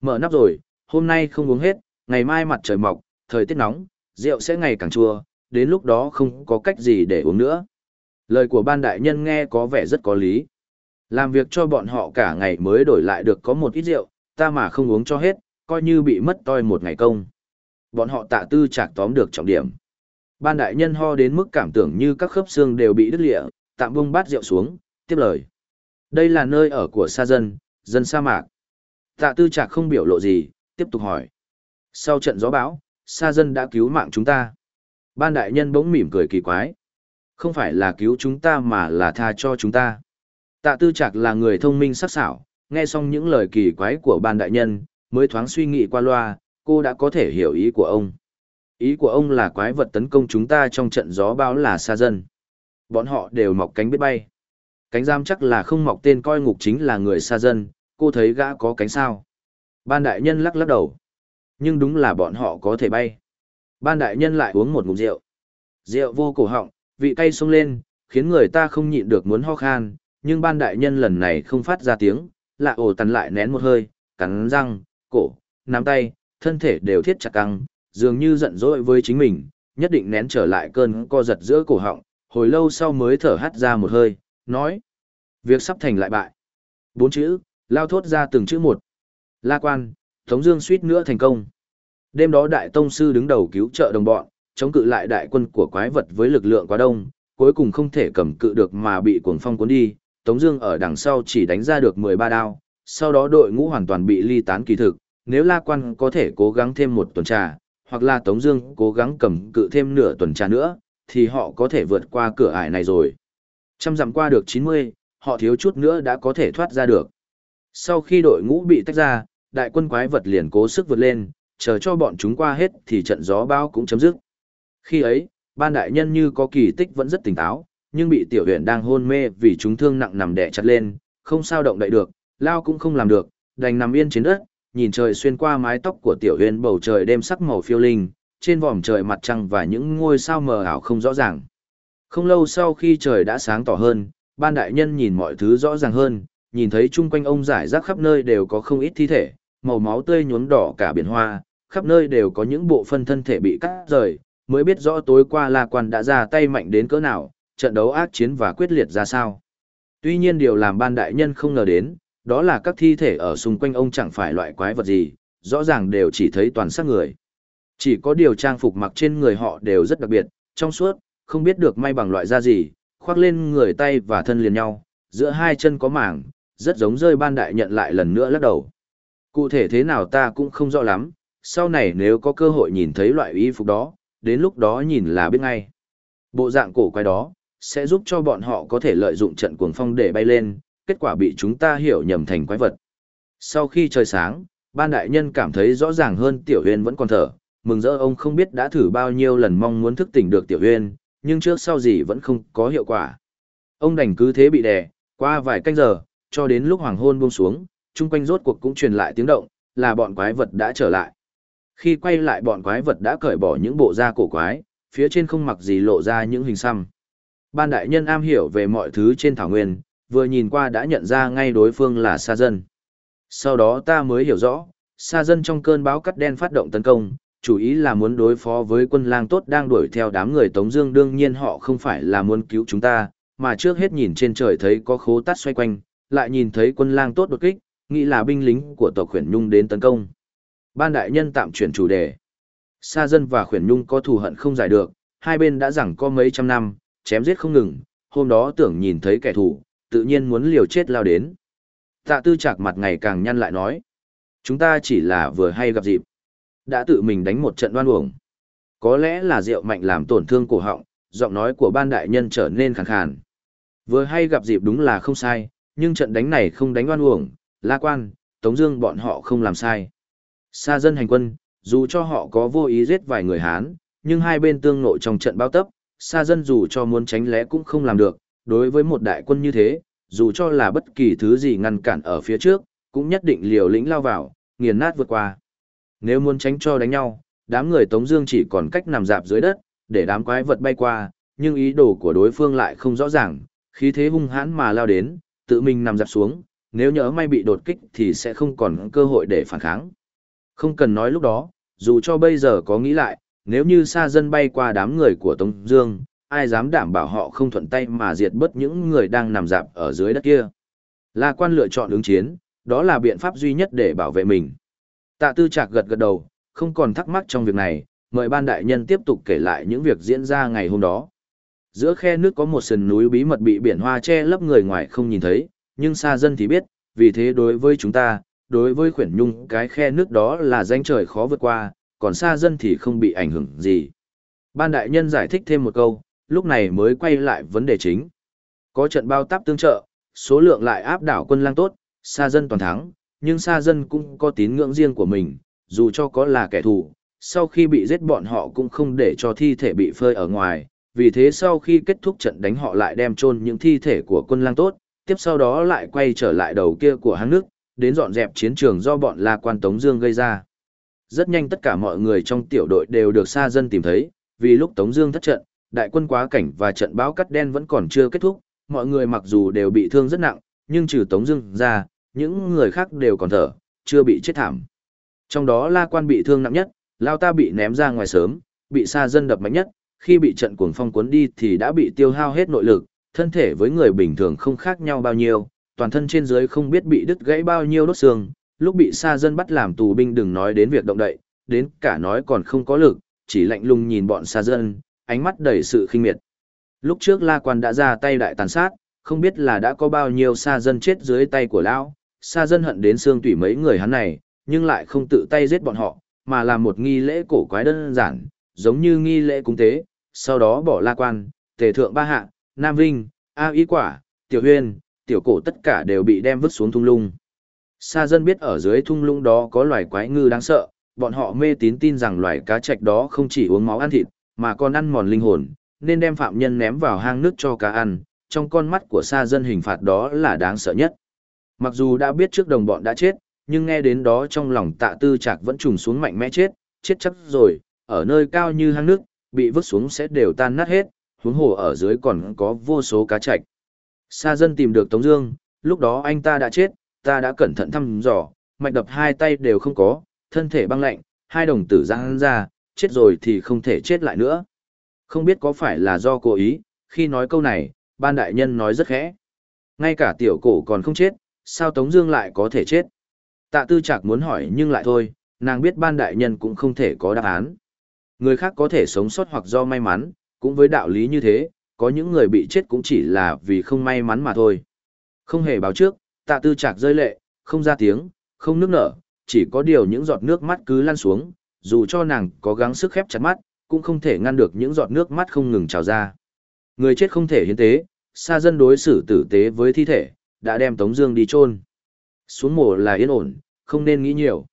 Mở nắp rồi, hôm nay không uống hết, ngày mai mặt trời mọc, thời tiết nóng, rượu sẽ ngày càng chua, đến lúc đó không có cách gì để uống nữa. Lời của ban đại nhân nghe có vẻ rất có lý. Làm việc cho bọn họ cả ngày mới đổi lại được có một ít rượu, ta mà không uống cho hết, coi như bị mất toi một ngày công. Bọn họ tạ tư chạc tóm được trọng điểm. Ban đại nhân ho đến mức cảm tưởng như các khớp xương đều bị đứt lịa, tạm bông bát rượu xuống, tiếp lời. Đây là nơi ở của sa dân, dân sa mạc. Tạ tư trạc không biểu lộ gì, tiếp tục hỏi. Sau trận gió bão, sa dân đã cứu mạng chúng ta. Ban đại nhân bỗng mỉm cười kỳ quái. Không phải là cứu chúng ta mà là tha cho chúng ta. Tạ tư Trạc là người thông minh sắc sảo, nghe xong những lời kỳ quái của ban đại nhân, mới thoáng suy nghĩ qua loa, cô đã có thể hiểu ý của ông. Ý của ông là quái vật tấn công chúng ta trong trận gió bão là xa dân. Bọn họ đều mọc cánh biết bay. Cánh giam chắc là không mọc tên coi ngục chính là người xa dân, cô thấy gã có cánh sao. Ban đại nhân lắc lắc đầu. Nhưng đúng là bọn họ có thể bay. Ban đại nhân lại uống một ngụm rượu. Rượu vô cổ họng, vị cay sông lên, khiến người ta không nhịn được muốn ho khan, nhưng ban đại nhân lần này không phát ra tiếng, lạ ổ tằn lại nén một hơi, cắn răng, cổ, nắm tay, thân thể đều thiết chặt căng, dường như giận dỗi với chính mình, nhất định nén trở lại cơn co giật giữa cổ họng, hồi lâu sau mới thở hắt ra một hơi, nói. Việc sắp thành lại bại. Bốn chữ, lao thốt ra từng chữ một. La quan, Tống Dương suýt nữa thành công. Đêm đó Đại Tông Sư đứng đầu cứu trợ đồng bọn, chống cự lại đại quân của quái vật với lực lượng quá đông, cuối cùng không thể cầm cự được mà bị cuồng phong cuốn đi. Tống Dương ở đằng sau chỉ đánh ra được 13 đao, sau đó đội ngũ hoàn toàn bị ly tán kỳ thực. Nếu La Quan có thể cố gắng thêm một tuần trà, hoặc là Tống Dương cố gắng cầm cự thêm nửa tuần trà nữa, thì họ có thể vượt qua cửa ải này rồi. Trăm dặm qua được 90, họ thiếu chút nữa đã có thể thoát ra được. Sau khi đội ngũ bị tách ra, đại quân quái vật liền cố sức vượt lên, chờ cho bọn chúng qua hết thì trận gió bão cũng chấm dứt. Khi ấy, ban đại nhân như có kỳ tích vẫn rất tỉnh táo, nhưng bị tiểu huyện đang hôn mê vì chúng thương nặng nằm đè chặt lên, không sao động đậy được, lao cũng không làm được, đành nằm yên trên đất, nhìn trời xuyên qua mái tóc của tiểu huyền bầu trời đêm sắc màu phiêu linh, trên vòm trời mặt trăng và những ngôi sao mờ ảo không rõ ràng. Không lâu sau khi trời đã sáng tỏ hơn, ban đại nhân nhìn mọi thứ rõ ràng hơn, nhìn thấy chung quanh ông giải rác khắp nơi đều có không ít thi thể, màu máu tươi nhuốm đỏ cả biển hoa, khắp nơi đều có những bộ phân thân thể bị cắt rời, mới biết rõ tối qua La Quan đã ra tay mạnh đến cỡ nào, trận đấu ác chiến và quyết liệt ra sao. Tuy nhiên điều làm ban đại nhân không ngờ đến, đó là các thi thể ở xung quanh ông chẳng phải loại quái vật gì, rõ ràng đều chỉ thấy toàn xác người. Chỉ có điều trang phục mặc trên người họ đều rất đặc biệt, trong suốt, không biết được may bằng loại da gì, khoác lên người tay và thân liền nhau, giữa hai chân có mảng, rất giống rơi ban đại nhận lại lần nữa lắc đầu. Cụ thể thế nào ta cũng không rõ lắm, sau này nếu có cơ hội nhìn thấy loại y phục đó, đến lúc đó nhìn là biết ngay. Bộ dạng cổ quái đó, sẽ giúp cho bọn họ có thể lợi dụng trận cuồng phong để bay lên, kết quả bị chúng ta hiểu nhầm thành quái vật. Sau khi trời sáng, ban đại nhân cảm thấy rõ ràng hơn tiểu huyền vẫn còn thở, mừng rỡ ông không biết đã thử bao nhiêu lần mong muốn thức tỉnh được tiểu huyền, nhưng trước sau gì vẫn không có hiệu quả. Ông đành cứ thế bị đè, qua vài canh giờ, cho đến lúc hoàng hôn buông xuống, chung quanh rốt cuộc cũng truyền lại tiếng động, là bọn quái vật đã trở lại. Khi quay lại bọn quái vật đã cởi bỏ những bộ da cổ quái, phía trên không mặc gì lộ ra những hình xăm. Ban đại nhân am hiểu về mọi thứ trên thảo nguyên, vừa nhìn qua đã nhận ra ngay đối phương là sa dân. Sau đó ta mới hiểu rõ, sa dân trong cơn báo cắt đen phát động tấn công, chủ ý là muốn đối phó với quân lang tốt đang đuổi theo đám người Tống Dương đương nhiên họ không phải là muốn cứu chúng ta, mà trước hết nhìn trên trời thấy có khố tát xoay quanh, lại nhìn thấy quân lang tốt đột kích, nghĩ là binh lính của tộc khuyển nhung đến tấn công. Ban đại nhân tạm chuyển chủ đề. Sa dân và khuyển nhung có thù hận không giải được, hai bên đã giằng co mấy trăm năm, chém giết không ngừng, hôm đó tưởng nhìn thấy kẻ thù, tự nhiên muốn liều chết lao đến. Tạ tư chạc mặt ngày càng nhăn lại nói. Chúng ta chỉ là vừa hay gặp dịp. Đã tự mình đánh một trận đoan uổng. Có lẽ là rượu mạnh làm tổn thương cổ họng, giọng nói của ban đại nhân trở nên khàn khàn. Vừa hay gặp dịp đúng là không sai, nhưng trận đánh này không đánh đoan uổng, la quan, tống dương bọn họ không làm sai. Sa dân hành quân, dù cho họ có vô ý giết vài người Hán, nhưng hai bên tương nội trong trận bao tấp, sa dân dù cho muốn tránh lẽ cũng không làm được, đối với một đại quân như thế, dù cho là bất kỳ thứ gì ngăn cản ở phía trước, cũng nhất định liều lĩnh lao vào, nghiền nát vượt qua. Nếu muốn tránh cho đánh nhau, đám người Tống Dương chỉ còn cách nằm dạp dưới đất, để đám quái vật bay qua, nhưng ý đồ của đối phương lại không rõ ràng, khí thế hung hãn mà lao đến, tự mình nằm dạp xuống, nếu nhớ may bị đột kích thì sẽ không còn cơ hội để phản kháng. Không cần nói lúc đó, dù cho bây giờ có nghĩ lại, nếu như xa dân bay qua đám người của Tống Dương, ai dám đảm bảo họ không thuận tay mà diệt bớt những người đang nằm dạp ở dưới đất kia. La quan lựa chọn ứng chiến, đó là biện pháp duy nhất để bảo vệ mình. Tạ tư Trạc gật gật đầu, không còn thắc mắc trong việc này, mời ban đại nhân tiếp tục kể lại những việc diễn ra ngày hôm đó. Giữa khe nước có một sườn núi bí mật bị biển hoa che lấp người ngoài không nhìn thấy, nhưng xa dân thì biết, vì thế đối với chúng ta, đối với khuyển nhung cái khe nước đó là danh trời khó vượt qua, còn xa dân thì không bị ảnh hưởng gì. Ban đại nhân giải thích thêm một câu, lúc này mới quay lại vấn đề chính. Có trận bao táp tương trợ, số lượng lại áp đảo quân lang tốt, xa dân toàn thắng, nhưng xa dân cũng có tín ngưỡng riêng của mình, dù cho có là kẻ thù, sau khi bị giết bọn họ cũng không để cho thi thể bị phơi ở ngoài, vì thế sau khi kết thúc trận đánh họ lại đem chôn những thi thể của quân lang tốt, tiếp sau đó lại quay trở lại đầu kia của hang nước, đến dọn dẹp chiến trường do bọn La Quan Tống Dương gây ra. Rất nhanh tất cả mọi người trong tiểu đội đều được xa dân tìm thấy, vì lúc Tống Dương thất trận, đại quân quá cảnh và trận báo cắt đen vẫn còn chưa kết thúc, mọi người mặc dù đều bị thương rất nặng, nhưng trừ Tống Dương ra, những người khác đều còn thở, chưa bị chết thảm. Trong đó La Quan bị thương nặng nhất, Lao Ta bị ném ra ngoài sớm, bị xa dân đập mạnh nhất, khi bị trận cuồng phong cuốn đi thì đã bị tiêu hao hết nội lực, thân thể với người bình thường không khác nhau bao nhiêu, toàn thân trên dưới không biết bị đứt gãy bao nhiêu đốt xương, lúc bị xa dân bắt làm tù binh đừng nói đến việc động đậy, đến cả nói còn không có lực, chỉ lạnh lùng nhìn bọn xa dân, ánh mắt đầy sự khinh miệt. Lúc trước La Quan đã ra tay đại tàn sát, không biết là đã có bao nhiêu xa dân chết dưới tay của lão, xa dân hận đến xương tủy mấy người hắn này, nhưng lại không tự tay giết bọn họ, mà làm một nghi lễ cổ quái đơn giản, giống như nghi lễ cúng tế, sau đó bỏ La Quan, Tề Thượng Ba Hạ, Nam Vinh, A Ý Quả, Tiểu Huyên, Tiểu Cổ tất cả đều bị đem vứt xuống thung lũng. Sa dân biết ở dưới thung lũng đó có loài quái ngư đáng sợ, bọn họ mê tín tin rằng loài cá trạch đó không chỉ uống máu ăn thịt, mà còn ăn mòn linh hồn, nên đem phạm nhân ném vào hang nước cho cá ăn, trong con mắt của sa dân hình phạt đó là đáng sợ nhất. Mặc dù đã biết trước đồng bọn đã chết, nhưng nghe đến đó trong lòng tạ tư chạc vẫn trùng xuống mạnh mẽ chết, chết chắc rồi, ở nơi cao như hang nước, bị vứt xuống sẽ đều tan nát hết, huống hồ ở dưới còn có vô số cá chạch Sa dân tìm được Tống Dương, lúc đó anh ta đã chết, ta đã cẩn thận thăm dò, mạch đập hai tay đều không có, thân thể băng lạnh, hai đồng tử giãn ra, chết rồi thì không thể chết lại nữa. Không biết có phải là do cố ý, khi nói câu này, ban đại nhân nói rất khẽ. Ngay cả tiểu cổ còn không chết, sao Tống Dương lại có thể chết? Tạ Tư Trạc muốn hỏi nhưng lại thôi, nàng biết ban đại nhân cũng không thể có đáp án. Người khác có thể sống sót hoặc do may mắn, cũng với đạo lý như thế, có những người bị chết cũng chỉ là vì không may mắn mà thôi. Không hề báo trước, tạ tư Trạc rơi lệ, không ra tiếng, không nước nở, chỉ có điều những giọt nước mắt cứ lăn xuống, dù cho nàng có gắng sức khép chặt mắt, cũng không thể ngăn được những giọt nước mắt không ngừng trào ra. Người chết không thể hiến tế, xa dân đối xử tử tế với thi thể, đã đem Tống Dương đi chôn. Xuống mồ là yên ổn, không nên nghĩ nhiều.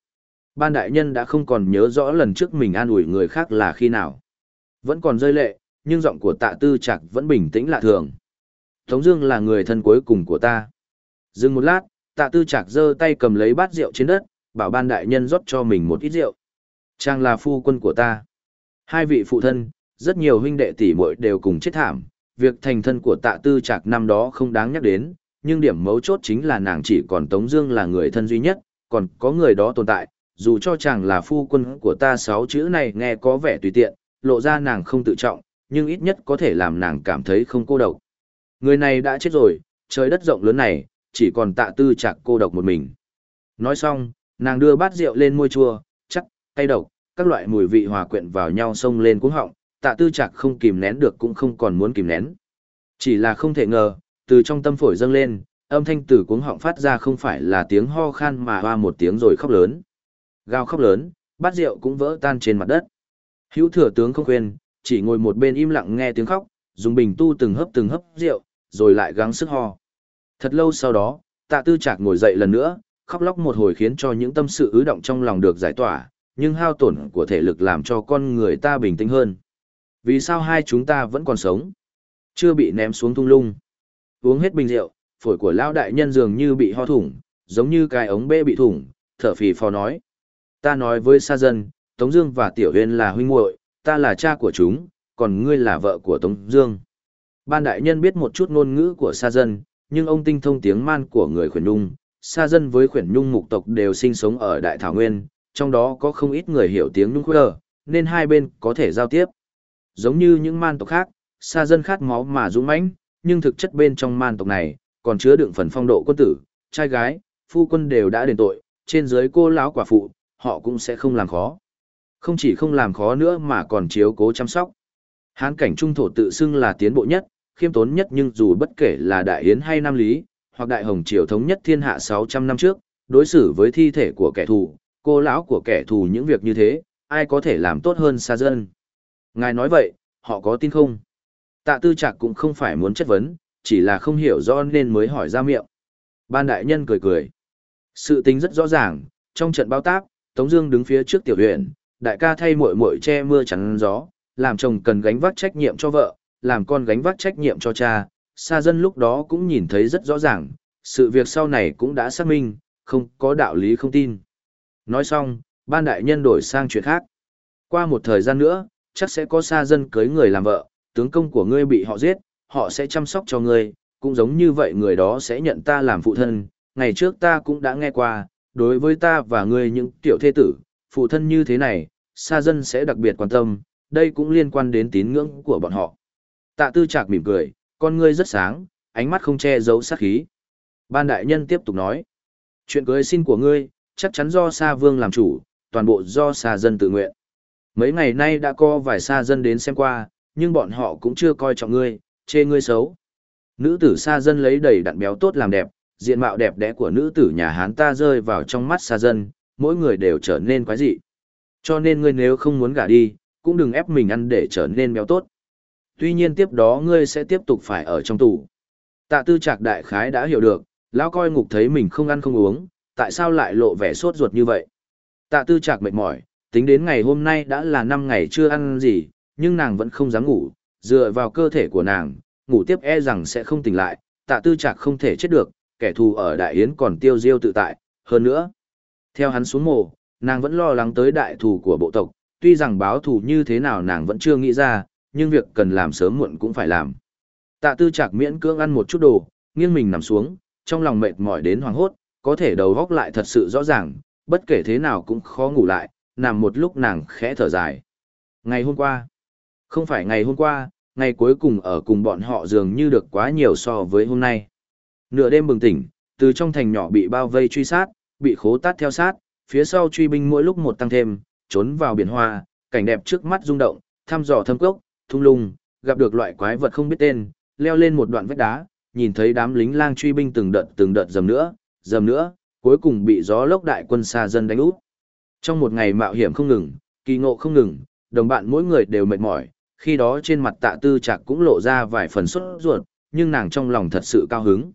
Ban đại nhân đã không còn nhớ rõ lần trước mình an ủi người khác là khi nào. Vẫn còn rơi lệ, nhưng giọng của tạ tư Trạc vẫn bình tĩnh lạ thường. Tống Dương là người thân cuối cùng của ta. Dừng một lát, tạ tư Trạc giơ tay cầm lấy bát rượu trên đất, bảo ban đại nhân rót cho mình một ít rượu. Chàng là phu quân của ta. Hai vị phụ thân, rất nhiều huynh đệ tỷ muội đều cùng chết thảm. Việc thành thân của tạ tư Trạc năm đó không đáng nhắc đến, nhưng điểm mấu chốt chính là nàng chỉ còn Tống Dương là người thân duy nhất, còn có người đó tồn tại. Dù cho chàng là phu quân của ta sáu chữ này nghe có vẻ tùy tiện, lộ ra nàng không tự trọng, nhưng ít nhất có thể làm nàng cảm thấy không cô độc. Người này đã chết rồi, trời đất rộng lớn này, chỉ còn tạ tư chạc cô độc một mình. Nói xong, nàng đưa bát rượu lên môi chua, cay độc, các loại mùi vị hòa quyện vào nhau xông lên cuống họng, tạ tư chạc không kìm nén được cũng không còn muốn kìm nén. Chỉ là không thể ngờ, từ trong tâm phổi dâng lên, âm thanh từ cuống họng phát ra không phải là tiếng ho khan mà hoa một tiếng rồi khóc lớn. Gào khóc lớn, bát rượu cũng vỡ tan trên mặt đất. Hữu thừa tướng không khuyên, chỉ ngồi một bên im lặng nghe tiếng khóc, dùng bình tu từng hấp từng hấp rượu, rồi lại gắng sức ho. Thật lâu sau đó, tạ tư chạc ngồi dậy lần nữa, khóc lóc một hồi khiến cho những tâm sự ứ động trong lòng được giải tỏa, nhưng hao tổn của thể lực làm cho con người ta bình tĩnh hơn. Vì sao hai chúng ta vẫn còn sống? Chưa bị ném xuống thung lung. Uống hết bình rượu, phổi của lão đại nhân dường như bị ho thủng, giống như cái ống bê bị thủng, thở phì phò nói. Ta nói với sa dân, Tống Dương và Tiểu Huyên là huynh muội, ta là cha của chúng, còn ngươi là vợ của Tống Dương. Ban đại nhân biết một chút ngôn ngữ của sa dân, nhưng ông tinh thông tiếng man của người khuyển nhung. Sa dân với khuyển nhung mục tộc đều sinh sống ở Đại Thảo Nguyên, trong đó có không ít người hiểu tiếng nhung khuyờ, nên hai bên có thể giao tiếp. Giống như những man tộc khác, xa dân khát máu mà dũng mãnh, nhưng thực chất bên trong man tộc này còn chứa đựng phần phong độ quân tử, trai gái, phu quân đều đã đền tội, trên dưới cô lão quả phụ, họ cũng sẽ không làm khó. Không chỉ không làm khó nữa mà còn chiếu cố chăm sóc. Hán cảnh trung thổ tự xưng là tiến bộ nhất, khiêm tốn nhất nhưng dù bất kể là đại yến hay nam lý, hoặc đại hồng triều thống nhất thiên hạ 600 năm trước, đối xử với thi thể của kẻ thù, cô lão của kẻ thù những việc như thế, ai có thể làm tốt hơn xa dân. Ngài nói vậy, họ có tin không? Tạ tư Trạc cũng không phải muốn chất vấn, chỉ là không hiểu rõ nên mới hỏi ra miệng. Ban đại nhân cười cười. Sự tính rất rõ ràng, trong trận bao táp, Tống Dương đứng phía trước tiểu huyện, đại ca thay muội muội che mưa chắn gió, làm chồng cần gánh vác trách nhiệm cho vợ, làm con gánh vác trách nhiệm cho cha. Sa dân lúc đó cũng nhìn thấy rất rõ ràng, sự việc sau này cũng đã xác minh, không có đạo lý không tin. Nói xong, ban đại nhân đổi sang chuyện khác. Qua một thời gian nữa, chắc sẽ có xa dân cưới người làm vợ, tướng công của ngươi bị họ giết, họ sẽ chăm sóc cho ngươi, cũng giống như vậy người đó sẽ nhận ta làm phụ thân. Ngày trước ta cũng đã nghe qua, đối với ta và ngươi những tiểu thế tử, phụ thân như thế này, xa dân sẽ đặc biệt quan tâm, đây cũng liên quan đến tín ngưỡng của bọn họ. Tạ tư trạc mỉm cười, con ngươi rất sáng, ánh mắt không che giấu sát khí. Ban đại nhân tiếp tục nói, chuyện cưới xin của ngươi, chắc chắn do Sa Vương làm chủ, toàn bộ do Sa dân tự nguyện. Mấy ngày nay đã có vài Sa dân đến xem qua, nhưng bọn họ cũng chưa coi trọng ngươi, chê ngươi xấu. Nữ tử Sa dân lấy đầy đặn béo tốt làm đẹp, diện mạo đẹp đẽ của nữ tử nhà Hán ta rơi vào trong mắt Sa dân, mỗi người đều trở nên quái dị. Cho nên ngươi nếu không muốn gả đi, cũng đừng ép mình ăn để trở nên béo tốt. Tuy nhiên tiếp đó ngươi sẽ tiếp tục phải ở trong tù. Tạ tư trạc đại khái đã hiểu được, lão coi ngục thấy mình không ăn không uống, tại sao lại lộ vẻ sốt ruột như vậy. Tạ tư trạc mệt mỏi, tính đến ngày hôm nay đã là 5 ngày chưa ăn gì, nhưng nàng vẫn không dám ngủ, dựa vào cơ thể của nàng, ngủ tiếp e rằng sẽ không tỉnh lại, tạ tư trạc không thể chết được, kẻ thù ở đại yến còn tiêu diêu tự tại, hơn nữa. Theo hắn xuống mồ, nàng vẫn lo lắng tới đại thù của bộ tộc, tuy rằng báo thù như thế nào nàng vẫn chưa nghĩ ra, nhưng việc cần làm sớm muộn cũng phải làm. Tạ tư trạc miễn cưỡng ăn một chút đồ, nghiêng mình nằm xuống, trong lòng mệt mỏi đến hoàng hốt, có thể đầu góc lại thật sự rõ ràng, bất kể thế nào cũng khó ngủ lại, nằm một lúc nàng khẽ thở dài. Ngày hôm qua, không phải ngày hôm qua, ngày cuối cùng ở cùng bọn họ dường như được quá nhiều so với hôm nay. Nửa đêm bừng tỉnh, từ trong thành nhỏ bị bao vây truy sát, bị khố tát theo sát, phía sau truy binh mỗi lúc một tăng thêm, trốn vào biển hoa, cảnh đẹp trước mắt rung động, thăm dò thâm cốc, thung lung, gặp được loại quái vật không biết tên, leo lên một đoạn vách đá, nhìn thấy đám lính lang truy binh từng đợt từng đợt dầm nữa, dầm nữa, cuối cùng bị gió lốc đại quân xa dân đánh úp. Trong một ngày mạo hiểm không ngừng, kỳ ngộ không ngừng, đồng bạn mỗi người đều mệt mỏi, khi đó trên mặt tạ tư chạc cũng lộ ra vài phần xuất ruột, nhưng nàng trong lòng thật sự cao hứng.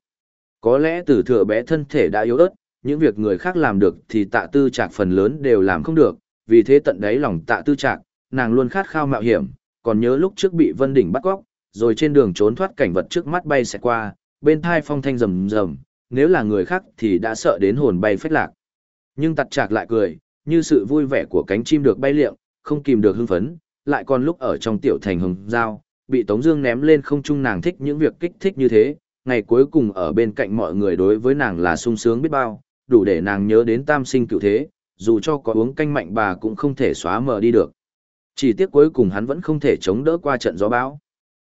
Có lẽ từ thừa bé thân thể đã yếu ớt, những việc người khác làm được thì tạ tư chạc phần lớn đều làm không được, vì thế tận đáy lòng tạ tư chạc, nàng luôn khát khao mạo hiểm, còn nhớ lúc trước bị Vân Đỉnh bắt cóc, rồi trên đường trốn thoát cảnh vật trước mắt bay sẽ qua, bên thai phong thanh rầm rầm, nếu là người khác thì đã sợ đến hồn bay phách lạc. Nhưng tặt chạc lại cười, như sự vui vẻ của cánh chim được bay liệng, không kìm được hưng phấn, lại còn lúc ở trong tiểu thành hồng giao, bị Tống Dương ném lên không trung nàng thích những việc kích thích như thế, ngày cuối cùng ở bên cạnh mọi người đối với nàng là sung sướng biết bao, đủ để nàng nhớ đến tam sinh cựu thế, dù cho có uống canh mạnh bà cũng không thể xóa mờ đi được. Chỉ tiếc cuối cùng hắn vẫn không thể chống đỡ qua trận gió bão.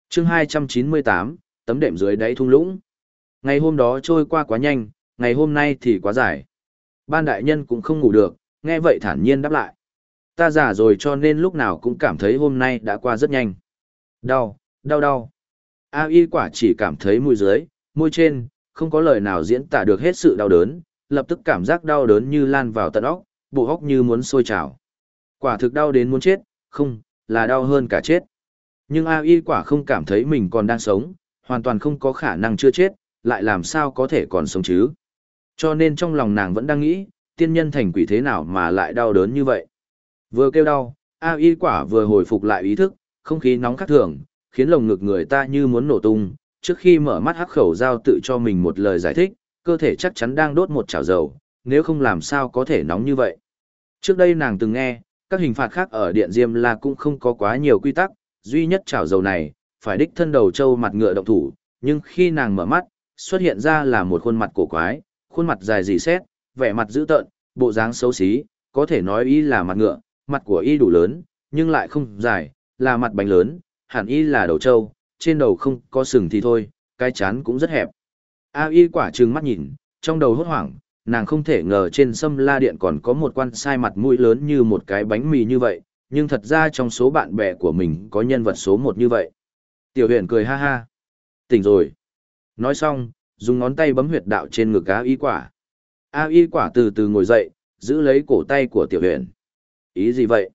Chương 298, tấm đệm dưới đáy thung lũng. Ngày hôm đó trôi qua quá nhanh, ngày hôm nay thì quá dài. Ban đại nhân cũng không ngủ được, nghe vậy thản nhiên đáp lại. Ta già rồi cho nên lúc nào cũng cảm thấy hôm nay đã qua rất nhanh. Đau, đau đau. A y quả chỉ cảm thấy mùi dưới, môi trên, không có lời nào diễn tả được hết sự đau đớn, lập tức cảm giác đau đớn như lan vào tận óc, bộ óc như muốn sôi trào. Quả thực đau đến muốn chết, không, là đau hơn cả chết. Nhưng A y quả không cảm thấy mình còn đang sống, hoàn toàn không có khả năng chưa chết, lại làm sao có thể còn sống chứ. Cho nên trong lòng nàng vẫn đang nghĩ, tiên nhân thành quỷ thế nào mà lại đau đớn như vậy. Vừa kêu đau, A y quả vừa hồi phục lại ý thức, không khí nóng khắc thường, khiến lồng ngực người ta như muốn nổ tung. Trước khi mở mắt hắc khẩu giao tự cho mình một lời giải thích, cơ thể chắc chắn đang đốt một chảo dầu, nếu không làm sao có thể nóng như vậy. Trước đây nàng từng nghe, các hình phạt khác ở Điện Diêm La cũng không có quá nhiều quy tắc, duy nhất chảo dầu này, phải đích thân đầu trâu mặt ngựa động thủ, nhưng khi nàng mở mắt, xuất hiện ra là một khuôn mặt cổ quái, khuôn mặt dài dì xét, vẻ mặt dữ tợn, bộ dáng xấu xí, có thể nói y là mặt ngựa, mặt của y đủ lớn, nhưng lại không dài, là mặt bánh lớn, hẳn y là đầu trâu, trên đầu không có sừng thì thôi, cái chán cũng rất hẹp. A y quả trừng mắt nhìn, trong đầu hốt hoảng, nàng không thể ngờ trên sâm la điện còn có một quan sai mặt mũi lớn như một cái bánh mì như vậy, nhưng thật ra trong số bạn bè của mình có nhân vật số một như vậy. Tiểu huyền cười ha ha. Tỉnh rồi. Nói xong, dùng ngón tay bấm huyệt đạo trên ngực A y quả. A y quả từ từ ngồi dậy, giữ lấy cổ tay của tiểu huyền. Ý gì vậy?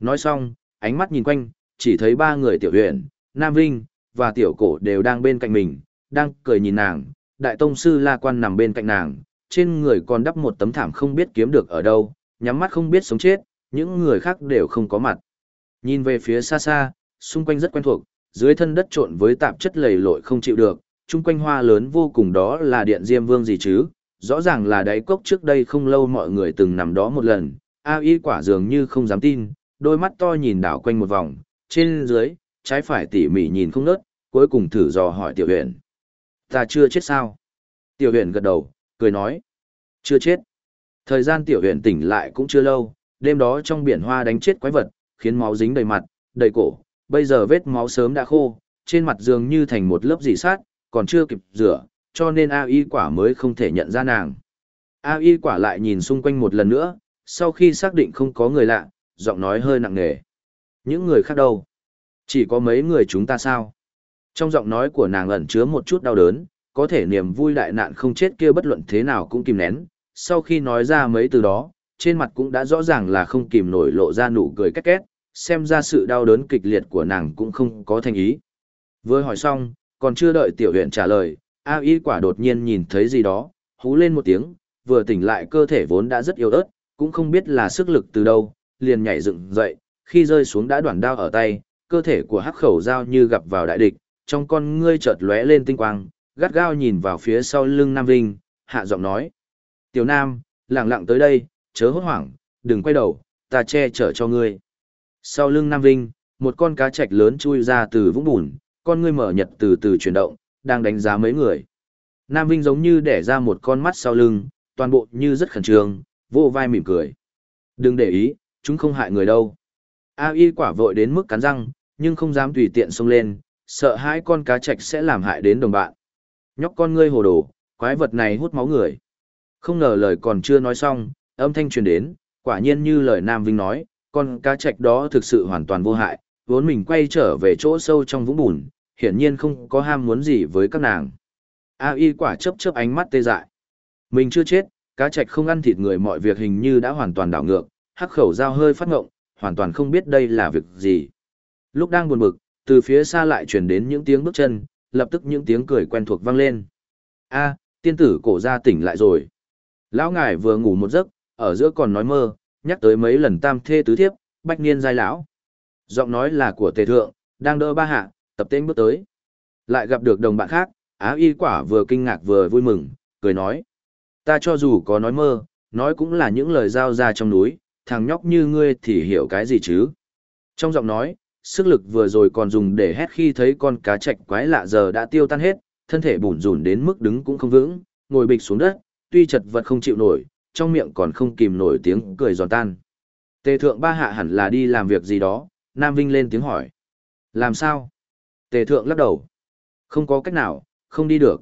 Nói xong, ánh mắt nhìn quanh, chỉ thấy ba người tiểu Huyền, Nam Vinh, và tiểu cổ đều đang bên cạnh mình, đang cười nhìn nàng, đại tông sư la quan nằm bên cạnh nàng, trên người còn đắp một tấm thảm không biết kiếm được ở đâu, nhắm mắt không biết sống chết, những người khác đều không có mặt. Nhìn về phía xa xa, xung quanh rất quen thuộc, dưới thân đất trộn với tạp chất lầy lội không chịu được, chung quanh hoa lớn vô cùng đó là điện diêm vương gì chứ, rõ ràng là đáy cốc trước đây không lâu mọi người từng nằm đó một lần, A y quả dường như không dám tin, đôi mắt to nhìn đảo quanh một vòng, trên dưới, trái phải tỉ mỉ nhìn không nớt, cuối cùng thử dò hỏi tiểu huyền. Ta chưa chết sao? Tiểu huyền gật đầu, cười nói. Chưa chết. Thời gian tiểu huyền tỉnh lại cũng chưa lâu, đêm đó trong biển hoa đánh chết quái vật, khiến máu dính đầy mặt, đầy cổ, bây giờ vết máu sớm đã khô, trên mặt dường như thành một lớp dì sát, còn chưa kịp rửa, cho nên A y quả mới không thể nhận ra nàng. A y quả lại nhìn xung quanh một lần nữa, sau khi xác định không có người lạ, giọng nói hơi nặng nề. Những người khác đâu? Chỉ có mấy người chúng ta sao? Trong giọng nói của nàng ẩn chứa một chút đau đớn, có thể niềm vui đại nạn không chết kia bất luận thế nào cũng kìm nén. Sau khi nói ra mấy từ đó, trên mặt cũng đã rõ ràng là không kìm nổi lộ ra nụ cười két két, xem ra sự đau đớn kịch liệt của nàng cũng không có thành ý. Vừa hỏi xong, còn chưa đợi tiểu huyện trả lời, A y quả đột nhiên nhìn thấy gì đó, hú lên một tiếng, vừa tỉnh lại cơ thể vốn đã rất yếu ớt, cũng không biết là sức lực từ đâu, liền nhảy dựng dậy, khi rơi xuống đã đoạn đao ở tay, cơ thể của hắc khẩu dao như gặp vào đại địch, trong con ngươi chợt lóe lên tinh quang, gắt gao nhìn vào phía sau lưng Nam Vinh, hạ giọng nói. Tiểu Nam, lặng lặng tới đây, chớ hốt hoảng, đừng quay đầu, ta che chở cho ngươi. Sau lưng Nam Vinh, một con cá trạch lớn chui ra từ vũng bùn, con ngươi mở nhật từ từ chuyển động, đang đánh giá mấy người. Nam Vinh giống như đẻ ra một con mắt sau lưng, toàn bộ như rất khẩn trương, vô vai mỉm cười. Đừng để ý, chúng không hại người đâu. A y quả vội đến mức cắn răng, nhưng không dám tùy tiện xông lên, sợ hai con cá trạch sẽ làm hại đến đồng bạn. Nhóc con ngươi hồ đồ, quái vật này hút máu người. Không ngờ lời còn chưa nói xong, âm thanh truyền đến, quả nhiên như lời Nam Vinh nói, con cá trạch đó thực sự hoàn toàn vô hại, vốn mình quay trở về chỗ sâu trong vũng bùn, hiển nhiên không có ham muốn gì với các nàng. A y quả chớp chớp ánh mắt tê dại. Mình chưa chết, cá trạch không ăn thịt người mọi việc hình như đã hoàn toàn đảo ngược, hắc khẩu dao hơi phát ngộng, hoàn toàn không biết đây là việc gì. Lúc đang buồn bực, từ phía xa lại truyền đến những tiếng bước chân, lập tức những tiếng cười quen thuộc vang lên. A, tiên tử cổ gia tỉnh lại rồi. Lão ngài vừa ngủ một giấc, ở giữa còn nói mơ, nhắc tới mấy lần tam thê tứ thiếp, bách niên giai lão. Giọng nói là của tề thượng, đang đỡ ba hạ, tập tên bước tới. Lại gặp được đồng bạn khác, á y quả vừa kinh ngạc vừa vui mừng, cười nói. Ta cho dù có nói mơ, nói cũng là những lời giao ra trong núi, thằng nhóc như ngươi thì hiểu cái gì chứ. Trong giọng nói, sức lực vừa rồi còn dùng để hét khi thấy con cá chạch quái lạ giờ đã tiêu tan hết, thân thể bủn rủn đến mức đứng cũng không vững, ngồi bịch xuống đất, tuy chật vật không chịu nổi, trong miệng còn không kìm nổi tiếng cười giòn tan. Tề thượng ba hạ hẳn là đi làm việc gì đó, Nam Vinh lên tiếng hỏi. Làm sao? Tề thượng lắc đầu. Không có cách nào, không đi được.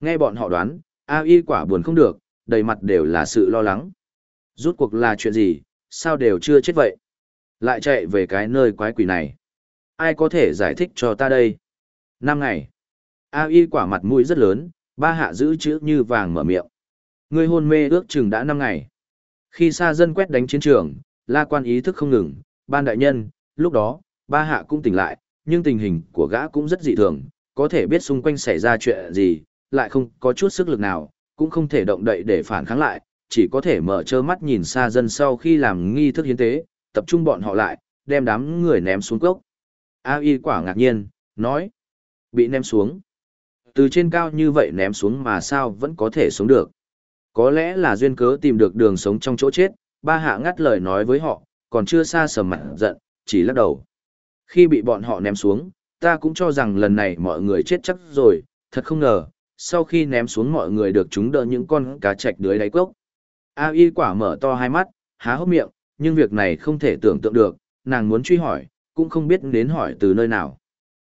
Nghe bọn họ đoán, A y quả buồn không được, đầy mặt đều là sự lo lắng. Rút cuộc là chuyện gì, sao đều chưa chết vậy? Lại chạy về cái nơi quái quỷ này. Ai có thể giải thích cho ta đây? Năm ngày. A y quả mặt mũi rất lớn, ba hạ giữ chữ như vàng mở miệng. Người hôn mê ước chừng đã năm ngày. Khi xa dân quét đánh chiến trường, la quan ý thức không ngừng, ban đại nhân, lúc đó, ba hạ cũng tỉnh lại, nhưng tình hình của gã cũng rất dị thường, có thể biết xung quanh xảy ra chuyện gì, lại không có chút sức lực nào, cũng không thể động đậy để phản kháng lại, chỉ có thể mở trơ mắt nhìn xa dân sau khi làm nghi thức hiến tế, tập trung bọn họ lại, đem đám người ném xuống cốc. A y quả ngạc nhiên, nói, bị ném xuống. Từ trên cao như vậy ném xuống mà sao vẫn có thể sống được. Có lẽ là duyên cớ tìm được đường sống trong chỗ chết, ba hạ ngắt lời nói với họ, còn chưa xa sầm mặt giận, chỉ lắc đầu. Khi bị bọn họ ném xuống, ta cũng cho rằng lần này mọi người chết chắc rồi, thật không ngờ, sau khi ném xuống mọi người được chúng đỡ những con cá chạch dưới đáy cốc. A y quả mở to hai mắt, há hốc miệng, nhưng việc này không thể tưởng tượng được, nàng muốn truy hỏi, cũng không biết đến hỏi từ nơi nào.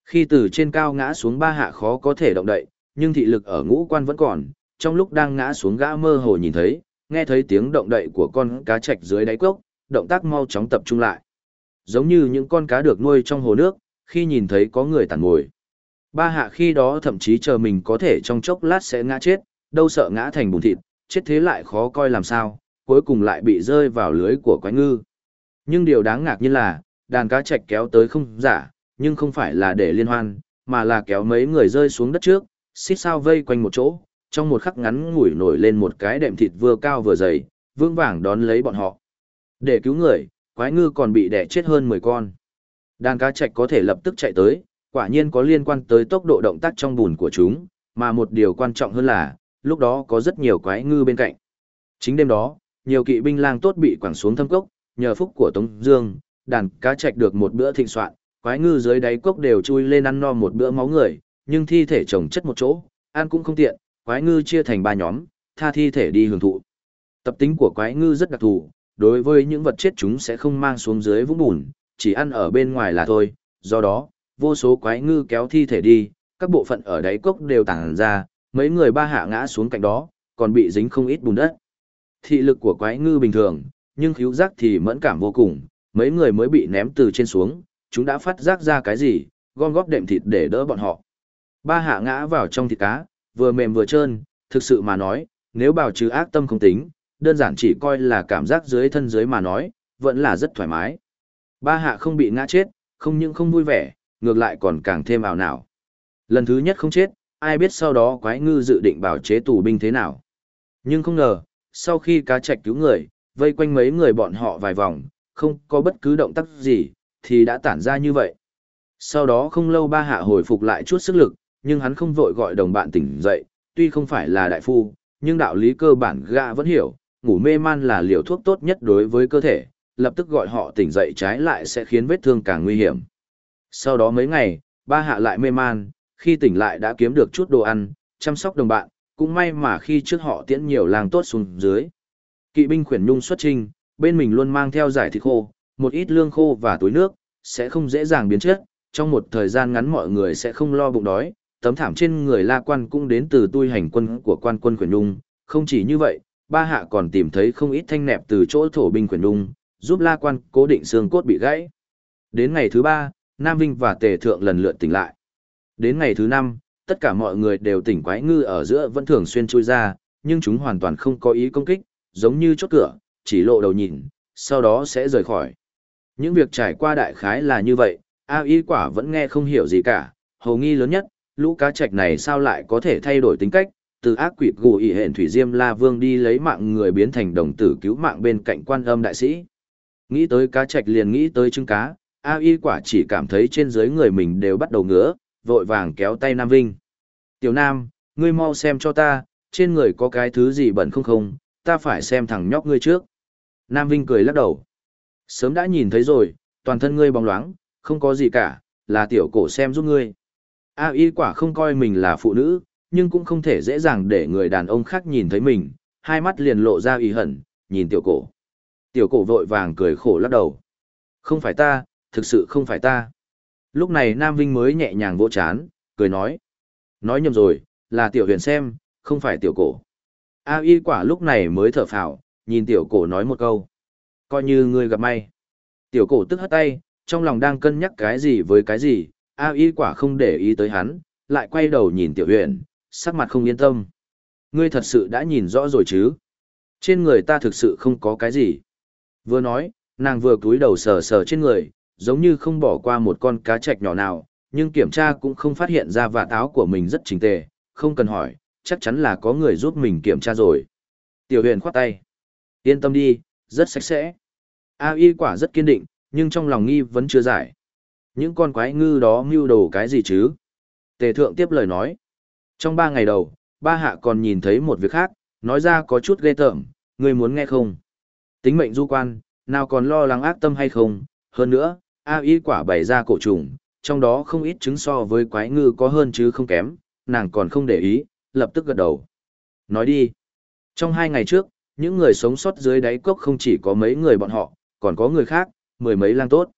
Khi từ trên cao ngã xuống ba hạ khó có thể động đậy, nhưng thị lực ở ngũ quan vẫn còn, trong lúc đang ngã xuống gã mơ hồ nhìn thấy, nghe thấy tiếng động đậy của con cá chạch dưới đáy cốc, động tác mau chóng tập trung lại. Giống như những con cá được nuôi trong hồ nước, khi nhìn thấy có người tàn mồi. Ba hạ khi đó thậm chí chờ mình có thể trong chốc lát sẽ ngã chết, đâu sợ ngã thành bùn thịt, chết thế lại khó coi làm sao, cuối cùng lại bị rơi vào lưới của quái ngư. Nhưng điều đáng ngạc nhiên là, đàn cá chạch kéo tới không giả, nhưng không phải là để liên hoan, mà là kéo mấy người rơi xuống đất trước, xít sao vây quanh một chỗ, trong một khắc ngắn ngủi nổi lên một cái đệm thịt vừa cao vừa dày, vương vàng đón lấy bọn họ. Để cứu người, quái ngư còn bị đẻ chết hơn 10 con. Đàn cá trạch có thể lập tức chạy tới, quả nhiên có liên quan tới tốc độ động tác trong bùn của chúng, mà một điều quan trọng hơn là, lúc đó có rất nhiều quái ngư bên cạnh. Chính đêm đó, nhiều kỵ binh lang tốt bị quẳng xuống thâm cốc, nhờ phúc của Tống Dương, đàn cá trạch được một bữa thịnh soạn, quái ngư dưới đáy cốc đều chui lên ăn no một bữa máu người, nhưng thi thể chồng chất một chỗ, ăn cũng không tiện, quái ngư chia thành ba nhóm, tha thi thể đi hưởng thụ. Tập tính của quái ngư rất đặc thù, đối với những vật chết chúng sẽ không mang xuống dưới vũng bùn, chỉ ăn ở bên ngoài là thôi, do đó, vô số quái ngư kéo thi thể đi, các bộ phận ở đáy cốc đều tản ra, mấy người ba hạ ngã xuống cạnh đó, còn bị dính không ít bùn đất. Thị lực của quái ngư bình thường, nhưng khíu giác thì mẫn cảm vô cùng, mấy người mới bị ném từ trên xuống, chúng đã phát giác ra cái gì, gom góp đệm thịt để đỡ bọn họ. Ba hạ ngã vào trong thịt cá, vừa mềm vừa trơn, thực sự mà nói, nếu bảo trừ ác tâm không tính, đơn giản chỉ coi là cảm giác dưới thân dưới mà nói, vẫn là rất thoải mái. Ba hạ không bị ngã chết, không những không vui vẻ, ngược lại còn càng thêm ảo não. Lần thứ nhất không chết, ai biết sau đó quái ngư dự định bảo chế tù binh thế nào. Nhưng không ngờ, sau khi cá trạch cứu người, vây quanh mấy người bọn họ vài vòng, không có bất cứ động tác gì, thì đã tản ra như vậy. Sau đó không lâu ba hạ hồi phục lại chút sức lực, nhưng hắn không vội gọi đồng bạn tỉnh dậy, tuy không phải là đại phu, nhưng đạo lý cơ bản gã vẫn hiểu, ngủ mê man là liều thuốc tốt nhất đối với cơ thể, lập tức gọi họ tỉnh dậy trái lại sẽ khiến vết thương càng nguy hiểm. Sau đó mấy ngày, ba hạ lại mê man, khi tỉnh lại đã kiếm được chút đồ ăn, chăm sóc đồng bạn, cũng may mà khi trước họ tiễn nhiều làng tốt xuống dưới. Kỵ binh khuyển nhung xuất trinh, bên mình luôn mang theo giải thịt khô, một ít lương khô và túi nước, sẽ không dễ dàng biến chất, trong một thời gian ngắn mọi người sẽ không lo bụng đói, tấm thảm trên người la quan cũng đến từ tui hành quân của quan quân khuyển nhung, không chỉ như vậy, ba hạ còn tìm thấy không ít thanh nẹp từ chỗ thổ binh Quyền nhung, giúp la quan cố định xương cốt bị gãy. Đến ngày thứ ba, Nam Vinh và Tề Thượng lần lượt tỉnh lại. Đến ngày thứ năm, tất cả mọi người đều tỉnh quái ngư ở giữa vẫn thường xuyên chui ra, nhưng chúng hoàn toàn không có ý công kích, giống như chốt cửa, chỉ lộ đầu nhìn, sau đó sẽ rời khỏi. Những việc trải qua đại khái là như vậy, A Y quả vẫn nghe không hiểu gì cả, hầu nghi lớn nhất, lũ cá trạch này sao lại có thể thay đổi tính cách, từ ác quỷ gù ỉ hển thủy diêm la vương đi lấy mạng người biến thành đồng tử cứu mạng bên cạnh quan âm đại sĩ. Nghĩ tới cá trạch liền nghĩ tới trứng cá, A Y quả chỉ cảm thấy trên dưới người mình đều bắt đầu ngứa, vội vàng kéo tay Nam Vinh. Tiểu Nam, ngươi mau xem cho ta, trên người có cái thứ gì bẩn không không, ta phải xem thằng nhóc ngươi trước. Nam Vinh cười lắc đầu. Sớm đã nhìn thấy rồi, toàn thân ngươi bóng loáng, không có gì cả, là tiểu cổ xem giúp ngươi. A y quả không coi mình là phụ nữ, nhưng cũng không thể dễ dàng để người đàn ông khác nhìn thấy mình, hai mắt liền lộ ra ý hận, nhìn tiểu cổ. Tiểu cổ vội vàng cười khổ lắc đầu. Không phải ta, thực sự không phải ta. Lúc này Nam Vinh mới nhẹ nhàng vỗ chán, cười nói. Nói nhầm rồi, là tiểu huyền xem, không phải tiểu cổ. A y quả lúc này mới thở phào, nhìn tiểu cổ nói một câu. Coi như ngươi gặp may. Tiểu cổ tức hất tay, trong lòng đang cân nhắc cái gì với cái gì, A y quả không để ý tới hắn, lại quay đầu nhìn tiểu huyền, sắc mặt không yên tâm. Ngươi thật sự đã nhìn rõ rồi chứ? Trên người ta thực sự không có cái gì. Vừa nói, nàng vừa cúi đầu sờ sờ trên người, giống như không bỏ qua một con cá trạch nhỏ nào, nhưng kiểm tra cũng không phát hiện ra vạt áo của mình rất chỉnh tề, không cần hỏi, chắc chắn là có người giúp mình kiểm tra rồi. Tiểu huyền khoát tay. Yên tâm đi, rất sạch sẽ. A y quả rất kiên định, nhưng trong lòng nghi vẫn chưa giải. Những con quái ngư đó mưu đồ cái gì chứ? Tề thượng tiếp lời nói. Trong ba ngày đầu, ba hạ còn nhìn thấy một việc khác, nói ra có chút ghê tởm, người muốn nghe không? Tính mệnh du quan, nào còn lo lắng ác tâm hay không? Hơn nữa, A y quả bày ra cổ trùng, trong đó không ít chứng so với quái ngư có hơn chứ không kém, nàng còn không để ý, lập tức gật đầu. Nói đi. Trong hai ngày trước, những người sống sót dưới đáy cốc không chỉ có mấy người bọn họ, còn có người khác, mười mấy lang tốt.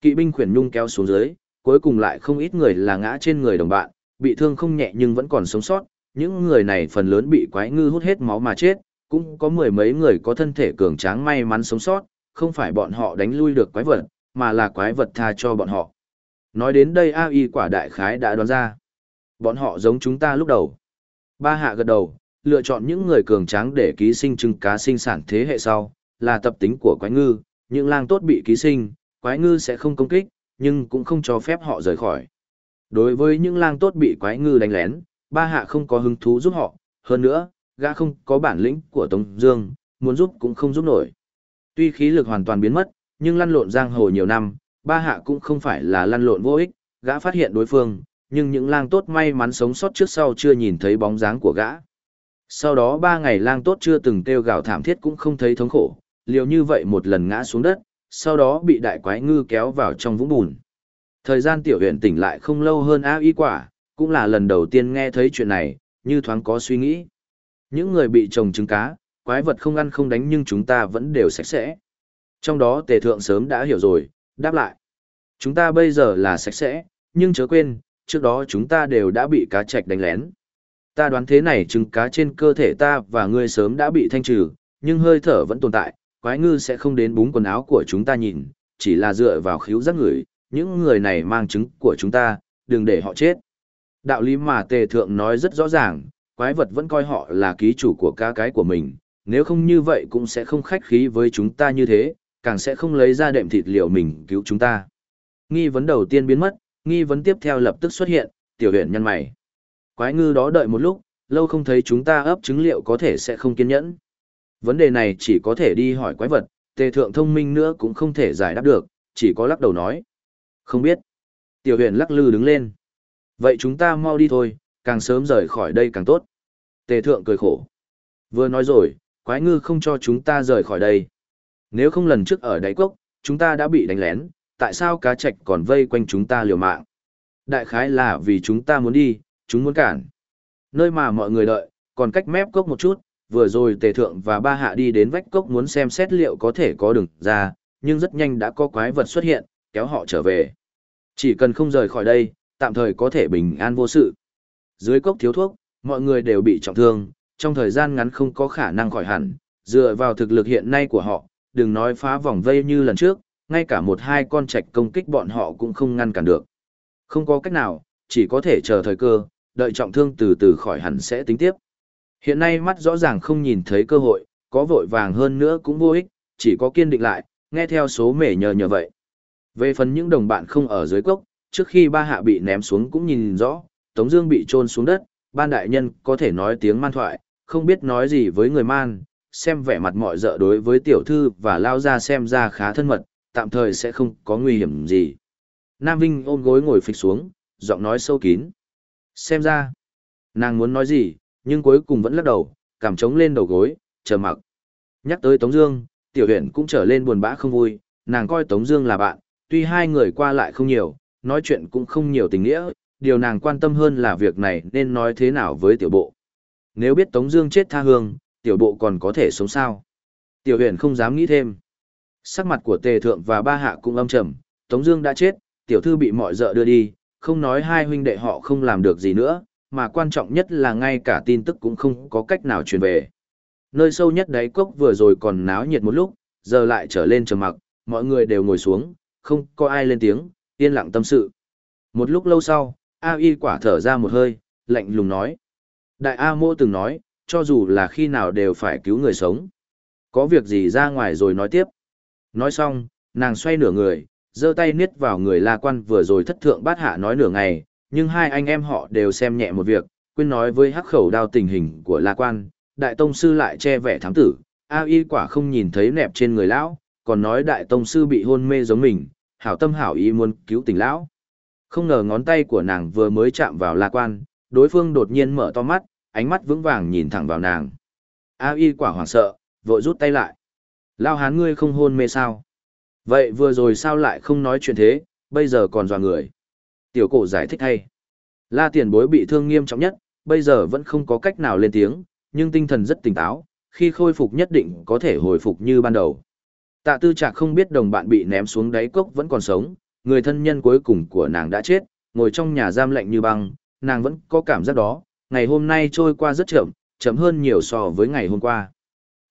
Kỵ binh khuyển nhung kéo xuống dưới, cuối cùng lại không ít người là ngã trên người đồng bạn, bị thương không nhẹ nhưng vẫn còn sống sót. Những người này phần lớn bị quái ngư hút hết máu mà chết, cũng có mười mấy người có thân thể cường tráng may mắn sống sót, không phải bọn họ đánh lui được quái vật, mà là quái vật tha cho bọn họ. Nói đến đây Ai quả đại khái đã đoán ra. Bọn họ giống chúng ta lúc đầu. Ba hạ gật đầu, lựa chọn những người cường tráng để ký sinh trứng cá sinh sản thế hệ sau, là tập tính của quái ngư, những lang tốt bị ký sinh, quái ngư sẽ không công kích, nhưng cũng không cho phép họ rời khỏi. Đối với những lang tốt bị quái ngư đánh lén, ba hạ không có hứng thú giúp họ, hơn nữa, gã không có bản lĩnh của Tống Dương, muốn giúp cũng không giúp nổi. Tuy khí lực hoàn toàn biến mất, nhưng lăn lộn giang hồ nhiều năm, ba hạ cũng không phải là lăn lộn vô ích, gã phát hiện đối phương, nhưng những lang tốt may mắn sống sót trước sau chưa nhìn thấy bóng dáng của gã. Sau đó ba ngày lang tốt chưa từng kêu gào thảm thiết cũng không thấy thống khổ, liều như vậy một lần ngã xuống đất, sau đó bị đại quái ngư kéo vào trong vũng bùn. Thời gian tiểu huyện tỉnh lại không lâu hơn A y quả, cũng là lần đầu tiên nghe thấy chuyện này, như thoáng có suy nghĩ. Những người bị trồng trứng cá, quái vật không ăn không đánh nhưng chúng ta vẫn đều sạch sẽ. Trong đó tề thượng sớm đã hiểu rồi, đáp lại. Chúng ta bây giờ là sạch sẽ, nhưng chớ quên, trước đó chúng ta đều đã bị cá trạch đánh lén. Ta đoán thế này trứng cá trên cơ thể ta và ngươi sớm đã bị thanh trừ, nhưng hơi thở vẫn tồn tại, quái ngư sẽ không đến búng quần áo của chúng ta nhìn, chỉ là dựa vào khíu giác người, những người này mang chứng của chúng ta, đừng để họ chết. Đạo lý mà tề thượng nói rất rõ ràng, quái vật vẫn coi họ là ký chủ của ca cái của mình, nếu không như vậy cũng sẽ không khách khí với chúng ta như thế, càng sẽ không lấy ra đệm thịt liệu mình cứu chúng ta. Nghi vấn đầu tiên biến mất, nghi vấn tiếp theo lập tức xuất hiện, tiểu huyện nhân mày. Quái ngư đó đợi một lúc, lâu không thấy chúng ta ấp chứng liệu có thể sẽ không kiên nhẫn. Vấn đề này chỉ có thể đi hỏi quái vật, tề thượng thông minh nữa cũng không thể giải đáp được, chỉ có lắc đầu nói. Không biết. Tiểu huyền lắc lư đứng lên. Vậy chúng ta mau đi thôi, càng sớm rời khỏi đây càng tốt. Tề thượng cười khổ. Vừa nói rồi, quái ngư không cho chúng ta rời khỏi đây. Nếu không lần trước ở đáy cốc, chúng ta đã bị đánh lén, tại sao cá trạch còn vây quanh chúng ta liều mạng? Đại khái là vì chúng ta muốn đi, chúng muốn cản. Nơi mà mọi người đợi, còn cách mép cốc một chút, vừa rồi tề thượng và ba hạ đi đến vách cốc muốn xem xét liệu có thể có đường ra, nhưng rất nhanh đã có quái vật xuất hiện, kéo họ trở về. Chỉ cần không rời khỏi đây, tạm thời có thể bình an vô sự. Dưới cốc thiếu thuốc, mọi người đều bị trọng thương, trong thời gian ngắn không có khả năng khỏi hẳn, dựa vào thực lực hiện nay của họ, đừng nói phá vòng vây như lần trước, ngay cả một hai con trạch công kích bọn họ cũng không ngăn cản được. Không có cách nào, chỉ có thể chờ thời cơ, đợi trọng thương từ từ khỏi hẳn sẽ tính tiếp. Hiện nay mắt rõ ràng không nhìn thấy cơ hội, có vội vàng hơn nữa cũng vô ích, chỉ có kiên định lại, nghe theo số mể nhờ nhờ vậy. Về phần những đồng bạn không ở dưới cốc, trước khi ba hạ bị ném xuống cũng nhìn rõ, Tống Dương bị trôn xuống đất, ban đại nhân có thể nói tiếng man thoại, không biết nói gì với người man, xem vẻ mặt mọi dợ đối với tiểu thư và lao ra xem ra khá thân mật, tạm thời sẽ không có nguy hiểm gì. Nam Vinh ôm gối ngồi phịch xuống, giọng nói sâu kín. Xem ra, nàng muốn nói gì, nhưng cuối cùng vẫn lắc đầu, cảm trống lên đầu gối, chờ mặc. Nhắc tới Tống Dương, tiểu Huyền cũng trở lên buồn bã không vui, nàng coi Tống Dương là bạn, tuy hai người qua lại không nhiều, nói chuyện cũng không nhiều tình nghĩa, điều nàng quan tâm hơn là việc này nên nói thế nào với tiểu bộ. Nếu biết Tống Dương chết tha hương, tiểu bộ còn có thể sống sao? Tiểu huyền không dám nghĩ thêm. Sắc mặt của tề thượng và ba hạ cũng âm trầm, Tống Dương đã chết, tiểu thư bị mọi dợ đưa đi, không nói hai huynh đệ họ không làm được gì nữa, mà quan trọng nhất là ngay cả tin tức cũng không có cách nào truyền về. Nơi sâu nhất đáy cốc vừa rồi còn náo nhiệt một lúc, giờ lại trở lên trầm mặc, mọi người đều ngồi xuống, không có ai lên tiếng, yên lặng tâm sự. Một lúc lâu sau, A Y quả thở ra một hơi, lạnh lùng nói. Đại A Mô từng nói, cho dù là khi nào đều phải cứu người sống. Có việc gì ra ngoài rồi nói tiếp. Nói xong, nàng xoay nửa người, giơ tay niết vào người La Quan vừa rồi thất thượng bát hạ nói nửa ngày, nhưng hai anh em họ đều xem nhẹ một việc, quên nói với hắc khẩu đao tình hình của La Quan, đại tông sư lại che vẻ thám tử, A Y quả không nhìn thấy nẹp trên người lão, còn nói đại tông sư bị hôn mê giống mình, hảo tâm hảo ý muốn cứu tình lão. Không ngờ ngón tay của nàng vừa mới chạm vào La Quan, đối phương đột nhiên mở to mắt, ánh mắt vững vàng nhìn thẳng vào nàng. A y quả hoảng sợ, vội rút tay lại. Lao hán ngươi không hôn mê sao? Vậy vừa rồi sao lại không nói chuyện thế, bây giờ còn dọa người. Tiểu cổ giải thích hay. La tiền bối bị thương nghiêm trọng nhất, bây giờ vẫn không có cách nào lên tiếng, nhưng tinh thần rất tỉnh táo, khi khôi phục nhất định có thể hồi phục như ban đầu. Tạ tư trạc không biết đồng bạn bị ném xuống đáy cốc vẫn còn sống, người thân nhân cuối cùng của nàng đã chết, ngồi trong nhà giam lạnh như băng, nàng vẫn có cảm giác đó, ngày hôm nay trôi qua rất chậm, chậm hơn nhiều so với ngày hôm qua.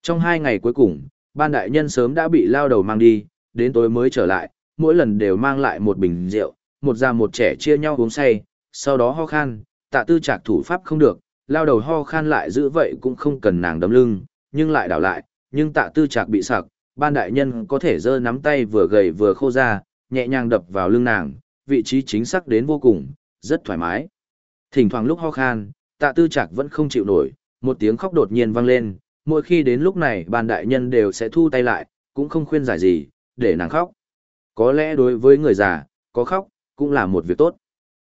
Trong hai ngày cuối cùng, ban đại nhân sớm đã bị lao đầu mang đi, đến tối mới trở lại, mỗi lần đều mang lại một bình rượu, một già một trẻ chia nhau uống say, sau đó ho khan, tạ tư trạc thủ pháp không được, lao đầu ho khan lại giữ vậy cũng không cần nàng đấm lưng, nhưng lại đảo lại, nhưng tạ tư trạc bị sặc, ban đại nhân có thể giơ nắm tay vừa gầy vừa khô ra, nhẹ nhàng đập vào lưng nàng, vị trí chính xác đến vô cùng, rất thoải mái. Thỉnh thoảng lúc ho khan, tạ tư Trạc vẫn không chịu nổi, một tiếng khóc đột nhiên vang lên, mỗi khi đến lúc này ban đại nhân đều sẽ thu tay lại, cũng không khuyên giải gì, để nàng khóc. Có lẽ đối với người già, có khóc, cũng là một việc tốt.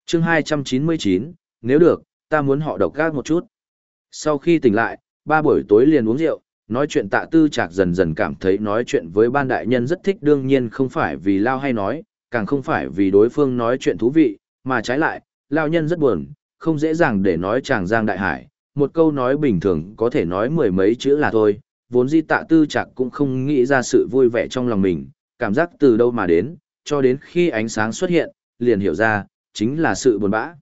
chương 299, nếu được, ta muốn họ độc gác một chút. Sau khi tỉnh lại, ba buổi tối liền uống rượu, nói chuyện tạ tư Trạc dần dần cảm thấy nói chuyện với ban đại nhân rất thích đương nhiên không phải vì lao hay nói, càng không phải vì đối phương nói chuyện thú vị, mà trái lại, lao nhân rất buồn, không dễ dàng để nói chàng giang đại hải, một câu nói bình thường có thể nói mười mấy chữ là thôi, vốn di tạ tư Trạc cũng không nghĩ ra sự vui vẻ trong lòng mình, cảm giác từ đâu mà đến, cho đến khi ánh sáng xuất hiện, liền hiểu ra, chính là sự buồn bã.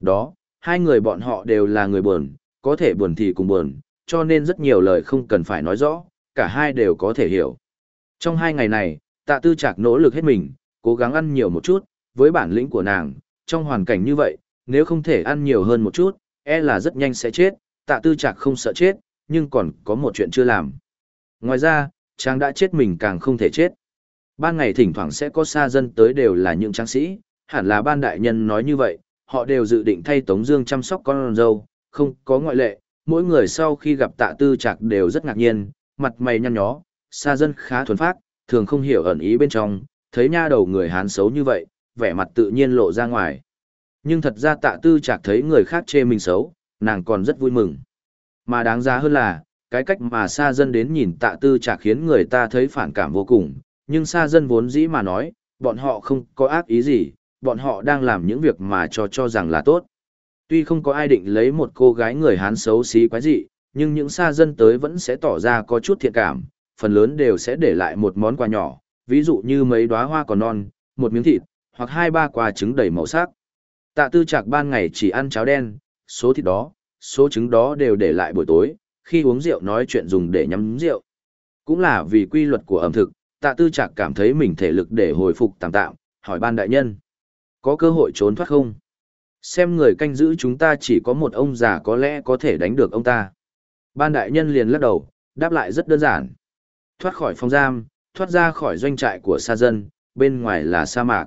Đó, hai người bọn họ đều là người buồn, có thể buồn thì cùng buồn, cho nên rất nhiều lời không cần phải nói rõ, cả hai đều có thể hiểu. Trong hai ngày này, tạ tư chạc nỗ lực hết mình, cố gắng ăn nhiều một chút, với bản lĩnh của nàng, trong hoàn cảnh như vậy, nếu không thể ăn nhiều hơn một chút, e là rất nhanh sẽ chết, tạ tư chạc không sợ chết, nhưng còn có một chuyện chưa làm. Ngoài ra, chàng đã chết mình càng không thể chết. Ban ngày thỉnh thoảng sẽ có xa dân tới đều là những tráng sĩ, hẳn là ban đại nhân nói như vậy, họ đều dự định thay Tống Dương chăm sóc con dâu, không có ngoại lệ. Mỗi người sau khi gặp Tạ Tư Trạc đều rất ngạc nhiên, mặt mày nhăn nhó, xa dân khá thuần phát, thường không hiểu ẩn ý bên trong, thấy nha đầu người Hán xấu như vậy, vẻ mặt tự nhiên lộ ra ngoài. Nhưng thật ra Tạ Tư Trạc thấy người khác chê mình xấu, nàng còn rất vui mừng. Mà đáng giá hơn là, cái cách mà xa dân đến nhìn Tạ Tư Trạc khiến người ta thấy phản cảm vô cùng, nhưng xa dân vốn dĩ mà nói, bọn họ không có ác ý gì, bọn họ đang làm những việc mà cho cho rằng là tốt. Tuy không có ai định lấy một cô gái người Hán xấu xí quái dị, nhưng những xa dân tới vẫn sẽ tỏ ra có chút thiện cảm, phần lớn đều sẽ để lại một món quà nhỏ, ví dụ như mấy đóa hoa còn non, một miếng thịt, hoặc hai ba quả trứng đầy màu sắc. Tạ tư Trạc ban ngày chỉ ăn cháo đen, số thịt đó, số trứng đó đều để lại buổi tối, khi uống rượu nói chuyện dùng để nhắm rượu. Cũng là vì quy luật của ẩm thực, tạ tư Trạc cảm thấy mình thể lực để hồi phục tạm tạm, hỏi ban đại nhân. Có cơ hội trốn thoát không? Xem người canh giữ chúng ta chỉ có một ông già có lẽ có thể đánh được ông ta. Ban đại nhân liền lắc đầu, đáp lại rất đơn giản. Thoát khỏi phòng giam, thoát ra khỏi doanh trại của sa dân, bên ngoài là sa mạc.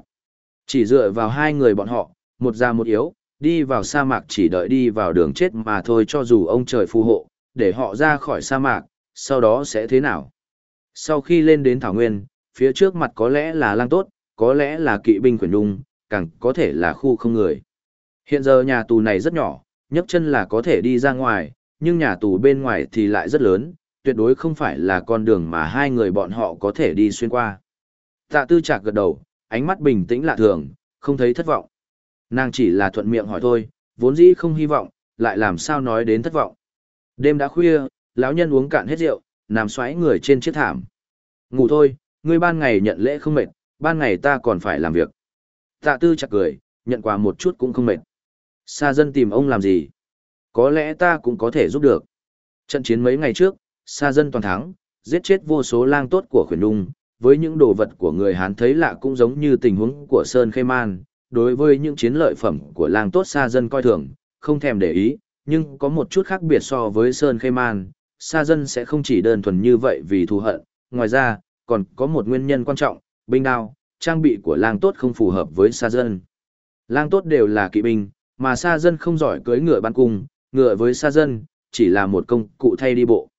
Chỉ dựa vào hai người bọn họ, một già một yếu, đi vào sa mạc chỉ đợi đi vào đường chết mà thôi cho dù ông trời phù hộ, để họ ra khỏi sa mạc, sau đó sẽ thế nào? Sau khi lên đến Thảo Nguyên, phía trước mặt có lẽ là lang tốt, có lẽ là kỵ binh quyển đung, càng có thể là khu không người. Hiện giờ nhà tù này rất nhỏ, nhấc chân là có thể đi ra ngoài, nhưng nhà tù bên ngoài thì lại rất lớn, tuyệt đối không phải là con đường mà hai người bọn họ có thể đi xuyên qua. Tạ tư chạc gật đầu, ánh mắt bình tĩnh lạ thường, không thấy thất vọng. Nàng chỉ là thuận miệng hỏi thôi, vốn dĩ không hy vọng, lại làm sao nói đến thất vọng. Đêm đã khuya, lão nhân uống cạn hết rượu, nằm xoáy người trên chiếc thảm. Ngủ thôi, ngươi ban ngày nhận lễ không mệt, ban ngày ta còn phải làm việc. Tạ tư chặt cười, nhận quà một chút cũng không mệt. Sa dân tìm ông làm gì? Có lẽ ta cũng có thể giúp được. Trận chiến mấy ngày trước, sa dân toàn thắng, giết chết vô số lang tốt của khuyển đung, với những đồ vật của người Hán thấy lạ cũng giống như tình huống của Sơn Khê Man, đối với những chiến lợi phẩm của lang tốt sa dân coi thường, không thèm để ý, nhưng có một chút khác biệt so với Sơn Khê Man, sa dân sẽ không chỉ đơn thuần như vậy vì thù hận, ngoài ra, còn có một nguyên nhân quan trọng, binh đao, trang bị của lang tốt không phù hợp với sa dân. Lang tốt đều là kỵ binh, mà sa dân không giỏi cưỡi ngựa bắn cung, ngựa với sa dân, chỉ là một công cụ thay đi bộ.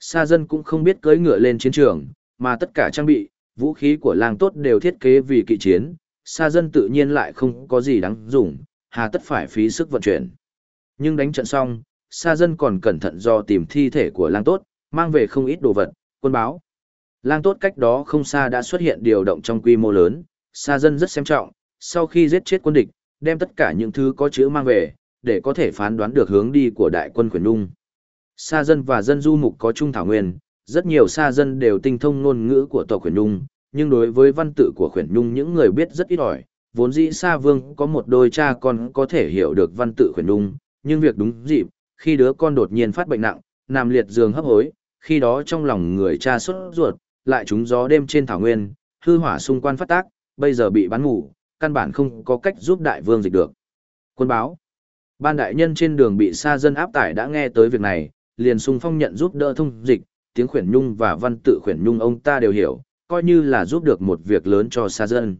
Sa dân cũng không biết cưỡi ngựa lên chiến trường, mà tất cả trang bị, vũ khí của lang tốt đều thiết kế vì kỵ chiến, sa dân tự nhiên lại không có gì đáng dùng, hà tất phải phí sức vận chuyển. Nhưng đánh trận xong, sa dân còn cẩn thận do tìm thi thể của lang tốt, mang về không ít đồ vật, quân báo. Lang tốt cách đó không xa đã xuất hiện điều động trong quy mô lớn, sa dân rất xem trọng, sau khi giết chết quân địch, đem tất cả những thứ có chữ mang về, để có thể phán đoán được hướng đi của đại quân Quyền nung. Sa dân và dân du mục có chung thảo nguyên, rất nhiều sa dân đều tinh thông ngôn ngữ của tộc Quyền nung, nhưng đối với văn tự của Quyền nung những người biết rất ít ỏi. Vốn dĩ sa vương có một đôi cha con có thể hiểu được văn tự Quyền nung, nhưng việc đúng dịp, khi đứa con đột nhiên phát bệnh nặng, nằm liệt giường hấp hối, khi đó trong lòng người cha xuất ruột, lại trúng gió đêm trên thảo nguyên, hư hỏa xung quanh phát tác, bây giờ bị bắn ngủ, căn bản không có cách giúp đại vương dịch được. Quân báo. Ban đại nhân trên đường bị sa dân áp tải đã nghe tới việc này, liền xung phong nhận giúp đỡ thông dịch, tiếng khuyển nhung và văn tự khuyển nhung ông ta đều hiểu, coi như là giúp được một việc lớn cho xa dân.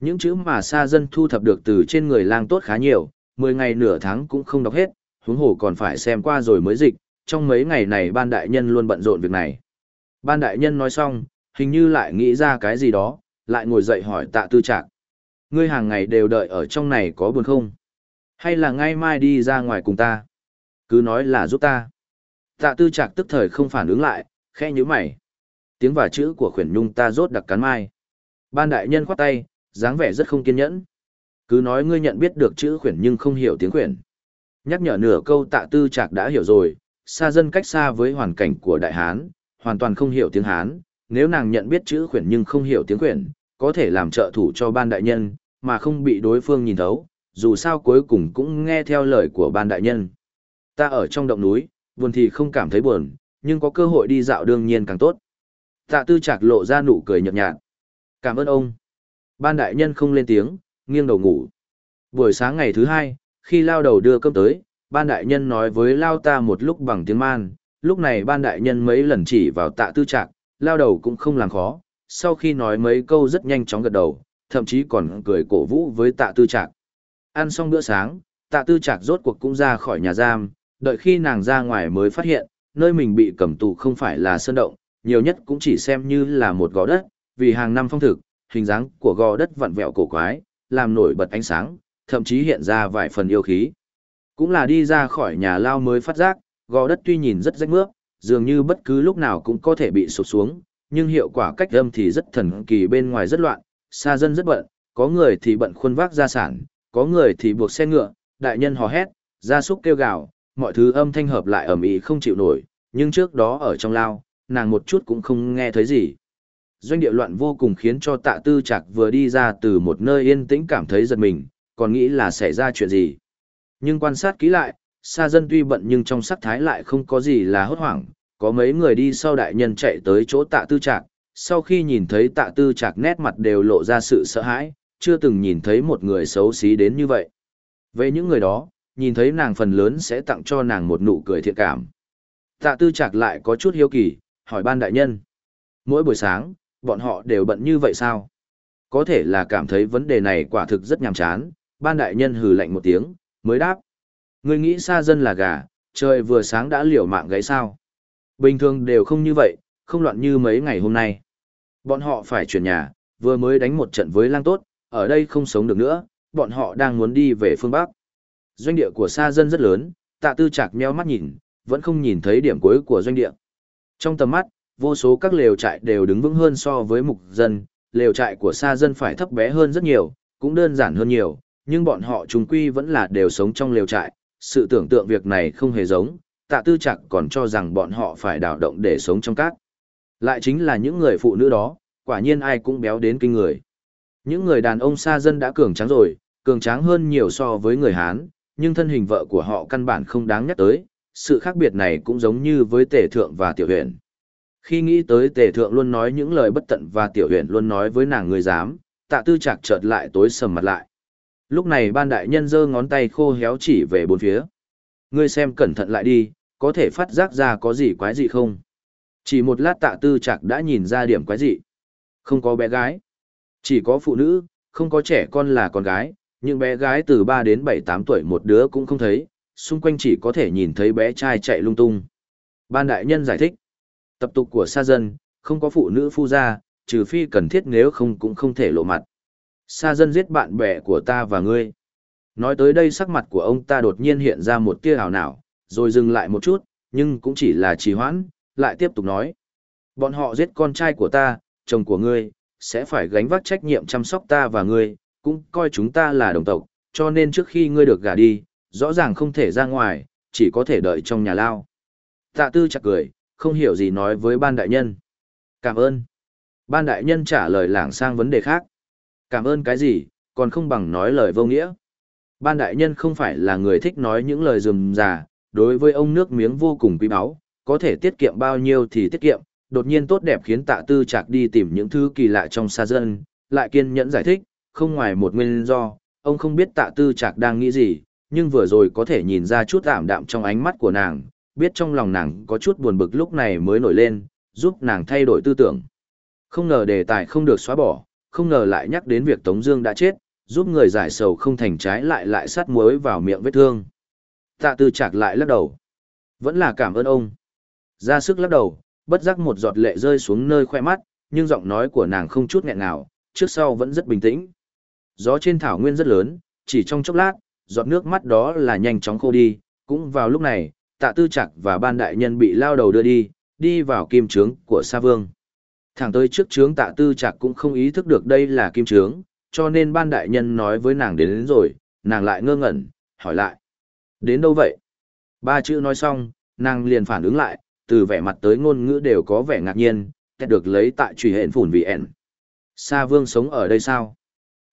Những chữ mà xa dân thu thập được từ trên người lang tốt khá nhiều, 10 ngày nửa tháng cũng không đọc hết, huống hồ còn phải xem qua rồi mới dịch, trong mấy ngày này ban đại nhân luôn bận rộn việc này. Ban đại nhân nói xong, hình như lại nghĩ ra cái gì đó, lại ngồi dậy hỏi tạ tư trạc. Ngươi hàng ngày đều đợi ở trong này có buồn không? Hay là ngay mai đi ra ngoài cùng ta? Cứ nói là giúp ta. Tạ tư trạc tức thời không phản ứng lại, khẽ như mày. Tiếng và chữ của khuyển nhung ta rốt đặc cắn mai. Ban đại nhân khoát tay, dáng vẻ rất không kiên nhẫn. Cứ nói ngươi nhận biết được chữ khuyển nhưng không hiểu tiếng khuyển. Nhắc nhở nửa câu tạ tư trạc đã hiểu rồi, xa dân cách xa với hoàn cảnh của đại hán, hoàn toàn không hiểu tiếng hán, nếu nàng nhận biết chữ khuyển nhưng không hiểu tiếng khuyển, có thể làm trợ thủ cho ban đại nhân, mà không bị đối phương nhìn thấu, dù sao cuối cùng cũng nghe theo lời của ban đại nhân. Ta ở trong động núi, buồn thì không cảm thấy buồn, nhưng có cơ hội đi dạo đương nhiên càng tốt. Tạ tư chạc lộ ra nụ cười nhợt nhạt. Cảm ơn ông. Ban đại nhân không lên tiếng, nghiêng đầu ngủ. Buổi sáng ngày thứ hai, khi lao đầu đưa cơm tới, ban đại nhân nói với lao ta một lúc bằng tiếng man, lúc này ban đại nhân mấy lần chỉ vào tạ tư trạc, lao đầu cũng không làm khó, sau khi nói mấy câu rất nhanh chóng gật đầu, thậm chí còn cười cổ vũ với tạ tư trạc. Ăn xong bữa sáng, tạ tư trạc rốt cuộc cũng ra khỏi nhà giam, đợi khi nàng ra ngoài mới phát hiện, nơi mình bị cầm tù không phải là sơn động, nhiều nhất cũng chỉ xem như là một gò đất, vì hàng năm phong thực, hình dáng của gò đất vặn vẹo cổ quái, làm nổi bật ánh sáng, thậm chí hiện ra vài phần yêu khí. Cũng là đi ra khỏi nhà lao mới phát giác, gò đất tuy nhìn rất rách mướp, dường như bất cứ lúc nào cũng có thể bị sụp xuống, nhưng hiệu quả cách âm thì rất thần kỳ bên ngoài rất loạn, xa dân rất bận, có người thì bận khuôn vác gia sản, có người thì buộc xe ngựa, đại nhân hò hét, gia súc kêu gào, mọi thứ âm thanh hợp lại ầm ĩ không chịu nổi, nhưng trước đó ở trong lao, nàng một chút cũng không nghe thấy gì. Doanh địa loạn vô cùng khiến cho tạ tư chạc vừa đi ra từ một nơi yên tĩnh cảm thấy giật mình, còn nghĩ là xảy ra chuyện gì. Nhưng quan sát kỹ lại, xa dân tuy bận nhưng trong sắc thái lại không có gì là hốt hoảng, có mấy người đi sau đại nhân chạy tới chỗ tạ tư trạc, sau khi nhìn thấy tạ tư trạc nét mặt đều lộ ra sự sợ hãi, chưa từng nhìn thấy một người xấu xí đến như vậy. Về những người đó, nhìn thấy nàng phần lớn sẽ tặng cho nàng một nụ cười thiện cảm. Tạ tư trạc lại có chút hiếu kỳ, hỏi ban đại nhân. Mỗi buổi sáng, bọn họ đều bận như vậy sao? Có thể là cảm thấy vấn đề này quả thực rất nhàm chán, ban đại nhân hừ lạnh một tiếng, mới đáp. Người nghĩ xa dân là gà, trời vừa sáng đã liều mạng gáy sao. Bình thường đều không như vậy, không loạn như mấy ngày hôm nay. Bọn họ phải chuyển nhà, vừa mới đánh một trận với lang tốt, ở đây không sống được nữa, bọn họ đang muốn đi về phương Bắc. Doanh địa của xa dân rất lớn, tạ tư chạc meo mắt nhìn, vẫn không nhìn thấy điểm cuối của doanh địa. Trong tầm mắt, vô số các lều trại đều đứng vững hơn so với mục dân, lều trại của xa dân phải thấp bé hơn rất nhiều, cũng đơn giản hơn nhiều, nhưng bọn họ trùng quy vẫn là đều sống trong lều trại, sự tưởng tượng việc này không hề giống, tạ tư chặt còn cho rằng bọn họ phải đào động để sống trong cát, Lại chính là những người phụ nữ đó, quả nhiên ai cũng béo đến kinh người. Những người đàn ông xa dân đã cường tráng rồi, cường tráng hơn nhiều so với người Hán, nhưng thân hình vợ của họ căn bản không đáng nhắc tới, sự khác biệt này cũng giống như với tề thượng và tiểu huyện. Khi nghĩ tới tề thượng luôn nói những lời bất tận và tiểu huyện luôn nói với nàng người dám, tạ tư chạc chợt lại tối sầm mặt lại. Lúc này ban đại nhân giơ ngón tay khô héo chỉ về bốn phía. Ngươi xem cẩn thận lại đi, có thể phát giác ra có gì quái dị không? Chỉ một lát tạ tư chạc đã nhìn ra điểm quái dị. Không có bé gái. Chỉ có phụ nữ, không có trẻ con là con gái, những bé gái từ 3 đến 7-8 tuổi một đứa cũng không thấy, xung quanh chỉ có thể nhìn thấy bé trai chạy lung tung. Ban đại nhân giải thích, tập tục của sa dân, không có phụ nữ phu gia, trừ phi cần thiết nếu không cũng không thể lộ mặt. Sa dân giết bạn bè của ta và ngươi. Nói tới đây sắc mặt của ông ta đột nhiên hiện ra một tia hào não, rồi dừng lại một chút, nhưng cũng chỉ là trì hoãn, lại tiếp tục nói. Bọn họ giết con trai của ta, chồng của ngươi, sẽ phải gánh vác trách nhiệm chăm sóc ta và ngươi, cũng coi chúng ta là đồng tộc, cho nên trước khi ngươi được gả đi, rõ ràng không thể ra ngoài, chỉ có thể đợi trong nhà lao. Tạ tư chặt cười, không hiểu gì nói với ban đại nhân. Cảm ơn. Ban đại nhân trả lời lảng sang vấn đề khác. Cảm ơn cái gì, còn không bằng nói lời vô nghĩa. Ban đại nhân không phải là người thích nói những lời rườm rà, đối với ông nước miếng vô cùng quý báu, có thể tiết kiệm bao nhiêu thì tiết kiệm, đột nhiên tốt đẹp khiến tạ tư chạc đi tìm những thứ kỳ lạ trong xa dân, lại kiên nhẫn giải thích, không ngoài một nguyên do, ông không biết tạ tư chạc đang nghĩ gì, nhưng vừa rồi có thể nhìn ra chút ảm đạm trong ánh mắt của nàng, biết trong lòng nàng có chút buồn bực lúc này mới nổi lên, giúp nàng thay đổi tư tưởng. Không ngờ đề tài không được xóa bỏ, không ngờ lại nhắc đến việc Tống Dương đã chết, giúp người giải sầu không thành trái lại lại sát muối vào miệng vết thương. Tạ Tư Trạc lại lắc đầu, vẫn là cảm ơn ông. Ra sức lắc đầu, bất giác một giọt lệ rơi xuống nơi khoe mắt, nhưng giọng nói của nàng không chút nghẹn nào, trước sau vẫn rất bình tĩnh. Gió trên thảo nguyên rất lớn, chỉ trong chốc lát, giọt nước mắt đó là nhanh chóng khô đi, cũng vào lúc này, tạ tư Trạc và ban đại nhân bị lao đầu đưa đi, đi vào kim trướng của Sa Vương. Thẳng tới trước trướng tạ tư Trạc cũng không ý thức được đây là kim trướng, cho nên ban đại nhân nói với nàng đến, đến rồi, nàng lại ngơ ngẩn, hỏi lại. Đến đâu vậy? Ba chữ nói xong, nàng liền phản ứng lại, từ vẻ mặt tới ngôn ngữ đều có vẻ ngạc nhiên, kết được lấy tại truy hện phủn vì ẻn. Sa Vương sống ở đây sao?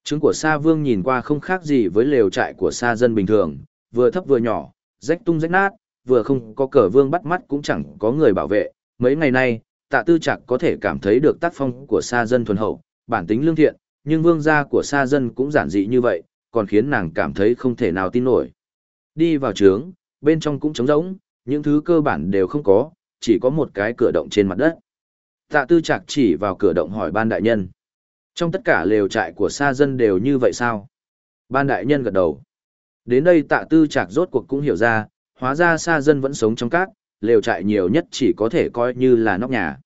Trứng của Sa Vương nhìn qua không khác gì với lều trại của Sa dân bình thường, vừa thấp vừa nhỏ, rách tung rách nát, vừa không có cờ vương bắt mắt cũng chẳng có người bảo vệ. Mấy ngày nay, tạ tư Trạc có thể cảm thấy được tác phong của Sa dân thuần hậu, bản tính lương thiện, nhưng vương gia của Sa dân cũng giản dị như vậy, còn khiến nàng cảm thấy không thể nào tin nổi. Đi vào trướng, bên trong cũng trống rỗng, những thứ cơ bản đều không có, chỉ có một cái cửa động trên mặt đất. Tạ tư Trạc chỉ vào cửa động hỏi ban đại nhân. Trong tất cả lều trại của sa dân đều như vậy sao? Ban đại nhân gật đầu. Đến đây tạ tư Trạc rốt cuộc cũng hiểu ra, hóa ra sa dân vẫn sống trong các, lều trại nhiều nhất chỉ có thể coi như là nóc nhà.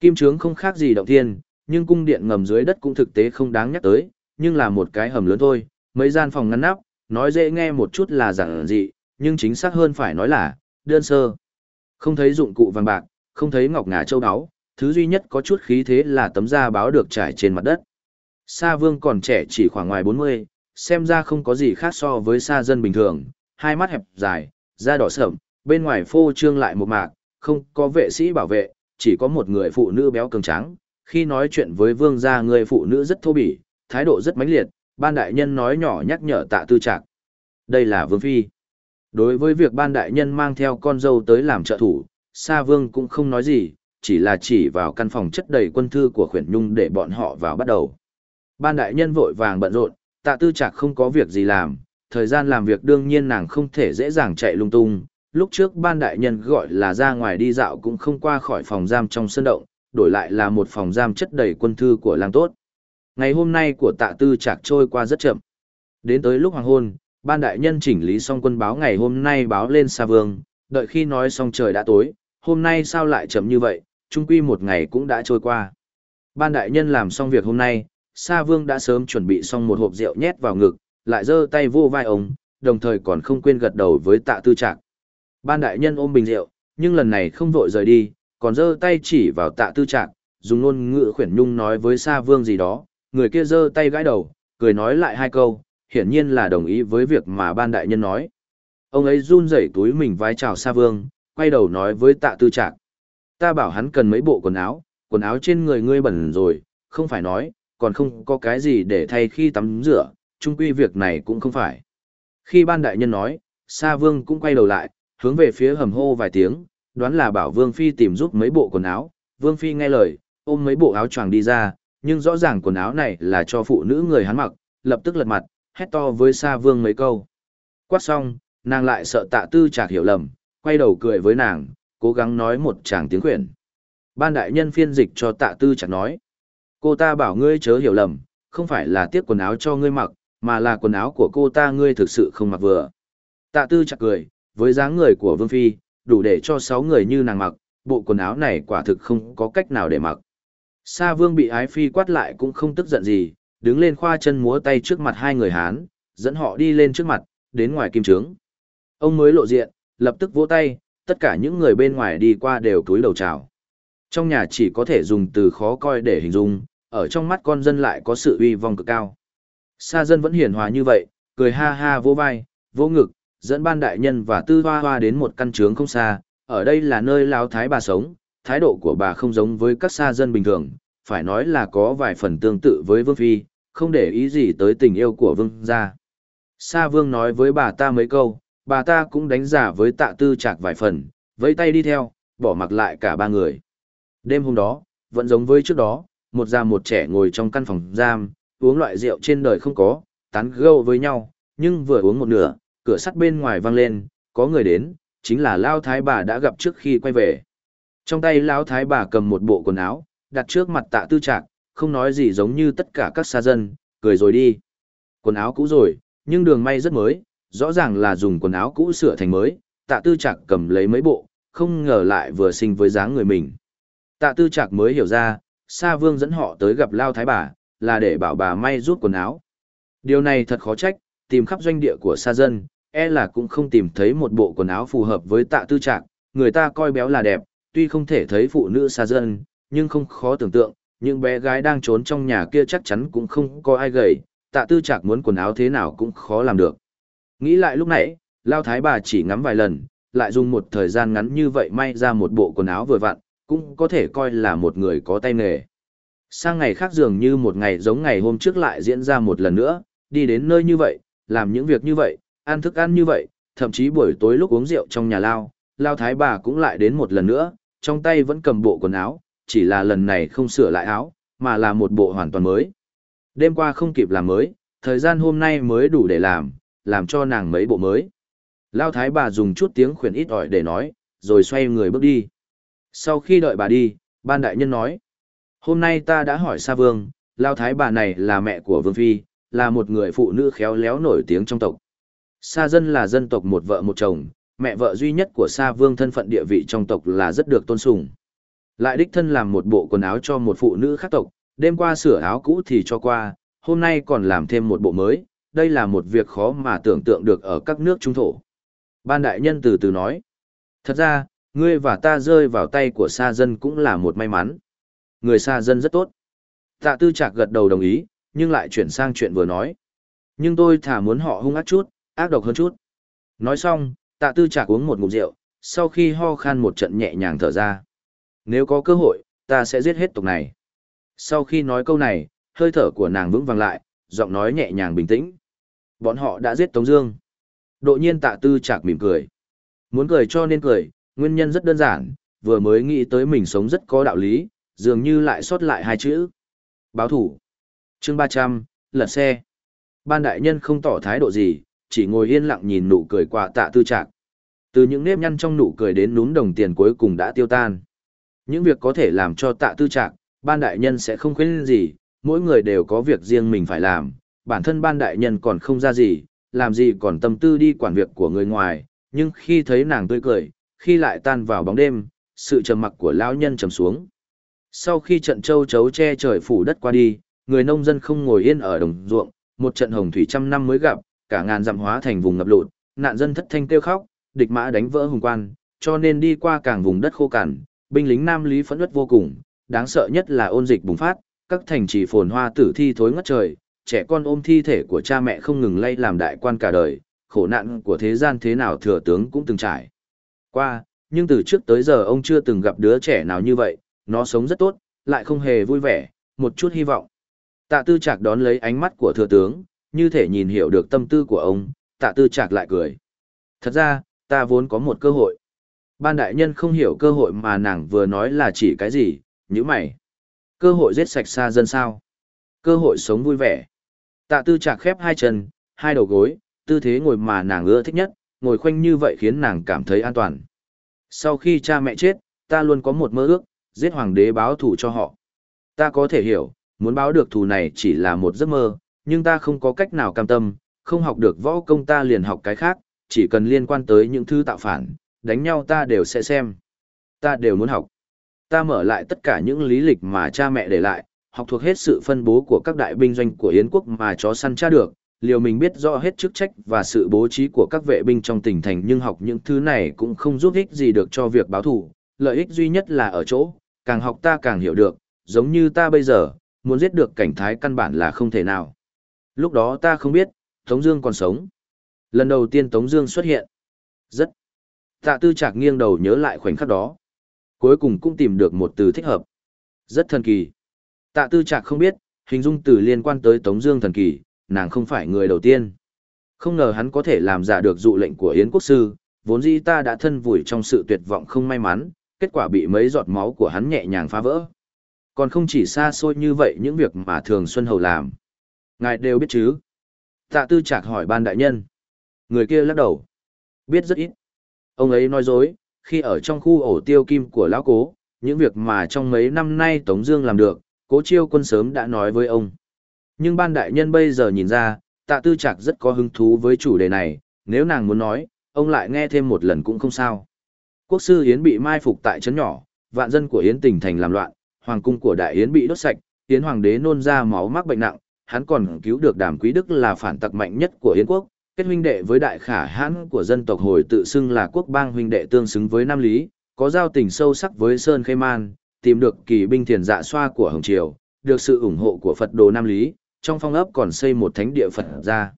Kim trướng không khác gì động thiên, nhưng cung điện ngầm dưới đất cũng thực tế không đáng nhắc tới, nhưng là một cái hầm lớn thôi, mấy gian phòng ngăn nắp, nói dễ nghe một chút là giản dị, nhưng chính xác hơn phải nói là, đơn sơ. Không thấy dụng cụ vàng bạc, không thấy ngọc ngà châu đáo, thứ duy nhất có chút khí thế là tấm da báo được trải trên mặt đất. Sa vương còn trẻ chỉ khoảng ngoài 40, xem ra không có gì khác so với sa dân bình thường, hai mắt hẹp dài, da đỏ sẫm, bên ngoài phô trương lại một mạc, không có vệ sĩ bảo vệ, chỉ có một người phụ nữ béo cường trắng. Khi nói chuyện với vương gia người phụ nữ rất thô bỉ, thái độ rất mãnh liệt, ban đại nhân nói nhỏ nhắc nhở tạ tư trạc. Đây là vương phi. Đối với việc ban đại nhân mang theo con dâu tới làm trợ thủ, Sa Vương cũng không nói gì, chỉ là chỉ vào căn phòng chất đầy quân thư của khuyển nhung để bọn họ vào bắt đầu. Ban đại nhân vội vàng bận rộn, tạ tư Trạc không có việc gì làm, thời gian làm việc đương nhiên nàng không thể dễ dàng chạy lung tung. Lúc trước ban đại nhân gọi là ra ngoài đi dạo cũng không qua khỏi phòng giam trong sân động, đổi lại là một phòng giam chất đầy quân thư của lang tốt. Ngày hôm nay của tạ tư Chạc trôi qua rất chậm. Đến tới lúc hoàng hôn, ban đại nhân chỉnh lý xong quân báo ngày hôm nay báo lên Sa Vương, đợi khi nói xong trời đã tối, hôm nay sao lại chậm như vậy, Chung quy một ngày cũng đã trôi qua. Ban đại nhân làm xong việc hôm nay, Sa Vương đã sớm chuẩn bị xong một hộp rượu nhét vào ngực, lại giơ tay vô vai ông, đồng thời còn không quên gật đầu với tạ tư trạc. Ban đại nhân ôm bình rượu, nhưng lần này không vội rời đi, còn giơ tay chỉ vào tạ tư trạc, dùng ngôn ngữ khuyển nhung nói với Sa Vương gì đó, người kia giơ tay gãi đầu, cười nói lại hai câu, hiển nhiên là đồng ý với việc mà ban đại nhân nói. Ông ấy run rẩy túi mình vái chào Sa Vương, quay đầu nói với tạ tư trạc. Ta bảo hắn cần mấy bộ quần áo, quần áo trên người ngươi bẩn rồi, không phải nói, còn không có cái gì để thay khi tắm rửa, chung quy việc này cũng không phải. Khi ban đại nhân nói, Sa Vương cũng quay đầu lại, hướng về phía hầm hô vài tiếng, đoán là bảo Vương Phi tìm giúp mấy bộ quần áo. Vương Phi nghe lời, ôm mấy bộ áo choàng đi ra, nhưng rõ ràng quần áo này là cho phụ nữ người hắn mặc, lập tức lật mặt, hét to với Sa Vương mấy câu. Quát xong, nàng lại sợ tạ tư chạc hiểu lầm, quay đầu cười với nàng, cố gắng nói một tràng tiếng quyền. Ban đại nhân phiên dịch cho tạ tư chạc nói. Cô ta bảo ngươi chớ hiểu lầm, không phải là tiếc quần áo cho ngươi mặc, mà là quần áo của cô ta ngươi thực sự không mặc vừa. Tạ tư chạc cười, với dáng người của Vương Phi, đủ để cho sáu người như nàng mặc, bộ quần áo này quả thực không có cách nào để mặc. Sa Vương bị ái Phi quát lại cũng không tức giận gì, đứng lên khoa chân múa tay trước mặt hai người Hán, dẫn họ đi lên trước mặt, đến ngoài kim trướng. Ông mới lộ diện, lập tức vỗ tay, tất cả những người bên ngoài đi qua đều cúi đầu chào. Trong nhà chỉ có thể dùng từ khó coi để hình dung, ở trong mắt con dân lại có sự uy vong cực cao. Sa dân vẫn hiền hòa như vậy, cười ha ha vỗ vai, vỗ ngực, dẫn ban đại nhân và tư hoa hoa đến một căn trướng không xa, ở đây là nơi Lão thái bà sống, thái độ của bà không giống với các sa dân bình thường, phải nói là có vài phần tương tự với vương phi, không để ý gì tới tình yêu của vương gia. Sa vương nói với bà ta mấy câu, bà ta cũng đánh giả với tạ tư chạc vài phần, vẫy tay đi theo, bỏ mặc lại cả ba người. Đêm hôm đó, vẫn giống với trước đó, một già một trẻ ngồi trong căn phòng giam, uống loại rượu trên đời không có, tán gâu với nhau, nhưng vừa uống một nửa, cửa sắt bên ngoài vang lên, có người đến, chính là Lao Thái bà đã gặp trước khi quay về. Trong tay Lão Thái bà cầm một bộ quần áo, đặt trước mặt tạ tư trạc, không nói gì giống như tất cả các xa dân, cười rồi đi. Quần áo cũ rồi, nhưng đường may rất mới, rõ ràng là dùng quần áo cũ sửa thành mới, tạ tư trạc cầm lấy mấy bộ, không ngờ lại vừa sinh với dáng người mình. Tạ tư trạc mới hiểu ra, Sa Vương dẫn họ tới gặp Lao Thái bà, là để bảo bà may rút quần áo. Điều này thật khó trách, tìm khắp doanh địa của Sa dân, e là cũng không tìm thấy một bộ quần áo phù hợp với tạ tư trạc, người ta coi béo là đẹp, tuy không thể thấy phụ nữ xa dân, nhưng không khó tưởng tượng, những bé gái đang trốn trong nhà kia chắc chắn cũng không có ai gầy, tạ tư trạc muốn quần áo thế nào cũng khó làm được. Nghĩ lại lúc nãy, Lao Thái bà chỉ ngắm vài lần, lại dùng một thời gian ngắn như vậy may ra một bộ quần áo vừa vặn, cũng có thể coi là một người có tay nghề. Sang ngày khác dường như một ngày giống ngày hôm trước lại diễn ra một lần nữa, đi đến nơi như vậy, làm những việc như vậy, ăn thức ăn như vậy, thậm chí buổi tối lúc uống rượu trong nhà Lao, Lao Thái bà cũng lại đến một lần nữa, trong tay vẫn cầm bộ quần áo, chỉ là lần này không sửa lại áo, mà là một bộ hoàn toàn mới. Đêm qua không kịp làm mới, thời gian hôm nay mới đủ để làm, làm cho nàng mấy bộ mới. Lao thái bà dùng chút tiếng khuyển ít ỏi để nói, rồi xoay người bước đi. Sau khi đợi bà đi, ban đại nhân nói, hôm nay ta đã hỏi Sa Vương, Lao thái bà này là mẹ của Vương Phi, là một người phụ nữ khéo léo nổi tiếng trong tộc. Sa dân là dân tộc một vợ một chồng, mẹ vợ duy nhất của Sa Vương thân phận địa vị trong tộc là rất được tôn sùng. Lại đích thân làm một bộ quần áo cho một phụ nữ khác tộc, đêm qua sửa áo cũ thì cho qua, hôm nay còn làm thêm một bộ mới, đây là một việc khó mà tưởng tượng được ở các nước trung thổ. Ban đại nhân từ từ nói, thật ra, ngươi và ta rơi vào tay của sa dân cũng là một may mắn. Người sa dân rất tốt. Tạ tư trạc gật đầu đồng ý, nhưng lại chuyển sang chuyện vừa nói. Nhưng tôi thả muốn họ hung ác chút, ác độc hơn chút. Nói xong, tạ tư trạc uống một ngụm rượu, sau khi ho khan một trận nhẹ nhàng thở ra. Nếu có cơ hội, ta sẽ giết hết tộc này. Sau khi nói câu này, hơi thở của nàng vững vàng lại, giọng nói nhẹ nhàng bình tĩnh. Bọn họ đã giết Tống Dương. Đột nhiên tạ tư Trạc mỉm cười. Muốn cười cho nên cười, nguyên nhân rất đơn giản, vừa mới nghĩ tới mình sống rất có đạo lý, dường như lại sót lại hai chữ. Báo thủ. Chương 300, lật xe. Ban đại nhân không tỏ thái độ gì, chỉ ngồi yên lặng nhìn nụ cười quả tạ tư trạc. Từ những nếp nhăn trong nụ cười đến núm đồng tiền cuối cùng đã tiêu tan. Những việc có thể làm cho tạ tư trạc, ban đại nhân sẽ không khuyến gì, mỗi người đều có việc riêng mình phải làm, bản thân ban đại nhân còn không ra gì, làm gì còn tâm tư đi quản việc của người ngoài, nhưng khi thấy nàng tươi cười, khi lại tan vào bóng đêm, sự trầm mặc của lão nhân trầm xuống. Sau khi trận châu chấu che trời phủ đất qua đi, người nông dân không ngồi yên ở đồng ruộng, một trận hồng thủy trăm năm mới gặp, cả ngàn dặm hóa thành vùng ngập lụt, nạn dân thất thanh kêu khóc, địch mã đánh vỡ hùng quan, cho nên đi qua càng vùng đất khô cằn, binh lính Nam Lý phẫn nộ vô cùng, đáng sợ nhất là ôn dịch bùng phát, các thành trì phồn hoa tử thi thối ngất trời, trẻ con ôm thi thể của cha mẹ không ngừng lay làm đại quan cả đời, khổ nạn của thế gian thế nào thừa tướng cũng từng trải. Qua, nhưng từ trước tới giờ ông chưa từng gặp đứa trẻ nào như vậy, nó sống rất tốt, lại không hề vui vẻ, một chút hy vọng. Tạ tư trạc đón lấy ánh mắt của thừa tướng, như thể nhìn hiểu được tâm tư của ông, tạ tư chạc lại cười. Thật ra, ta vốn có một cơ hội. Ban đại nhân không hiểu cơ hội mà nàng vừa nói là chỉ cái gì, như mày. Cơ hội giết sạch xa dân sao. Cơ hội sống vui vẻ. Tạ tư chạc khép hai chân, hai đầu gối, tư thế ngồi mà nàng ưa thích nhất, ngồi khoanh như vậy khiến nàng cảm thấy an toàn. Sau khi cha mẹ chết, ta luôn có một mơ ước, giết hoàng đế báo thù cho họ. Ta có thể hiểu, muốn báo được thù này chỉ là một giấc mơ, nhưng ta không có cách nào cam tâm, không học được võ công ta liền học cái khác, chỉ cần liên quan tới những thứ tạo phản, đánh nhau ta đều sẽ xem. Ta đều muốn học. Ta mở lại tất cả những lý lịch mà cha mẹ để lại, học thuộc hết sự phân bố của các đại binh doanh của Yến quốc mà chó săn tra được, liều mình biết rõ hết chức trách và sự bố trí của các vệ binh trong tỉnh thành nhưng học những thứ này cũng không giúp ích gì được cho việc báo thù. Lợi ích duy nhất là ở chỗ, càng học ta càng hiểu được, giống như ta bây giờ, muốn giết được cảnh thái căn bản là không thể nào. Lúc đó ta không biết, Tống Dương còn sống. Lần đầu tiên Tống Dương xuất hiện. Rất. Tạ Tư Trạc nghiêng đầu nhớ lại khoảnh khắc đó. Cuối cùng cũng tìm được một từ thích hợp. Rất thần kỳ. Tạ Tư Trạc không biết, hình dung từ liên quan tới Tống Dương thần kỳ, nàng không phải người đầu tiên. Không ngờ hắn có thể làm giả được dụ lệnh của Yến Quốc Sư, vốn dĩ ta đã thân vùi trong sự tuyệt vọng không may mắn, kết quả bị mấy giọt máu của hắn nhẹ nhàng phá vỡ. Còn không chỉ xa xôi như vậy những việc mà Thường Xuân Hầu làm. Ngài đều biết chứ? Tạ Tư Trạc hỏi ban đại nhân. Người kia lắc đầu. Biết rất ít. Ông ấy nói dối, khi ở trong khu ổ tiêu kim của lão cố, những việc mà trong mấy năm nay Tống Dương làm được, cố chiêu quân sớm đã nói với ông. Nhưng ban đại nhân bây giờ nhìn ra, tạ tư Trạc rất có hứng thú với chủ đề này, nếu nàng muốn nói, ông lại nghe thêm một lần cũng không sao. Quốc sư Yến bị mai phục tại trấn nhỏ, vạn dân của Yến tỉnh thành làm loạn, hoàng cung của đại Yến bị đốt sạch, Yến hoàng đế nôn ra máu mắc bệnh nặng, hắn còn cứu được đàm quý đức là phản tặc mạnh nhất của Yên quốc, kết huynh đệ với đại khả hãn của dân tộc hồi tự xưng là quốc bang huynh đệ tương xứng với Nam Lý, có giao tình sâu sắc với Sơn Khê Man, tìm được kỳ binh thiền dạ xoa của Hồng Triều, được sự ủng hộ của Phật đồ Nam Lý, trong phong ấp còn xây một thánh địa Phật ra.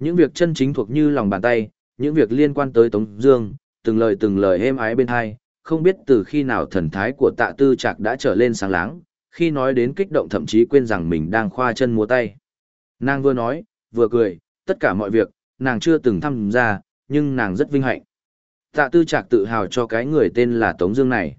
Những việc chân chính thuộc như lòng bàn tay, những việc liên quan tới Tống Dương, từng lời từng lời êm ái bên hai, không biết từ khi nào thần thái của tạ tư trạc đã trở lên sáng láng, khi nói đến kích động thậm chí quên rằng mình đang khoa chân múa tay. Nàng vừa nói, vừa cười, tất cả mọi việc, nàng chưa từng tham gia, nhưng nàng rất vinh hạnh. Tạ tư trạc tự hào cho cái người tên là Tống Dương này.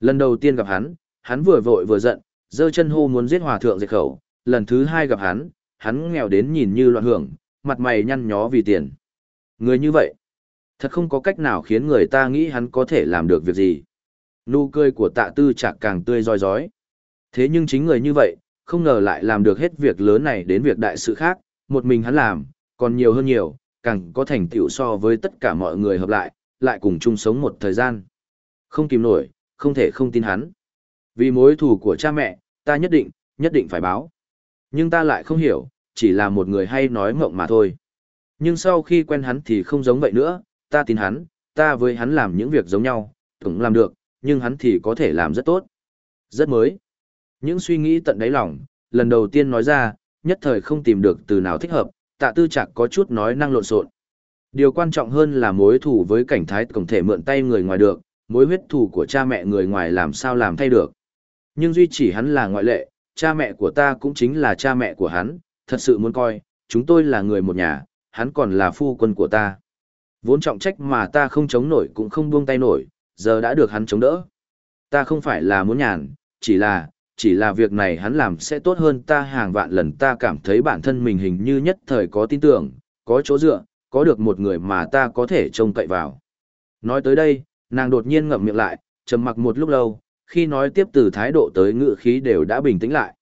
Lần đầu tiên gặp hắn, hắn vừa vội vừa giận, giơ chân hô muốn giết hòa thượng diệt khẩu. Lần thứ hai gặp hắn, hắn nghèo đến nhìn như loạn hưởng, mặt mày nhăn nhó vì tiền. Người như vậy, thật không có cách nào khiến người ta nghĩ hắn có thể làm được việc gì. Nụ cười của tạ tư chạc càng tươi roi rói. Thế nhưng chính người như vậy, không ngờ lại làm được hết việc lớn này đến việc đại sự khác, một mình hắn làm, còn nhiều hơn nhiều, càng có thành tựu so với tất cả mọi người hợp lại, lại cùng chung sống một thời gian. Không kìm nổi, không thể không tin hắn. Vì mối thù của cha mẹ, ta nhất định, nhất định phải báo. Nhưng ta lại không hiểu, chỉ là một người hay nói ngọng mà thôi. Nhưng sau khi quen hắn thì không giống vậy nữa, ta tin hắn, ta với hắn làm những việc giống nhau, cũng làm được, nhưng hắn thì có thể làm rất tốt. Rất mới. Những suy nghĩ tận đáy lòng, lần đầu tiên nói ra, nhất thời không tìm được từ nào thích hợp, tạ tư chạc có chút nói năng lộn xộn. Điều quan trọng hơn là mối thù với cảnh thái cổng thể mượn tay người ngoài được, mối huyết thù của cha mẹ người ngoài làm sao làm thay được. Nhưng duy chỉ hắn là ngoại lệ, cha mẹ của ta cũng chính là cha mẹ của hắn, thật sự muốn coi, chúng tôi là người một nhà, hắn còn là phu quân của ta. Vốn trọng trách mà ta không chống nổi cũng không buông tay nổi, giờ đã được hắn chống đỡ. Ta không phải là muốn nhàn, chỉ là, chỉ là việc này hắn làm sẽ tốt hơn ta hàng vạn lần ta cảm thấy bản thân mình hình như nhất thời có tin tưởng, có chỗ dựa, có được một người mà ta có thể trông cậy vào. Nói tới đây, nàng đột nhiên ngậm miệng lại, trầm mặc một lúc lâu, khi nói tiếp từ thái độ tới ngữ khí đều đã bình tĩnh lại.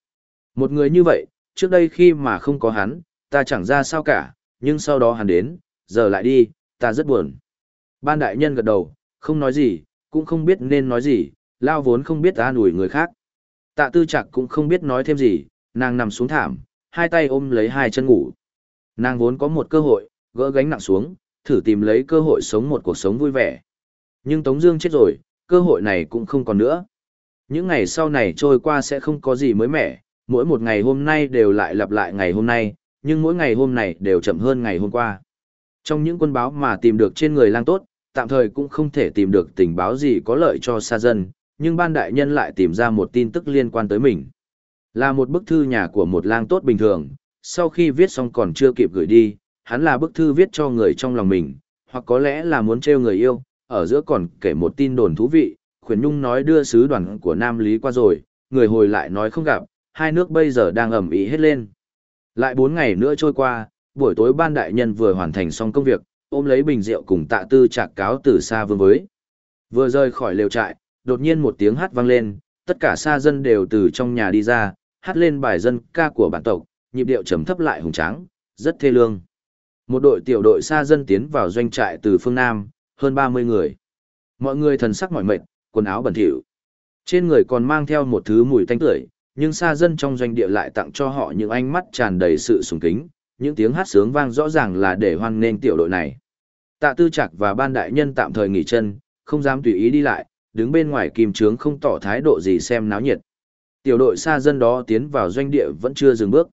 Một người như vậy, trước đây khi mà không có hắn, ta chẳng ra sao cả, nhưng sau đó hắn đến, giờ lại đi, ta rất buồn. Ban đại nhân gật đầu, không nói gì, cũng không biết nên nói gì, lao vốn không biết an ủi người khác. Tạ tư Trạc cũng không biết nói thêm gì, nàng nằm xuống thảm, hai tay ôm lấy hai chân ngủ. Nàng vốn có một cơ hội, gỡ gánh nặng xuống, thử tìm lấy cơ hội sống một cuộc sống vui vẻ. Nhưng Tống Dương chết rồi, cơ hội này cũng không còn nữa. Những ngày sau này trôi qua sẽ không có gì mới mẻ, mỗi một ngày hôm nay đều lại lặp lại ngày hôm nay, nhưng mỗi ngày hôm này đều chậm hơn ngày hôm qua. Trong những quân báo mà tìm được trên người lang tốt, tạm thời cũng không thể tìm được tình báo gì có lợi cho xa dân, nhưng ban đại nhân lại tìm ra một tin tức liên quan tới mình. Là một bức thư nhà của một lang tốt bình thường, sau khi viết xong còn chưa kịp gửi đi, hắn là bức thư viết cho người trong lòng mình, hoặc có lẽ là muốn trêu người yêu, ở giữa còn kể một tin đồn thú vị, khuyển nhung nói đưa sứ đoàn của Nam Lý qua rồi, người hồi lại nói không gặp, hai nước bây giờ đang ẩm ý hết lên. Lại bốn ngày nữa trôi qua, buổi tối ban đại nhân vừa hoàn thành xong công việc, ôm lấy bình rượu cùng tạ tư chạc cáo từ xa vương với. Vừa rời khỏi lều trại, đột nhiên một tiếng hát vang lên, tất cả xa dân đều từ trong nhà đi ra, hát lên bài dân ca của bản tộc, nhịp điệu trầm thấp lại hùng tráng, rất thê lương. Một đội tiểu đội xa dân tiến vào doanh trại từ phương Nam, hơn 30 người. Mọi người thần sắc mỏi mệt, quần áo bẩn thỉu. Trên người còn mang theo một thứ mùi tanh tưởi, nhưng xa dân trong doanh địa lại tặng cho họ những ánh mắt tràn đầy sự sùng kính, những tiếng hát sướng vang rõ ràng là để hoan nghênh tiểu đội này. Tạ Tư Trạc và ban đại nhân tạm thời nghỉ chân, không dám tùy ý đi lại, đứng bên ngoài kim trướng không tỏ thái độ gì xem náo nhiệt. Tiểu đội xa dân đó tiến vào doanh địa vẫn chưa dừng bước,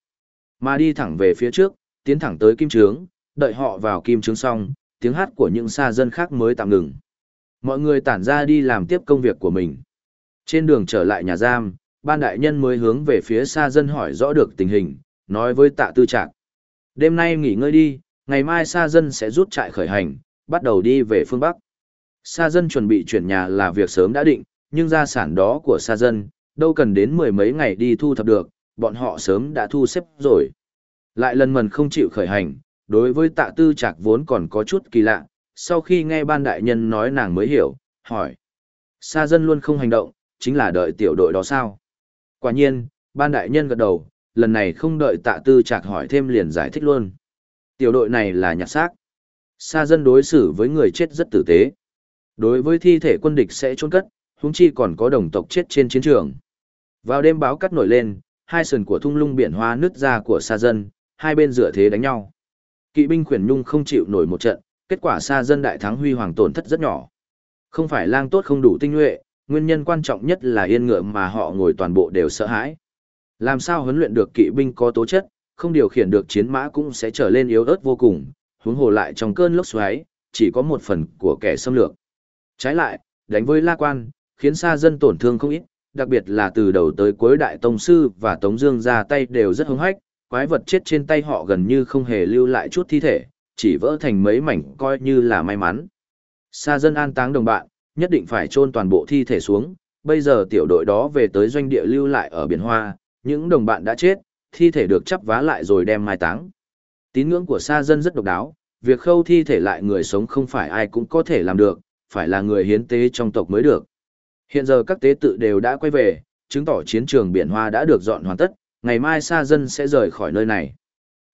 mà đi thẳng về phía trước, tiến thẳng tới kim trướng, đợi họ vào kim trướng xong, tiếng hát của những xa dân khác mới tạm ngừng. Mọi người tản ra đi làm tiếp công việc của mình. Trên đường trở lại nhà giam, ban đại nhân mới hướng về phía xa dân hỏi rõ được tình hình, nói với tạ tư trạc. Đêm nay nghỉ ngơi đi, ngày mai xa dân sẽ rút trại khởi hành, bắt đầu đi về phương Bắc. Xa dân chuẩn bị chuyển nhà là việc sớm đã định, nhưng gia sản đó của xa dân, đâu cần đến mười mấy ngày đi thu thập được, bọn họ sớm đã thu xếp rồi. Lại lần mần không chịu khởi hành, đối với tạ tư trạc vốn còn có chút kỳ lạ, sau khi nghe ban đại nhân nói nàng mới hiểu, hỏi. Sa dân luôn không hành động, chính là đợi tiểu đội đó sao? Quả nhiên, ban đại nhân gật đầu, lần này không đợi tạ tư Trạc hỏi thêm liền giải thích luôn. Tiểu đội này là nhặt xác. Sa dân đối xử với người chết rất tử tế. Đối với thi thể quân địch sẽ trôn cất, huống chi còn có đồng tộc chết trên chiến trường. Vào đêm báo cắt nổi lên, hai sườn của thung lung biển hoa nứt ra của sa dân, hai bên dựa thế đánh nhau. Kỵ binh khuyển nhung không chịu nổi một trận, kết quả sa dân đại thắng huy hoàng tổn thất rất nhỏ. Không phải lang tốt không đủ tinh nhuệ, nguyên nhân quan trọng nhất là yên ngựa mà họ ngồi toàn bộ đều sợ hãi. Làm sao huấn luyện được kỵ binh có tố chất, không điều khiển được chiến mã cũng sẽ trở lên yếu ớt vô cùng, huống hồ lại trong cơn lốc xoáy, chỉ có một phần của kẻ xâm lược. Trái lại, đánh với La Quan, khiến xa dân tổn thương không ít, đặc biệt là từ đầu tới cuối Đại Tông Sư và Tống Dương ra tay đều rất hung hách, quái vật chết trên tay họ gần như không hề lưu lại chút thi thể, chỉ vỡ thành mấy mảnh coi như là may mắn. Xa dân an táng đồng bạn, nhất định phải chôn toàn bộ thi thể xuống, bây giờ tiểu đội đó về tới doanh địa lưu lại ở biển Hoa, những đồng bạn đã chết, thi thể được chắp vá lại rồi đem mai táng. Tín ngưỡng của xa dân rất độc đáo, việc khâu thi thể lại người sống không phải ai cũng có thể làm được, phải là người hiến tế trong tộc mới được. Hiện giờ các tế tự đều đã quay về, chứng tỏ chiến trường biển hoa đã được dọn hoàn tất, ngày mai xa dân sẽ rời khỏi nơi này.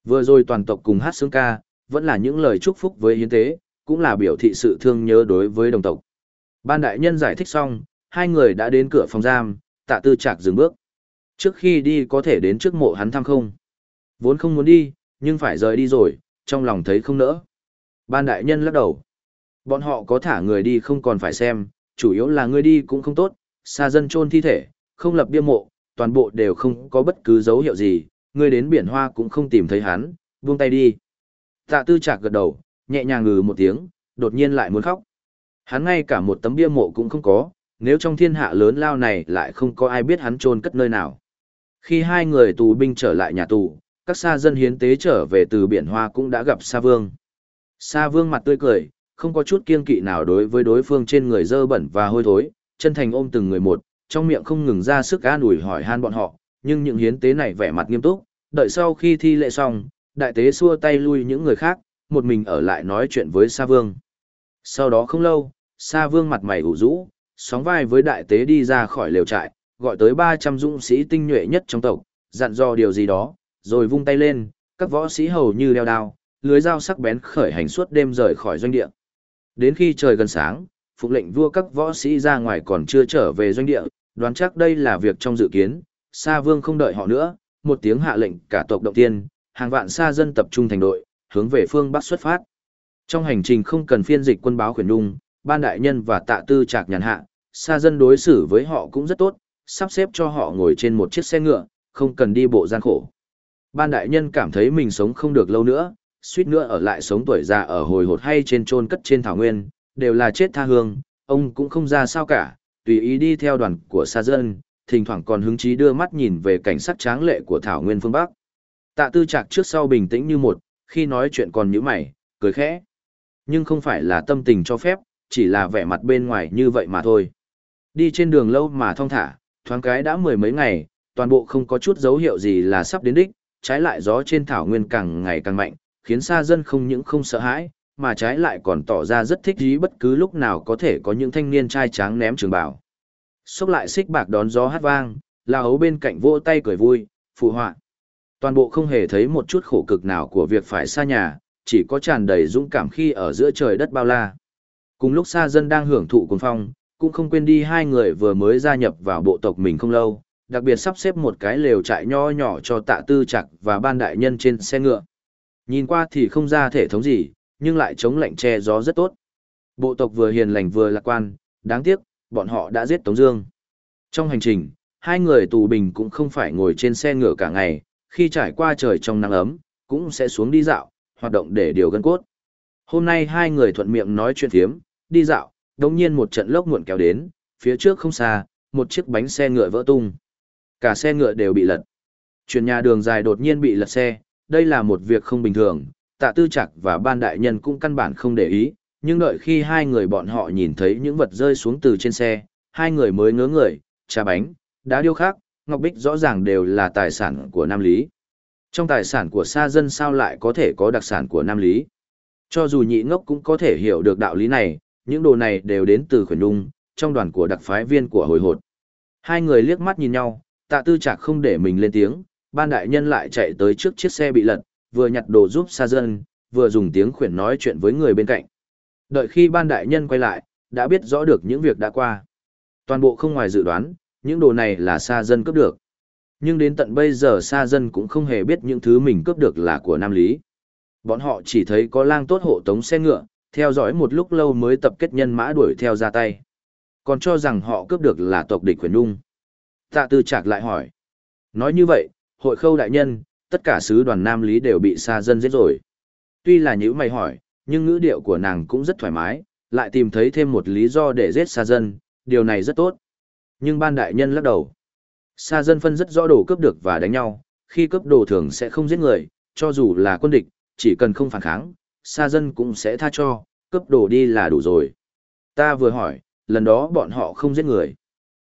Vừa rồi toàn tộc cùng hát sướng ca, vẫn là những lời chúc phúc với hiến tế, cũng là biểu thị sự thương nhớ đối với đồng tộc. Ban đại nhân giải thích xong, hai người đã đến cửa phòng giam, tạ tư chạc dừng bước. Trước khi đi có thể đến trước mộ hắn thăm không? Vốn không muốn đi, nhưng phải rời đi rồi, trong lòng thấy không nỡ. Ban đại nhân lắc đầu. Bọn họ có thả người đi không còn phải xem, chủ yếu là người đi cũng không tốt, xa dân chôn thi thể, không lập bia mộ, toàn bộ đều không có bất cứ dấu hiệu gì, người đến biển hoa cũng không tìm thấy hắn, buông tay đi. Tạ tư chạc gật đầu, nhẹ nhàng ngừ một tiếng, đột nhiên lại muốn khóc. Hắn ngay cả một tấm bia mộ cũng không có, nếu trong thiên hạ lớn lao này lại không có ai biết hắn chôn cất nơi nào. Khi hai người tù binh trở lại nhà tù, các sa dân hiến tế trở về từ biển hoa cũng đã gặp Sa Vương. Sa Vương mặt tươi cười, không có chút kiên kỵ nào đối với đối phương trên người dơ bẩn và hôi thối, chân thành ôm từng người một, trong miệng không ngừng ra sức an ủi hỏi han bọn họ, nhưng những hiến tế này vẻ mặt nghiêm túc, đợi sau khi thi lễ xong, đại tế xua tay lui những người khác, một mình ở lại nói chuyện với Sa Vương. Sau đó không lâu, Sa Vương mặt mày ủ rũ, sóng vai với đại tế đi ra khỏi lều trại, gọi tới 300 dũng sĩ tinh nhuệ nhất trong tộc, dặn dò điều gì đó, rồi vung tay lên, các võ sĩ hầu như đeo đao, lưới dao sắc bén khởi hành suốt đêm rời khỏi doanh địa. Đến khi trời gần sáng, phục lệnh vua các võ sĩ ra ngoài còn chưa trở về doanh địa, đoán chắc đây là việc trong dự kiến, Sa Vương không đợi họ nữa, một tiếng hạ lệnh cả tộc động tiên, hàng vạn sa dân tập trung thành đội, hướng về phương bắc xuất phát. Trong hành trình không cần phiên dịch quân báo khuyển đung, ban đại nhân và tạ tư trạc nhàn hạ, sa dân đối xử với họ cũng rất tốt, sắp xếp cho họ ngồi trên một chiếc xe ngựa, không cần đi bộ gian khổ. Ban đại nhân cảm thấy mình sống không được lâu nữa, suýt nữa ở lại sống tuổi già ở hồi hột hay trên trôn cất trên thảo nguyên, đều là chết tha hương, ông cũng không ra sao cả, tùy ý đi theo đoàn của sa dân, thỉnh thoảng còn hứng chí đưa mắt nhìn về cảnh sắc tráng lệ của thảo nguyên phương Bắc. Tạ tư trạc trước sau bình tĩnh như một, khi nói chuyện còn nhíu mày, cười khẽ. Nhưng không phải là tâm tình cho phép, chỉ là vẻ mặt bên ngoài như vậy mà thôi. Đi trên đường lâu mà thong thả, thoáng cái đã mười mấy ngày, toàn bộ không có chút dấu hiệu gì là sắp đến đích, trái lại gió trên thảo nguyên càng ngày càng mạnh, khiến xa dân không những không sợ hãi, mà trái lại còn tỏ ra rất thích ý bất cứ lúc nào có thể có những thanh niên trai tráng ném trường bảo. Xúc lại xích bạc đón gió hát vang, la hấu bên cạnh vỗ tay cười vui, phụ họa. Toàn bộ không hề thấy một chút khổ cực nào của việc phải xa nhà, chỉ có tràn đầy dũng cảm khi ở giữa trời đất bao la. Cùng lúc xa dân đang hưởng thụ cuồng phong, cũng không quên đi hai người vừa mới gia nhập vào bộ tộc mình không lâu, đặc biệt sắp xếp một cái lều trại nho nhỏ cho tạ tư chặt và ban đại nhân trên xe ngựa. Nhìn qua thì không ra thể thống gì, nhưng lại chống lạnh che gió rất tốt. Bộ tộc vừa hiền lành vừa lạc quan, đáng tiếc, bọn họ đã giết Tống Dương. Trong hành trình, hai người tù bình cũng không phải ngồi trên xe ngựa cả ngày, khi trải qua trời trong nắng ấm, cũng sẽ xuống đi dạo, hoạt động để điều gân cốt. Hôm nay hai người thuận miệng nói chuyện thiếm, đi dạo, đống nhiên một trận lốc muộn kéo đến, phía trước không xa, một chiếc bánh xe ngựa vỡ tung. Cả xe ngựa đều bị lật. Chuyển nhà đường dài đột nhiên bị lật xe, đây là một việc không bình thường, tạ tư Trạc và ban đại nhân cũng căn bản không để ý, nhưng đợi khi hai người bọn họ nhìn thấy những vật rơi xuống từ trên xe, hai người mới ngớ người, trà bánh, đá điêu khác, ngọc bích rõ ràng đều là tài sản của Nam Lý. Trong tài sản của sa dân sao lại có thể có đặc sản của Nam Lý? Cho dù nhị ngốc cũng có thể hiểu được đạo lý này, những đồ này đều đến từ khuyển đung, trong đoàn của đặc phái viên của hồi hột. Hai người liếc mắt nhìn nhau, tạ tư chạc không để mình lên tiếng, ban đại nhân lại chạy tới trước chiếc xe bị lật, vừa nhặt đồ giúp xa dân, vừa dùng tiếng khuyển nói chuyện với người bên cạnh. Đợi khi ban đại nhân quay lại, đã biết rõ được những việc đã qua. Toàn bộ không ngoài dự đoán, những đồ này là xa dân cướp được. Nhưng đến tận bây giờ xa dân cũng không hề biết những thứ mình cướp được là của Nam Lý. Bọn họ chỉ thấy có lang tốt hộ tống xe ngựa, theo dõi một lúc lâu mới tập kết nhân mã đuổi theo ra tay. Còn cho rằng họ cướp được là tộc địch quyền nung. Tạ tư trạc lại hỏi. Nói như vậy, hội khâu đại nhân, tất cả sứ đoàn Nam Lý đều bị xa dân giết rồi. Tuy là những mày hỏi, nhưng ngữ điệu của nàng cũng rất thoải mái, lại tìm thấy thêm một lý do để giết xa dân, điều này rất tốt. Nhưng ban đại nhân lắc đầu. Xa dân phân rất rõ đồ cướp được và đánh nhau, khi cướp đồ thường sẽ không giết người, cho dù là quân địch, chỉ cần không phản kháng, xa dân cũng sẽ tha cho, cướp đồ đi là đủ rồi. Ta vừa hỏi, lần đó bọn họ không giết người.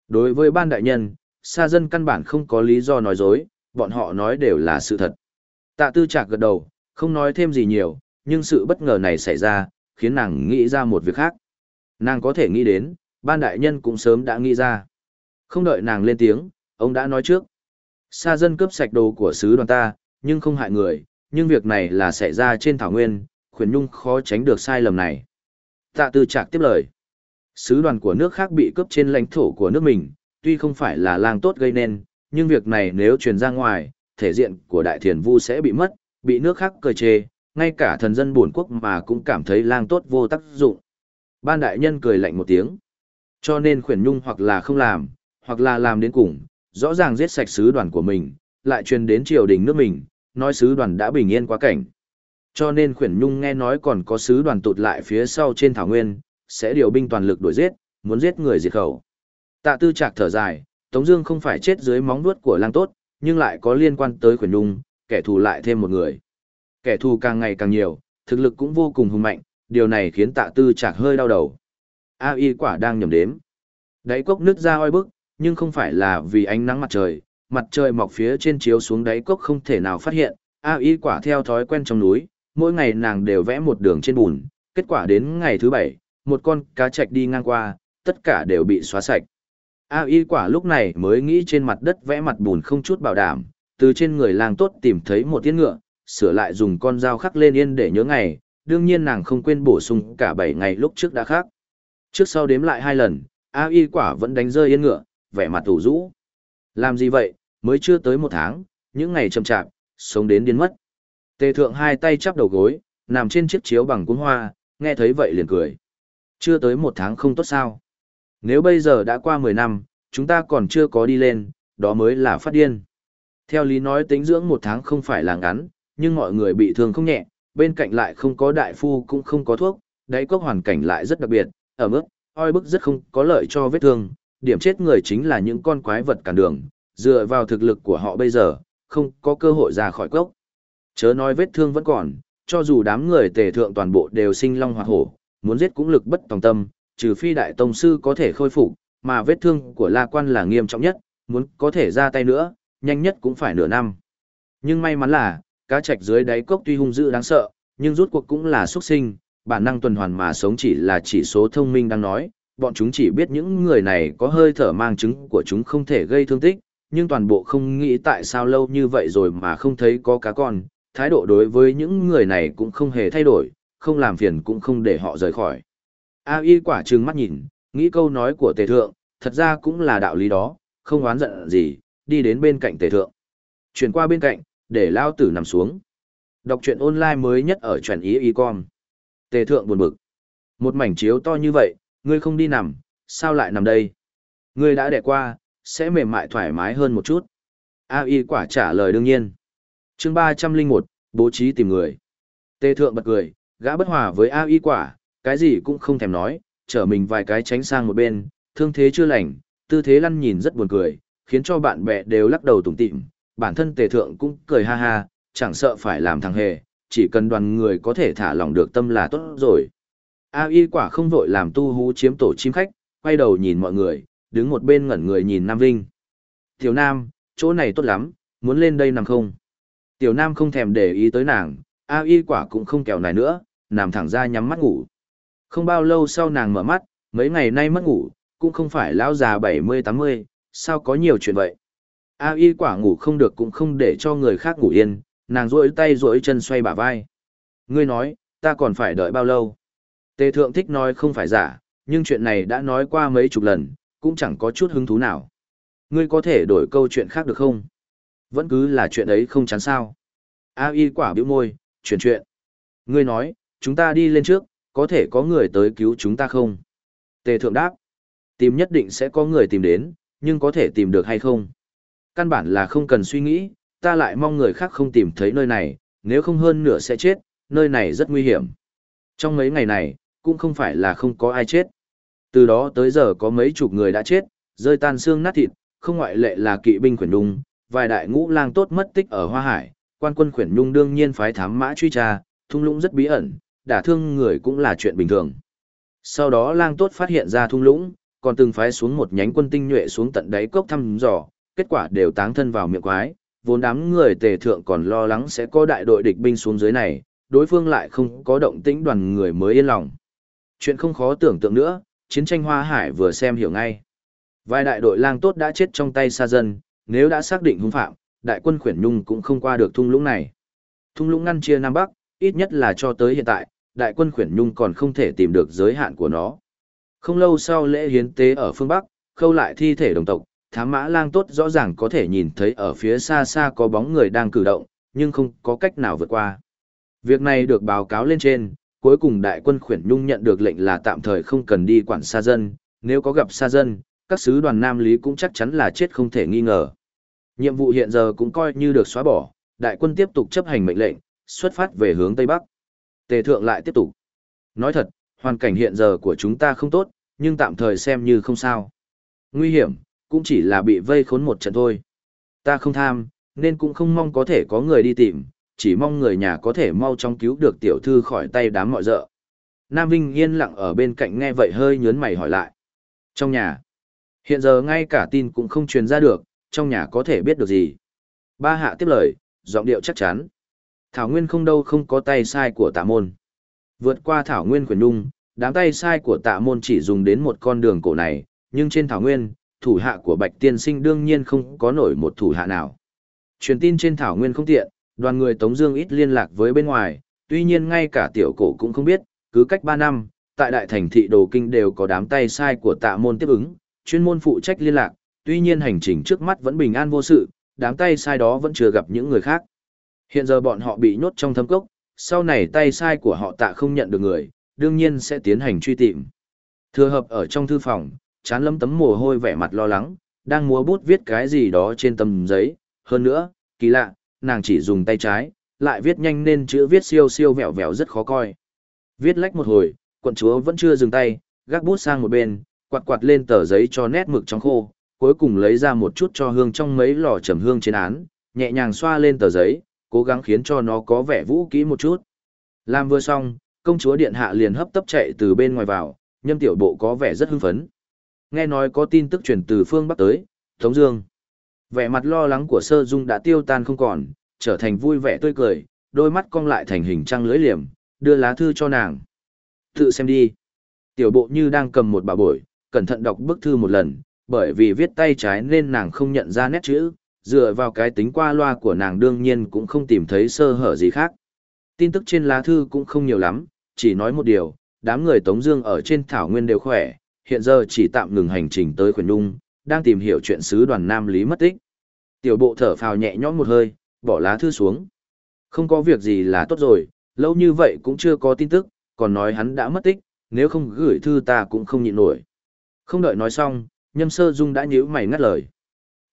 Đối với ban đại nhân, xa dân căn bản không có lý do nói dối, bọn họ nói đều là sự thật. Tạ tư trạc gật đầu, không nói thêm gì nhiều, nhưng sự bất ngờ này xảy ra, khiến nàng nghĩ ra một việc khác. Nàng có thể nghĩ đến, ban đại nhân cũng sớm đã nghĩ ra. Không đợi nàng lên tiếng, ông đã nói trước. Sa dân cướp sạch đồ của sứ đoàn ta, nhưng không hại người, nhưng việc này là xảy ra trên thảo nguyên, khuyển nhung khó tránh được sai lầm này. Tạ tư trạc tiếp lời. Sứ đoàn của nước khác bị cướp trên lãnh thổ của nước mình, tuy không phải là lang tốt gây nên, nhưng việc này nếu truyền ra ngoài, thể diện của đại thiền vu sẽ bị mất, bị nước khác cười chê, ngay cả thần dân buồn quốc mà cũng cảm thấy lang tốt vô tác dụng. Ban đại nhân cười lạnh một tiếng. Cho nên khuyển nhung hoặc là không làm, hoặc là làm đến cùng, rõ ràng giết sạch sứ đoàn của mình, lại truyền đến triều đình nước mình, nói sứ đoàn đã bình yên quá cảnh. Cho nên khuyển nhung nghe nói còn có sứ đoàn tụt lại phía sau trên thảo nguyên, sẽ điều binh toàn lực đuổi giết, muốn giết người diệt khẩu. Tạ tư trạc thở dài, Tống Dương không phải chết dưới móng vuốt của lang tốt, nhưng lại có liên quan tới khuyển nhung, kẻ thù lại thêm một người. Kẻ thù càng ngày càng nhiều, thực lực cũng vô cùng hùng mạnh, điều này khiến tạ tư chạc hơi đau đầu. A y quả đang nhầm đếm. Đáy cốc nứt ra oi bức, nhưng không phải là vì ánh nắng mặt trời, mặt trời mọc phía trên chiếu xuống đáy cốc không thể nào phát hiện. A y quả theo thói quen trong núi, mỗi ngày nàng đều vẽ một đường trên bùn, kết quả đến ngày thứ bảy, một con cá trạch đi ngang qua, tất cả đều bị xóa sạch. A y quả lúc này mới nghĩ trên mặt đất vẽ mặt bùn không chút bảo đảm, từ trên người làng tốt tìm thấy một tiết ngựa, sửa lại dùng con dao khắc lên yên để nhớ ngày, đương nhiên nàng không quên bổ sung cả 7 ngày lúc trước đã khắc. Trước sau đếm lại hai lần, A y quả vẫn đánh rơi yên ngựa, vẻ mặt tủ rũ. Làm gì vậy, mới chưa tới một tháng, những ngày chậm chạp, sống đến điên mất. Tề thượng hai tay chắp đầu gối, nằm trên chiếc chiếu bằng cuốn hoa, nghe thấy vậy liền cười. Chưa tới một tháng không tốt sao. Nếu bây giờ đã qua 10 năm, chúng ta còn chưa có đi lên, đó mới là phát điên. Theo lý nói tính dưỡng một tháng không phải là ngắn, nhưng mọi người bị thương không nhẹ, bên cạnh lại không có đại phu cũng không có thuốc, đáy cốc hoàn cảnh lại rất đặc biệt, ở mức, oi bức rất không có lợi cho vết thương, điểm chết người chính là những con quái vật cản đường, dựa vào thực lực của họ bây giờ, không có cơ hội ra khỏi cốc. Chớ nói vết thương vẫn còn, cho dù đám người tề thượng toàn bộ đều sinh long hoạt hổ, muốn giết cũng lực bất tòng tâm, trừ phi đại tông sư có thể khôi phục, mà vết thương của La Quan là nghiêm trọng nhất, muốn có thể ra tay nữa, nhanh nhất cũng phải nửa năm. Nhưng may mắn là, cá trạch dưới đáy cốc tuy hung dữ đáng sợ, nhưng rút cuộc cũng là xuất sinh, bản năng tuần hoàn mà sống chỉ là chỉ số thông minh đang nói, bọn chúng chỉ biết những người này có hơi thở mang chứng của chúng không thể gây thương tích, nhưng toàn bộ không nghĩ tại sao lâu như vậy rồi mà không thấy có cá con, thái độ đối với những người này cũng không hề thay đổi, không làm phiền cũng không để họ rời khỏi. A y quả trừng mắt nhìn, nghĩ câu nói của tề thượng, thật ra cũng là đạo lý đó, không oán giận gì, đi đến bên cạnh tề thượng. Chuyển qua bên cạnh, để lao tử nằm xuống. Đọc truyện online mới nhất ở truyện ý y con. Tề thượng buồn bực. Một mảnh chiếu to như vậy, ngươi không đi nằm, sao lại nằm đây? Ngươi đã đẻ qua, sẽ mềm mại thoải mái hơn một chút. A y quả trả lời đương nhiên. chương ba trăm linh một bố trí tìm người. Tề thượng bật cười, gã bất hòa với A y quả, cái gì cũng không thèm nói, trở mình vài cái tránh sang một bên, thương thế chưa lành, tư thế lăn nhìn rất buồn cười, khiến cho bạn bè đều lắc đầu tủm tỉm, bản thân tề thượng cũng cười ha ha, chẳng sợ phải làm thằng hề, chỉ cần đoàn người có thể thả lỏng được tâm là tốt rồi. A y quả không vội làm tu hú chiếm tổ chim khách, quay đầu nhìn mọi người, đứng một bên ngẩn người nhìn Nam Vinh. Tiểu Nam, chỗ này tốt lắm, muốn lên đây nằm không? Tiểu Nam không thèm để ý tới nàng, A y quả cũng không kèo này nữa, nằm thẳng ra nhắm mắt ngủ. Không bao lâu sau nàng mở mắt, mấy ngày nay mất ngủ, cũng không phải lão già 70-80, sao có nhiều chuyện vậy. A y quả ngủ không được cũng không để cho người khác ngủ yên, nàng rỗi tay rỗi chân xoay bả vai. Ngươi nói, ta còn phải đợi bao lâu? Tề thượng thích nói không phải giả, nhưng chuyện này đã nói qua mấy chục lần, cũng chẳng có chút hứng thú nào. Ngươi có thể đổi câu chuyện khác được không? Vẫn cứ là chuyện ấy không chán sao. A y quả biểu môi, chuyển chuyện. Ngươi nói, chúng ta đi lên trước, có thể có người tới cứu chúng ta không? Tề thượng đáp. Tìm nhất định sẽ có người tìm đến, nhưng có thể tìm được hay không? Căn bản là không cần suy nghĩ, ta lại mong người khác không tìm thấy nơi này, nếu không hơn nửa sẽ chết, nơi này rất nguy hiểm. Trong mấy ngày này, cũng không phải là không có ai chết. Từ đó tới giờ có mấy chục người đã chết, rơi tan xương nát thịt, không ngoại lệ là kỵ binh Quyển nhung, vài đại ngũ lang tốt mất tích ở Hoa Hải, quan quân khuyển nhung đương nhiên phái thám mã truy tra, thung lũng rất bí ẩn, đả thương người cũng là chuyện bình thường. Sau đó lang tốt phát hiện ra thung lũng, còn từng phái xuống một nhánh quân tinh nhuệ xuống tận đáy cốc thăm dò, kết quả đều táng thân vào miệng quái, vốn đám người tề thượng còn lo lắng sẽ có đại đội địch binh xuống dưới này, đối phương lại không có động tĩnh đoàn người mới yên lòng. Chuyện không khó tưởng tượng nữa, chiến tranh Hoa Hải vừa xem hiểu ngay. Vài đại đội lang tốt đã chết trong tay xa dân, nếu đã xác định hung phạm, đại quân khuyển nhung cũng không qua được thung lũng này. Thung lũng ngăn chia Nam Bắc, ít nhất là cho tới hiện tại, đại quân khuyển nhung còn không thể tìm được giới hạn của nó. Không lâu sau lễ hiến tế ở phương Bắc, khâu lại thi thể đồng tộc, thám mã lang tốt rõ ràng có thể nhìn thấy ở phía xa xa có bóng người đang cử động, nhưng không có cách nào vượt qua. Việc này được báo cáo lên trên, cuối cùng đại quân khuyển nhung nhận được lệnh là tạm thời không cần đi quản xa dân, nếu có gặp xa dân, các sứ đoàn Nam Lý cũng chắc chắn là chết không thể nghi ngờ. Nhiệm vụ hiện giờ cũng coi như được xóa bỏ, đại quân tiếp tục chấp hành mệnh lệnh, xuất phát về hướng Tây Bắc. Tề thượng lại tiếp tục. Nói thật, hoàn cảnh hiện giờ của chúng ta không tốt, nhưng tạm thời xem như không sao. Nguy hiểm, cũng chỉ là bị vây khốn một trận thôi. Ta không tham, nên cũng không mong có thể có người đi tìm, chỉ mong người nhà có thể mau chóng cứu được tiểu thư khỏi tay đám mọi dợ. Nam Vinh yên lặng ở bên cạnh nghe vậy hơi nhớn mày hỏi lại. Trong nhà, hiện giờ ngay cả tin cũng không truyền ra được, trong nhà có thể biết được gì. Ba hạ tiếp lời, giọng điệu chắc chắn. Thảo Nguyên không đâu không có tay sai của tạ môn. Vượt qua Thảo Nguyên quyền nung, đám tay sai của tạ môn chỉ dùng đến một con đường cổ này, nhưng trên Thảo Nguyên, thủ hạ của Bạch Tiên Sinh đương nhiên không có nổi một thủ hạ nào. Truyền tin trên Thảo Nguyên không tiện, đoàn người Tống Dương ít liên lạc với bên ngoài, tuy nhiên ngay cả tiểu cổ cũng không biết, cứ cách 3 năm, tại đại thành thị đồ kinh đều có đám tay sai của tạ môn tiếp ứng, chuyên môn phụ trách liên lạc, tuy nhiên hành trình trước mắt vẫn bình an vô sự, đám tay sai đó vẫn chưa gặp những người khác. Hiện giờ bọn họ bị nhốt trong thâm cốc, sau này tay sai của họ tạ không nhận được người, đương nhiên sẽ tiến hành truy tìm. Thừa hợp ở trong thư phòng, chán lấm tấm mồ hôi vẻ mặt lo lắng, đang múa bút viết cái gì đó trên tấm giấy, hơn nữa, kỳ lạ, nàng chỉ dùng tay trái, lại viết nhanh nên chữ viết siêu siêu vẹo vẹo rất khó coi. Viết lách một hồi, quận chúa vẫn chưa dừng tay, gác bút sang một bên, quạt quạt lên tờ giấy cho nét mực trong khô, cuối cùng lấy ra một chút cho hương trong mấy lò trầm hương trên án, nhẹ nhàng xoa lên tờ giấy, cố gắng khiến cho nó có vẻ vũ kỹ một chút. Làm vừa xong, công chúa điện hạ liền hấp tấp chạy từ bên ngoài vào, nhâm tiểu bộ có vẻ rất hưng phấn. Nghe nói có tin tức truyền từ phương Bắc tới, Tống Dương. Vẻ mặt lo lắng của Sơ Dung đã tiêu tan không còn, trở thành vui vẻ tươi cười, đôi mắt cong lại thành hình trăng lưỡi liềm, đưa lá thư cho nàng. Tự xem đi. Tiểu bộ như đang cầm một bà bổi, cẩn thận đọc bức thư một lần, bởi vì viết tay trái nên nàng không nhận ra nét chữ, dựa vào cái tính qua loa của nàng đương nhiên cũng không tìm thấy sơ hở gì khác. Tin tức trên lá thư cũng không nhiều lắm, chỉ nói một điều, đám người Tống Dương ở trên thảo nguyên đều khỏe, hiện giờ chỉ tạm ngừng hành trình tới Khuyển Nhung, đang tìm hiểu chuyện sứ đoàn Nam Lý mất tích. Tiểu bộ thở phào nhẹ nhõm một hơi, bỏ lá thư xuống. Không có việc gì là tốt rồi, lâu như vậy cũng chưa có tin tức, còn nói hắn đã mất tích, nếu không gửi thư ta cũng không nhịn nổi. Không đợi nói xong, nhâm sơ dung đã nhíu mày ngắt lời.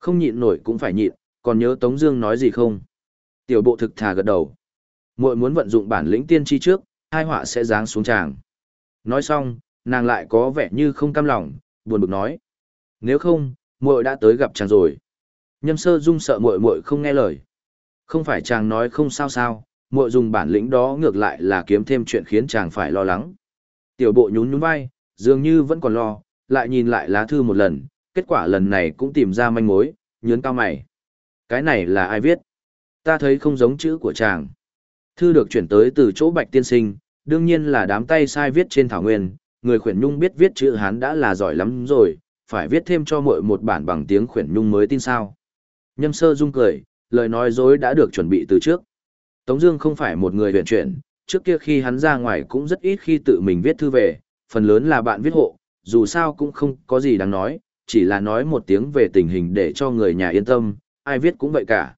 Không nhịn nổi cũng phải nhịn, còn nhớ Tống Dương nói gì không? Tiểu bộ thực thà gật đầu. Muội muốn vận dụng bản lĩnh tiên tri trước, hai họa sẽ giáng xuống chàng Nói xong, nàng lại có vẻ như không cam lòng, buồn bực nói: Nếu không, muội đã tới gặp chàng rồi. Nhâm sơ dung sợ muội muội không nghe lời. Không phải chàng nói không sao sao, muội dùng bản lĩnh đó ngược lại là kiếm thêm chuyện khiến chàng phải lo lắng. Tiểu bộ nhún nhún vai, dường như vẫn còn lo, lại nhìn lại lá thư một lần, kết quả lần này cũng tìm ra manh mối, nhớn cao mày. Cái này là ai viết? Ta thấy không giống chữ của chàng. Thư được chuyển tới từ chỗ bạch tiên sinh, đương nhiên là đám tay sai viết trên thảo nguyên, người khuyển nhung biết viết chữ Hán đã là giỏi lắm rồi, phải viết thêm cho mỗi một bản bằng tiếng khuyển nhung mới tin sao. Nhâm sơ dung cười, lời nói dối đã được chuẩn bị từ trước. Tống Dương không phải một người luyện chuyển, trước kia khi hắn ra ngoài cũng rất ít khi tự mình viết thư về, phần lớn là bạn viết hộ, dù sao cũng không có gì đáng nói, chỉ là nói một tiếng về tình hình để cho người nhà yên tâm, ai viết cũng vậy cả.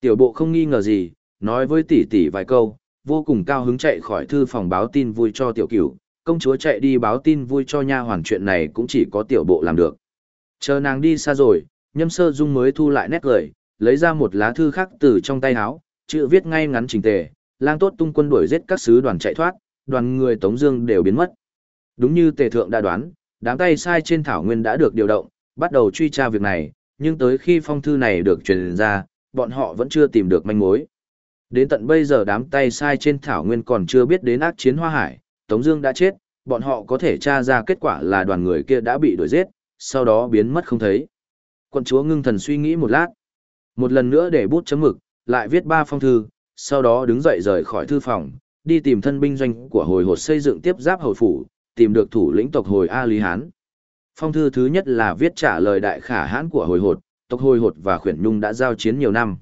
Tiểu bộ không nghi ngờ gì, nói với tỷ tỷ vài câu, vô cùng cao hứng chạy khỏi thư phòng báo tin vui cho tiểu cửu, công chúa chạy đi báo tin vui cho nha hoàn chuyện này cũng chỉ có tiểu bộ làm được. Chờ nàng đi xa rồi, nhâm sơ dung mới thu lại nét cười, lấy ra một lá thư khác từ trong tay áo, chữ viết ngay ngắn chỉnh tề, lang tốt tung quân đuổi giết các sứ đoàn chạy thoát, đoàn người Tống Dương đều biến mất. Đúng như tề thượng đã đoán, đám tay sai trên thảo nguyên đã được điều động, bắt đầu truy tra việc này, nhưng tới khi phong thư này được truyền ra, bọn họ vẫn chưa tìm được manh mối. Đến tận bây giờ đám tay sai trên thảo nguyên còn chưa biết đến ác chiến Hoa Hải, Tống Dương đã chết, bọn họ có thể tra ra kết quả là đoàn người kia đã bị đuổi giết, sau đó biến mất không thấy. Quân chúa ngưng thần suy nghĩ một lát, một lần nữa để bút chấm mực, lại viết ba phong thư, sau đó đứng dậy rời khỏi thư phòng, đi tìm thân binh doanh của hồi hột xây dựng tiếp giáp hồi phủ, tìm được thủ lĩnh tộc hồi A Lý Hán. Phong thư thứ nhất là viết trả lời đại khả hãn của hồi hột, tộc hồi hột và khuyển nhung đã giao chiến nhiều năm.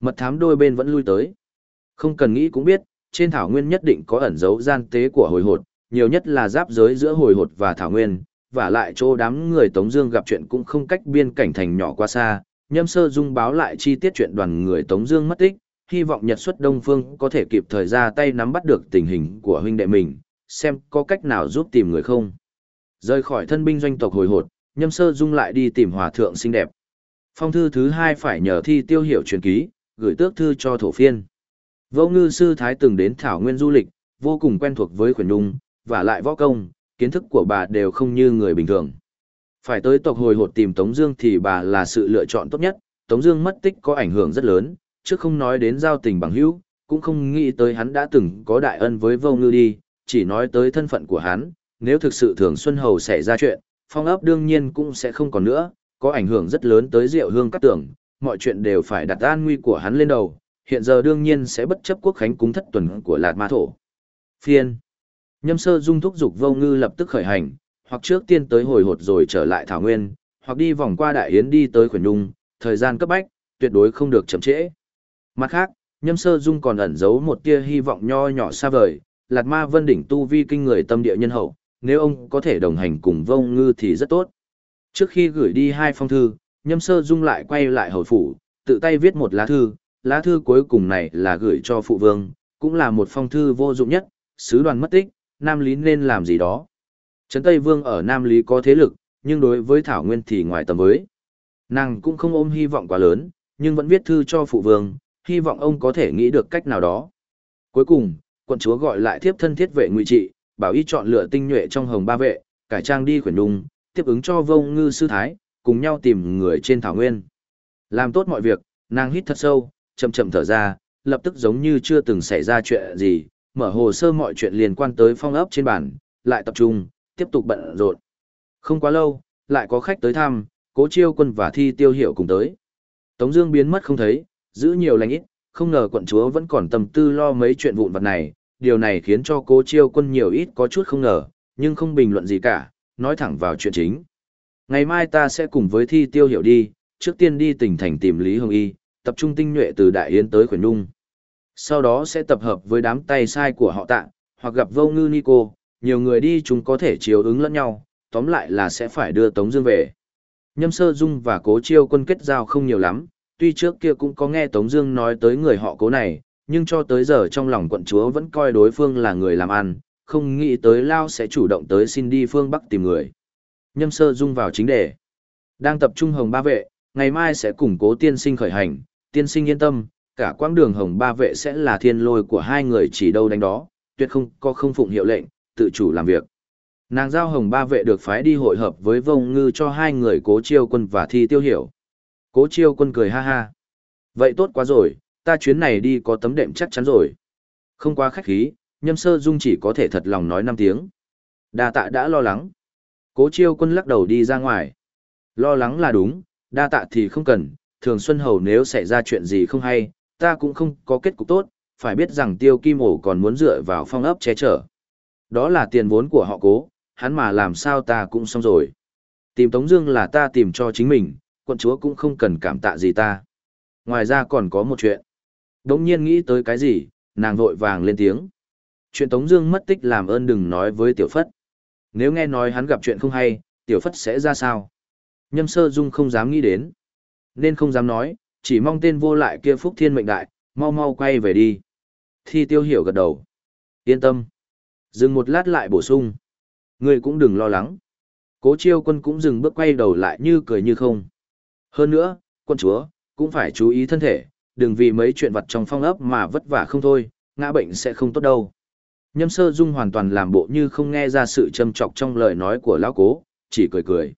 Mật thám đôi bên vẫn lui tới. Không cần nghĩ cũng biết, trên thảo nguyên nhất định có ẩn dấu gian tế của hồi hột, nhiều nhất là giáp giới giữa hồi hột và thảo nguyên, và lại chỗ đám người Tống Dương gặp chuyện cũng không cách biên cảnh thành nhỏ quá xa. Nhâm sơ dung báo lại chi tiết chuyện đoàn người Tống Dương mất tích, hy vọng Nhật xuất Đông Phương có thể kịp thời ra tay nắm bắt được tình hình của huynh đệ mình, xem có cách nào giúp tìm người không. Rời khỏi thân binh doanh tộc hồi hột, Nhâm sơ dung lại đi tìm hòa thượng xinh đẹp. Phong thư thứ hai phải nhờ thi tiêu hiểu truyền ký, gửi tước thư cho thổ phiên. Vô ngư sư thái từng đến thảo nguyên du lịch, vô cùng quen thuộc với khuyển đung, và lại võ công, kiến thức của bà đều không như người bình thường. Phải tới tộc hồi hột tìm Tống Dương thì bà là sự lựa chọn tốt nhất. Tống Dương mất tích có ảnh hưởng rất lớn, chứ không nói đến giao tình bằng hữu, cũng không nghĩ tới hắn đã từng có đại ân với vô ngư đi, chỉ nói tới thân phận của hắn. Nếu thực sự thường Xuân Hầu xảy ra chuyện, phong ấp đương nhiên cũng sẽ không còn nữa, có ảnh hưởng rất lớn tới Diệu Hương Cát tường, mọi chuyện đều phải đặt an nguy của hắn lên đầu, hiện giờ đương nhiên sẽ bất chấp quốc khánh cúng thất tuần của Lạt Ma Thổ. Phiên. Nhâm sơ dung thúc dục vô ngư lập tức khởi hành, hoặc trước tiên tới hồi hột rồi trở lại Thảo Nguyên, hoặc đi vòng qua Đại Yến đi tới Khuyển Nhung, thời gian cấp bách, tuyệt đối không được chậm trễ. Mặt khác, Nhâm sơ dung còn ẩn giấu một tia hy vọng nho nhỏ xa vời, Lạt Ma Vân Đỉnh tu vi kinh người tâm địa nhân hậu, nếu ông có thể đồng hành cùng vô ngư thì rất tốt. Trước khi gửi đi hai phong thư, Nhâm sơ dung lại quay lại hồi phủ, tự tay viết một lá thư, lá thư cuối cùng này là gửi cho phụ vương, cũng là một phong thư vô dụng nhất, sứ đoàn mất tích, Nam Lý nên làm gì đó. Trấn Tây Vương ở Nam Lý có thế lực, nhưng đối với Thảo Nguyên thì ngoài tầm với. Nàng cũng không ôm hy vọng quá lớn, nhưng vẫn viết thư cho phụ vương, hy vọng ông có thể nghĩ được cách nào đó. Cuối cùng, quận chúa gọi lại thiếp thân thiết vệ ngụy trị, bảo y chọn lựa tinh nhuệ trong hồng ba vệ, cải trang đi khuyển đùng, tiếp ứng cho vông ngư sư thái, cùng nhau tìm người trên Thảo Nguyên. Làm tốt mọi việc, nàng hít thật sâu, chậm chậm thở ra, lập tức giống như chưa từng xảy ra chuyện gì, mở hồ sơ mọi chuyện liên quan tới phong ấp trên bàn, lại tập trung, tiếp tục bận rộn. Không quá lâu, lại có khách tới thăm, cố chiêu quân và thi tiêu hiểu cùng tới. Tống Dương biến mất không thấy, giữ nhiều lành ít, không ngờ quận chúa vẫn còn tâm tư lo mấy chuyện vụn vặt này. Điều này khiến cho cố chiêu quân nhiều ít có chút không ngờ, nhưng không bình luận gì cả, nói thẳng vào chuyện chính. Ngày mai ta sẽ cùng với thi tiêu hiểu đi, trước tiên đi tỉnh thành tìm Lý Hồng Y, tập trung tinh nhuệ từ Đại Yến tới Khuyển Nung. Sau đó sẽ tập hợp với đám tay sai của họ tạ, hoặc gặp vô ngư Nico, nhiều người đi chúng có thể chiếu ứng lẫn nhau, tóm lại là sẽ phải đưa Tống Dương về. Nhâm Sơ Dung và Cố Chiêu quân kết giao không nhiều lắm, tuy trước kia cũng có nghe Tống Dương nói tới người họ Cố này, nhưng cho tới giờ trong lòng quận chúa vẫn coi đối phương là người làm ăn, không nghĩ tới Lao sẽ chủ động tới xin đi phương Bắc tìm người. Nhâm Sơ Dung vào chính đề, đang tập trung hồng ba vệ, ngày mai sẽ củng cố tiên sinh khởi hành, tiên sinh yên tâm, cả quãng đường hồng ba vệ sẽ là thiên lôi của hai người chỉ đâu đánh đó, tuyệt không có không phụng hiệu lệnh, tự chủ làm việc. Nàng giao hồng ba vệ được phái đi hội hợp với vông ngư cho hai người cố chiêu quân và thi tiêu hiểu. Cố chiêu quân cười ha ha. Vậy tốt quá rồi, ta chuyến này đi có tấm đệm chắc chắn rồi. Không quá khách khí, nhâm sơ dung chỉ có thể thật lòng nói năm tiếng. Đa tạ đã lo lắng. Cố chiêu quân lắc đầu đi ra ngoài. Lo lắng là đúng, đa tạ thì không cần, thường Xuân Hầu nếu xảy ra chuyện gì không hay, ta cũng không có kết cục tốt, phải biết rằng tiêu kim ổ còn muốn dựa vào phong ấp che chở. Đó là tiền vốn của họ cố, hắn mà làm sao ta cũng xong rồi. Tìm Tống Dương là ta tìm cho chính mình, quận chúa cũng không cần cảm tạ gì ta. Ngoài ra còn có một chuyện. Đống nhiên nghĩ tới cái gì, nàng vội vàng lên tiếng. Chuyện Tống Dương mất tích làm ơn đừng nói với Tiểu Phất. Nếu nghe nói hắn gặp chuyện không hay, Tiểu Phất sẽ ra sao? Nhâm Sơ Dung không dám nghĩ đến, nên không dám nói, chỉ mong tên vô lại kia phúc thiên mệnh đại, mau mau quay về đi. Thi Tiêu Hiểu gật đầu, yên tâm. Dừng một lát lại bổ sung, ngươi cũng đừng lo lắng. Cố Chiêu Quân cũng dừng bước quay đầu lại như cười như không. Hơn nữa, quân chúa cũng phải chú ý thân thể, đừng vì mấy chuyện vặt trong phong ấp mà vất vả không thôi, ngã bệnh sẽ không tốt đâu. Nhâm sơ dung hoàn toàn làm bộ như không nghe ra sự châm trọc trong lời nói của lão cố, chỉ cười cười.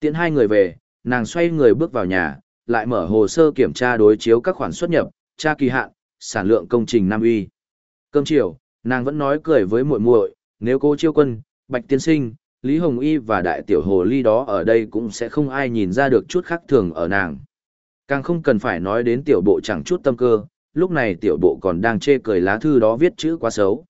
Tiễn hai người về, nàng xoay người bước vào nhà, lại mở hồ sơ kiểm tra đối chiếu các khoản xuất nhập, tra kỳ hạn, sản lượng công trình Nam Uy. Cơm chiều, nàng vẫn nói cười với muội muội, nếu cô chiêu quân, Bạch Tiên Sinh, Lý Hồng Y và Đại Tiểu Hồ Ly đó ở đây cũng sẽ không ai nhìn ra được chút khác thường ở nàng. Càng không cần phải nói đến tiểu bộ chẳng chút tâm cơ, lúc này tiểu bộ còn đang chê cười lá thư đó viết chữ quá xấu.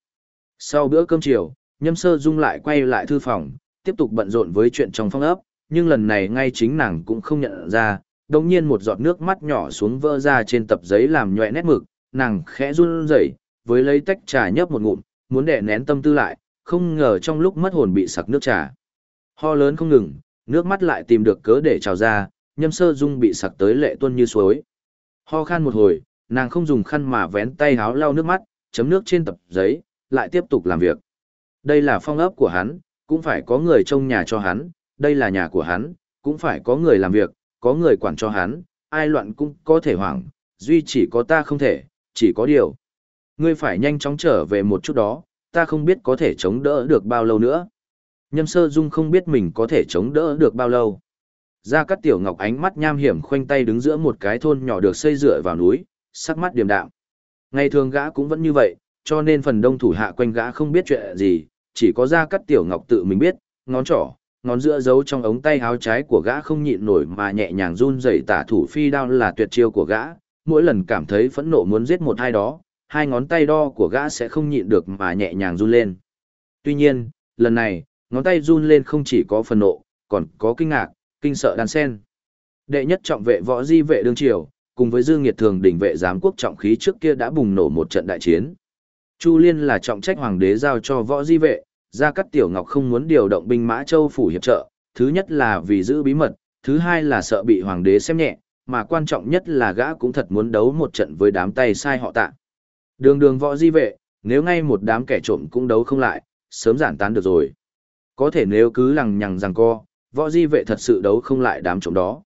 Sau bữa cơm chiều, nhâm sơ dung lại quay lại thư phòng, tiếp tục bận rộn với chuyện trong phong ấp, nhưng lần này ngay chính nàng cũng không nhận ra, đồng nhiên một giọt nước mắt nhỏ xuống vỡ ra trên tập giấy làm nhòe nét mực, nàng khẽ run rẩy, với lấy tách trà nhấp một ngụm, muốn đè nén tâm tư lại, không ngờ trong lúc mất hồn bị sặc nước trà. Ho lớn không ngừng, nước mắt lại tìm được cớ để trào ra, nhâm sơ dung bị sặc tới lệ tuân như suối. Ho khan một hồi, nàng không dùng khăn mà vén tay háo lau nước mắt, chấm nước trên tập giấy, lại tiếp tục làm việc. Đây là phong ấp của hắn, cũng phải có người trông nhà cho hắn, đây là nhà của hắn, cũng phải có người làm việc, có người quản cho hắn, ai loạn cũng có thể hoảng, duy chỉ có ta không thể, chỉ có điều. Ngươi phải nhanh chóng trở về một chút đó, ta không biết có thể chống đỡ được bao lâu nữa. Nhâm sơ dung không biết mình có thể chống đỡ được bao lâu gia cát tiểu ngọc ánh mắt nham hiểm khoanh tay đứng giữa một cái thôn nhỏ được xây dựa vào núi, sắc mắt điềm đạm. Ngày thường gã cũng vẫn như vậy, cho nên phần đông thủ hạ quanh gã không biết chuyện gì, chỉ có gia cát tiểu ngọc tự mình biết, ngón trỏ, ngón giữa giấu trong ống tay áo trái của gã không nhịn nổi mà nhẹ nhàng run rẩy tả thủ phi đao là tuyệt chiêu của gã, mỗi lần cảm thấy phẫn nộ muốn giết một ai đó, hai ngón tay đo của gã sẽ không nhịn được mà nhẹ nhàng run lên. Tuy nhiên, lần này, ngón tay run lên không chỉ có phần nộ, còn có kinh ngạc, kinh sợ đan sen. Đệ nhất trọng vệ võ di vệ đương triều, cùng với Dương Nghiệt thường đỉnh vệ giám quốc trọng khí trước kia đã bùng nổ một trận đại chiến. Chu Liên là trọng trách hoàng đế giao cho võ di vệ, Gia Cát Tiểu Ngọc không muốn điều động binh mã châu phủ hiệp trợ, thứ nhất là vì giữ bí mật, thứ hai là sợ bị hoàng đế xem nhẹ, mà quan trọng nhất là gã cũng thật muốn đấu một trận với đám tay sai họ tạ. Đường đường võ di vệ, nếu ngay một đám kẻ trộm cũng đấu không lại, sớm giản tán được rồi. Có thể nếu cứ lằng nhằng rằng co, võ di vệ thật sự đấu không lại đám trộm đó.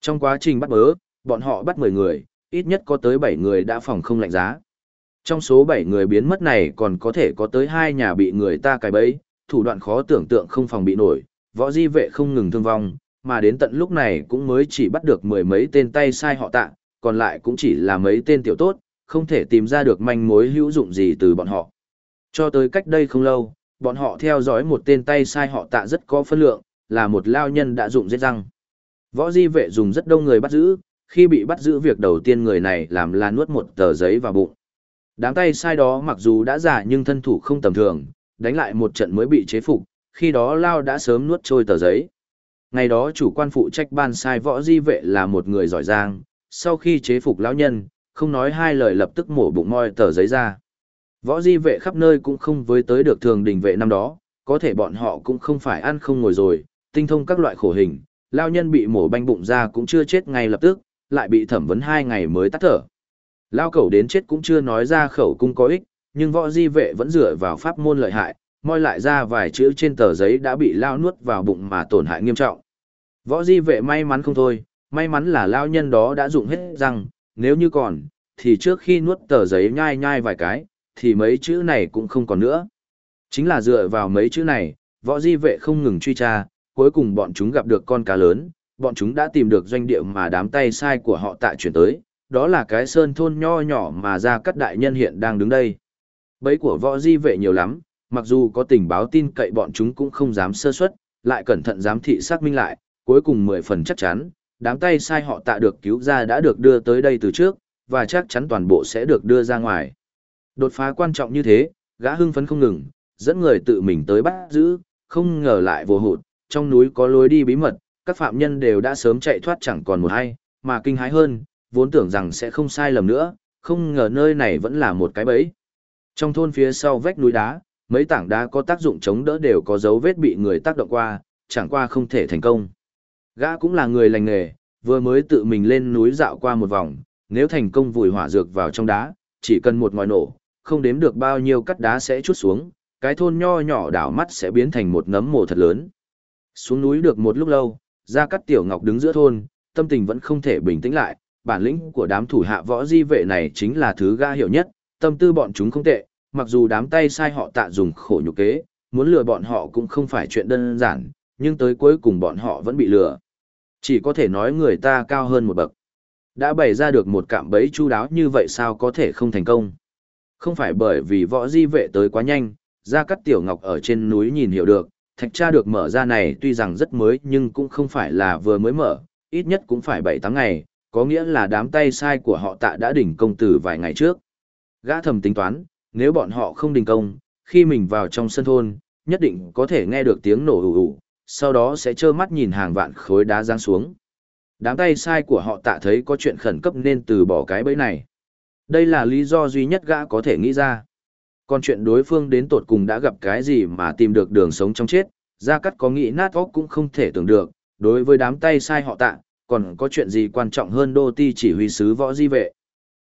Trong quá trình bắt bớ, bọn họ bắt 10 người, ít nhất có tới 7 người đã phòng không lạnh giá. Trong số 7 người biến mất này còn có thể có tới hai nhà bị người ta cài bẫy, thủ đoạn khó tưởng tượng không phòng bị nổi, võ di vệ không ngừng thương vong, mà đến tận lúc này cũng mới chỉ bắt được mười mấy tên tay sai họ tạ, còn lại cũng chỉ là mấy tên tiểu tốt, không thể tìm ra được manh mối hữu dụng gì từ bọn họ. Cho tới cách đây không lâu, bọn họ theo dõi một tên tay sai họ tạ rất có phân lượng, là một lao nhân đã dụng giết răng. Võ di vệ dùng rất đông người bắt giữ, khi bị bắt giữ việc đầu tiên người này làm là nuốt một tờ giấy vào bụng. Đám tay sai đó mặc dù đã giả nhưng thân thủ không tầm thường, đánh lại một trận mới bị chế phục, khi đó Lao đã sớm nuốt trôi tờ giấy. Ngày đó chủ quan phụ trách ban sai võ di vệ là một người giỏi giang, sau khi chế phục lão nhân, không nói hai lời lập tức mổ bụng moi tờ giấy ra. Võ di vệ khắp nơi cũng không với tới được thường đình vệ năm đó, có thể bọn họ cũng không phải ăn không ngồi rồi, tinh thông các loại khổ hình, lao nhân bị mổ banh bụng ra cũng chưa chết ngay lập tức, lại bị thẩm vấn hai ngày mới tắt thở. Lao cẩu đến chết cũng chưa nói ra khẩu cung có ích, nhưng võ di vệ vẫn dựa vào pháp môn lợi hại, moi lại ra vài chữ trên tờ giấy đã bị lao nuốt vào bụng mà tổn hại nghiêm trọng. Võ di vệ may mắn không thôi, may mắn là lao nhân đó đã dụng hết răng, nếu như còn, thì trước khi nuốt tờ giấy nhai nhai vài cái, thì mấy chữ này cũng không còn nữa. Chính là dựa vào mấy chữ này, võ di vệ không ngừng truy tra, cuối cùng bọn chúng gặp được con cá lớn, bọn chúng đã tìm được doanh địa mà đám tay sai của họ tạ chuyển tới, đó là cái sơn thôn nho nhỏ mà ra cát đại nhân hiện đang đứng đây. Bấy của võ di vệ nhiều lắm, mặc dù có tình báo tin cậy bọn chúng cũng không dám sơ suất, lại cẩn thận giám thị xác minh lại, cuối cùng mười phần chắc chắn, đám tay sai họ tạ được cứu ra đã được đưa tới đây từ trước, và chắc chắn toàn bộ sẽ được đưa ra ngoài. Đột phá quan trọng như thế, gã hưng phấn không ngừng, dẫn người tự mình tới bắt giữ, không ngờ lại vô hụt, trong núi có lối đi bí mật, các phạm nhân đều đã sớm chạy thoát chẳng còn một hay, mà kinh hãi hơn, vốn tưởng rằng sẽ không sai lầm nữa, không ngờ nơi này vẫn là một cái bẫy. Trong thôn phía sau vách núi đá, mấy tảng đá có tác dụng chống đỡ đều có dấu vết bị người tác động qua, chẳng qua không thể thành công. Gã cũng là người lành nghề, vừa mới tự mình lên núi dạo qua một vòng, nếu thành công vùi hỏa dược vào trong đá, chỉ cần một ngòi nổ, không đếm được bao nhiêu cắt đá sẽ chút xuống, cái thôn nho nhỏ đảo mắt sẽ biến thành một nấm mồ thật lớn. Xuống núi được một lúc lâu, gia cát tiểu ngọc đứng giữa thôn, tâm tình vẫn không thể bình tĩnh lại, bản lĩnh của đám thủ hạ võ di vệ này chính là thứ ga hiểu nhất, tâm tư bọn chúng không tệ, mặc dù đám tay sai họ tạ dùng khổ nhục kế, muốn lừa bọn họ cũng không phải chuyện đơn giản, nhưng tới cuối cùng bọn họ vẫn bị lừa. Chỉ có thể nói người ta cao hơn một bậc. Đã bày ra được một cạm bẫy chu đáo như vậy sao có thể không thành công. Không phải bởi vì võ di vệ tới quá nhanh, ra cắt tiểu ngọc ở trên núi nhìn hiểu được, thạch tra được mở ra này tuy rằng rất mới nhưng cũng không phải là vừa mới mở, ít nhất cũng phải 7-8 ngày, có nghĩa là đám tay sai của họ tạ đã đỉnh công từ vài ngày trước. Gã thầm tính toán, nếu bọn họ không đình công, khi mình vào trong sân thôn, nhất định có thể nghe được tiếng nổ ủ ủ, sau đó sẽ trơ mắt nhìn hàng vạn khối đá giáng xuống. Đám tay sai của họ tạ thấy có chuyện khẩn cấp nên từ bỏ cái bẫy này. Đây là lý do duy nhất gã có thể nghĩ ra. Còn chuyện đối phương đến tột cùng đã gặp cái gì mà tìm được đường sống trong chết, Gia Cắt có nghĩ nát óc cũng không thể tưởng được, đối với đám tay sai họ tạ, còn có chuyện gì quan trọng hơn đô ti chỉ huy sứ võ di vệ.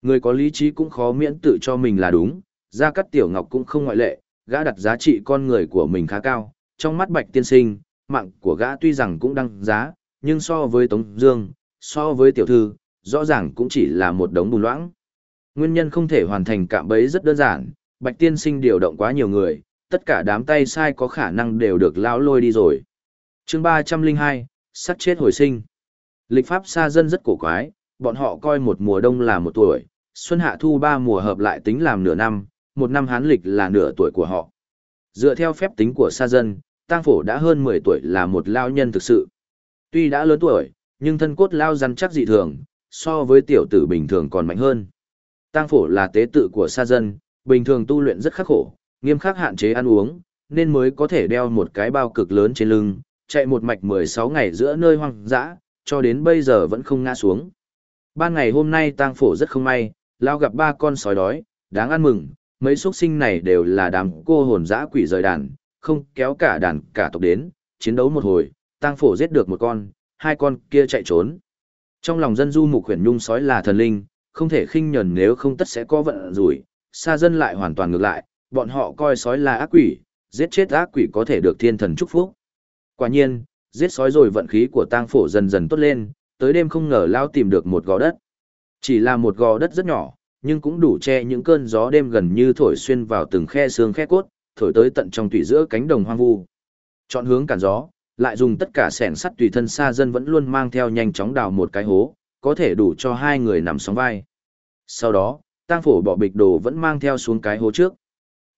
Người có lý trí cũng khó miễn tự cho mình là đúng, Gia Cát Tiểu Ngọc cũng không ngoại lệ, gã đặt giá trị con người của mình khá cao, trong mắt Bạch Tiên Sinh, mạng của gã tuy rằng cũng đăng giá, nhưng so với Tống Dương, so với Tiểu Thư, rõ ràng cũng chỉ là một đống bùn loãng. Nguyên nhân không thể hoàn thành cạm bẫy rất đơn giản, Bạch Tiên Sinh điều động quá nhiều người, tất cả đám tay sai có khả năng đều được lão lôi đi rồi. Chương 302, sắt chết hồi sinh. Lịch pháp xa dân rất cổ quái, bọn họ coi một mùa đông là một tuổi, xuân hạ thu ba mùa hợp lại tính làm nửa năm, một năm hán lịch là nửa tuổi của họ. Dựa theo phép tính của sa dân, tang phổ đã hơn 10 tuổi là một lao nhân thực sự. Tuy đã lớn tuổi, nhưng thân cốt lao rắn chắc dị thường, so với tiểu tử bình thường còn mạnh hơn. Tang phổ là tế tự của sa dân, bình thường tu luyện rất khắc khổ, nghiêm khắc hạn chế ăn uống, nên mới có thể đeo một cái bao cực lớn trên lưng, chạy một mạch 16 ngày giữa nơi hoang dã, cho đến bây giờ vẫn không ngã xuống. Ban ngày hôm nay tang phổ rất không may, lao gặp ba con sói đói, đáng ăn mừng, mấy xuất sinh này đều là đám cô hồn dã quỷ rời đàn, không kéo cả đàn cả tộc đến, chiến đấu một hồi, tang phổ giết được một con, hai con kia chạy trốn. Trong lòng dân du mục huyền nhung sói là thần linh, không thể khinh nhẫn nếu không tất sẽ có vận rủi, xa dân lại hoàn toàn ngược lại, bọn họ coi sói là ác quỷ, giết chết ác quỷ có thể được thiên thần chúc phúc. Quả nhiên, giết sói rồi vận khí của tang phổ dần dần tốt lên, tới đêm không ngờ lao tìm được một gò đất. Chỉ là một gò đất rất nhỏ, nhưng cũng đủ che những cơn gió đêm gần như thổi xuyên vào từng khe xương khe cốt, thổi tới tận trong tủy giữa cánh đồng hoang vu. Chọn hướng cản gió, lại dùng tất cả sẻn sắt tùy thân xa dân vẫn luôn mang theo nhanh chóng đào một cái hố, có thể đủ cho hai người nằm sóng vai. Sau đó, tang phổ bỏ bịch đồ vẫn mang theo xuống cái hố trước.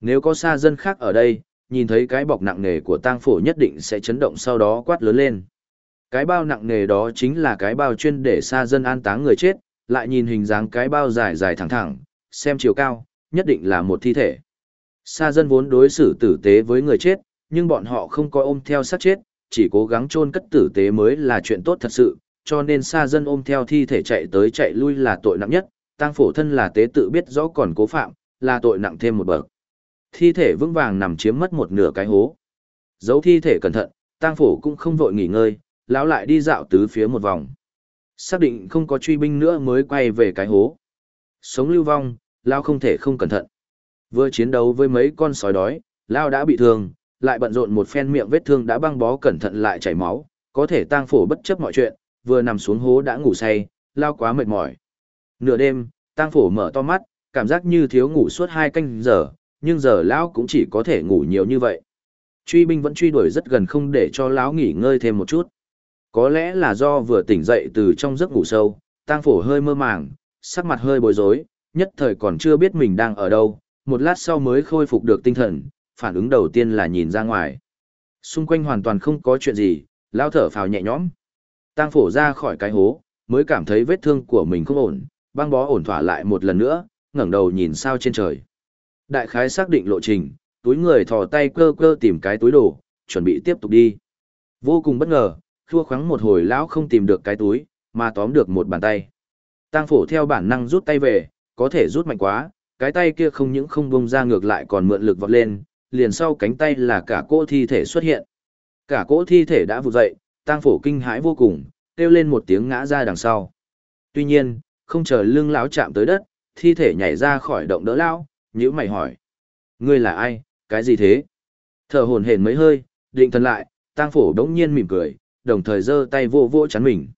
Nếu có xa dân khác ở đây, nhìn thấy cái bọc nặng nề của tang phổ nhất định sẽ chấn động sau đó quát lớn lên. Cái bao nặng nề đó chính là cái bao chuyên để xa dân an táng người chết, lại nhìn hình dáng cái bao dài dài thẳng thẳng, xem chiều cao, nhất định là một thi thể. Sa dân vốn đối xử tử tế với người chết, nhưng bọn họ không có ôm theo sát chết, chỉ cố gắng chôn cất tử tế mới là chuyện tốt thật sự, cho nên sa dân ôm theo thi thể chạy tới chạy lui là tội nặng nhất, tang phổ thân là tế tự biết rõ còn cố phạm, là tội nặng thêm một bậc. Thi thể vững vàng nằm chiếm mất một nửa cái hố. Giấu thi thể cẩn thận, tang phổ cũng không vội nghỉ ngơi, lão lại đi dạo tứ phía một vòng xác định không có truy binh nữa mới quay về cái hố. Sống lưu vong, Lao không thể không cẩn thận. Vừa chiến đấu với mấy con sói đói, Lao đã bị thương, lại bận rộn một phen miệng vết thương đã băng bó cẩn thận lại chảy máu, có thể tang phổ bất chấp mọi chuyện, vừa nằm xuống hố đã ngủ say, Lao quá mệt mỏi. Nửa đêm, tang phổ mở to mắt, cảm giác như thiếu ngủ suốt hai canh giờ, nhưng giờ Lão cũng chỉ có thể ngủ nhiều như vậy. Truy binh vẫn truy đuổi rất gần không để cho Lão nghỉ ngơi thêm một chút. Có lẽ là do vừa tỉnh dậy từ trong giấc ngủ sâu, tang phổ hơi mơ màng, sắc mặt hơi bối rối, nhất thời còn chưa biết mình đang ở đâu, một lát sau mới khôi phục được tinh thần, phản ứng đầu tiên là nhìn ra ngoài. Xung quanh hoàn toàn không có chuyện gì, lão thở phào nhẹ nhõm. Tang phổ ra khỏi cái hố, mới cảm thấy vết thương của mình không ổn, băng bó ổn thỏa lại một lần nữa, ngẩng đầu nhìn sao trên trời. Đại khái xác định lộ trình, túi người thò tay cơ cơ tìm cái túi đồ, chuẩn bị tiếp tục đi. Vô cùng bất ngờ, thua khoáng một hồi lão không tìm được cái túi, mà tóm được một bàn tay. Tang phổ theo bản năng rút tay về, có thể rút mạnh quá, cái tay kia không những không bông ra ngược lại còn mượn lực vọt lên, liền sau cánh tay là cả cỗ thi thể xuất hiện. Cả cỗ thi thể đã vụt dậy, tang phổ kinh hãi vô cùng, kêu lên một tiếng ngã ra đằng sau. Tuy nhiên, không chờ lưng lão chạm tới đất, thi thể nhảy ra khỏi động đỡ lão, nhíu mày hỏi: "Ngươi là ai, cái gì thế?" Thở hổn hển mấy hơi, định thần lại, tang phổ đống nhiên mỉm cười, đồng thời giơ tay vô vô chắn mình.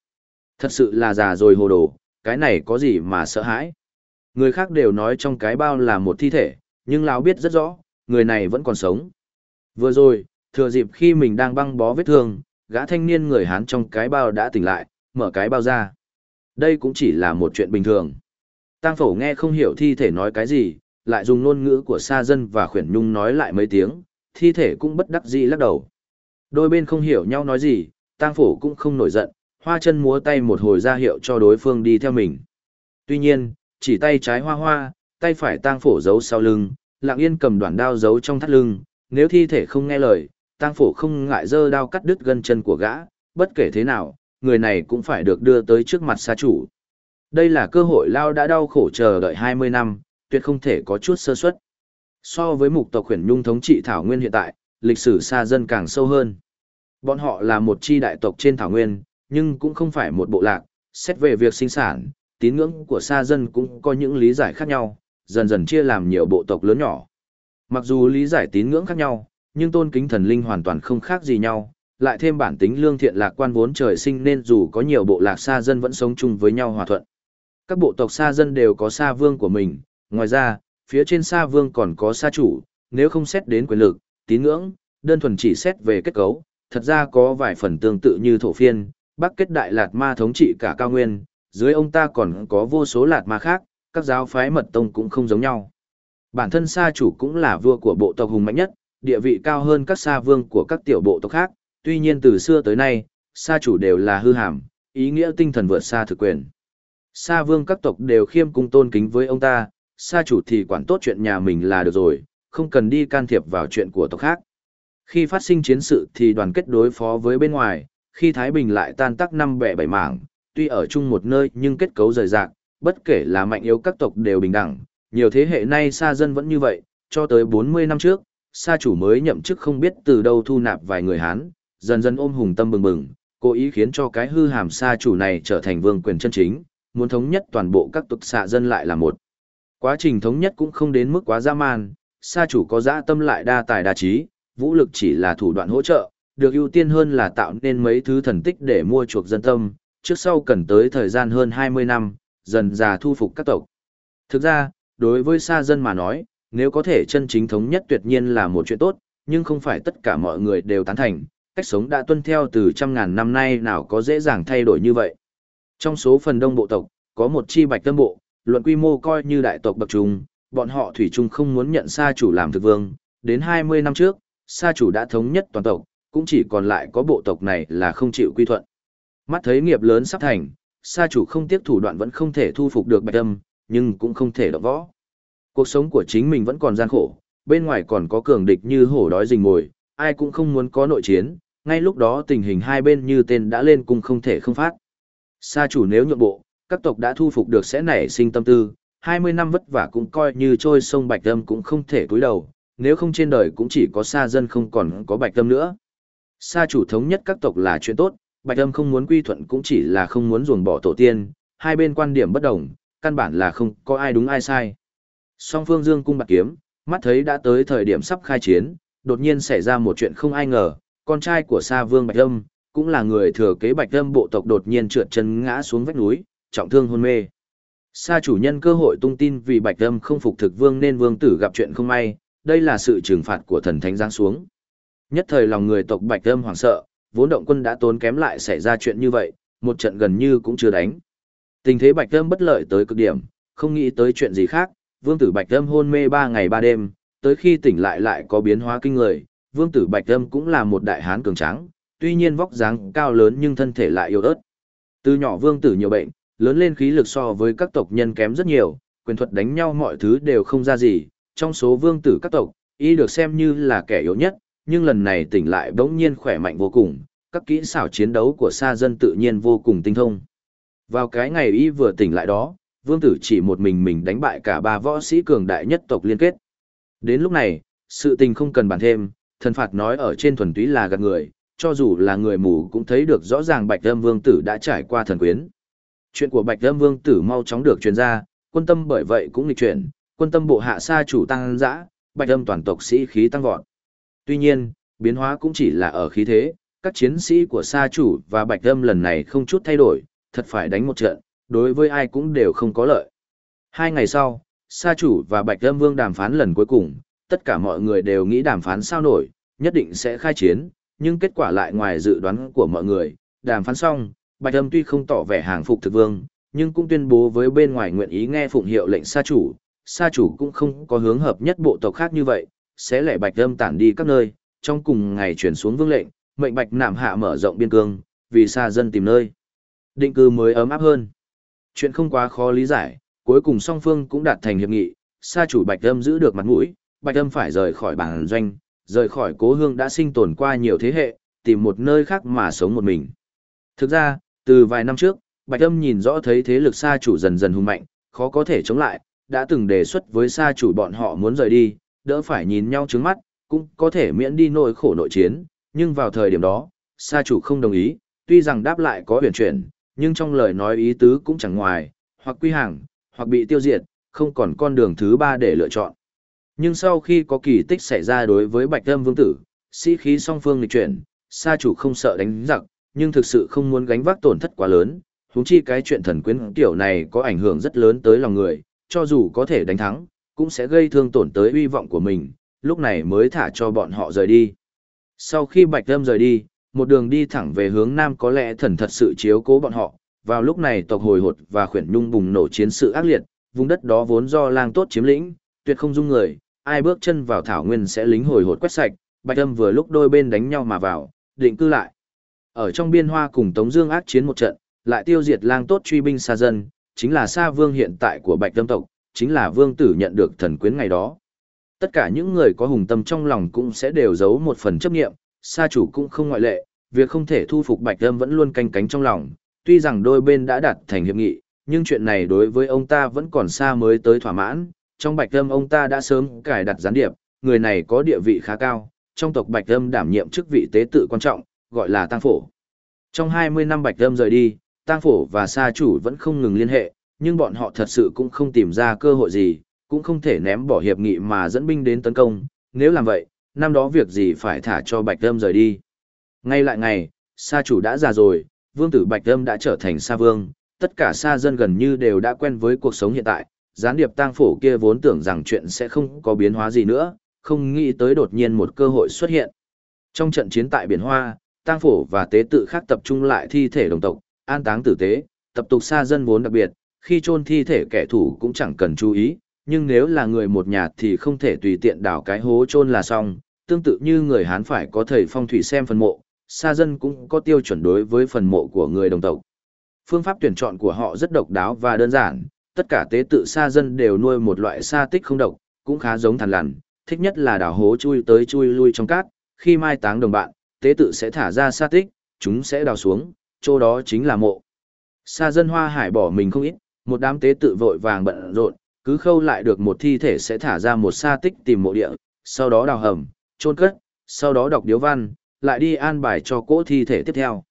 Thật sự là già rồi hồ đồ, cái này có gì mà sợ hãi. Người khác đều nói trong cái bao là một thi thể, nhưng lão biết rất rõ, người này vẫn còn sống. Vừa rồi, thừa dịp khi mình đang băng bó vết thương, gã thanh niên người Hán trong cái bao đã tỉnh lại, mở cái bao ra. Đây cũng chỉ là một chuyện bình thường. Tang phổ nghe không hiểu thi thể nói cái gì, lại dùng ngôn ngữ của sa dân và khuyển nhung nói lại mấy tiếng, thi thể cũng bất đắc dĩ lắc đầu. Đôi bên không hiểu nhau nói gì, tang phổ cũng không nổi giận, hoa chân múa tay một hồi ra hiệu cho đối phương đi theo mình. Tuy nhiên, chỉ tay trái hoa hoa, tay phải tang phổ giấu sau lưng, lặng yên cầm đoạn đao giấu trong thắt lưng, nếu thi thể không nghe lời, tang phổ không ngại dơ đao cắt đứt gân chân của gã, bất kể thế nào, người này cũng phải được đưa tới trước mặt xa chủ. Đây là cơ hội lao đã đau khổ chờ đợi 20 năm, tuyệt không thể có chút sơ suất. So với mục tộc khuyển nhung thống trị Thảo Nguyên hiện tại, lịch sử xa dân càng sâu hơn. Bọn họ là một chi đại tộc trên Thảo Nguyên, nhưng cũng không phải một bộ lạc, xét về việc sinh sản, tín ngưỡng của xa dân cũng có những lý giải khác nhau, dần dần chia làm nhiều bộ tộc lớn nhỏ. Mặc dù lý giải tín ngưỡng khác nhau, nhưng tôn kính thần linh hoàn toàn không khác gì nhau, lại thêm bản tính lương thiện lạc quan vốn trời sinh nên dù có nhiều bộ lạc xa dân vẫn sống chung với nhau hòa thuận. Các bộ tộc xa dân đều có xa vương của mình, ngoài ra, phía trên xa vương còn có xa chủ, nếu không xét đến quyền lực, tín ngưỡng, đơn thuần chỉ xét về kết cấu, thật ra có vài phần tương tự như thổ phiên, bắc kết đại lạt ma thống trị cả cao nguyên, dưới ông ta còn có vô số lạt ma khác, các giáo phái mật tông cũng không giống nhau. Bản thân xa chủ cũng là vua của bộ tộc hùng mạnh nhất, địa vị cao hơn các xa vương của các tiểu bộ tộc khác, tuy nhiên từ xưa tới nay, sa chủ đều là hư hàm, ý nghĩa tinh thần vượt xa thực quyền. Sa vương các tộc đều khiêm cung tôn kính với ông ta, sa chủ thì quản tốt chuyện nhà mình là được rồi, không cần đi can thiệp vào chuyện của tộc khác. Khi phát sinh chiến sự thì đoàn kết đối phó với bên ngoài, khi Thái Bình lại tan tác năm bẻ bảy mảng, tuy ở chung một nơi nhưng kết cấu rời rạc, bất kể là mạnh yếu các tộc đều bình đẳng, nhiều thế hệ nay Sa dân vẫn như vậy, cho tới 40 năm trước, Sa chủ mới nhậm chức không biết từ đâu thu nạp vài người Hán, dần dần ôm hùng tâm bừng bừng, cố ý khiến cho cái hư hàm xa chủ này trở thành vương quyền chân chính, muốn thống nhất toàn bộ các tục xạ dân lại là một. Quá trình thống nhất cũng không đến mức quá dã man, xa chủ có dã tâm lại đa tài đa trí, vũ lực chỉ là thủ đoạn hỗ trợ, được ưu tiên hơn là tạo nên mấy thứ thần tích để mua chuộc dân tâm, trước sau cần tới thời gian hơn 20 năm, dần già thu phục các tộc. Thực ra, đối với xa dân mà nói, nếu có thể chân chính thống nhất tuyệt nhiên là một chuyện tốt, nhưng không phải tất cả mọi người đều tán thành, cách sống đã tuân theo từ trăm ngàn năm nay nào có dễ dàng thay đổi như vậy. Trong số phần đông bộ tộc, có một chi bạch tâm bộ, luận quy mô coi như đại tộc bậc trung, bọn họ thủy chung không muốn nhận sa chủ làm thực vương, đến 20 năm trước, sa chủ đã thống nhất toàn tộc, cũng chỉ còn lại có bộ tộc này là không chịu quy thuận. Mắt thấy nghiệp lớn sắp thành, sa chủ không tiếc thủ đoạn vẫn không thể thu phục được bạch tâm, nhưng cũng không thể động võ. Cuộc sống của chính mình vẫn còn gian khổ, bên ngoài còn có cường địch như hổ đói rình mồi ai cũng không muốn có nội chiến, ngay lúc đó tình hình hai bên như tên đã lên cùng không thể không phát. Sa chủ nếu nhượng bộ, các tộc đã thu phục được sẽ nảy sinh tâm tư, 20 năm vất vả cũng coi như trôi sông Bạch Âm cũng không thể cúi đầu, nếu không trên đời cũng chỉ có sa dân không còn có Bạch Âm nữa. Sa chủ thống nhất các tộc là chuyện tốt, Bạch Âm không muốn quy thuận cũng chỉ là không muốn ruồng bỏ tổ tiên, hai bên quan điểm bất đồng, căn bản là không có ai đúng ai sai. Song phương dương cung bạc kiếm, mắt thấy đã tới thời điểm sắp khai chiến, đột nhiên xảy ra một chuyện không ai ngờ, con trai của Sa Vương Bạch Âm, cũng là người thừa kế Bạch Âm bộ tộc đột nhiên trượt chân ngã xuống vách núi, trọng thương hôn mê. Sa chủ nhân cơ hội tung tin vì Bạch Âm không phục thực vương nên vương tử gặp chuyện không may, đây là sự trừng phạt của thần thánh giáng xuống. Nhất thời lòng người tộc Bạch Âm hoảng sợ, vốn động quân đã tốn kém lại xảy ra chuyện như vậy, một trận gần như cũng chưa đánh. Tình thế Bạch Âm bất lợi tới cực điểm, không nghĩ tới chuyện gì khác, vương tử Bạch Âm hôn mê 3 ngày 3 đêm, tới khi tỉnh lại lại có biến hóa kinh người, vương tử Bạch Âm cũng là một đại hán cường tráng, tuy nhiên vóc dáng cao lớn nhưng thân thể lại yếu ớt. Từ nhỏ vương tử nhiều bệnh, lớn lên khí lực so với các tộc nhân kém rất nhiều, quyền thuật đánh nhau mọi thứ đều không ra gì, trong số vương tử các tộc, y được xem như là kẻ yếu nhất, nhưng lần này tỉnh lại bỗng nhiên khỏe mạnh vô cùng, các kỹ xảo chiến đấu của sa dân tự nhiên vô cùng tinh thông. Vào cái ngày y vừa tỉnh lại đó, vương tử chỉ một mình mình đánh bại cả ba võ sĩ cường đại nhất tộc liên kết. Đến lúc này, sự tình không cần bàn thêm, thần phạt nói ở trên thuần túy là gạt người, cho dù là người mù cũng thấy được rõ ràng Bạch Âm Vương tử đã trải qua thần quyến. Chuyện của Bạch Âm Vương tử mau chóng được truyền ra, quân tâm bởi vậy cũng lịch chuyển, quân tâm bộ hạ sa chủ tăng dã, Bạch Âm toàn tộc sĩ khí tăng vọt. Tuy nhiên, biến hóa cũng chỉ là ở khí thế, các chiến sĩ của sa chủ và Bạch Âm lần này không chút thay đổi, thật phải đánh một trận, đối với ai cũng đều không có lợi. Hai ngày sau, sa chủ và Bạch Âm Vương đàm phán lần cuối cùng, tất cả mọi người đều nghĩ đàm phán sao nổi, nhất định sẽ khai chiến, nhưng kết quả lại ngoài dự đoán của mọi người, đàm phán xong, Bạch Âm tuy không tỏ vẻ hàng phục thực vương, nhưng cũng tuyên bố với bên ngoài nguyện ý nghe phụng hiệu lệnh sa chủ, sa chủ cũng không có hướng hợp nhất bộ tộc khác như vậy, sẽ lẻ Bạch Âm tản đi các nơi, trong cùng ngày chuyển xuống vương lệnh, mệnh Bạch Nạm hạ mở rộng biên cương, vì sa dân tìm nơi. Định cư mới ấm áp hơn. Chuyện không quá khó lý giải, cuối cùng song phương cũng đạt thành hiệp nghị, sa chủ Bạch Âm giữ được mặt mũi, Bạch Âm phải rời khỏi bản doanh, rời khỏi cố hương đã sinh tồn qua nhiều thế hệ, tìm một nơi khác mà sống một mình. Thực ra, từ vài năm trước, Bạch Âm nhìn rõ thấy thế lực sa chủ dần dần hùng mạnh, khó có thể chống lại, đã từng đề xuất với sa chủ bọn họ muốn rời đi, đỡ phải nhìn nhau trứng mắt, cũng có thể miễn đi nỗi khổ nội chiến, nhưng vào thời điểm đó, sa chủ không đồng ý, tuy rằng đáp lại có huyền chuyển, nhưng trong lời nói ý tứ cũng chẳng ngoài, hoặc quy hàng, hoặc bị tiêu diệt, không còn con đường thứ ba để lựa chọn. Nhưng sau khi có kỳ tích xảy ra đối với Bạch Âm Vương tử, sĩ khí song phương nghịch chuyển, sa chủ không sợ đánh giặc, nhưng thực sự không muốn gánh vác tổn thất quá lớn, huống chi cái chuyện thần quyến tiểu này có ảnh hưởng rất lớn tới lòng người, cho dù có thể đánh thắng, cũng sẽ gây thương tổn tới uy vọng của mình, lúc này mới thả cho bọn họ rời đi. Sau khi Bạch Âm rời đi, một đường đi thẳng về hướng nam có lẽ thần thật sự chiếu cố bọn họ, vào lúc này tộc hồi hột và khuyển nhung bùng nổ chiến sự ác liệt, vùng đất đó vốn do lang tốt chiếm lĩnh, tuyệt không dung người, ai bước chân vào thảo nguyên sẽ lính hồi hột quét sạch, Bạch Âm vừa lúc đôi bên đánh nhau mà vào, định cư lại. Ở trong biên hoa cùng Tống Dương ác chiến một trận, lại tiêu diệt lang tốt truy binh xa dân, chính là Sa Vương hiện tại của Bạch Âm tộc, chính là Vương tử nhận được thần quyến ngày đó. Tất cả những người có hùng tâm trong lòng cũng sẽ đều giấu một phần chấp niệm, Sa chủ cũng không ngoại lệ, việc không thể thu phục Bạch Âm vẫn luôn canh cánh trong lòng. Tuy rằng đôi bên đã đạt thành hiệp nghị, nhưng chuyện này đối với ông ta vẫn còn xa mới tới thỏa mãn, trong bạch âm ông ta đã sớm cài đặt gián điệp, người này có địa vị khá cao, trong tộc bạch âm đảm nhiệm chức vị tế tự quan trọng, gọi là tăng phổ. Trong 20 năm bạch âm rời đi, tăng phổ và sa chủ vẫn không ngừng liên hệ, nhưng bọn họ thật sự cũng không tìm ra cơ hội gì, cũng không thể ném bỏ hiệp nghị mà dẫn binh đến tấn công, nếu làm vậy, năm đó việc gì phải thả cho bạch âm rời đi. Ngay lại ngày, sa chủ đã già rồi, vương tử bạch âm đã trở thành sa vương, tất cả sa dân gần như đều đã quen với cuộc sống hiện tại, gián điệp tang phổ kia vốn tưởng rằng chuyện sẽ không có biến hóa gì nữa, không nghĩ tới đột nhiên một cơ hội xuất hiện. Trong trận chiến tại biển Hoa, tang phổ và tế tự khác tập trung lại thi thể đồng tộc, an táng tử tế, tập tục xa dân vốn đặc biệt, khi chôn thi thể kẻ thủ cũng chẳng cần chú ý, nhưng nếu là người một nhà thì không thể tùy tiện đào cái hố chôn là xong, tương tự như người Hán phải có thầy phong thủy xem phần mộ, xa dân cũng có tiêu chuẩn đối với phần mộ của người đồng tộc. Phương pháp tuyển chọn của họ rất độc đáo và đơn giản, tất cả tế tự sa dân đều nuôi một loại sa tích không độc, cũng khá giống thằn lằn, thích nhất là đào hố chui tới chui lui trong cát, khi mai táng đồng bạn, tế tự sẽ thả ra sa tích, chúng sẽ đào xuống, chỗ đó chính là mộ. Sa dân hoa hải bỏ mình không ít, một đám tế tự vội vàng bận rộn, cứ khâu lại được một thi thể sẽ thả ra một sa tích tìm mộ địa, sau đó đào hầm, chôn cất, sau đó đọc điếu văn, lại đi an bài cho cỗ thi thể tiếp theo.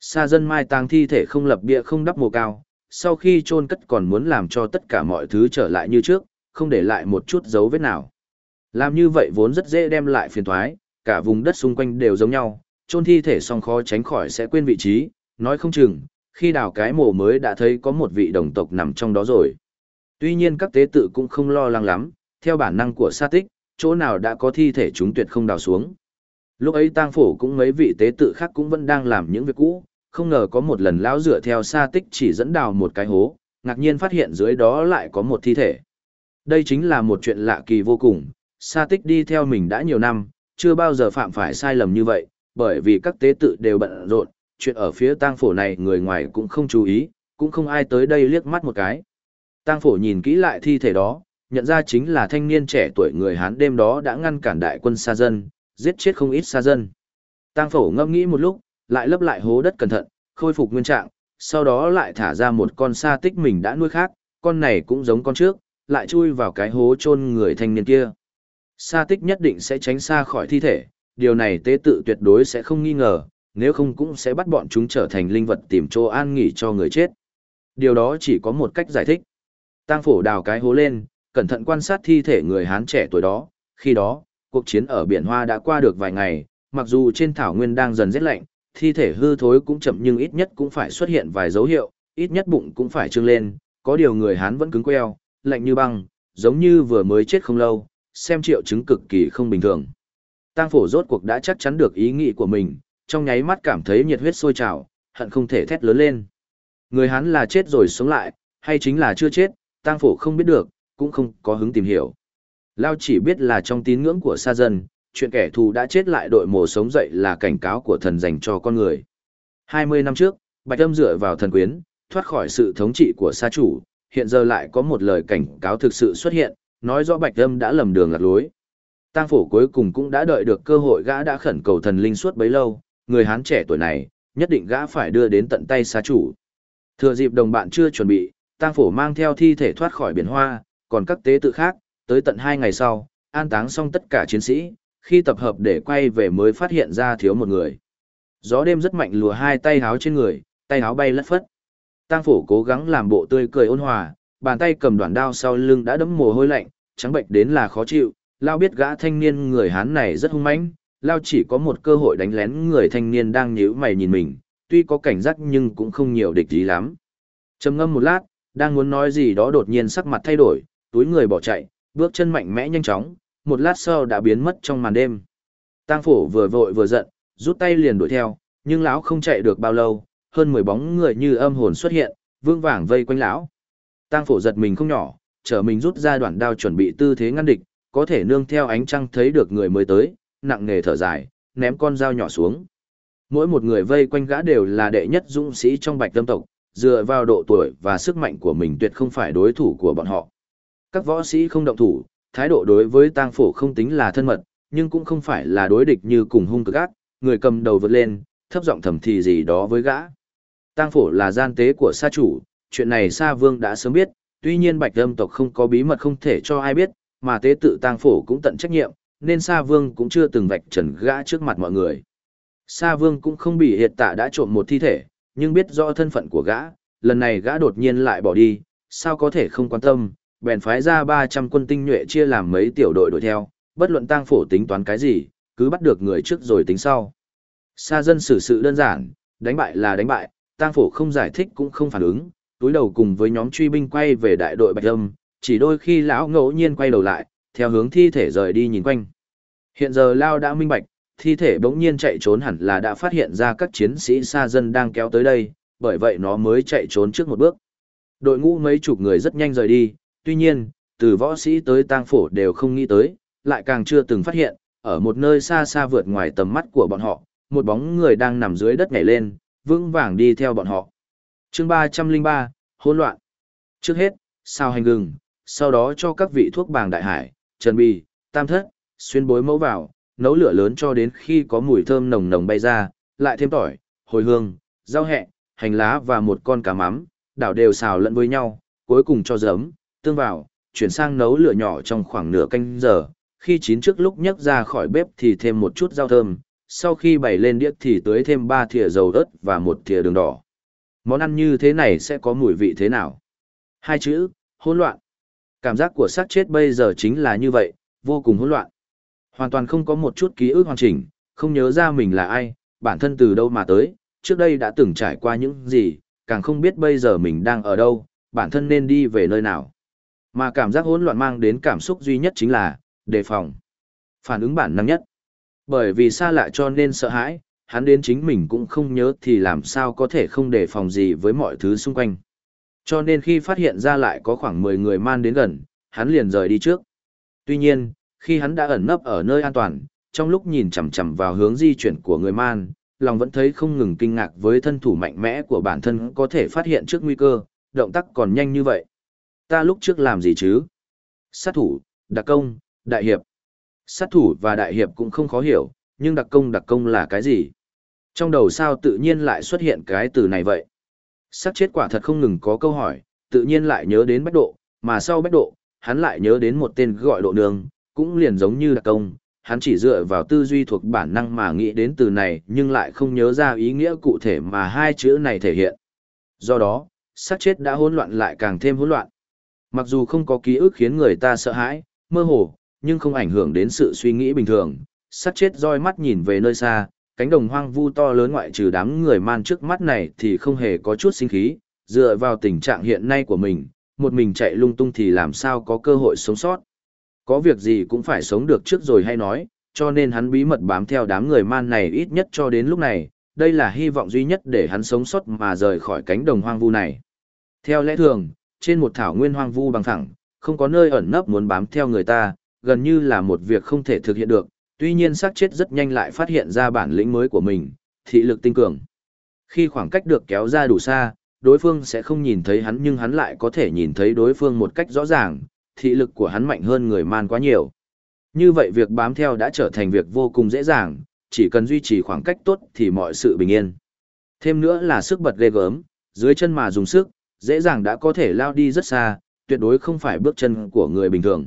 Sa dân mai táng thi thể không lập bia không đắp mộ cao, sau khi chôn cất còn muốn làm cho tất cả mọi thứ trở lại như trước, không để lại một chút dấu vết nào. Làm như vậy vốn rất dễ đem lại phiền toái, cả vùng đất xung quanh đều giống nhau, chôn thi thể xong khó tránh khỏi sẽ quên vị trí, nói không chừng, khi đào cái mộ mới đã thấy có một vị đồng tộc nằm trong đó rồi. Tuy nhiên các tế tự cũng không lo lắng lắm, theo bản năng của sa tích, chỗ nào đã có thi thể chúng tuyệt không đào xuống. Lúc ấy tang phổ cũng mấy vị tế tự khác cũng vẫn đang làm những việc cũ, không ngờ có một lần lão dựa theo sa tích chỉ dẫn đào một cái hố, ngạc nhiên phát hiện dưới đó lại có một thi thể. Đây chính là một chuyện lạ kỳ vô cùng, sa tích đi theo mình đã nhiều năm, chưa bao giờ phạm phải sai lầm như vậy, bởi vì các tế tự đều bận rộn, chuyện ở phía tang phổ này người ngoài cũng không chú ý, cũng không ai tới đây liếc mắt một cái. Tang phổ nhìn kỹ lại thi thể đó, nhận ra chính là thanh niên trẻ tuổi người Hán đêm đó đã ngăn cản đại quân xa dân, giết chết không ít xa dân. Tang phổ ngâm nghĩ một lúc, lại lấp lại hố đất cẩn thận, khôi phục nguyên trạng, sau đó lại thả ra một con sa tích mình đã nuôi khác, con này cũng giống con trước, lại chui vào cái hố chôn người thanh niên kia. Sa tích nhất định sẽ tránh xa khỏi thi thể, điều này tế tự tuyệt đối sẽ không nghi ngờ, nếu không cũng sẽ bắt bọn chúng trở thành linh vật tìm chỗ an nghỉ cho người chết. Điều đó chỉ có một cách giải thích. Tang phổ đào cái hố lên, cẩn thận quan sát thi thể người Hán trẻ tuổi đó, khi đó, cuộc chiến ở biển Hoa đã qua được vài ngày, mặc dù trên thảo nguyên đang dần rét lạnh, thi thể hư thối cũng chậm nhưng ít nhất cũng phải xuất hiện vài dấu hiệu, ít nhất bụng cũng phải trương lên, có điều người Hán vẫn cứng queo, lạnh như băng, giống như vừa mới chết không lâu, xem triệu chứng cực kỳ không bình thường. Tang phổ rốt cuộc đã chắc chắn được ý nghĩ của mình, trong nháy mắt cảm thấy nhiệt huyết sôi trào, hận không thể thét lớn lên. Người Hán là chết rồi sống lại, hay chính là chưa chết, Tang phổ không biết được, cũng không có hứng tìm hiểu. Lao chỉ biết là trong tín ngưỡng của sa dân, chuyện kẻ thù đã chết lại đội mồ sống dậy là cảnh cáo của thần dành cho con người. 20 năm trước, Bạch Âm dựa vào thần quyến, thoát khỏi sự thống trị của sa chủ, hiện giờ lại có một lời cảnh cáo thực sự xuất hiện, nói rõ Bạch Âm đã lầm đường lạc lối. Tang phổ cuối cùng cũng đã đợi được cơ hội gã đã khẩn cầu thần linh suốt bấy lâu, người Hán trẻ tuổi này, nhất định gã phải đưa đến tận tay sa chủ. Thừa dịp đồng bạn chưa chuẩn bị, Tang phổ mang theo thi thể thoát khỏi biển hoa, còn các tế tự khác, tới tận hai ngày sau, an táng xong tất cả chiến sĩ, khi tập hợp để quay về mới phát hiện ra thiếu một người. Gió đêm rất mạnh lùa hai tay háo trên người, tay háo bay lất phất. Tang phổ cố gắng làm bộ tươi cười ôn hòa, bàn tay cầm đoạn đao sau lưng đã đẫm mồ hôi lạnh, trắng bệnh đến là khó chịu. Lao biết gã thanh niên người Hán này rất hung mãnh, Lao chỉ có một cơ hội đánh lén người thanh niên đang nhíu mày nhìn mình, tuy có cảnh giác nhưng cũng không nhiều địch ý lắm. Trầm ngâm một lát, đang muốn nói gì đó đột nhiên sắc mặt thay đổi, túi người bỏ chạy, bước chân mạnh mẽ nhanh chóng, một lát sau đã biến mất trong màn đêm. Tang phổ vừa vội vừa giận, rút tay liền đuổi theo, nhưng lão không chạy được bao lâu, hơn 10 bóng người như âm hồn xuất hiện, vương vàng vây quanh lão. Tang phổ giật mình không nhỏ, trở mình rút ra đoạn đao chuẩn bị tư thế ngăn địch, có thể nương theo ánh trăng thấy được người mới tới, nặng nề thở dài, ném con dao nhỏ xuống. Mỗi một người vây quanh gã đều là đệ nhất dũng sĩ trong bạch tâm tộc, dựa vào độ tuổi và sức mạnh của mình tuyệt không phải đối thủ của bọn họ. Các võ sĩ không động thủ, thái độ đối với tang phổ không tính là thân mật, nhưng cũng không phải là đối địch như cùng hung cực ác, người cầm đầu vượt lên, thấp giọng thầm thì gì đó với gã. Tang phổ là gian tế của sa chủ, chuyện này sa vương đã sớm biết, tuy nhiên bạch âm tộc không có bí mật không thể cho ai biết, mà tế tự tang phổ cũng tận trách nhiệm, nên sa vương cũng chưa từng vạch trần gã trước mặt mọi người. Sa vương cũng không bị hiệt tạ đã trộm một thi thể, nhưng biết rõ thân phận của gã, lần này gã đột nhiên lại bỏ đi, sao có thể không quan tâm, bèn phái ra 300 quân tinh nhuệ chia làm mấy tiểu đội đuổi theo, bất luận tang phổ tính toán cái gì, cứ bắt được người trước rồi tính sau. Sa dân xử sự đơn giản, đánh bại là đánh bại, tang phổ không giải thích cũng không phản ứng, túi đầu cùng với nhóm truy binh quay về đại đội Bạch Âm, chỉ đôi khi lão ngẫu nhiên quay đầu lại, theo hướng thi thể rời đi nhìn quanh. Hiện giờ Lao đã minh bạch, thi thể bỗng nhiên chạy trốn hẳn là đã phát hiện ra các chiến sĩ sa dân đang kéo tới đây, bởi vậy nó mới chạy trốn trước một bước. Đội ngũ mấy chục người rất nhanh rời đi, tuy nhiên, từ võ sĩ tới tang phổ đều không nghĩ tới, lại càng chưa từng phát hiện, ở một nơi xa xa vượt ngoài tầm mắt của bọn họ, một bóng người đang nằm dưới đất nhảy lên, vững vàng đi theo bọn họ. chương 303, hỗn loạn. Trước hết, sao hành gừng, sau đó cho các vị thuốc bàng đại hải, trần bì, tam thất, xuyên bối mẫu vào, nấu lửa lớn cho đến khi có mùi thơm nồng nồng bay ra, lại thêm tỏi, hồi hương, rau hẹ, hành lá và một con cá mắm, đảo đều xào lẫn với nhau, cuối cùng cho giấm, tương vào, chuyển sang nấu lửa nhỏ trong khoảng nửa canh giờ, khi chín trước lúc nhấc ra khỏi bếp thì thêm một chút rau thơm, sau khi bày lên đĩa thì tưới thêm 3 thìa dầu ớt và một thìa đường đỏ. Món ăn như thế này sẽ có mùi vị thế nào? Hai chữ, hỗn loạn. Cảm giác của xác chết bây giờ chính là như vậy, vô cùng hỗn loạn. Hoàn toàn không có một chút ký ức hoàn chỉnh, không nhớ ra mình là ai, bản thân từ đâu mà tới, trước đây đã từng trải qua những gì, càng không biết bây giờ mình đang ở đâu, bản thân nên đi về nơi nào. Mà cảm giác hỗn loạn mang đến cảm xúc duy nhất chính là, đề phòng. Phản ứng bản năng nhất. Bởi vì xa lạ cho nên sợ hãi, hắn đến chính mình cũng không nhớ thì làm sao có thể không đề phòng gì với mọi thứ xung quanh. Cho nên khi phát hiện ra lại có khoảng 10 người man đến gần, hắn liền rời đi trước. Tuy nhiên, khi hắn đã ẩn nấp ở nơi an toàn, trong lúc nhìn chằm chằm vào hướng di chuyển của người man, lòng vẫn thấy không ngừng kinh ngạc với thân thủ mạnh mẽ của bản thân có thể phát hiện trước nguy cơ, động tác còn nhanh như vậy. Ta lúc trước làm gì chứ? sát thủ, đặc công, đại hiệp. Sát thủ và đại hiệp cũng không khó hiểu, nhưng đặc công đặc công là cái gì? Trong đầu sao tự nhiên lại xuất hiện cái từ này vậy? Sát chết quả thật không ngừng có câu hỏi, tự nhiên lại nhớ đến bách độ, mà sau bách độ, hắn lại nhớ đến một tên gọi độ nương, cũng liền giống như đặc công, hắn chỉ dựa vào tư duy thuộc bản năng mà nghĩ đến từ này nhưng lại không nhớ ra ý nghĩa cụ thể mà hai chữ này thể hiện. Do đó, sát chết đã hỗn loạn lại càng thêm hỗn loạn. Mặc dù không có ký ức khiến người ta sợ hãi, mơ hồ, nhưng không ảnh hưởng đến sự suy nghĩ bình thường. Sát chết roi mắt nhìn về nơi xa, cánh đồng hoang vu to lớn ngoại trừ đám người man trước mắt này thì không hề có chút sinh khí, dựa vào tình trạng hiện nay của mình, một mình chạy lung tung thì làm sao có cơ hội sống sót. Có việc gì cũng phải sống được trước rồi hay nói, cho nên hắn bí mật bám theo đám người man này ít nhất cho đến lúc này, đây là hy vọng duy nhất để hắn sống sót mà rời khỏi cánh đồng hoang vu này. Theo lẽ thường, trên một thảo nguyên hoang vu bằng thẳng, không có nơi ẩn nấp muốn bám theo người ta, gần như là một việc không thể thực hiện được, tuy nhiên xác chết rất nhanh lại phát hiện ra bản lĩnh mới của mình, thị lực tinh cường. Khi khoảng cách được kéo ra đủ xa, đối phương sẽ không nhìn thấy hắn nhưng hắn lại có thể nhìn thấy đối phương một cách rõ ràng, thị lực của hắn mạnh hơn người man quá nhiều. Như vậy việc bám theo đã trở thành việc vô cùng dễ dàng, chỉ cần duy trì khoảng cách tốt thì mọi sự bình yên. Thêm nữa là sức bật ghê gớm, dưới chân mà dùng sức, dễ dàng đã có thể lao đi rất xa, tuyệt đối không phải bước chân của người bình thường.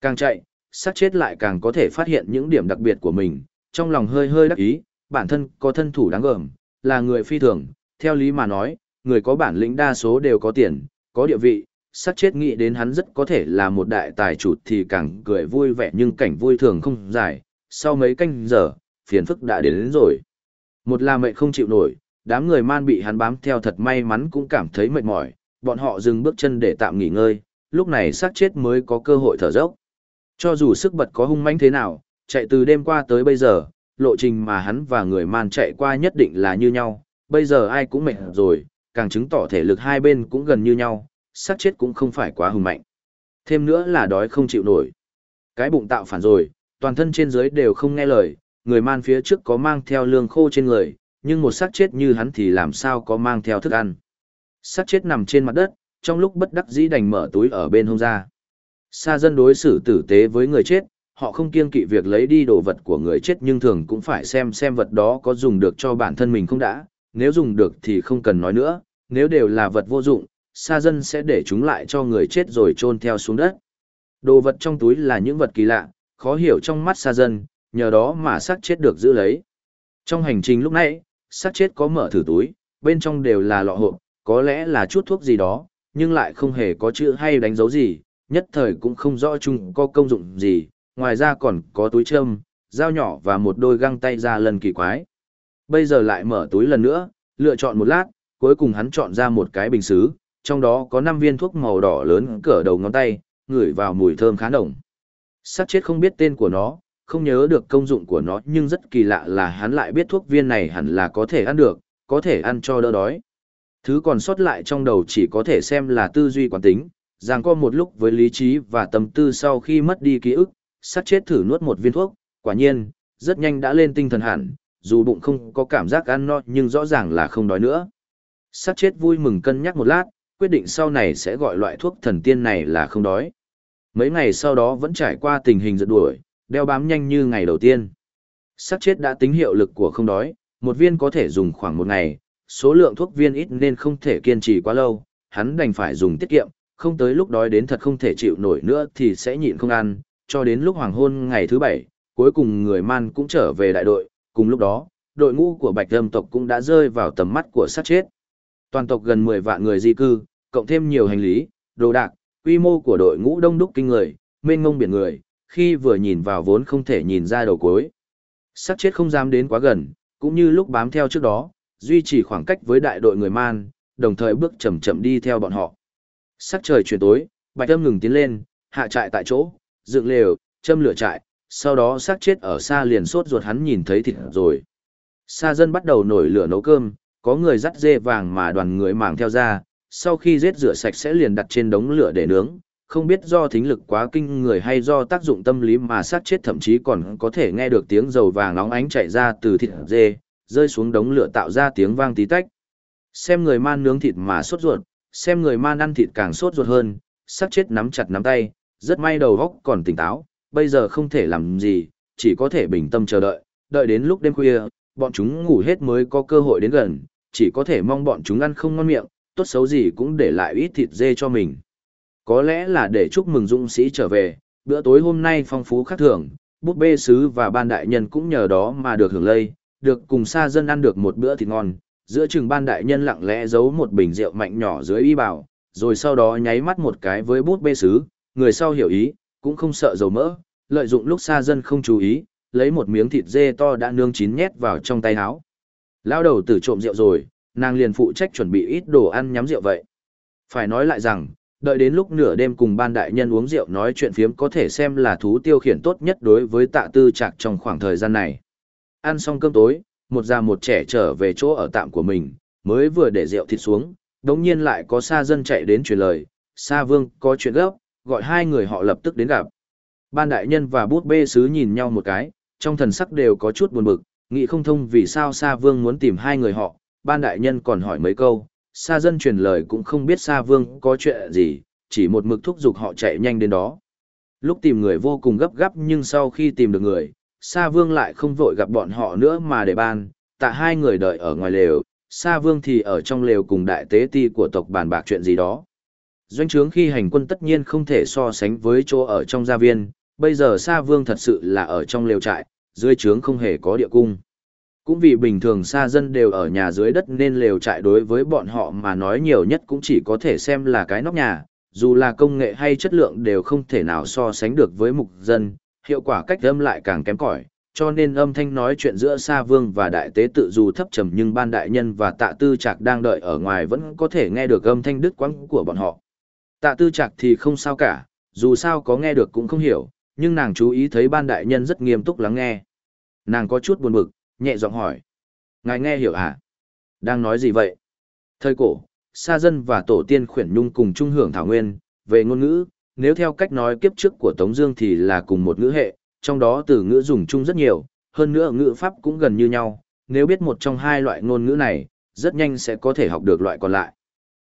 Càng chạy, sát chết lại càng có thể phát hiện những điểm đặc biệt của mình, trong lòng hơi hơi đắc ý, bản thân có thân thủ đáng gờm, là người phi thường, theo lý mà nói, người có bản lĩnh đa số đều có tiền, có địa vị, sát chết nghĩ đến hắn rất có thể là một đại tài chủ thì càng cười vui vẻ nhưng cảnh vui thường không dài, sau mấy canh giờ, phiền phức đã đến, đến rồi. Một là mệnh không chịu nổi, đám người man bị hắn bám theo thật may mắn cũng cảm thấy mệt mỏi, bọn họ dừng bước chân để tạm nghỉ ngơi, lúc này sát chết mới có cơ hội thở dốc. Cho dù sức bật có hung mãnh thế nào, chạy từ đêm qua tới bây giờ, lộ trình mà hắn và người man chạy qua nhất định là như nhau, bây giờ ai cũng mệt rồi, càng chứng tỏ thể lực hai bên cũng gần như nhau, sát chết cũng không phải quá hùng mạnh. Thêm nữa là đói không chịu nổi. Cái bụng tạo phản rồi, toàn thân trên dưới đều không nghe lời, người man phía trước có mang theo lương khô trên người, nhưng một xác chết như hắn thì làm sao có mang theo thức ăn. Xác chết nằm trên mặt đất, trong lúc bất đắc dĩ đành mở túi ở bên hông ra. Sa dân đối xử tử tế với người chết, họ không kiêng kỵ việc lấy đi đồ vật của người chết nhưng thường cũng phải xem xem vật đó có dùng được cho bản thân mình không đã, nếu dùng được thì không cần nói nữa, nếu đều là vật vô dụng, sa dân sẽ để chúng lại cho người chết rồi chôn theo xuống đất. Đồ vật trong túi là những vật kỳ lạ, khó hiểu trong mắt sa dân, nhờ đó mà xác chết được giữ lấy. Trong hành trình lúc nãy, xác chết có mở thử túi, bên trong đều là lọ hộp, có lẽ là chút thuốc gì đó, nhưng lại không hề có chữ hay đánh dấu gì, nhất thời cũng không rõ chung có công dụng gì, ngoài ra còn có túi châm, dao nhỏ và một đôi găng tay ra lần kỳ quái. Bây giờ lại mở túi lần nữa, lựa chọn một lát, cuối cùng hắn chọn ra một cái bình xứ, trong đó có 5 viên thuốc màu đỏ lớn cỡ đầu ngón tay, ngửi vào mùi thơm khá nồng. Sát chết không biết tên của nó, không nhớ được công dụng của nó nhưng rất kỳ lạ là hắn lại biết thuốc viên này hẳn là có thể ăn được, có thể ăn cho đỡ đói. Thứ còn sót lại trong đầu chỉ có thể xem là tư duy quán tính, rằng có một lúc với lý trí và tâm tư sau khi mất đi ký ức, sát chết thử nuốt một viên thuốc, quả nhiên, rất nhanh đã lên tinh thần hẳn, dù bụng không có cảm giác ăn no nhưng rõ ràng là không đói nữa. Sát chết vui mừng cân nhắc một lát, quyết định sau này sẽ gọi loại thuốc thần tiên này là không đói. Mấy ngày sau đó vẫn trải qua tình hình giật đuổi, đeo bám nhanh như ngày đầu tiên. Sắc chết đã tính hiệu lực của không đói, một viên có thể dùng khoảng một ngày, số lượng thuốc viên ít nên không thể kiên trì quá lâu, hắn đành phải dùng tiết kiệm, không tới lúc đói đến thật không thể chịu nổi nữa thì sẽ nhịn không ăn, cho đến lúc hoàng hôn ngày thứ bảy, cuối cùng người man cũng trở về đại đội, cùng lúc đó, đội ngũ của bạch âm tộc cũng đã rơi vào tầm mắt của sát chết. Toàn tộc gần 10 vạn người di cư, cộng thêm nhiều hành lý, đồ đạc, quy mô của đội ngũ đông đúc kinh người, mênh mông biển người, khi vừa nhìn vào vốn không thể nhìn ra đầu cuối. Sắc chết không dám đến quá gần, cũng như lúc bám theo trước đó, duy trì khoảng cách với đại đội người man, đồng thời bước chậm chậm đi theo bọn họ. Sắc trời chuyển tối, Bạch Âm ngừng tiến lên, hạ trại tại chỗ, dựng lều, châm lửa trại, sau đó xác chết ở xa liền sốt ruột hắn nhìn thấy thịt rồi. Sa dân bắt đầu nổi lửa nấu cơm, có người dắt dê vàng mà đoàn người màng theo ra, sau khi giết rửa sạch sẽ liền đặt trên đống lửa để nướng, không biết do thính lực quá kinh người hay do tác dụng tâm lý mà sát chết thậm chí còn có thể nghe được tiếng dầu vàng nóng ánh chạy ra từ thịt dê, rơi xuống đống lửa tạo ra tiếng vang tí tách. Xem người man nướng thịt mà sốt ruột, xem người man ăn thịt càng sốt ruột hơn, sát chết nắm chặt nắm tay, rất may đầu óc còn tỉnh táo, bây giờ không thể làm gì, chỉ có thể bình tâm chờ đợi, đợi đến lúc đêm khuya, bọn chúng ngủ hết mới có cơ hội đến gần, chỉ có thể mong bọn chúng ăn không ngon miệng, tốt xấu gì cũng để lại ít thịt dê cho mình. Có lẽ là để chúc mừng dũng sĩ trở về, bữa tối hôm nay phong phú khác thường, bút bê sứ và ban đại nhân cũng nhờ đó mà được hưởng lây, được cùng xa dân ăn được một bữa thịt ngon, giữa chừng ban đại nhân lặng lẽ giấu một bình rượu mạnh nhỏ dưới y bảo, rồi sau đó nháy mắt một cái với bút bê sứ, người sau hiểu ý, cũng không sợ dầu mỡ, lợi dụng lúc xa dân không chú ý, lấy một miếng thịt dê to đã nướng chín nhét vào trong tay áo. Lao đầu tử trộm rượu rồi, nàng liền phụ trách chuẩn bị ít đồ ăn nhắm rượu vậy. Phải nói lại rằng, đợi đến lúc nửa đêm cùng ban đại nhân uống rượu nói chuyện phiếm có thể xem là thú tiêu khiển tốt nhất đối với tạ tư trạc trong khoảng thời gian này. Ăn xong cơm tối, một già một trẻ trở về chỗ ở tạm của mình, mới vừa để rượu thịt xuống, đống nhiên lại có xa dân chạy đến truyền lời, xa vương có chuyện gấp, gọi hai người họ lập tức đến gặp. Ban đại nhân và bút bê sứ nhìn nhau một cái, trong thần sắc đều có chút buồn bực, nghĩ không thông vì sao xa Vương muốn tìm hai người họ, ban đại nhân còn hỏi mấy câu, Sa dân truyền lời cũng không biết Sa Vương có chuyện gì, chỉ một mực thúc giục họ chạy nhanh đến đó. Lúc tìm người vô cùng gấp gáp nhưng sau khi tìm được người, Sa Vương lại không vội gặp bọn họ nữa mà để ban, tạ hai người đợi ở ngoài lều, Sa Vương thì ở trong lều cùng đại tế ti của tộc bàn bạc chuyện gì đó. Doanh trướng khi hành quân tất nhiên không thể so sánh với chỗ ở trong gia viên, bây giờ Sa Vương thật sự là ở trong lều trại, dưới trướng không hề có địa cung. Cũng vì bình thường xa dân đều ở nhà dưới đất nên lều trại đối với bọn họ mà nói nhiều nhất cũng chỉ có thể xem là cái nóc nhà, dù là công nghệ hay chất lượng đều không thể nào so sánh được với mục dân, hiệu quả cách âm lại càng kém cỏi. Cho nên âm thanh nói chuyện giữa Sa Vương và Đại Tế tự dù thấp trầm nhưng ban đại nhân và tạ tư trạc đang đợi ở ngoài vẫn có thể nghe được âm thanh đứt quãng của bọn họ. Tạ tư trạc thì không sao cả, dù sao có nghe được cũng không hiểu, nhưng nàng chú ý thấy ban đại nhân rất nghiêm túc lắng nghe. Nàng có chút buồn bực, nhẹ giọng hỏi. Ngài nghe hiểu à? Đang nói gì vậy? Thời cổ, sa dân và tổ tiên khuyển nhung cùng chung hưởng thảo nguyên, về ngôn ngữ, nếu theo cách nói kiếp trước của Tống Dương thì là cùng một ngữ hệ, trong đó từ ngữ dùng chung rất nhiều, hơn nữa ngữ pháp cũng gần như nhau. Nếu biết một trong hai loại ngôn ngữ này, rất nhanh sẽ có thể học được loại còn lại.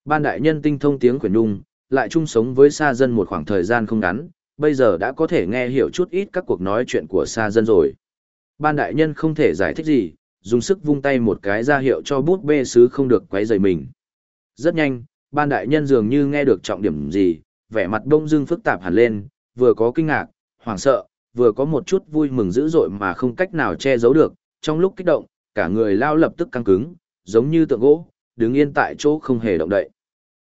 Ban đại nhân tinh thông tiếng khuyển nhung, lại chung sống với sa dân một khoảng thời gian không ngắn, bây giờ đã có thể nghe hiểu chút ít các cuộc nói chuyện của sa dân rồi. Ban đại nhân không thể giải thích gì, dùng sức vung tay một cái ra hiệu cho bút bê sứ không được quấy rầy mình. Rất nhanh, ban đại nhân dường như nghe được trọng điểm gì, vẻ mặt bông dưng phức tạp hẳn lên, vừa có kinh ngạc, hoảng sợ, vừa có một chút vui mừng dữ dội mà không cách nào che giấu được, trong lúc kích động, cả người lao lập tức căng cứng, giống như tượng gỗ, đứng yên tại chỗ không hề động đậy.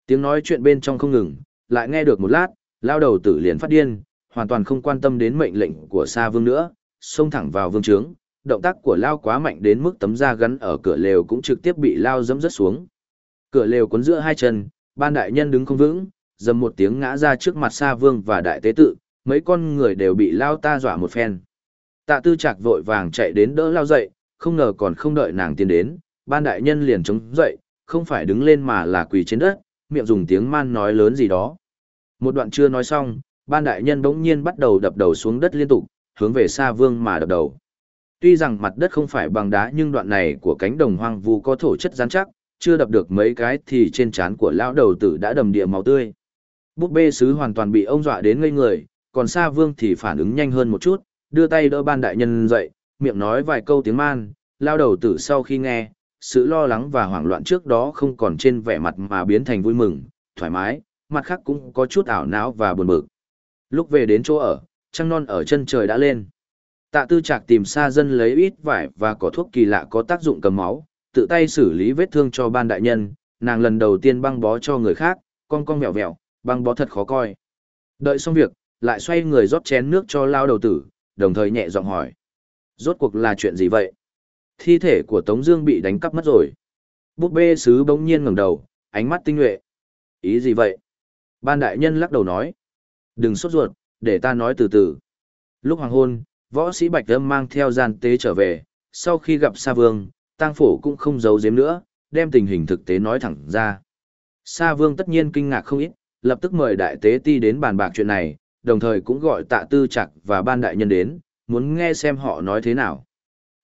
Tiếng nói chuyện bên trong không ngừng, lại nghe được một lát, lao đầu tử liền phát điên, hoàn toàn không quan tâm đến mệnh lệnh của Sa Vương nữa, xông thẳng vào vương trướng, động tác của lao quá mạnh đến mức tấm da gắn ở cửa lều cũng trực tiếp bị lao dẫm rớt xuống. Cửa lều cuốn giữa hai chân, ban đại nhân đứng không vững, dầm một tiếng ngã ra trước mặt Sa Vương và đại tế tự, mấy con người đều bị lao ta dọa một phen. Tạ Tư Trạc vội vàng chạy đến đỡ lao dậy, không ngờ còn không đợi nàng tiến đến, ban đại nhân liền chống dậy, không phải đứng lên mà là quỳ trên đất, miệng dùng tiếng man nói lớn gì đó. Một đoạn chưa nói xong, ban đại nhân bỗng nhiên bắt đầu đập đầu xuống đất liên tục, hướng về xa vương mà đập đầu. Tuy rằng mặt đất không phải bằng đá nhưng đoạn này của cánh đồng hoang vu có thổ chất rắn chắc, chưa đập được mấy cái thì trên trán của lão đầu tử đã đầm địa máu tươi. Búp bê sứ hoàn toàn bị ông dọa đến ngây người, còn Sa Vương thì phản ứng nhanh hơn một chút, đưa tay đỡ ban đại nhân dậy, miệng nói vài câu tiếng man, lao đầu tử sau khi nghe, sự lo lắng và hoảng loạn trước đó không còn trên vẻ mặt mà biến thành vui mừng, thoải mái, mặt khác cũng có chút ảo não và buồn bực. Lúc về đến chỗ ở, trăng non ở chân trời đã lên. Tạ tư trạc tìm xa dân lấy ít vải và có thuốc kỳ lạ có tác dụng cầm máu, tự tay xử lý vết thương cho ban đại nhân, nàng lần đầu tiên băng bó cho người khác, con con mèo vẹo, băng bó thật khó coi. Đợi xong việc, lại xoay người rót chén nước cho lao đầu tử, đồng thời nhẹ giọng hỏi. Rốt cuộc là chuyện gì vậy? Thi thể của Tống Dương bị đánh cắp mất rồi. Búp bê sứ bỗng nhiên ngẩng đầu, ánh mắt tinh nhuệ. Ý gì vậy? Ban đại nhân lắc đầu nói. Đừng sốt ruột, để ta nói từ từ. Lúc hoàng hôn, võ sĩ Bạch Âm mang theo gian tế trở về, sau khi gặp Sa Vương, tang phổ cũng không giấu giếm nữa, đem tình hình thực tế nói thẳng ra. Sa Vương tất nhiên kinh ngạc không ít, lập tức mời đại tế ti đến bàn bạc chuyện này, đồng thời cũng gọi tạ tư Trạc và ban đại nhân đến, muốn nghe xem họ nói thế nào.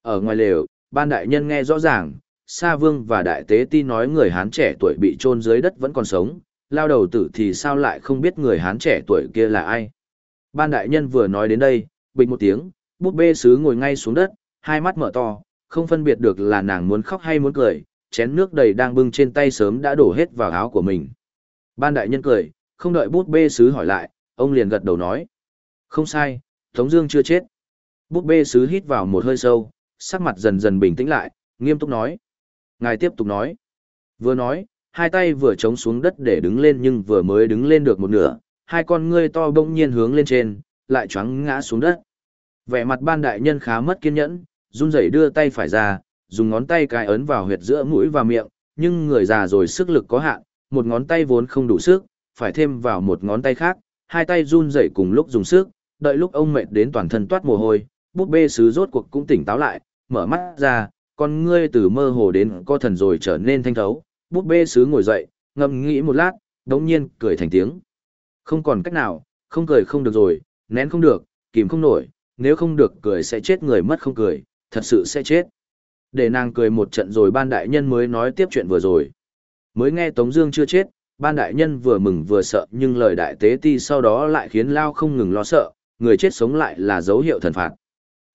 Ở ngoài lều, ban đại nhân nghe rõ ràng, Sa Vương và đại tế ti nói người Hán trẻ tuổi bị chôn dưới đất vẫn còn sống, lao đầu tử thì sao lại không biết người Hán trẻ tuổi kia là ai. Ban đại nhân vừa nói đến đây, bình một tiếng, búp bê sứ ngồi ngay xuống đất, hai mắt mở to, không phân biệt được là nàng muốn khóc hay muốn cười, chén nước đầy đang bưng trên tay sớm đã đổ hết vào áo của mình. Ban đại nhân cười, không đợi bút bê sứ hỏi lại, ông liền gật đầu nói. Không sai, Tống Dương chưa chết. Bút bê sứ hít vào một hơi sâu, sắc mặt dần dần bình tĩnh lại, nghiêm túc nói. Ngài tiếp tục nói. Vừa nói, hai tay vừa chống xuống đất để đứng lên nhưng vừa mới đứng lên được một nửa, hai con ngươi to bỗng nhiên hướng lên trên, lại choáng ngã xuống đất. Vẻ mặt ban đại nhân khá mất kiên nhẫn, run rẩy đưa tay phải ra, dùng ngón tay cái ấn vào huyệt giữa mũi và miệng, nhưng người già rồi sức lực có hạn, một ngón tay vốn không đủ sức, phải thêm vào một ngón tay khác, hai tay run rẩy cùng lúc dùng sức, đợi lúc ông mệt đến toàn thân toát mồ hôi, búp bê sứ rốt cuộc cũng tỉnh táo lại, mở mắt ra, con ngươi từ mơ hồ đến co thần rồi trở nên thanh thấu, búp bê sứ ngồi dậy, ngâm nghĩ một lát, đống nhiên cười thành tiếng. Không còn cách nào, không cười không được rồi, nén không được, kìm không nổi, nếu không được cười sẽ chết người mất không cười, thật sự sẽ chết. Để nàng cười một trận rồi ban đại nhân mới nói tiếp chuyện vừa rồi. Mới nghe Tống Dương chưa chết, ban đại nhân vừa mừng vừa sợ nhưng lời đại tế ti sau đó lại khiến Lao không ngừng lo sợ, người chết sống lại là dấu hiệu thần phạt.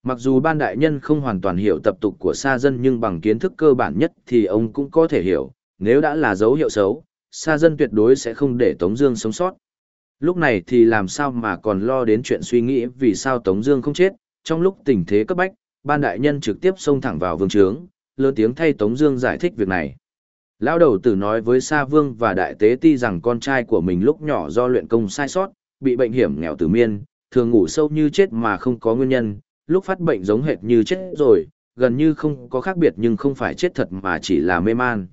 Mặc dù ban đại nhân không hoàn toàn hiểu tập tục của sa dân nhưng bằng kiến thức cơ bản nhất thì ông cũng có thể hiểu, nếu đã là dấu hiệu xấu, sa dân tuyệt đối sẽ không để Tống Dương sống sót. Lúc này thì làm sao mà còn lo đến chuyện suy nghĩ vì sao Tống Dương không chết, trong lúc tình thế cấp bách, ban đại nhân trực tiếp xông thẳng vào vương trướng, lớn tiếng thay Tống Dương giải thích việc này. Lão đầu tử nói với Sa Vương và Đại Tế Ti rằng con trai của mình lúc nhỏ do luyện công sai sót, bị bệnh hiểm nghèo tử miên, thường ngủ sâu như chết mà không có nguyên nhân, lúc phát bệnh giống hệt như chết rồi, gần như không có khác biệt nhưng không phải chết thật mà chỉ là mê man.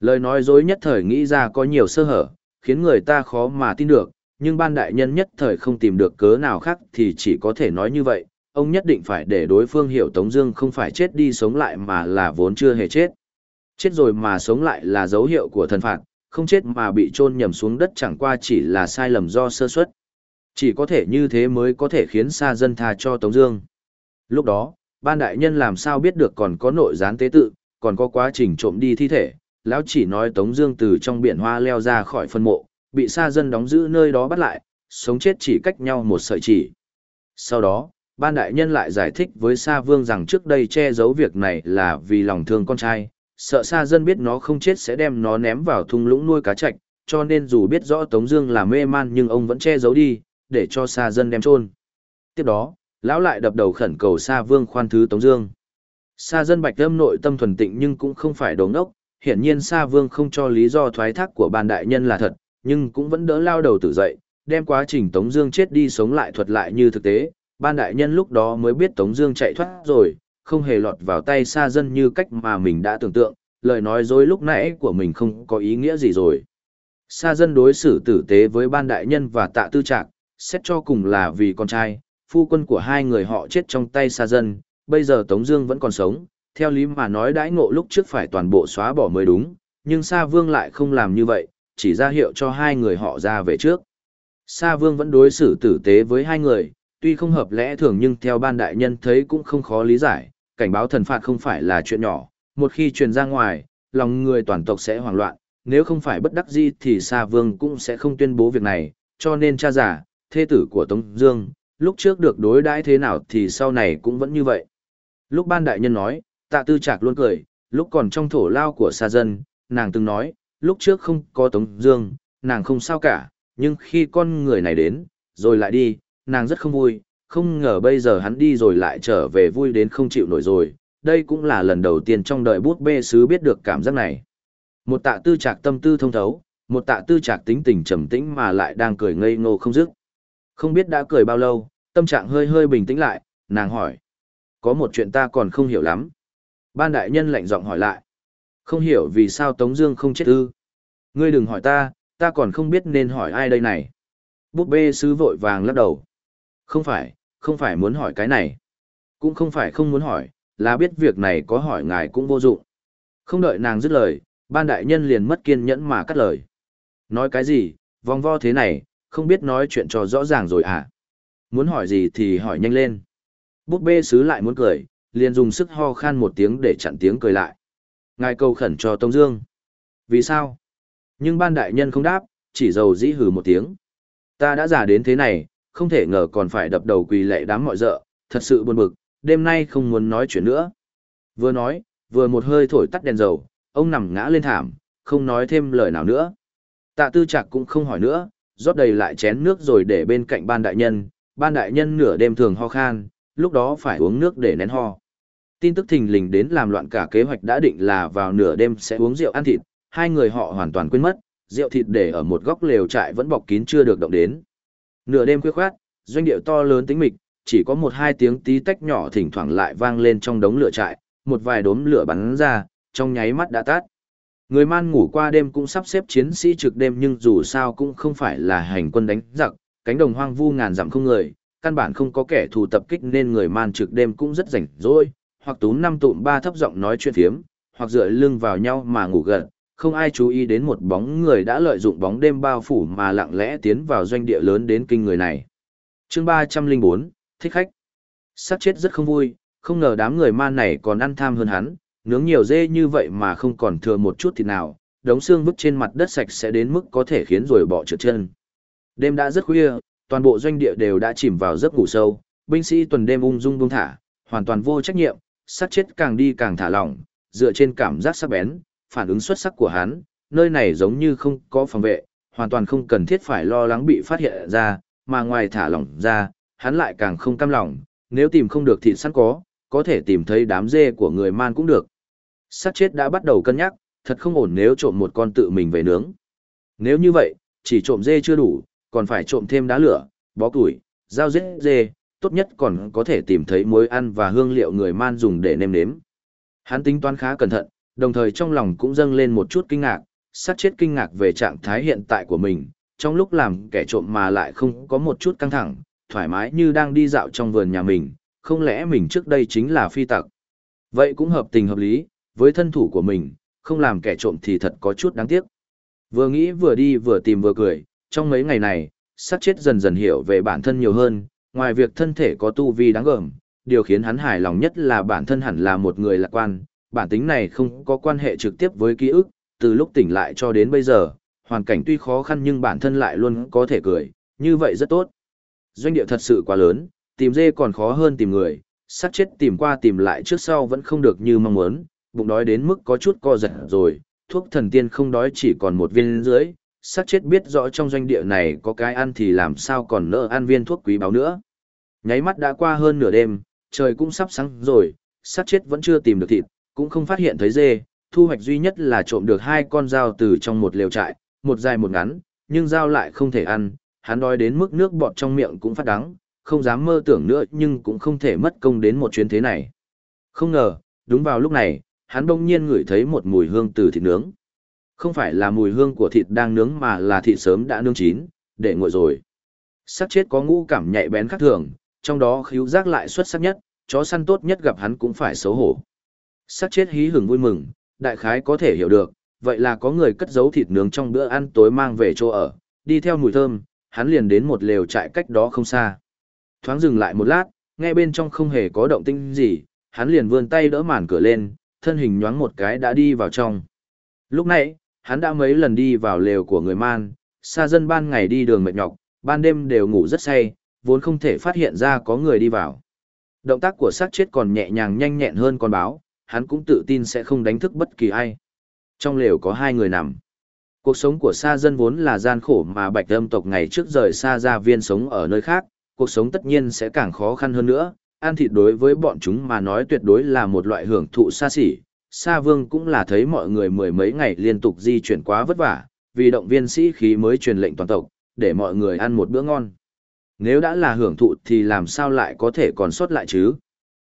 Lời nói dối nhất thời nghĩ ra có nhiều sơ hở, khiến người ta khó mà tin được, nhưng ban đại nhân nhất thời không tìm được cớ nào khác thì chỉ có thể nói như vậy, ông nhất định phải để đối phương hiểu Tống Dương không phải chết đi sống lại mà là vốn chưa hề chết. Chết rồi mà sống lại là dấu hiệu của thần phạt, không chết mà bị chôn nhầm xuống đất chẳng qua chỉ là sai lầm do sơ suất. Chỉ có thể như thế mới có thể khiến xa dân tha cho Tống Dương. Lúc đó, ban đại nhân làm sao biết được còn có nội gián tế tự, còn có quá trình trộm đi thi thể. Lão chỉ nói Tống Dương từ trong biển hoa leo ra khỏi phân mộ, bị xa dân đóng giữ nơi đó bắt lại, sống chết chỉ cách nhau một sợi chỉ. Sau đó, ban đại nhân lại giải thích với Sa Vương rằng trước đây che giấu việc này là vì lòng thương con trai, sợ Sa dân biết nó không chết sẽ đem nó ném vào thung lũng nuôi cá trạch, cho nên dù biết rõ Tống Dương là mê man nhưng ông vẫn che giấu đi, để cho Sa dân đem chôn. Tiếp đó, lão lại đập đầu khẩn cầu Sa Vương khoan thứ Tống Dương. Sa dân bạch âm nội tâm thuần tịnh nhưng cũng không phải đồ ngốc, hiển nhiên Sa Vương không cho lý do thoái thác của ban đại nhân là thật, nhưng cũng vẫn đỡ lao đầu tử dậy, đem quá trình Tống Dương chết đi sống lại thuật lại như thực tế. Ban đại nhân lúc đó mới biết Tống Dương chạy thoát rồi, không hề lọt vào tay Sa dân như cách mà mình đã tưởng tượng. Lời nói dối lúc nãy của mình không có ý nghĩa gì rồi. Sa dân đối xử tử tế với ban đại nhân và tạ tư trạc, xét cho cùng là vì con trai, phu quân của hai người họ chết trong tay Sa dân, bây giờ Tống Dương vẫn còn sống, theo lý mà nói đãi ngộ lúc trước phải toàn bộ xóa bỏ mới đúng, nhưng Sa Vương lại không làm như vậy, chỉ ra hiệu cho hai người họ ra về trước. Sa Vương vẫn đối xử tử tế với hai người, tuy không hợp lẽ thường nhưng theo ban đại nhân thấy cũng không khó lý giải, cảnh báo thần phạt không phải là chuyện nhỏ, một khi truyền ra ngoài, lòng người toàn tộc sẽ hoảng loạn, nếu không phải bất đắc dĩ thì Sa Vương cũng sẽ không tuyên bố việc này, cho nên cha giả, thê tử của Tống Dương, lúc trước được đối đãi thế nào thì sau này cũng vẫn như vậy. Lúc ban đại nhân nói, tạ tư trạc luôn cười, lúc còn trong thổ lao của Sa dân, nàng từng nói, lúc trước không có Tống Dương, nàng không sao cả, nhưng khi con người này đến, rồi lại đi, nàng rất không vui, không ngờ bây giờ hắn đi rồi lại trở về vui đến không chịu nổi rồi, đây cũng là lần đầu tiên trong đời bút bê sứ biết được cảm giác này. Một tạ tư trạc tâm tư thông thấu, một tạ tư trạc tính tình trầm tĩnh mà lại đang cười ngây ngô không dứt. Không biết đã cười bao lâu, tâm trạng hơi hơi bình tĩnh lại, nàng hỏi. Có một chuyện ta còn không hiểu lắm. Ban đại nhân lạnh giọng hỏi lại. Không hiểu vì sao Tống Dương không chết ư? Ngươi đừng hỏi ta, ta còn không biết nên hỏi ai đây này. Búp bê sứ vội vàng lắc đầu. Không phải, không phải muốn hỏi cái này. Cũng không phải không muốn hỏi, là biết việc này có hỏi ngài cũng vô dụng. Không đợi nàng dứt lời, ban đại nhân liền mất kiên nhẫn mà cắt lời. Nói cái gì, vòng vo thế này, không biết nói chuyện cho rõ ràng rồi à? Muốn hỏi gì thì hỏi nhanh lên. Búp bê sứ lại muốn cười, liền dùng sức ho khan một tiếng để chặn tiếng cười lại. Ngài cầu khẩn cho Tông Dương. Vì sao? Nhưng ban đại nhân không đáp, chỉ dầu dĩ hừ một tiếng. Ta đã giả đến thế này, không thể ngờ còn phải đập đầu quỳ lệ đám mọi dợ, thật sự buồn bực, đêm nay không muốn nói chuyện nữa. Vừa nói, vừa một hơi thổi tắt đèn dầu, ông nằm ngã lên thảm, không nói thêm lời nào nữa. Tạ tư Trạc cũng không hỏi nữa, rót đầy lại chén nước rồi để bên cạnh ban đại nhân, ban đại nhân nửa đêm thường ho khan, lúc đó phải uống nước để nén ho. Tin tức thình lình đến làm loạn cả kế hoạch đã định là vào nửa đêm sẽ uống rượu ăn thịt, hai người họ hoàn toàn quên mất, rượu thịt để ở một góc lều trại vẫn bọc kín chưa được động đến. Nửa đêm khuya khoát, doanh điệu to lớn tính mịch, chỉ có một hai tiếng tí tách nhỏ thỉnh thoảng lại vang lên trong đống lửa trại, một vài đốm lửa bắn ra, trong nháy mắt đã tắt. Người man ngủ qua đêm cũng sắp xếp chiến sĩ trực đêm nhưng dù sao cũng không phải là hành quân đánh giặc, cánh đồng hoang vu ngàn dặm không người, căn bản không có kẻ thù tập kích nên người man trực đêm cũng rất rảnh rỗi, hoặc tú năm tụm ba thấp giọng nói chuyện phiếm, hoặc dựa lưng vào nhau mà ngủ gật, không ai chú ý đến một bóng người đã lợi dụng bóng đêm bao phủ mà lặng lẽ tiến vào doanh địa lớn đến kinh người này. Chương ba trăm linh bốn thích khách. Sát chết rất không vui, không ngờ đám người man này còn ăn tham hơn hắn, nướng nhiều dê như vậy mà không còn thừa một chút thịt nào, đống xương vứt trên mặt đất sạch sẽ đến mức có thể khiến rồi bỏ trượt chân. Đêm đã rất khuya, toàn bộ doanh địa đều đã chìm vào giấc ngủ sâu, binh sĩ tuần đêm ung dung buông thả, hoàn toàn vô trách nhiệm, sát chết càng đi càng thả lỏng, dựa trên cảm giác sắc bén, phản ứng xuất sắc của hắn, nơi này giống như không có phòng vệ, hoàn toàn không cần thiết phải lo lắng bị phát hiện ra, mà ngoài thả lỏng ra, hắn lại càng không cam lòng, nếu tìm không được thịt sẵn có, có thể tìm thấy đám dê của người man cũng được. Sát chết đã bắt đầu cân nhắc, thật không ổn nếu trộm một con tự mình về nướng. Nếu như vậy, chỉ trộm dê chưa đủ, còn phải trộm thêm đá lửa, bó củi, dao giết dê, tốt nhất còn có thể tìm thấy muối ăn và hương liệu người man dùng để nêm nếm. Hắn tính toán khá cẩn thận, đồng thời trong lòng cũng dâng lên một chút kinh ngạc, sát chết kinh ngạc về trạng thái hiện tại của mình, trong lúc làm kẻ trộm mà lại không có một chút căng thẳng, thoải mái như đang đi dạo trong vườn nhà mình, không lẽ mình trước đây chính là phi tặc. Vậy cũng hợp tình hợp lý, với thân thủ của mình, không làm kẻ trộm thì thật có chút đáng tiếc. Vừa nghĩ vừa đi vừa tìm vừa cười, trong mấy ngày này, sát chết dần dần hiểu về bản thân nhiều hơn, ngoài việc thân thể có tu vi đáng gờm, điều khiến hắn hài lòng nhất là bản thân hẳn là một người lạc quan, bản tính này không có quan hệ trực tiếp với ký ức, từ lúc tỉnh lại cho đến bây giờ, hoàn cảnh tuy khó khăn nhưng bản thân lại luôn có thể cười, như vậy rất tốt. Doanh địa thật sự quá lớn, tìm dê còn khó hơn tìm người, sát chết tìm qua tìm lại trước sau vẫn không được như mong muốn, bụng đói đến mức có chút co giật rồi, thuốc thần tiên không đói chỉ còn một viên dưới, sát chết biết rõ trong doanh địa này có cái ăn thì làm sao còn nỡ ăn viên thuốc quý báo nữa. Nháy mắt đã qua hơn nửa đêm, trời cũng sắp sáng rồi, sát chết vẫn chưa tìm được thịt, cũng không phát hiện thấy dê, thu hoạch duy nhất là trộm được hai con dao từ trong một lều trại, một dài một ngắn, nhưng dao lại không thể ăn, hắn đói đến mức nước bọt trong miệng cũng phát đắng, không dám mơ tưởng nữa nhưng cũng không thể mất công đến một chuyến thế này. Không ngờ, đúng vào lúc này, hắn đông nhiên ngửi thấy một mùi hương từ thịt nướng. Không phải là mùi hương của thịt đang nướng mà là thịt sớm đã nướng chín, để nguội rồi. Sắc chết có ngũ cảm nhạy bén khác thường, trong đó khíu giác lại xuất sắc nhất, chó săn tốt nhất gặp hắn cũng phải xấu hổ. Sắc chết hí hưởng vui mừng, đại khái có thể hiểu được, vậy là có người cất giấu thịt nướng trong bữa ăn tối mang về chỗ ở, đi theo mùi thơm, hắn liền đến một lều trại cách đó không xa. Thoáng dừng lại một lát, nghe bên trong không hề có động tĩnh gì, hắn liền vươn tay đỡ màn cửa lên, thân hình nhoáng một cái đã đi vào trong. Lúc nãy, hắn đã mấy lần đi vào lều của người man, xa dân ban ngày đi đường mệt nhọc, ban đêm đều ngủ rất say, vốn không thể phát hiện ra có người đi vào. Động tác của xác chết còn nhẹ nhàng nhanh nhẹn hơn con báo, hắn cũng tự tin sẽ không đánh thức bất kỳ ai. Trong lều có hai người nằm. Cuộc sống của xa dân vốn là gian khổ mà bạch âm tộc ngày trước rời xa ra viên sống ở nơi khác, cuộc sống tất nhiên sẽ càng khó khăn hơn nữa. Ăn thịt đối với bọn chúng mà nói tuyệt đối là một loại hưởng thụ xa xỉ. Sa vương cũng là thấy mọi người mười mấy ngày liên tục di chuyển quá vất vả, vì động viên sĩ khí mới truyền lệnh toàn tộc, để mọi người ăn một bữa ngon. Nếu đã là hưởng thụ thì làm sao lại có thể còn sót lại chứ?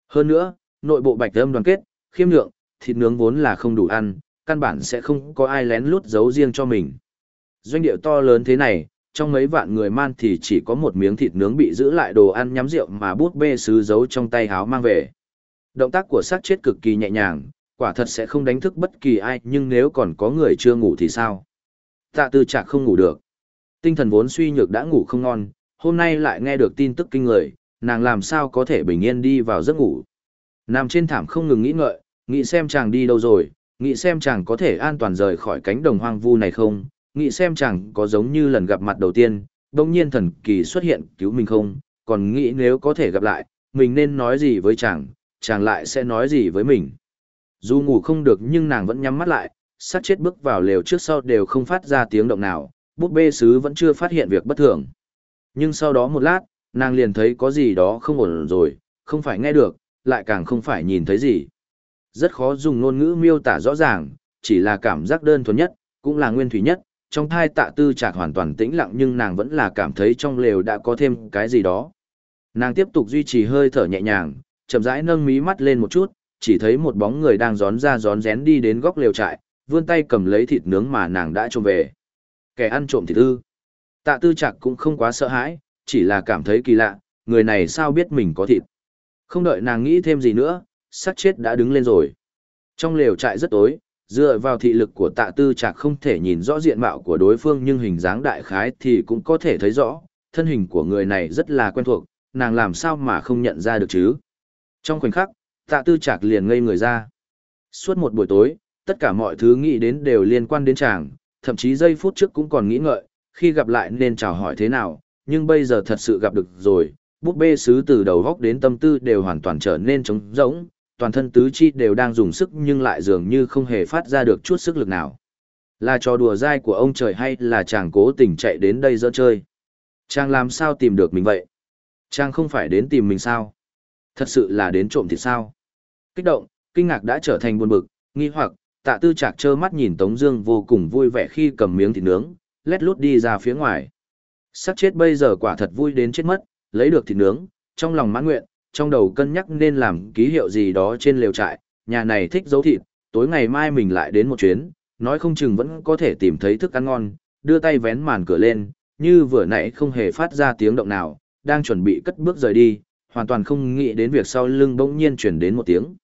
Hơn nữa, nội bộ bạch âm đoàn kết, khiêm lượng, thịt nướng vốn là không đủ ăn, căn bản sẽ không có ai lén lút giấu riêng cho mình. Doanh điệu to lớn thế này, trong mấy vạn người man thì chỉ có một miếng thịt nướng bị giữ lại đồ ăn nhắm rượu mà bút bê sứ giấu trong tay háo mang về. Động tác của xác chết cực kỳ nhẹ nhàng, quả thật sẽ không đánh thức bất kỳ ai nhưng nếu còn có người chưa ngủ thì sao? Tạ tư chạc không ngủ được. Tinh thần vốn suy nhược đã ngủ không ngon, hôm nay lại nghe được tin tức kinh người, nàng làm sao có thể bình yên đi vào giấc ngủ. Nằm trên thảm không ngừng nghĩ ngợi, nghĩ xem chàng đi đâu rồi, nghĩ xem chàng có thể an toàn rời khỏi cánh đồng hoang vu này không, nghĩ xem chàng có giống như lần gặp mặt đầu tiên, đông nhiên thần kỳ xuất hiện cứu mình không, còn nghĩ nếu có thể gặp lại, mình nên nói gì với chàng, chàng lại sẽ nói gì với mình. Dù ngủ không được nhưng nàng vẫn nhắm mắt lại, sát chết bước vào lều trước sau đều không phát ra tiếng động nào, búp bê sứ vẫn chưa phát hiện việc bất thường. Nhưng sau đó một lát, nàng liền thấy có gì đó không ổn rồi, không phải nghe được, lại càng không phải nhìn thấy gì. Rất khó dùng ngôn ngữ miêu tả rõ ràng, chỉ là cảm giác đơn thuần nhất, cũng là nguyên thủy nhất, trong thai tạ tư chạc hoàn toàn tĩnh lặng nhưng nàng vẫn là cảm thấy trong lều đã có thêm cái gì đó. Nàng tiếp tục duy trì hơi thở nhẹ nhàng, chậm rãi nâng mí mắt lên một chút, chỉ thấy một bóng người đang gión ra gión rén đi đến góc lều trại, vươn tay cầm lấy thịt nướng mà nàng đã trộm về. Kẻ ăn trộm thịt ư. Tạ tư chạc cũng không quá sợ hãi, chỉ là cảm thấy kỳ lạ, người này sao biết mình có thịt. Không đợi nàng nghĩ thêm gì nữa, sát chết đã đứng lên rồi. Trong lều trại rất tối, dựa vào thị lực của tạ tư chạc không thể nhìn rõ diện mạo của đối phương nhưng hình dáng đại khái thì cũng có thể thấy rõ, thân hình của người này rất là quen thuộc, nàng làm sao mà không nhận ra được chứ. Trong khoảnh khắc, tạ tư Trạc liền ngây người ra. Suốt một buổi tối, tất cả mọi thứ nghĩ đến đều liên quan đến chàng, thậm chí giây phút trước cũng còn nghĩ ngợi, khi gặp lại nên chào hỏi thế nào, nhưng bây giờ thật sự gặp được rồi, búp bê sứ từ đầu góc đến tâm tư đều hoàn toàn trở nên trống rỗng, toàn thân tứ chi đều đang dùng sức nhưng lại dường như không hề phát ra được chút sức lực nào. Là trò đùa dai của ông trời hay là chàng cố tình chạy đến đây dỡ chơi? Chàng làm sao tìm được mình vậy? Chàng không phải đến tìm mình sao? Thật sự là đến trộm thì sao? Kích động, kinh ngạc đã trở thành buồn bực, nghi hoặc, tạ tư chạc trơ mắt nhìn Tống Dương vô cùng vui vẻ khi cầm miếng thịt nướng, lét lút đi ra phía ngoài. sắp chết bây giờ quả thật vui đến chết mất, lấy được thịt nướng, trong lòng mãn nguyện, trong đầu cân nhắc nên làm ký hiệu gì đó trên lều trại, nhà này thích giấu thịt, tối ngày mai mình lại đến một chuyến, nói không chừng vẫn có thể tìm thấy thức ăn ngon, đưa tay vén màn cửa lên, như vừa nãy không hề phát ra tiếng động nào, đang chuẩn bị cất bước rời đi, hoàn toàn không nghĩ đến việc sau lưng bỗng nhiên chuyển đến một tiếng.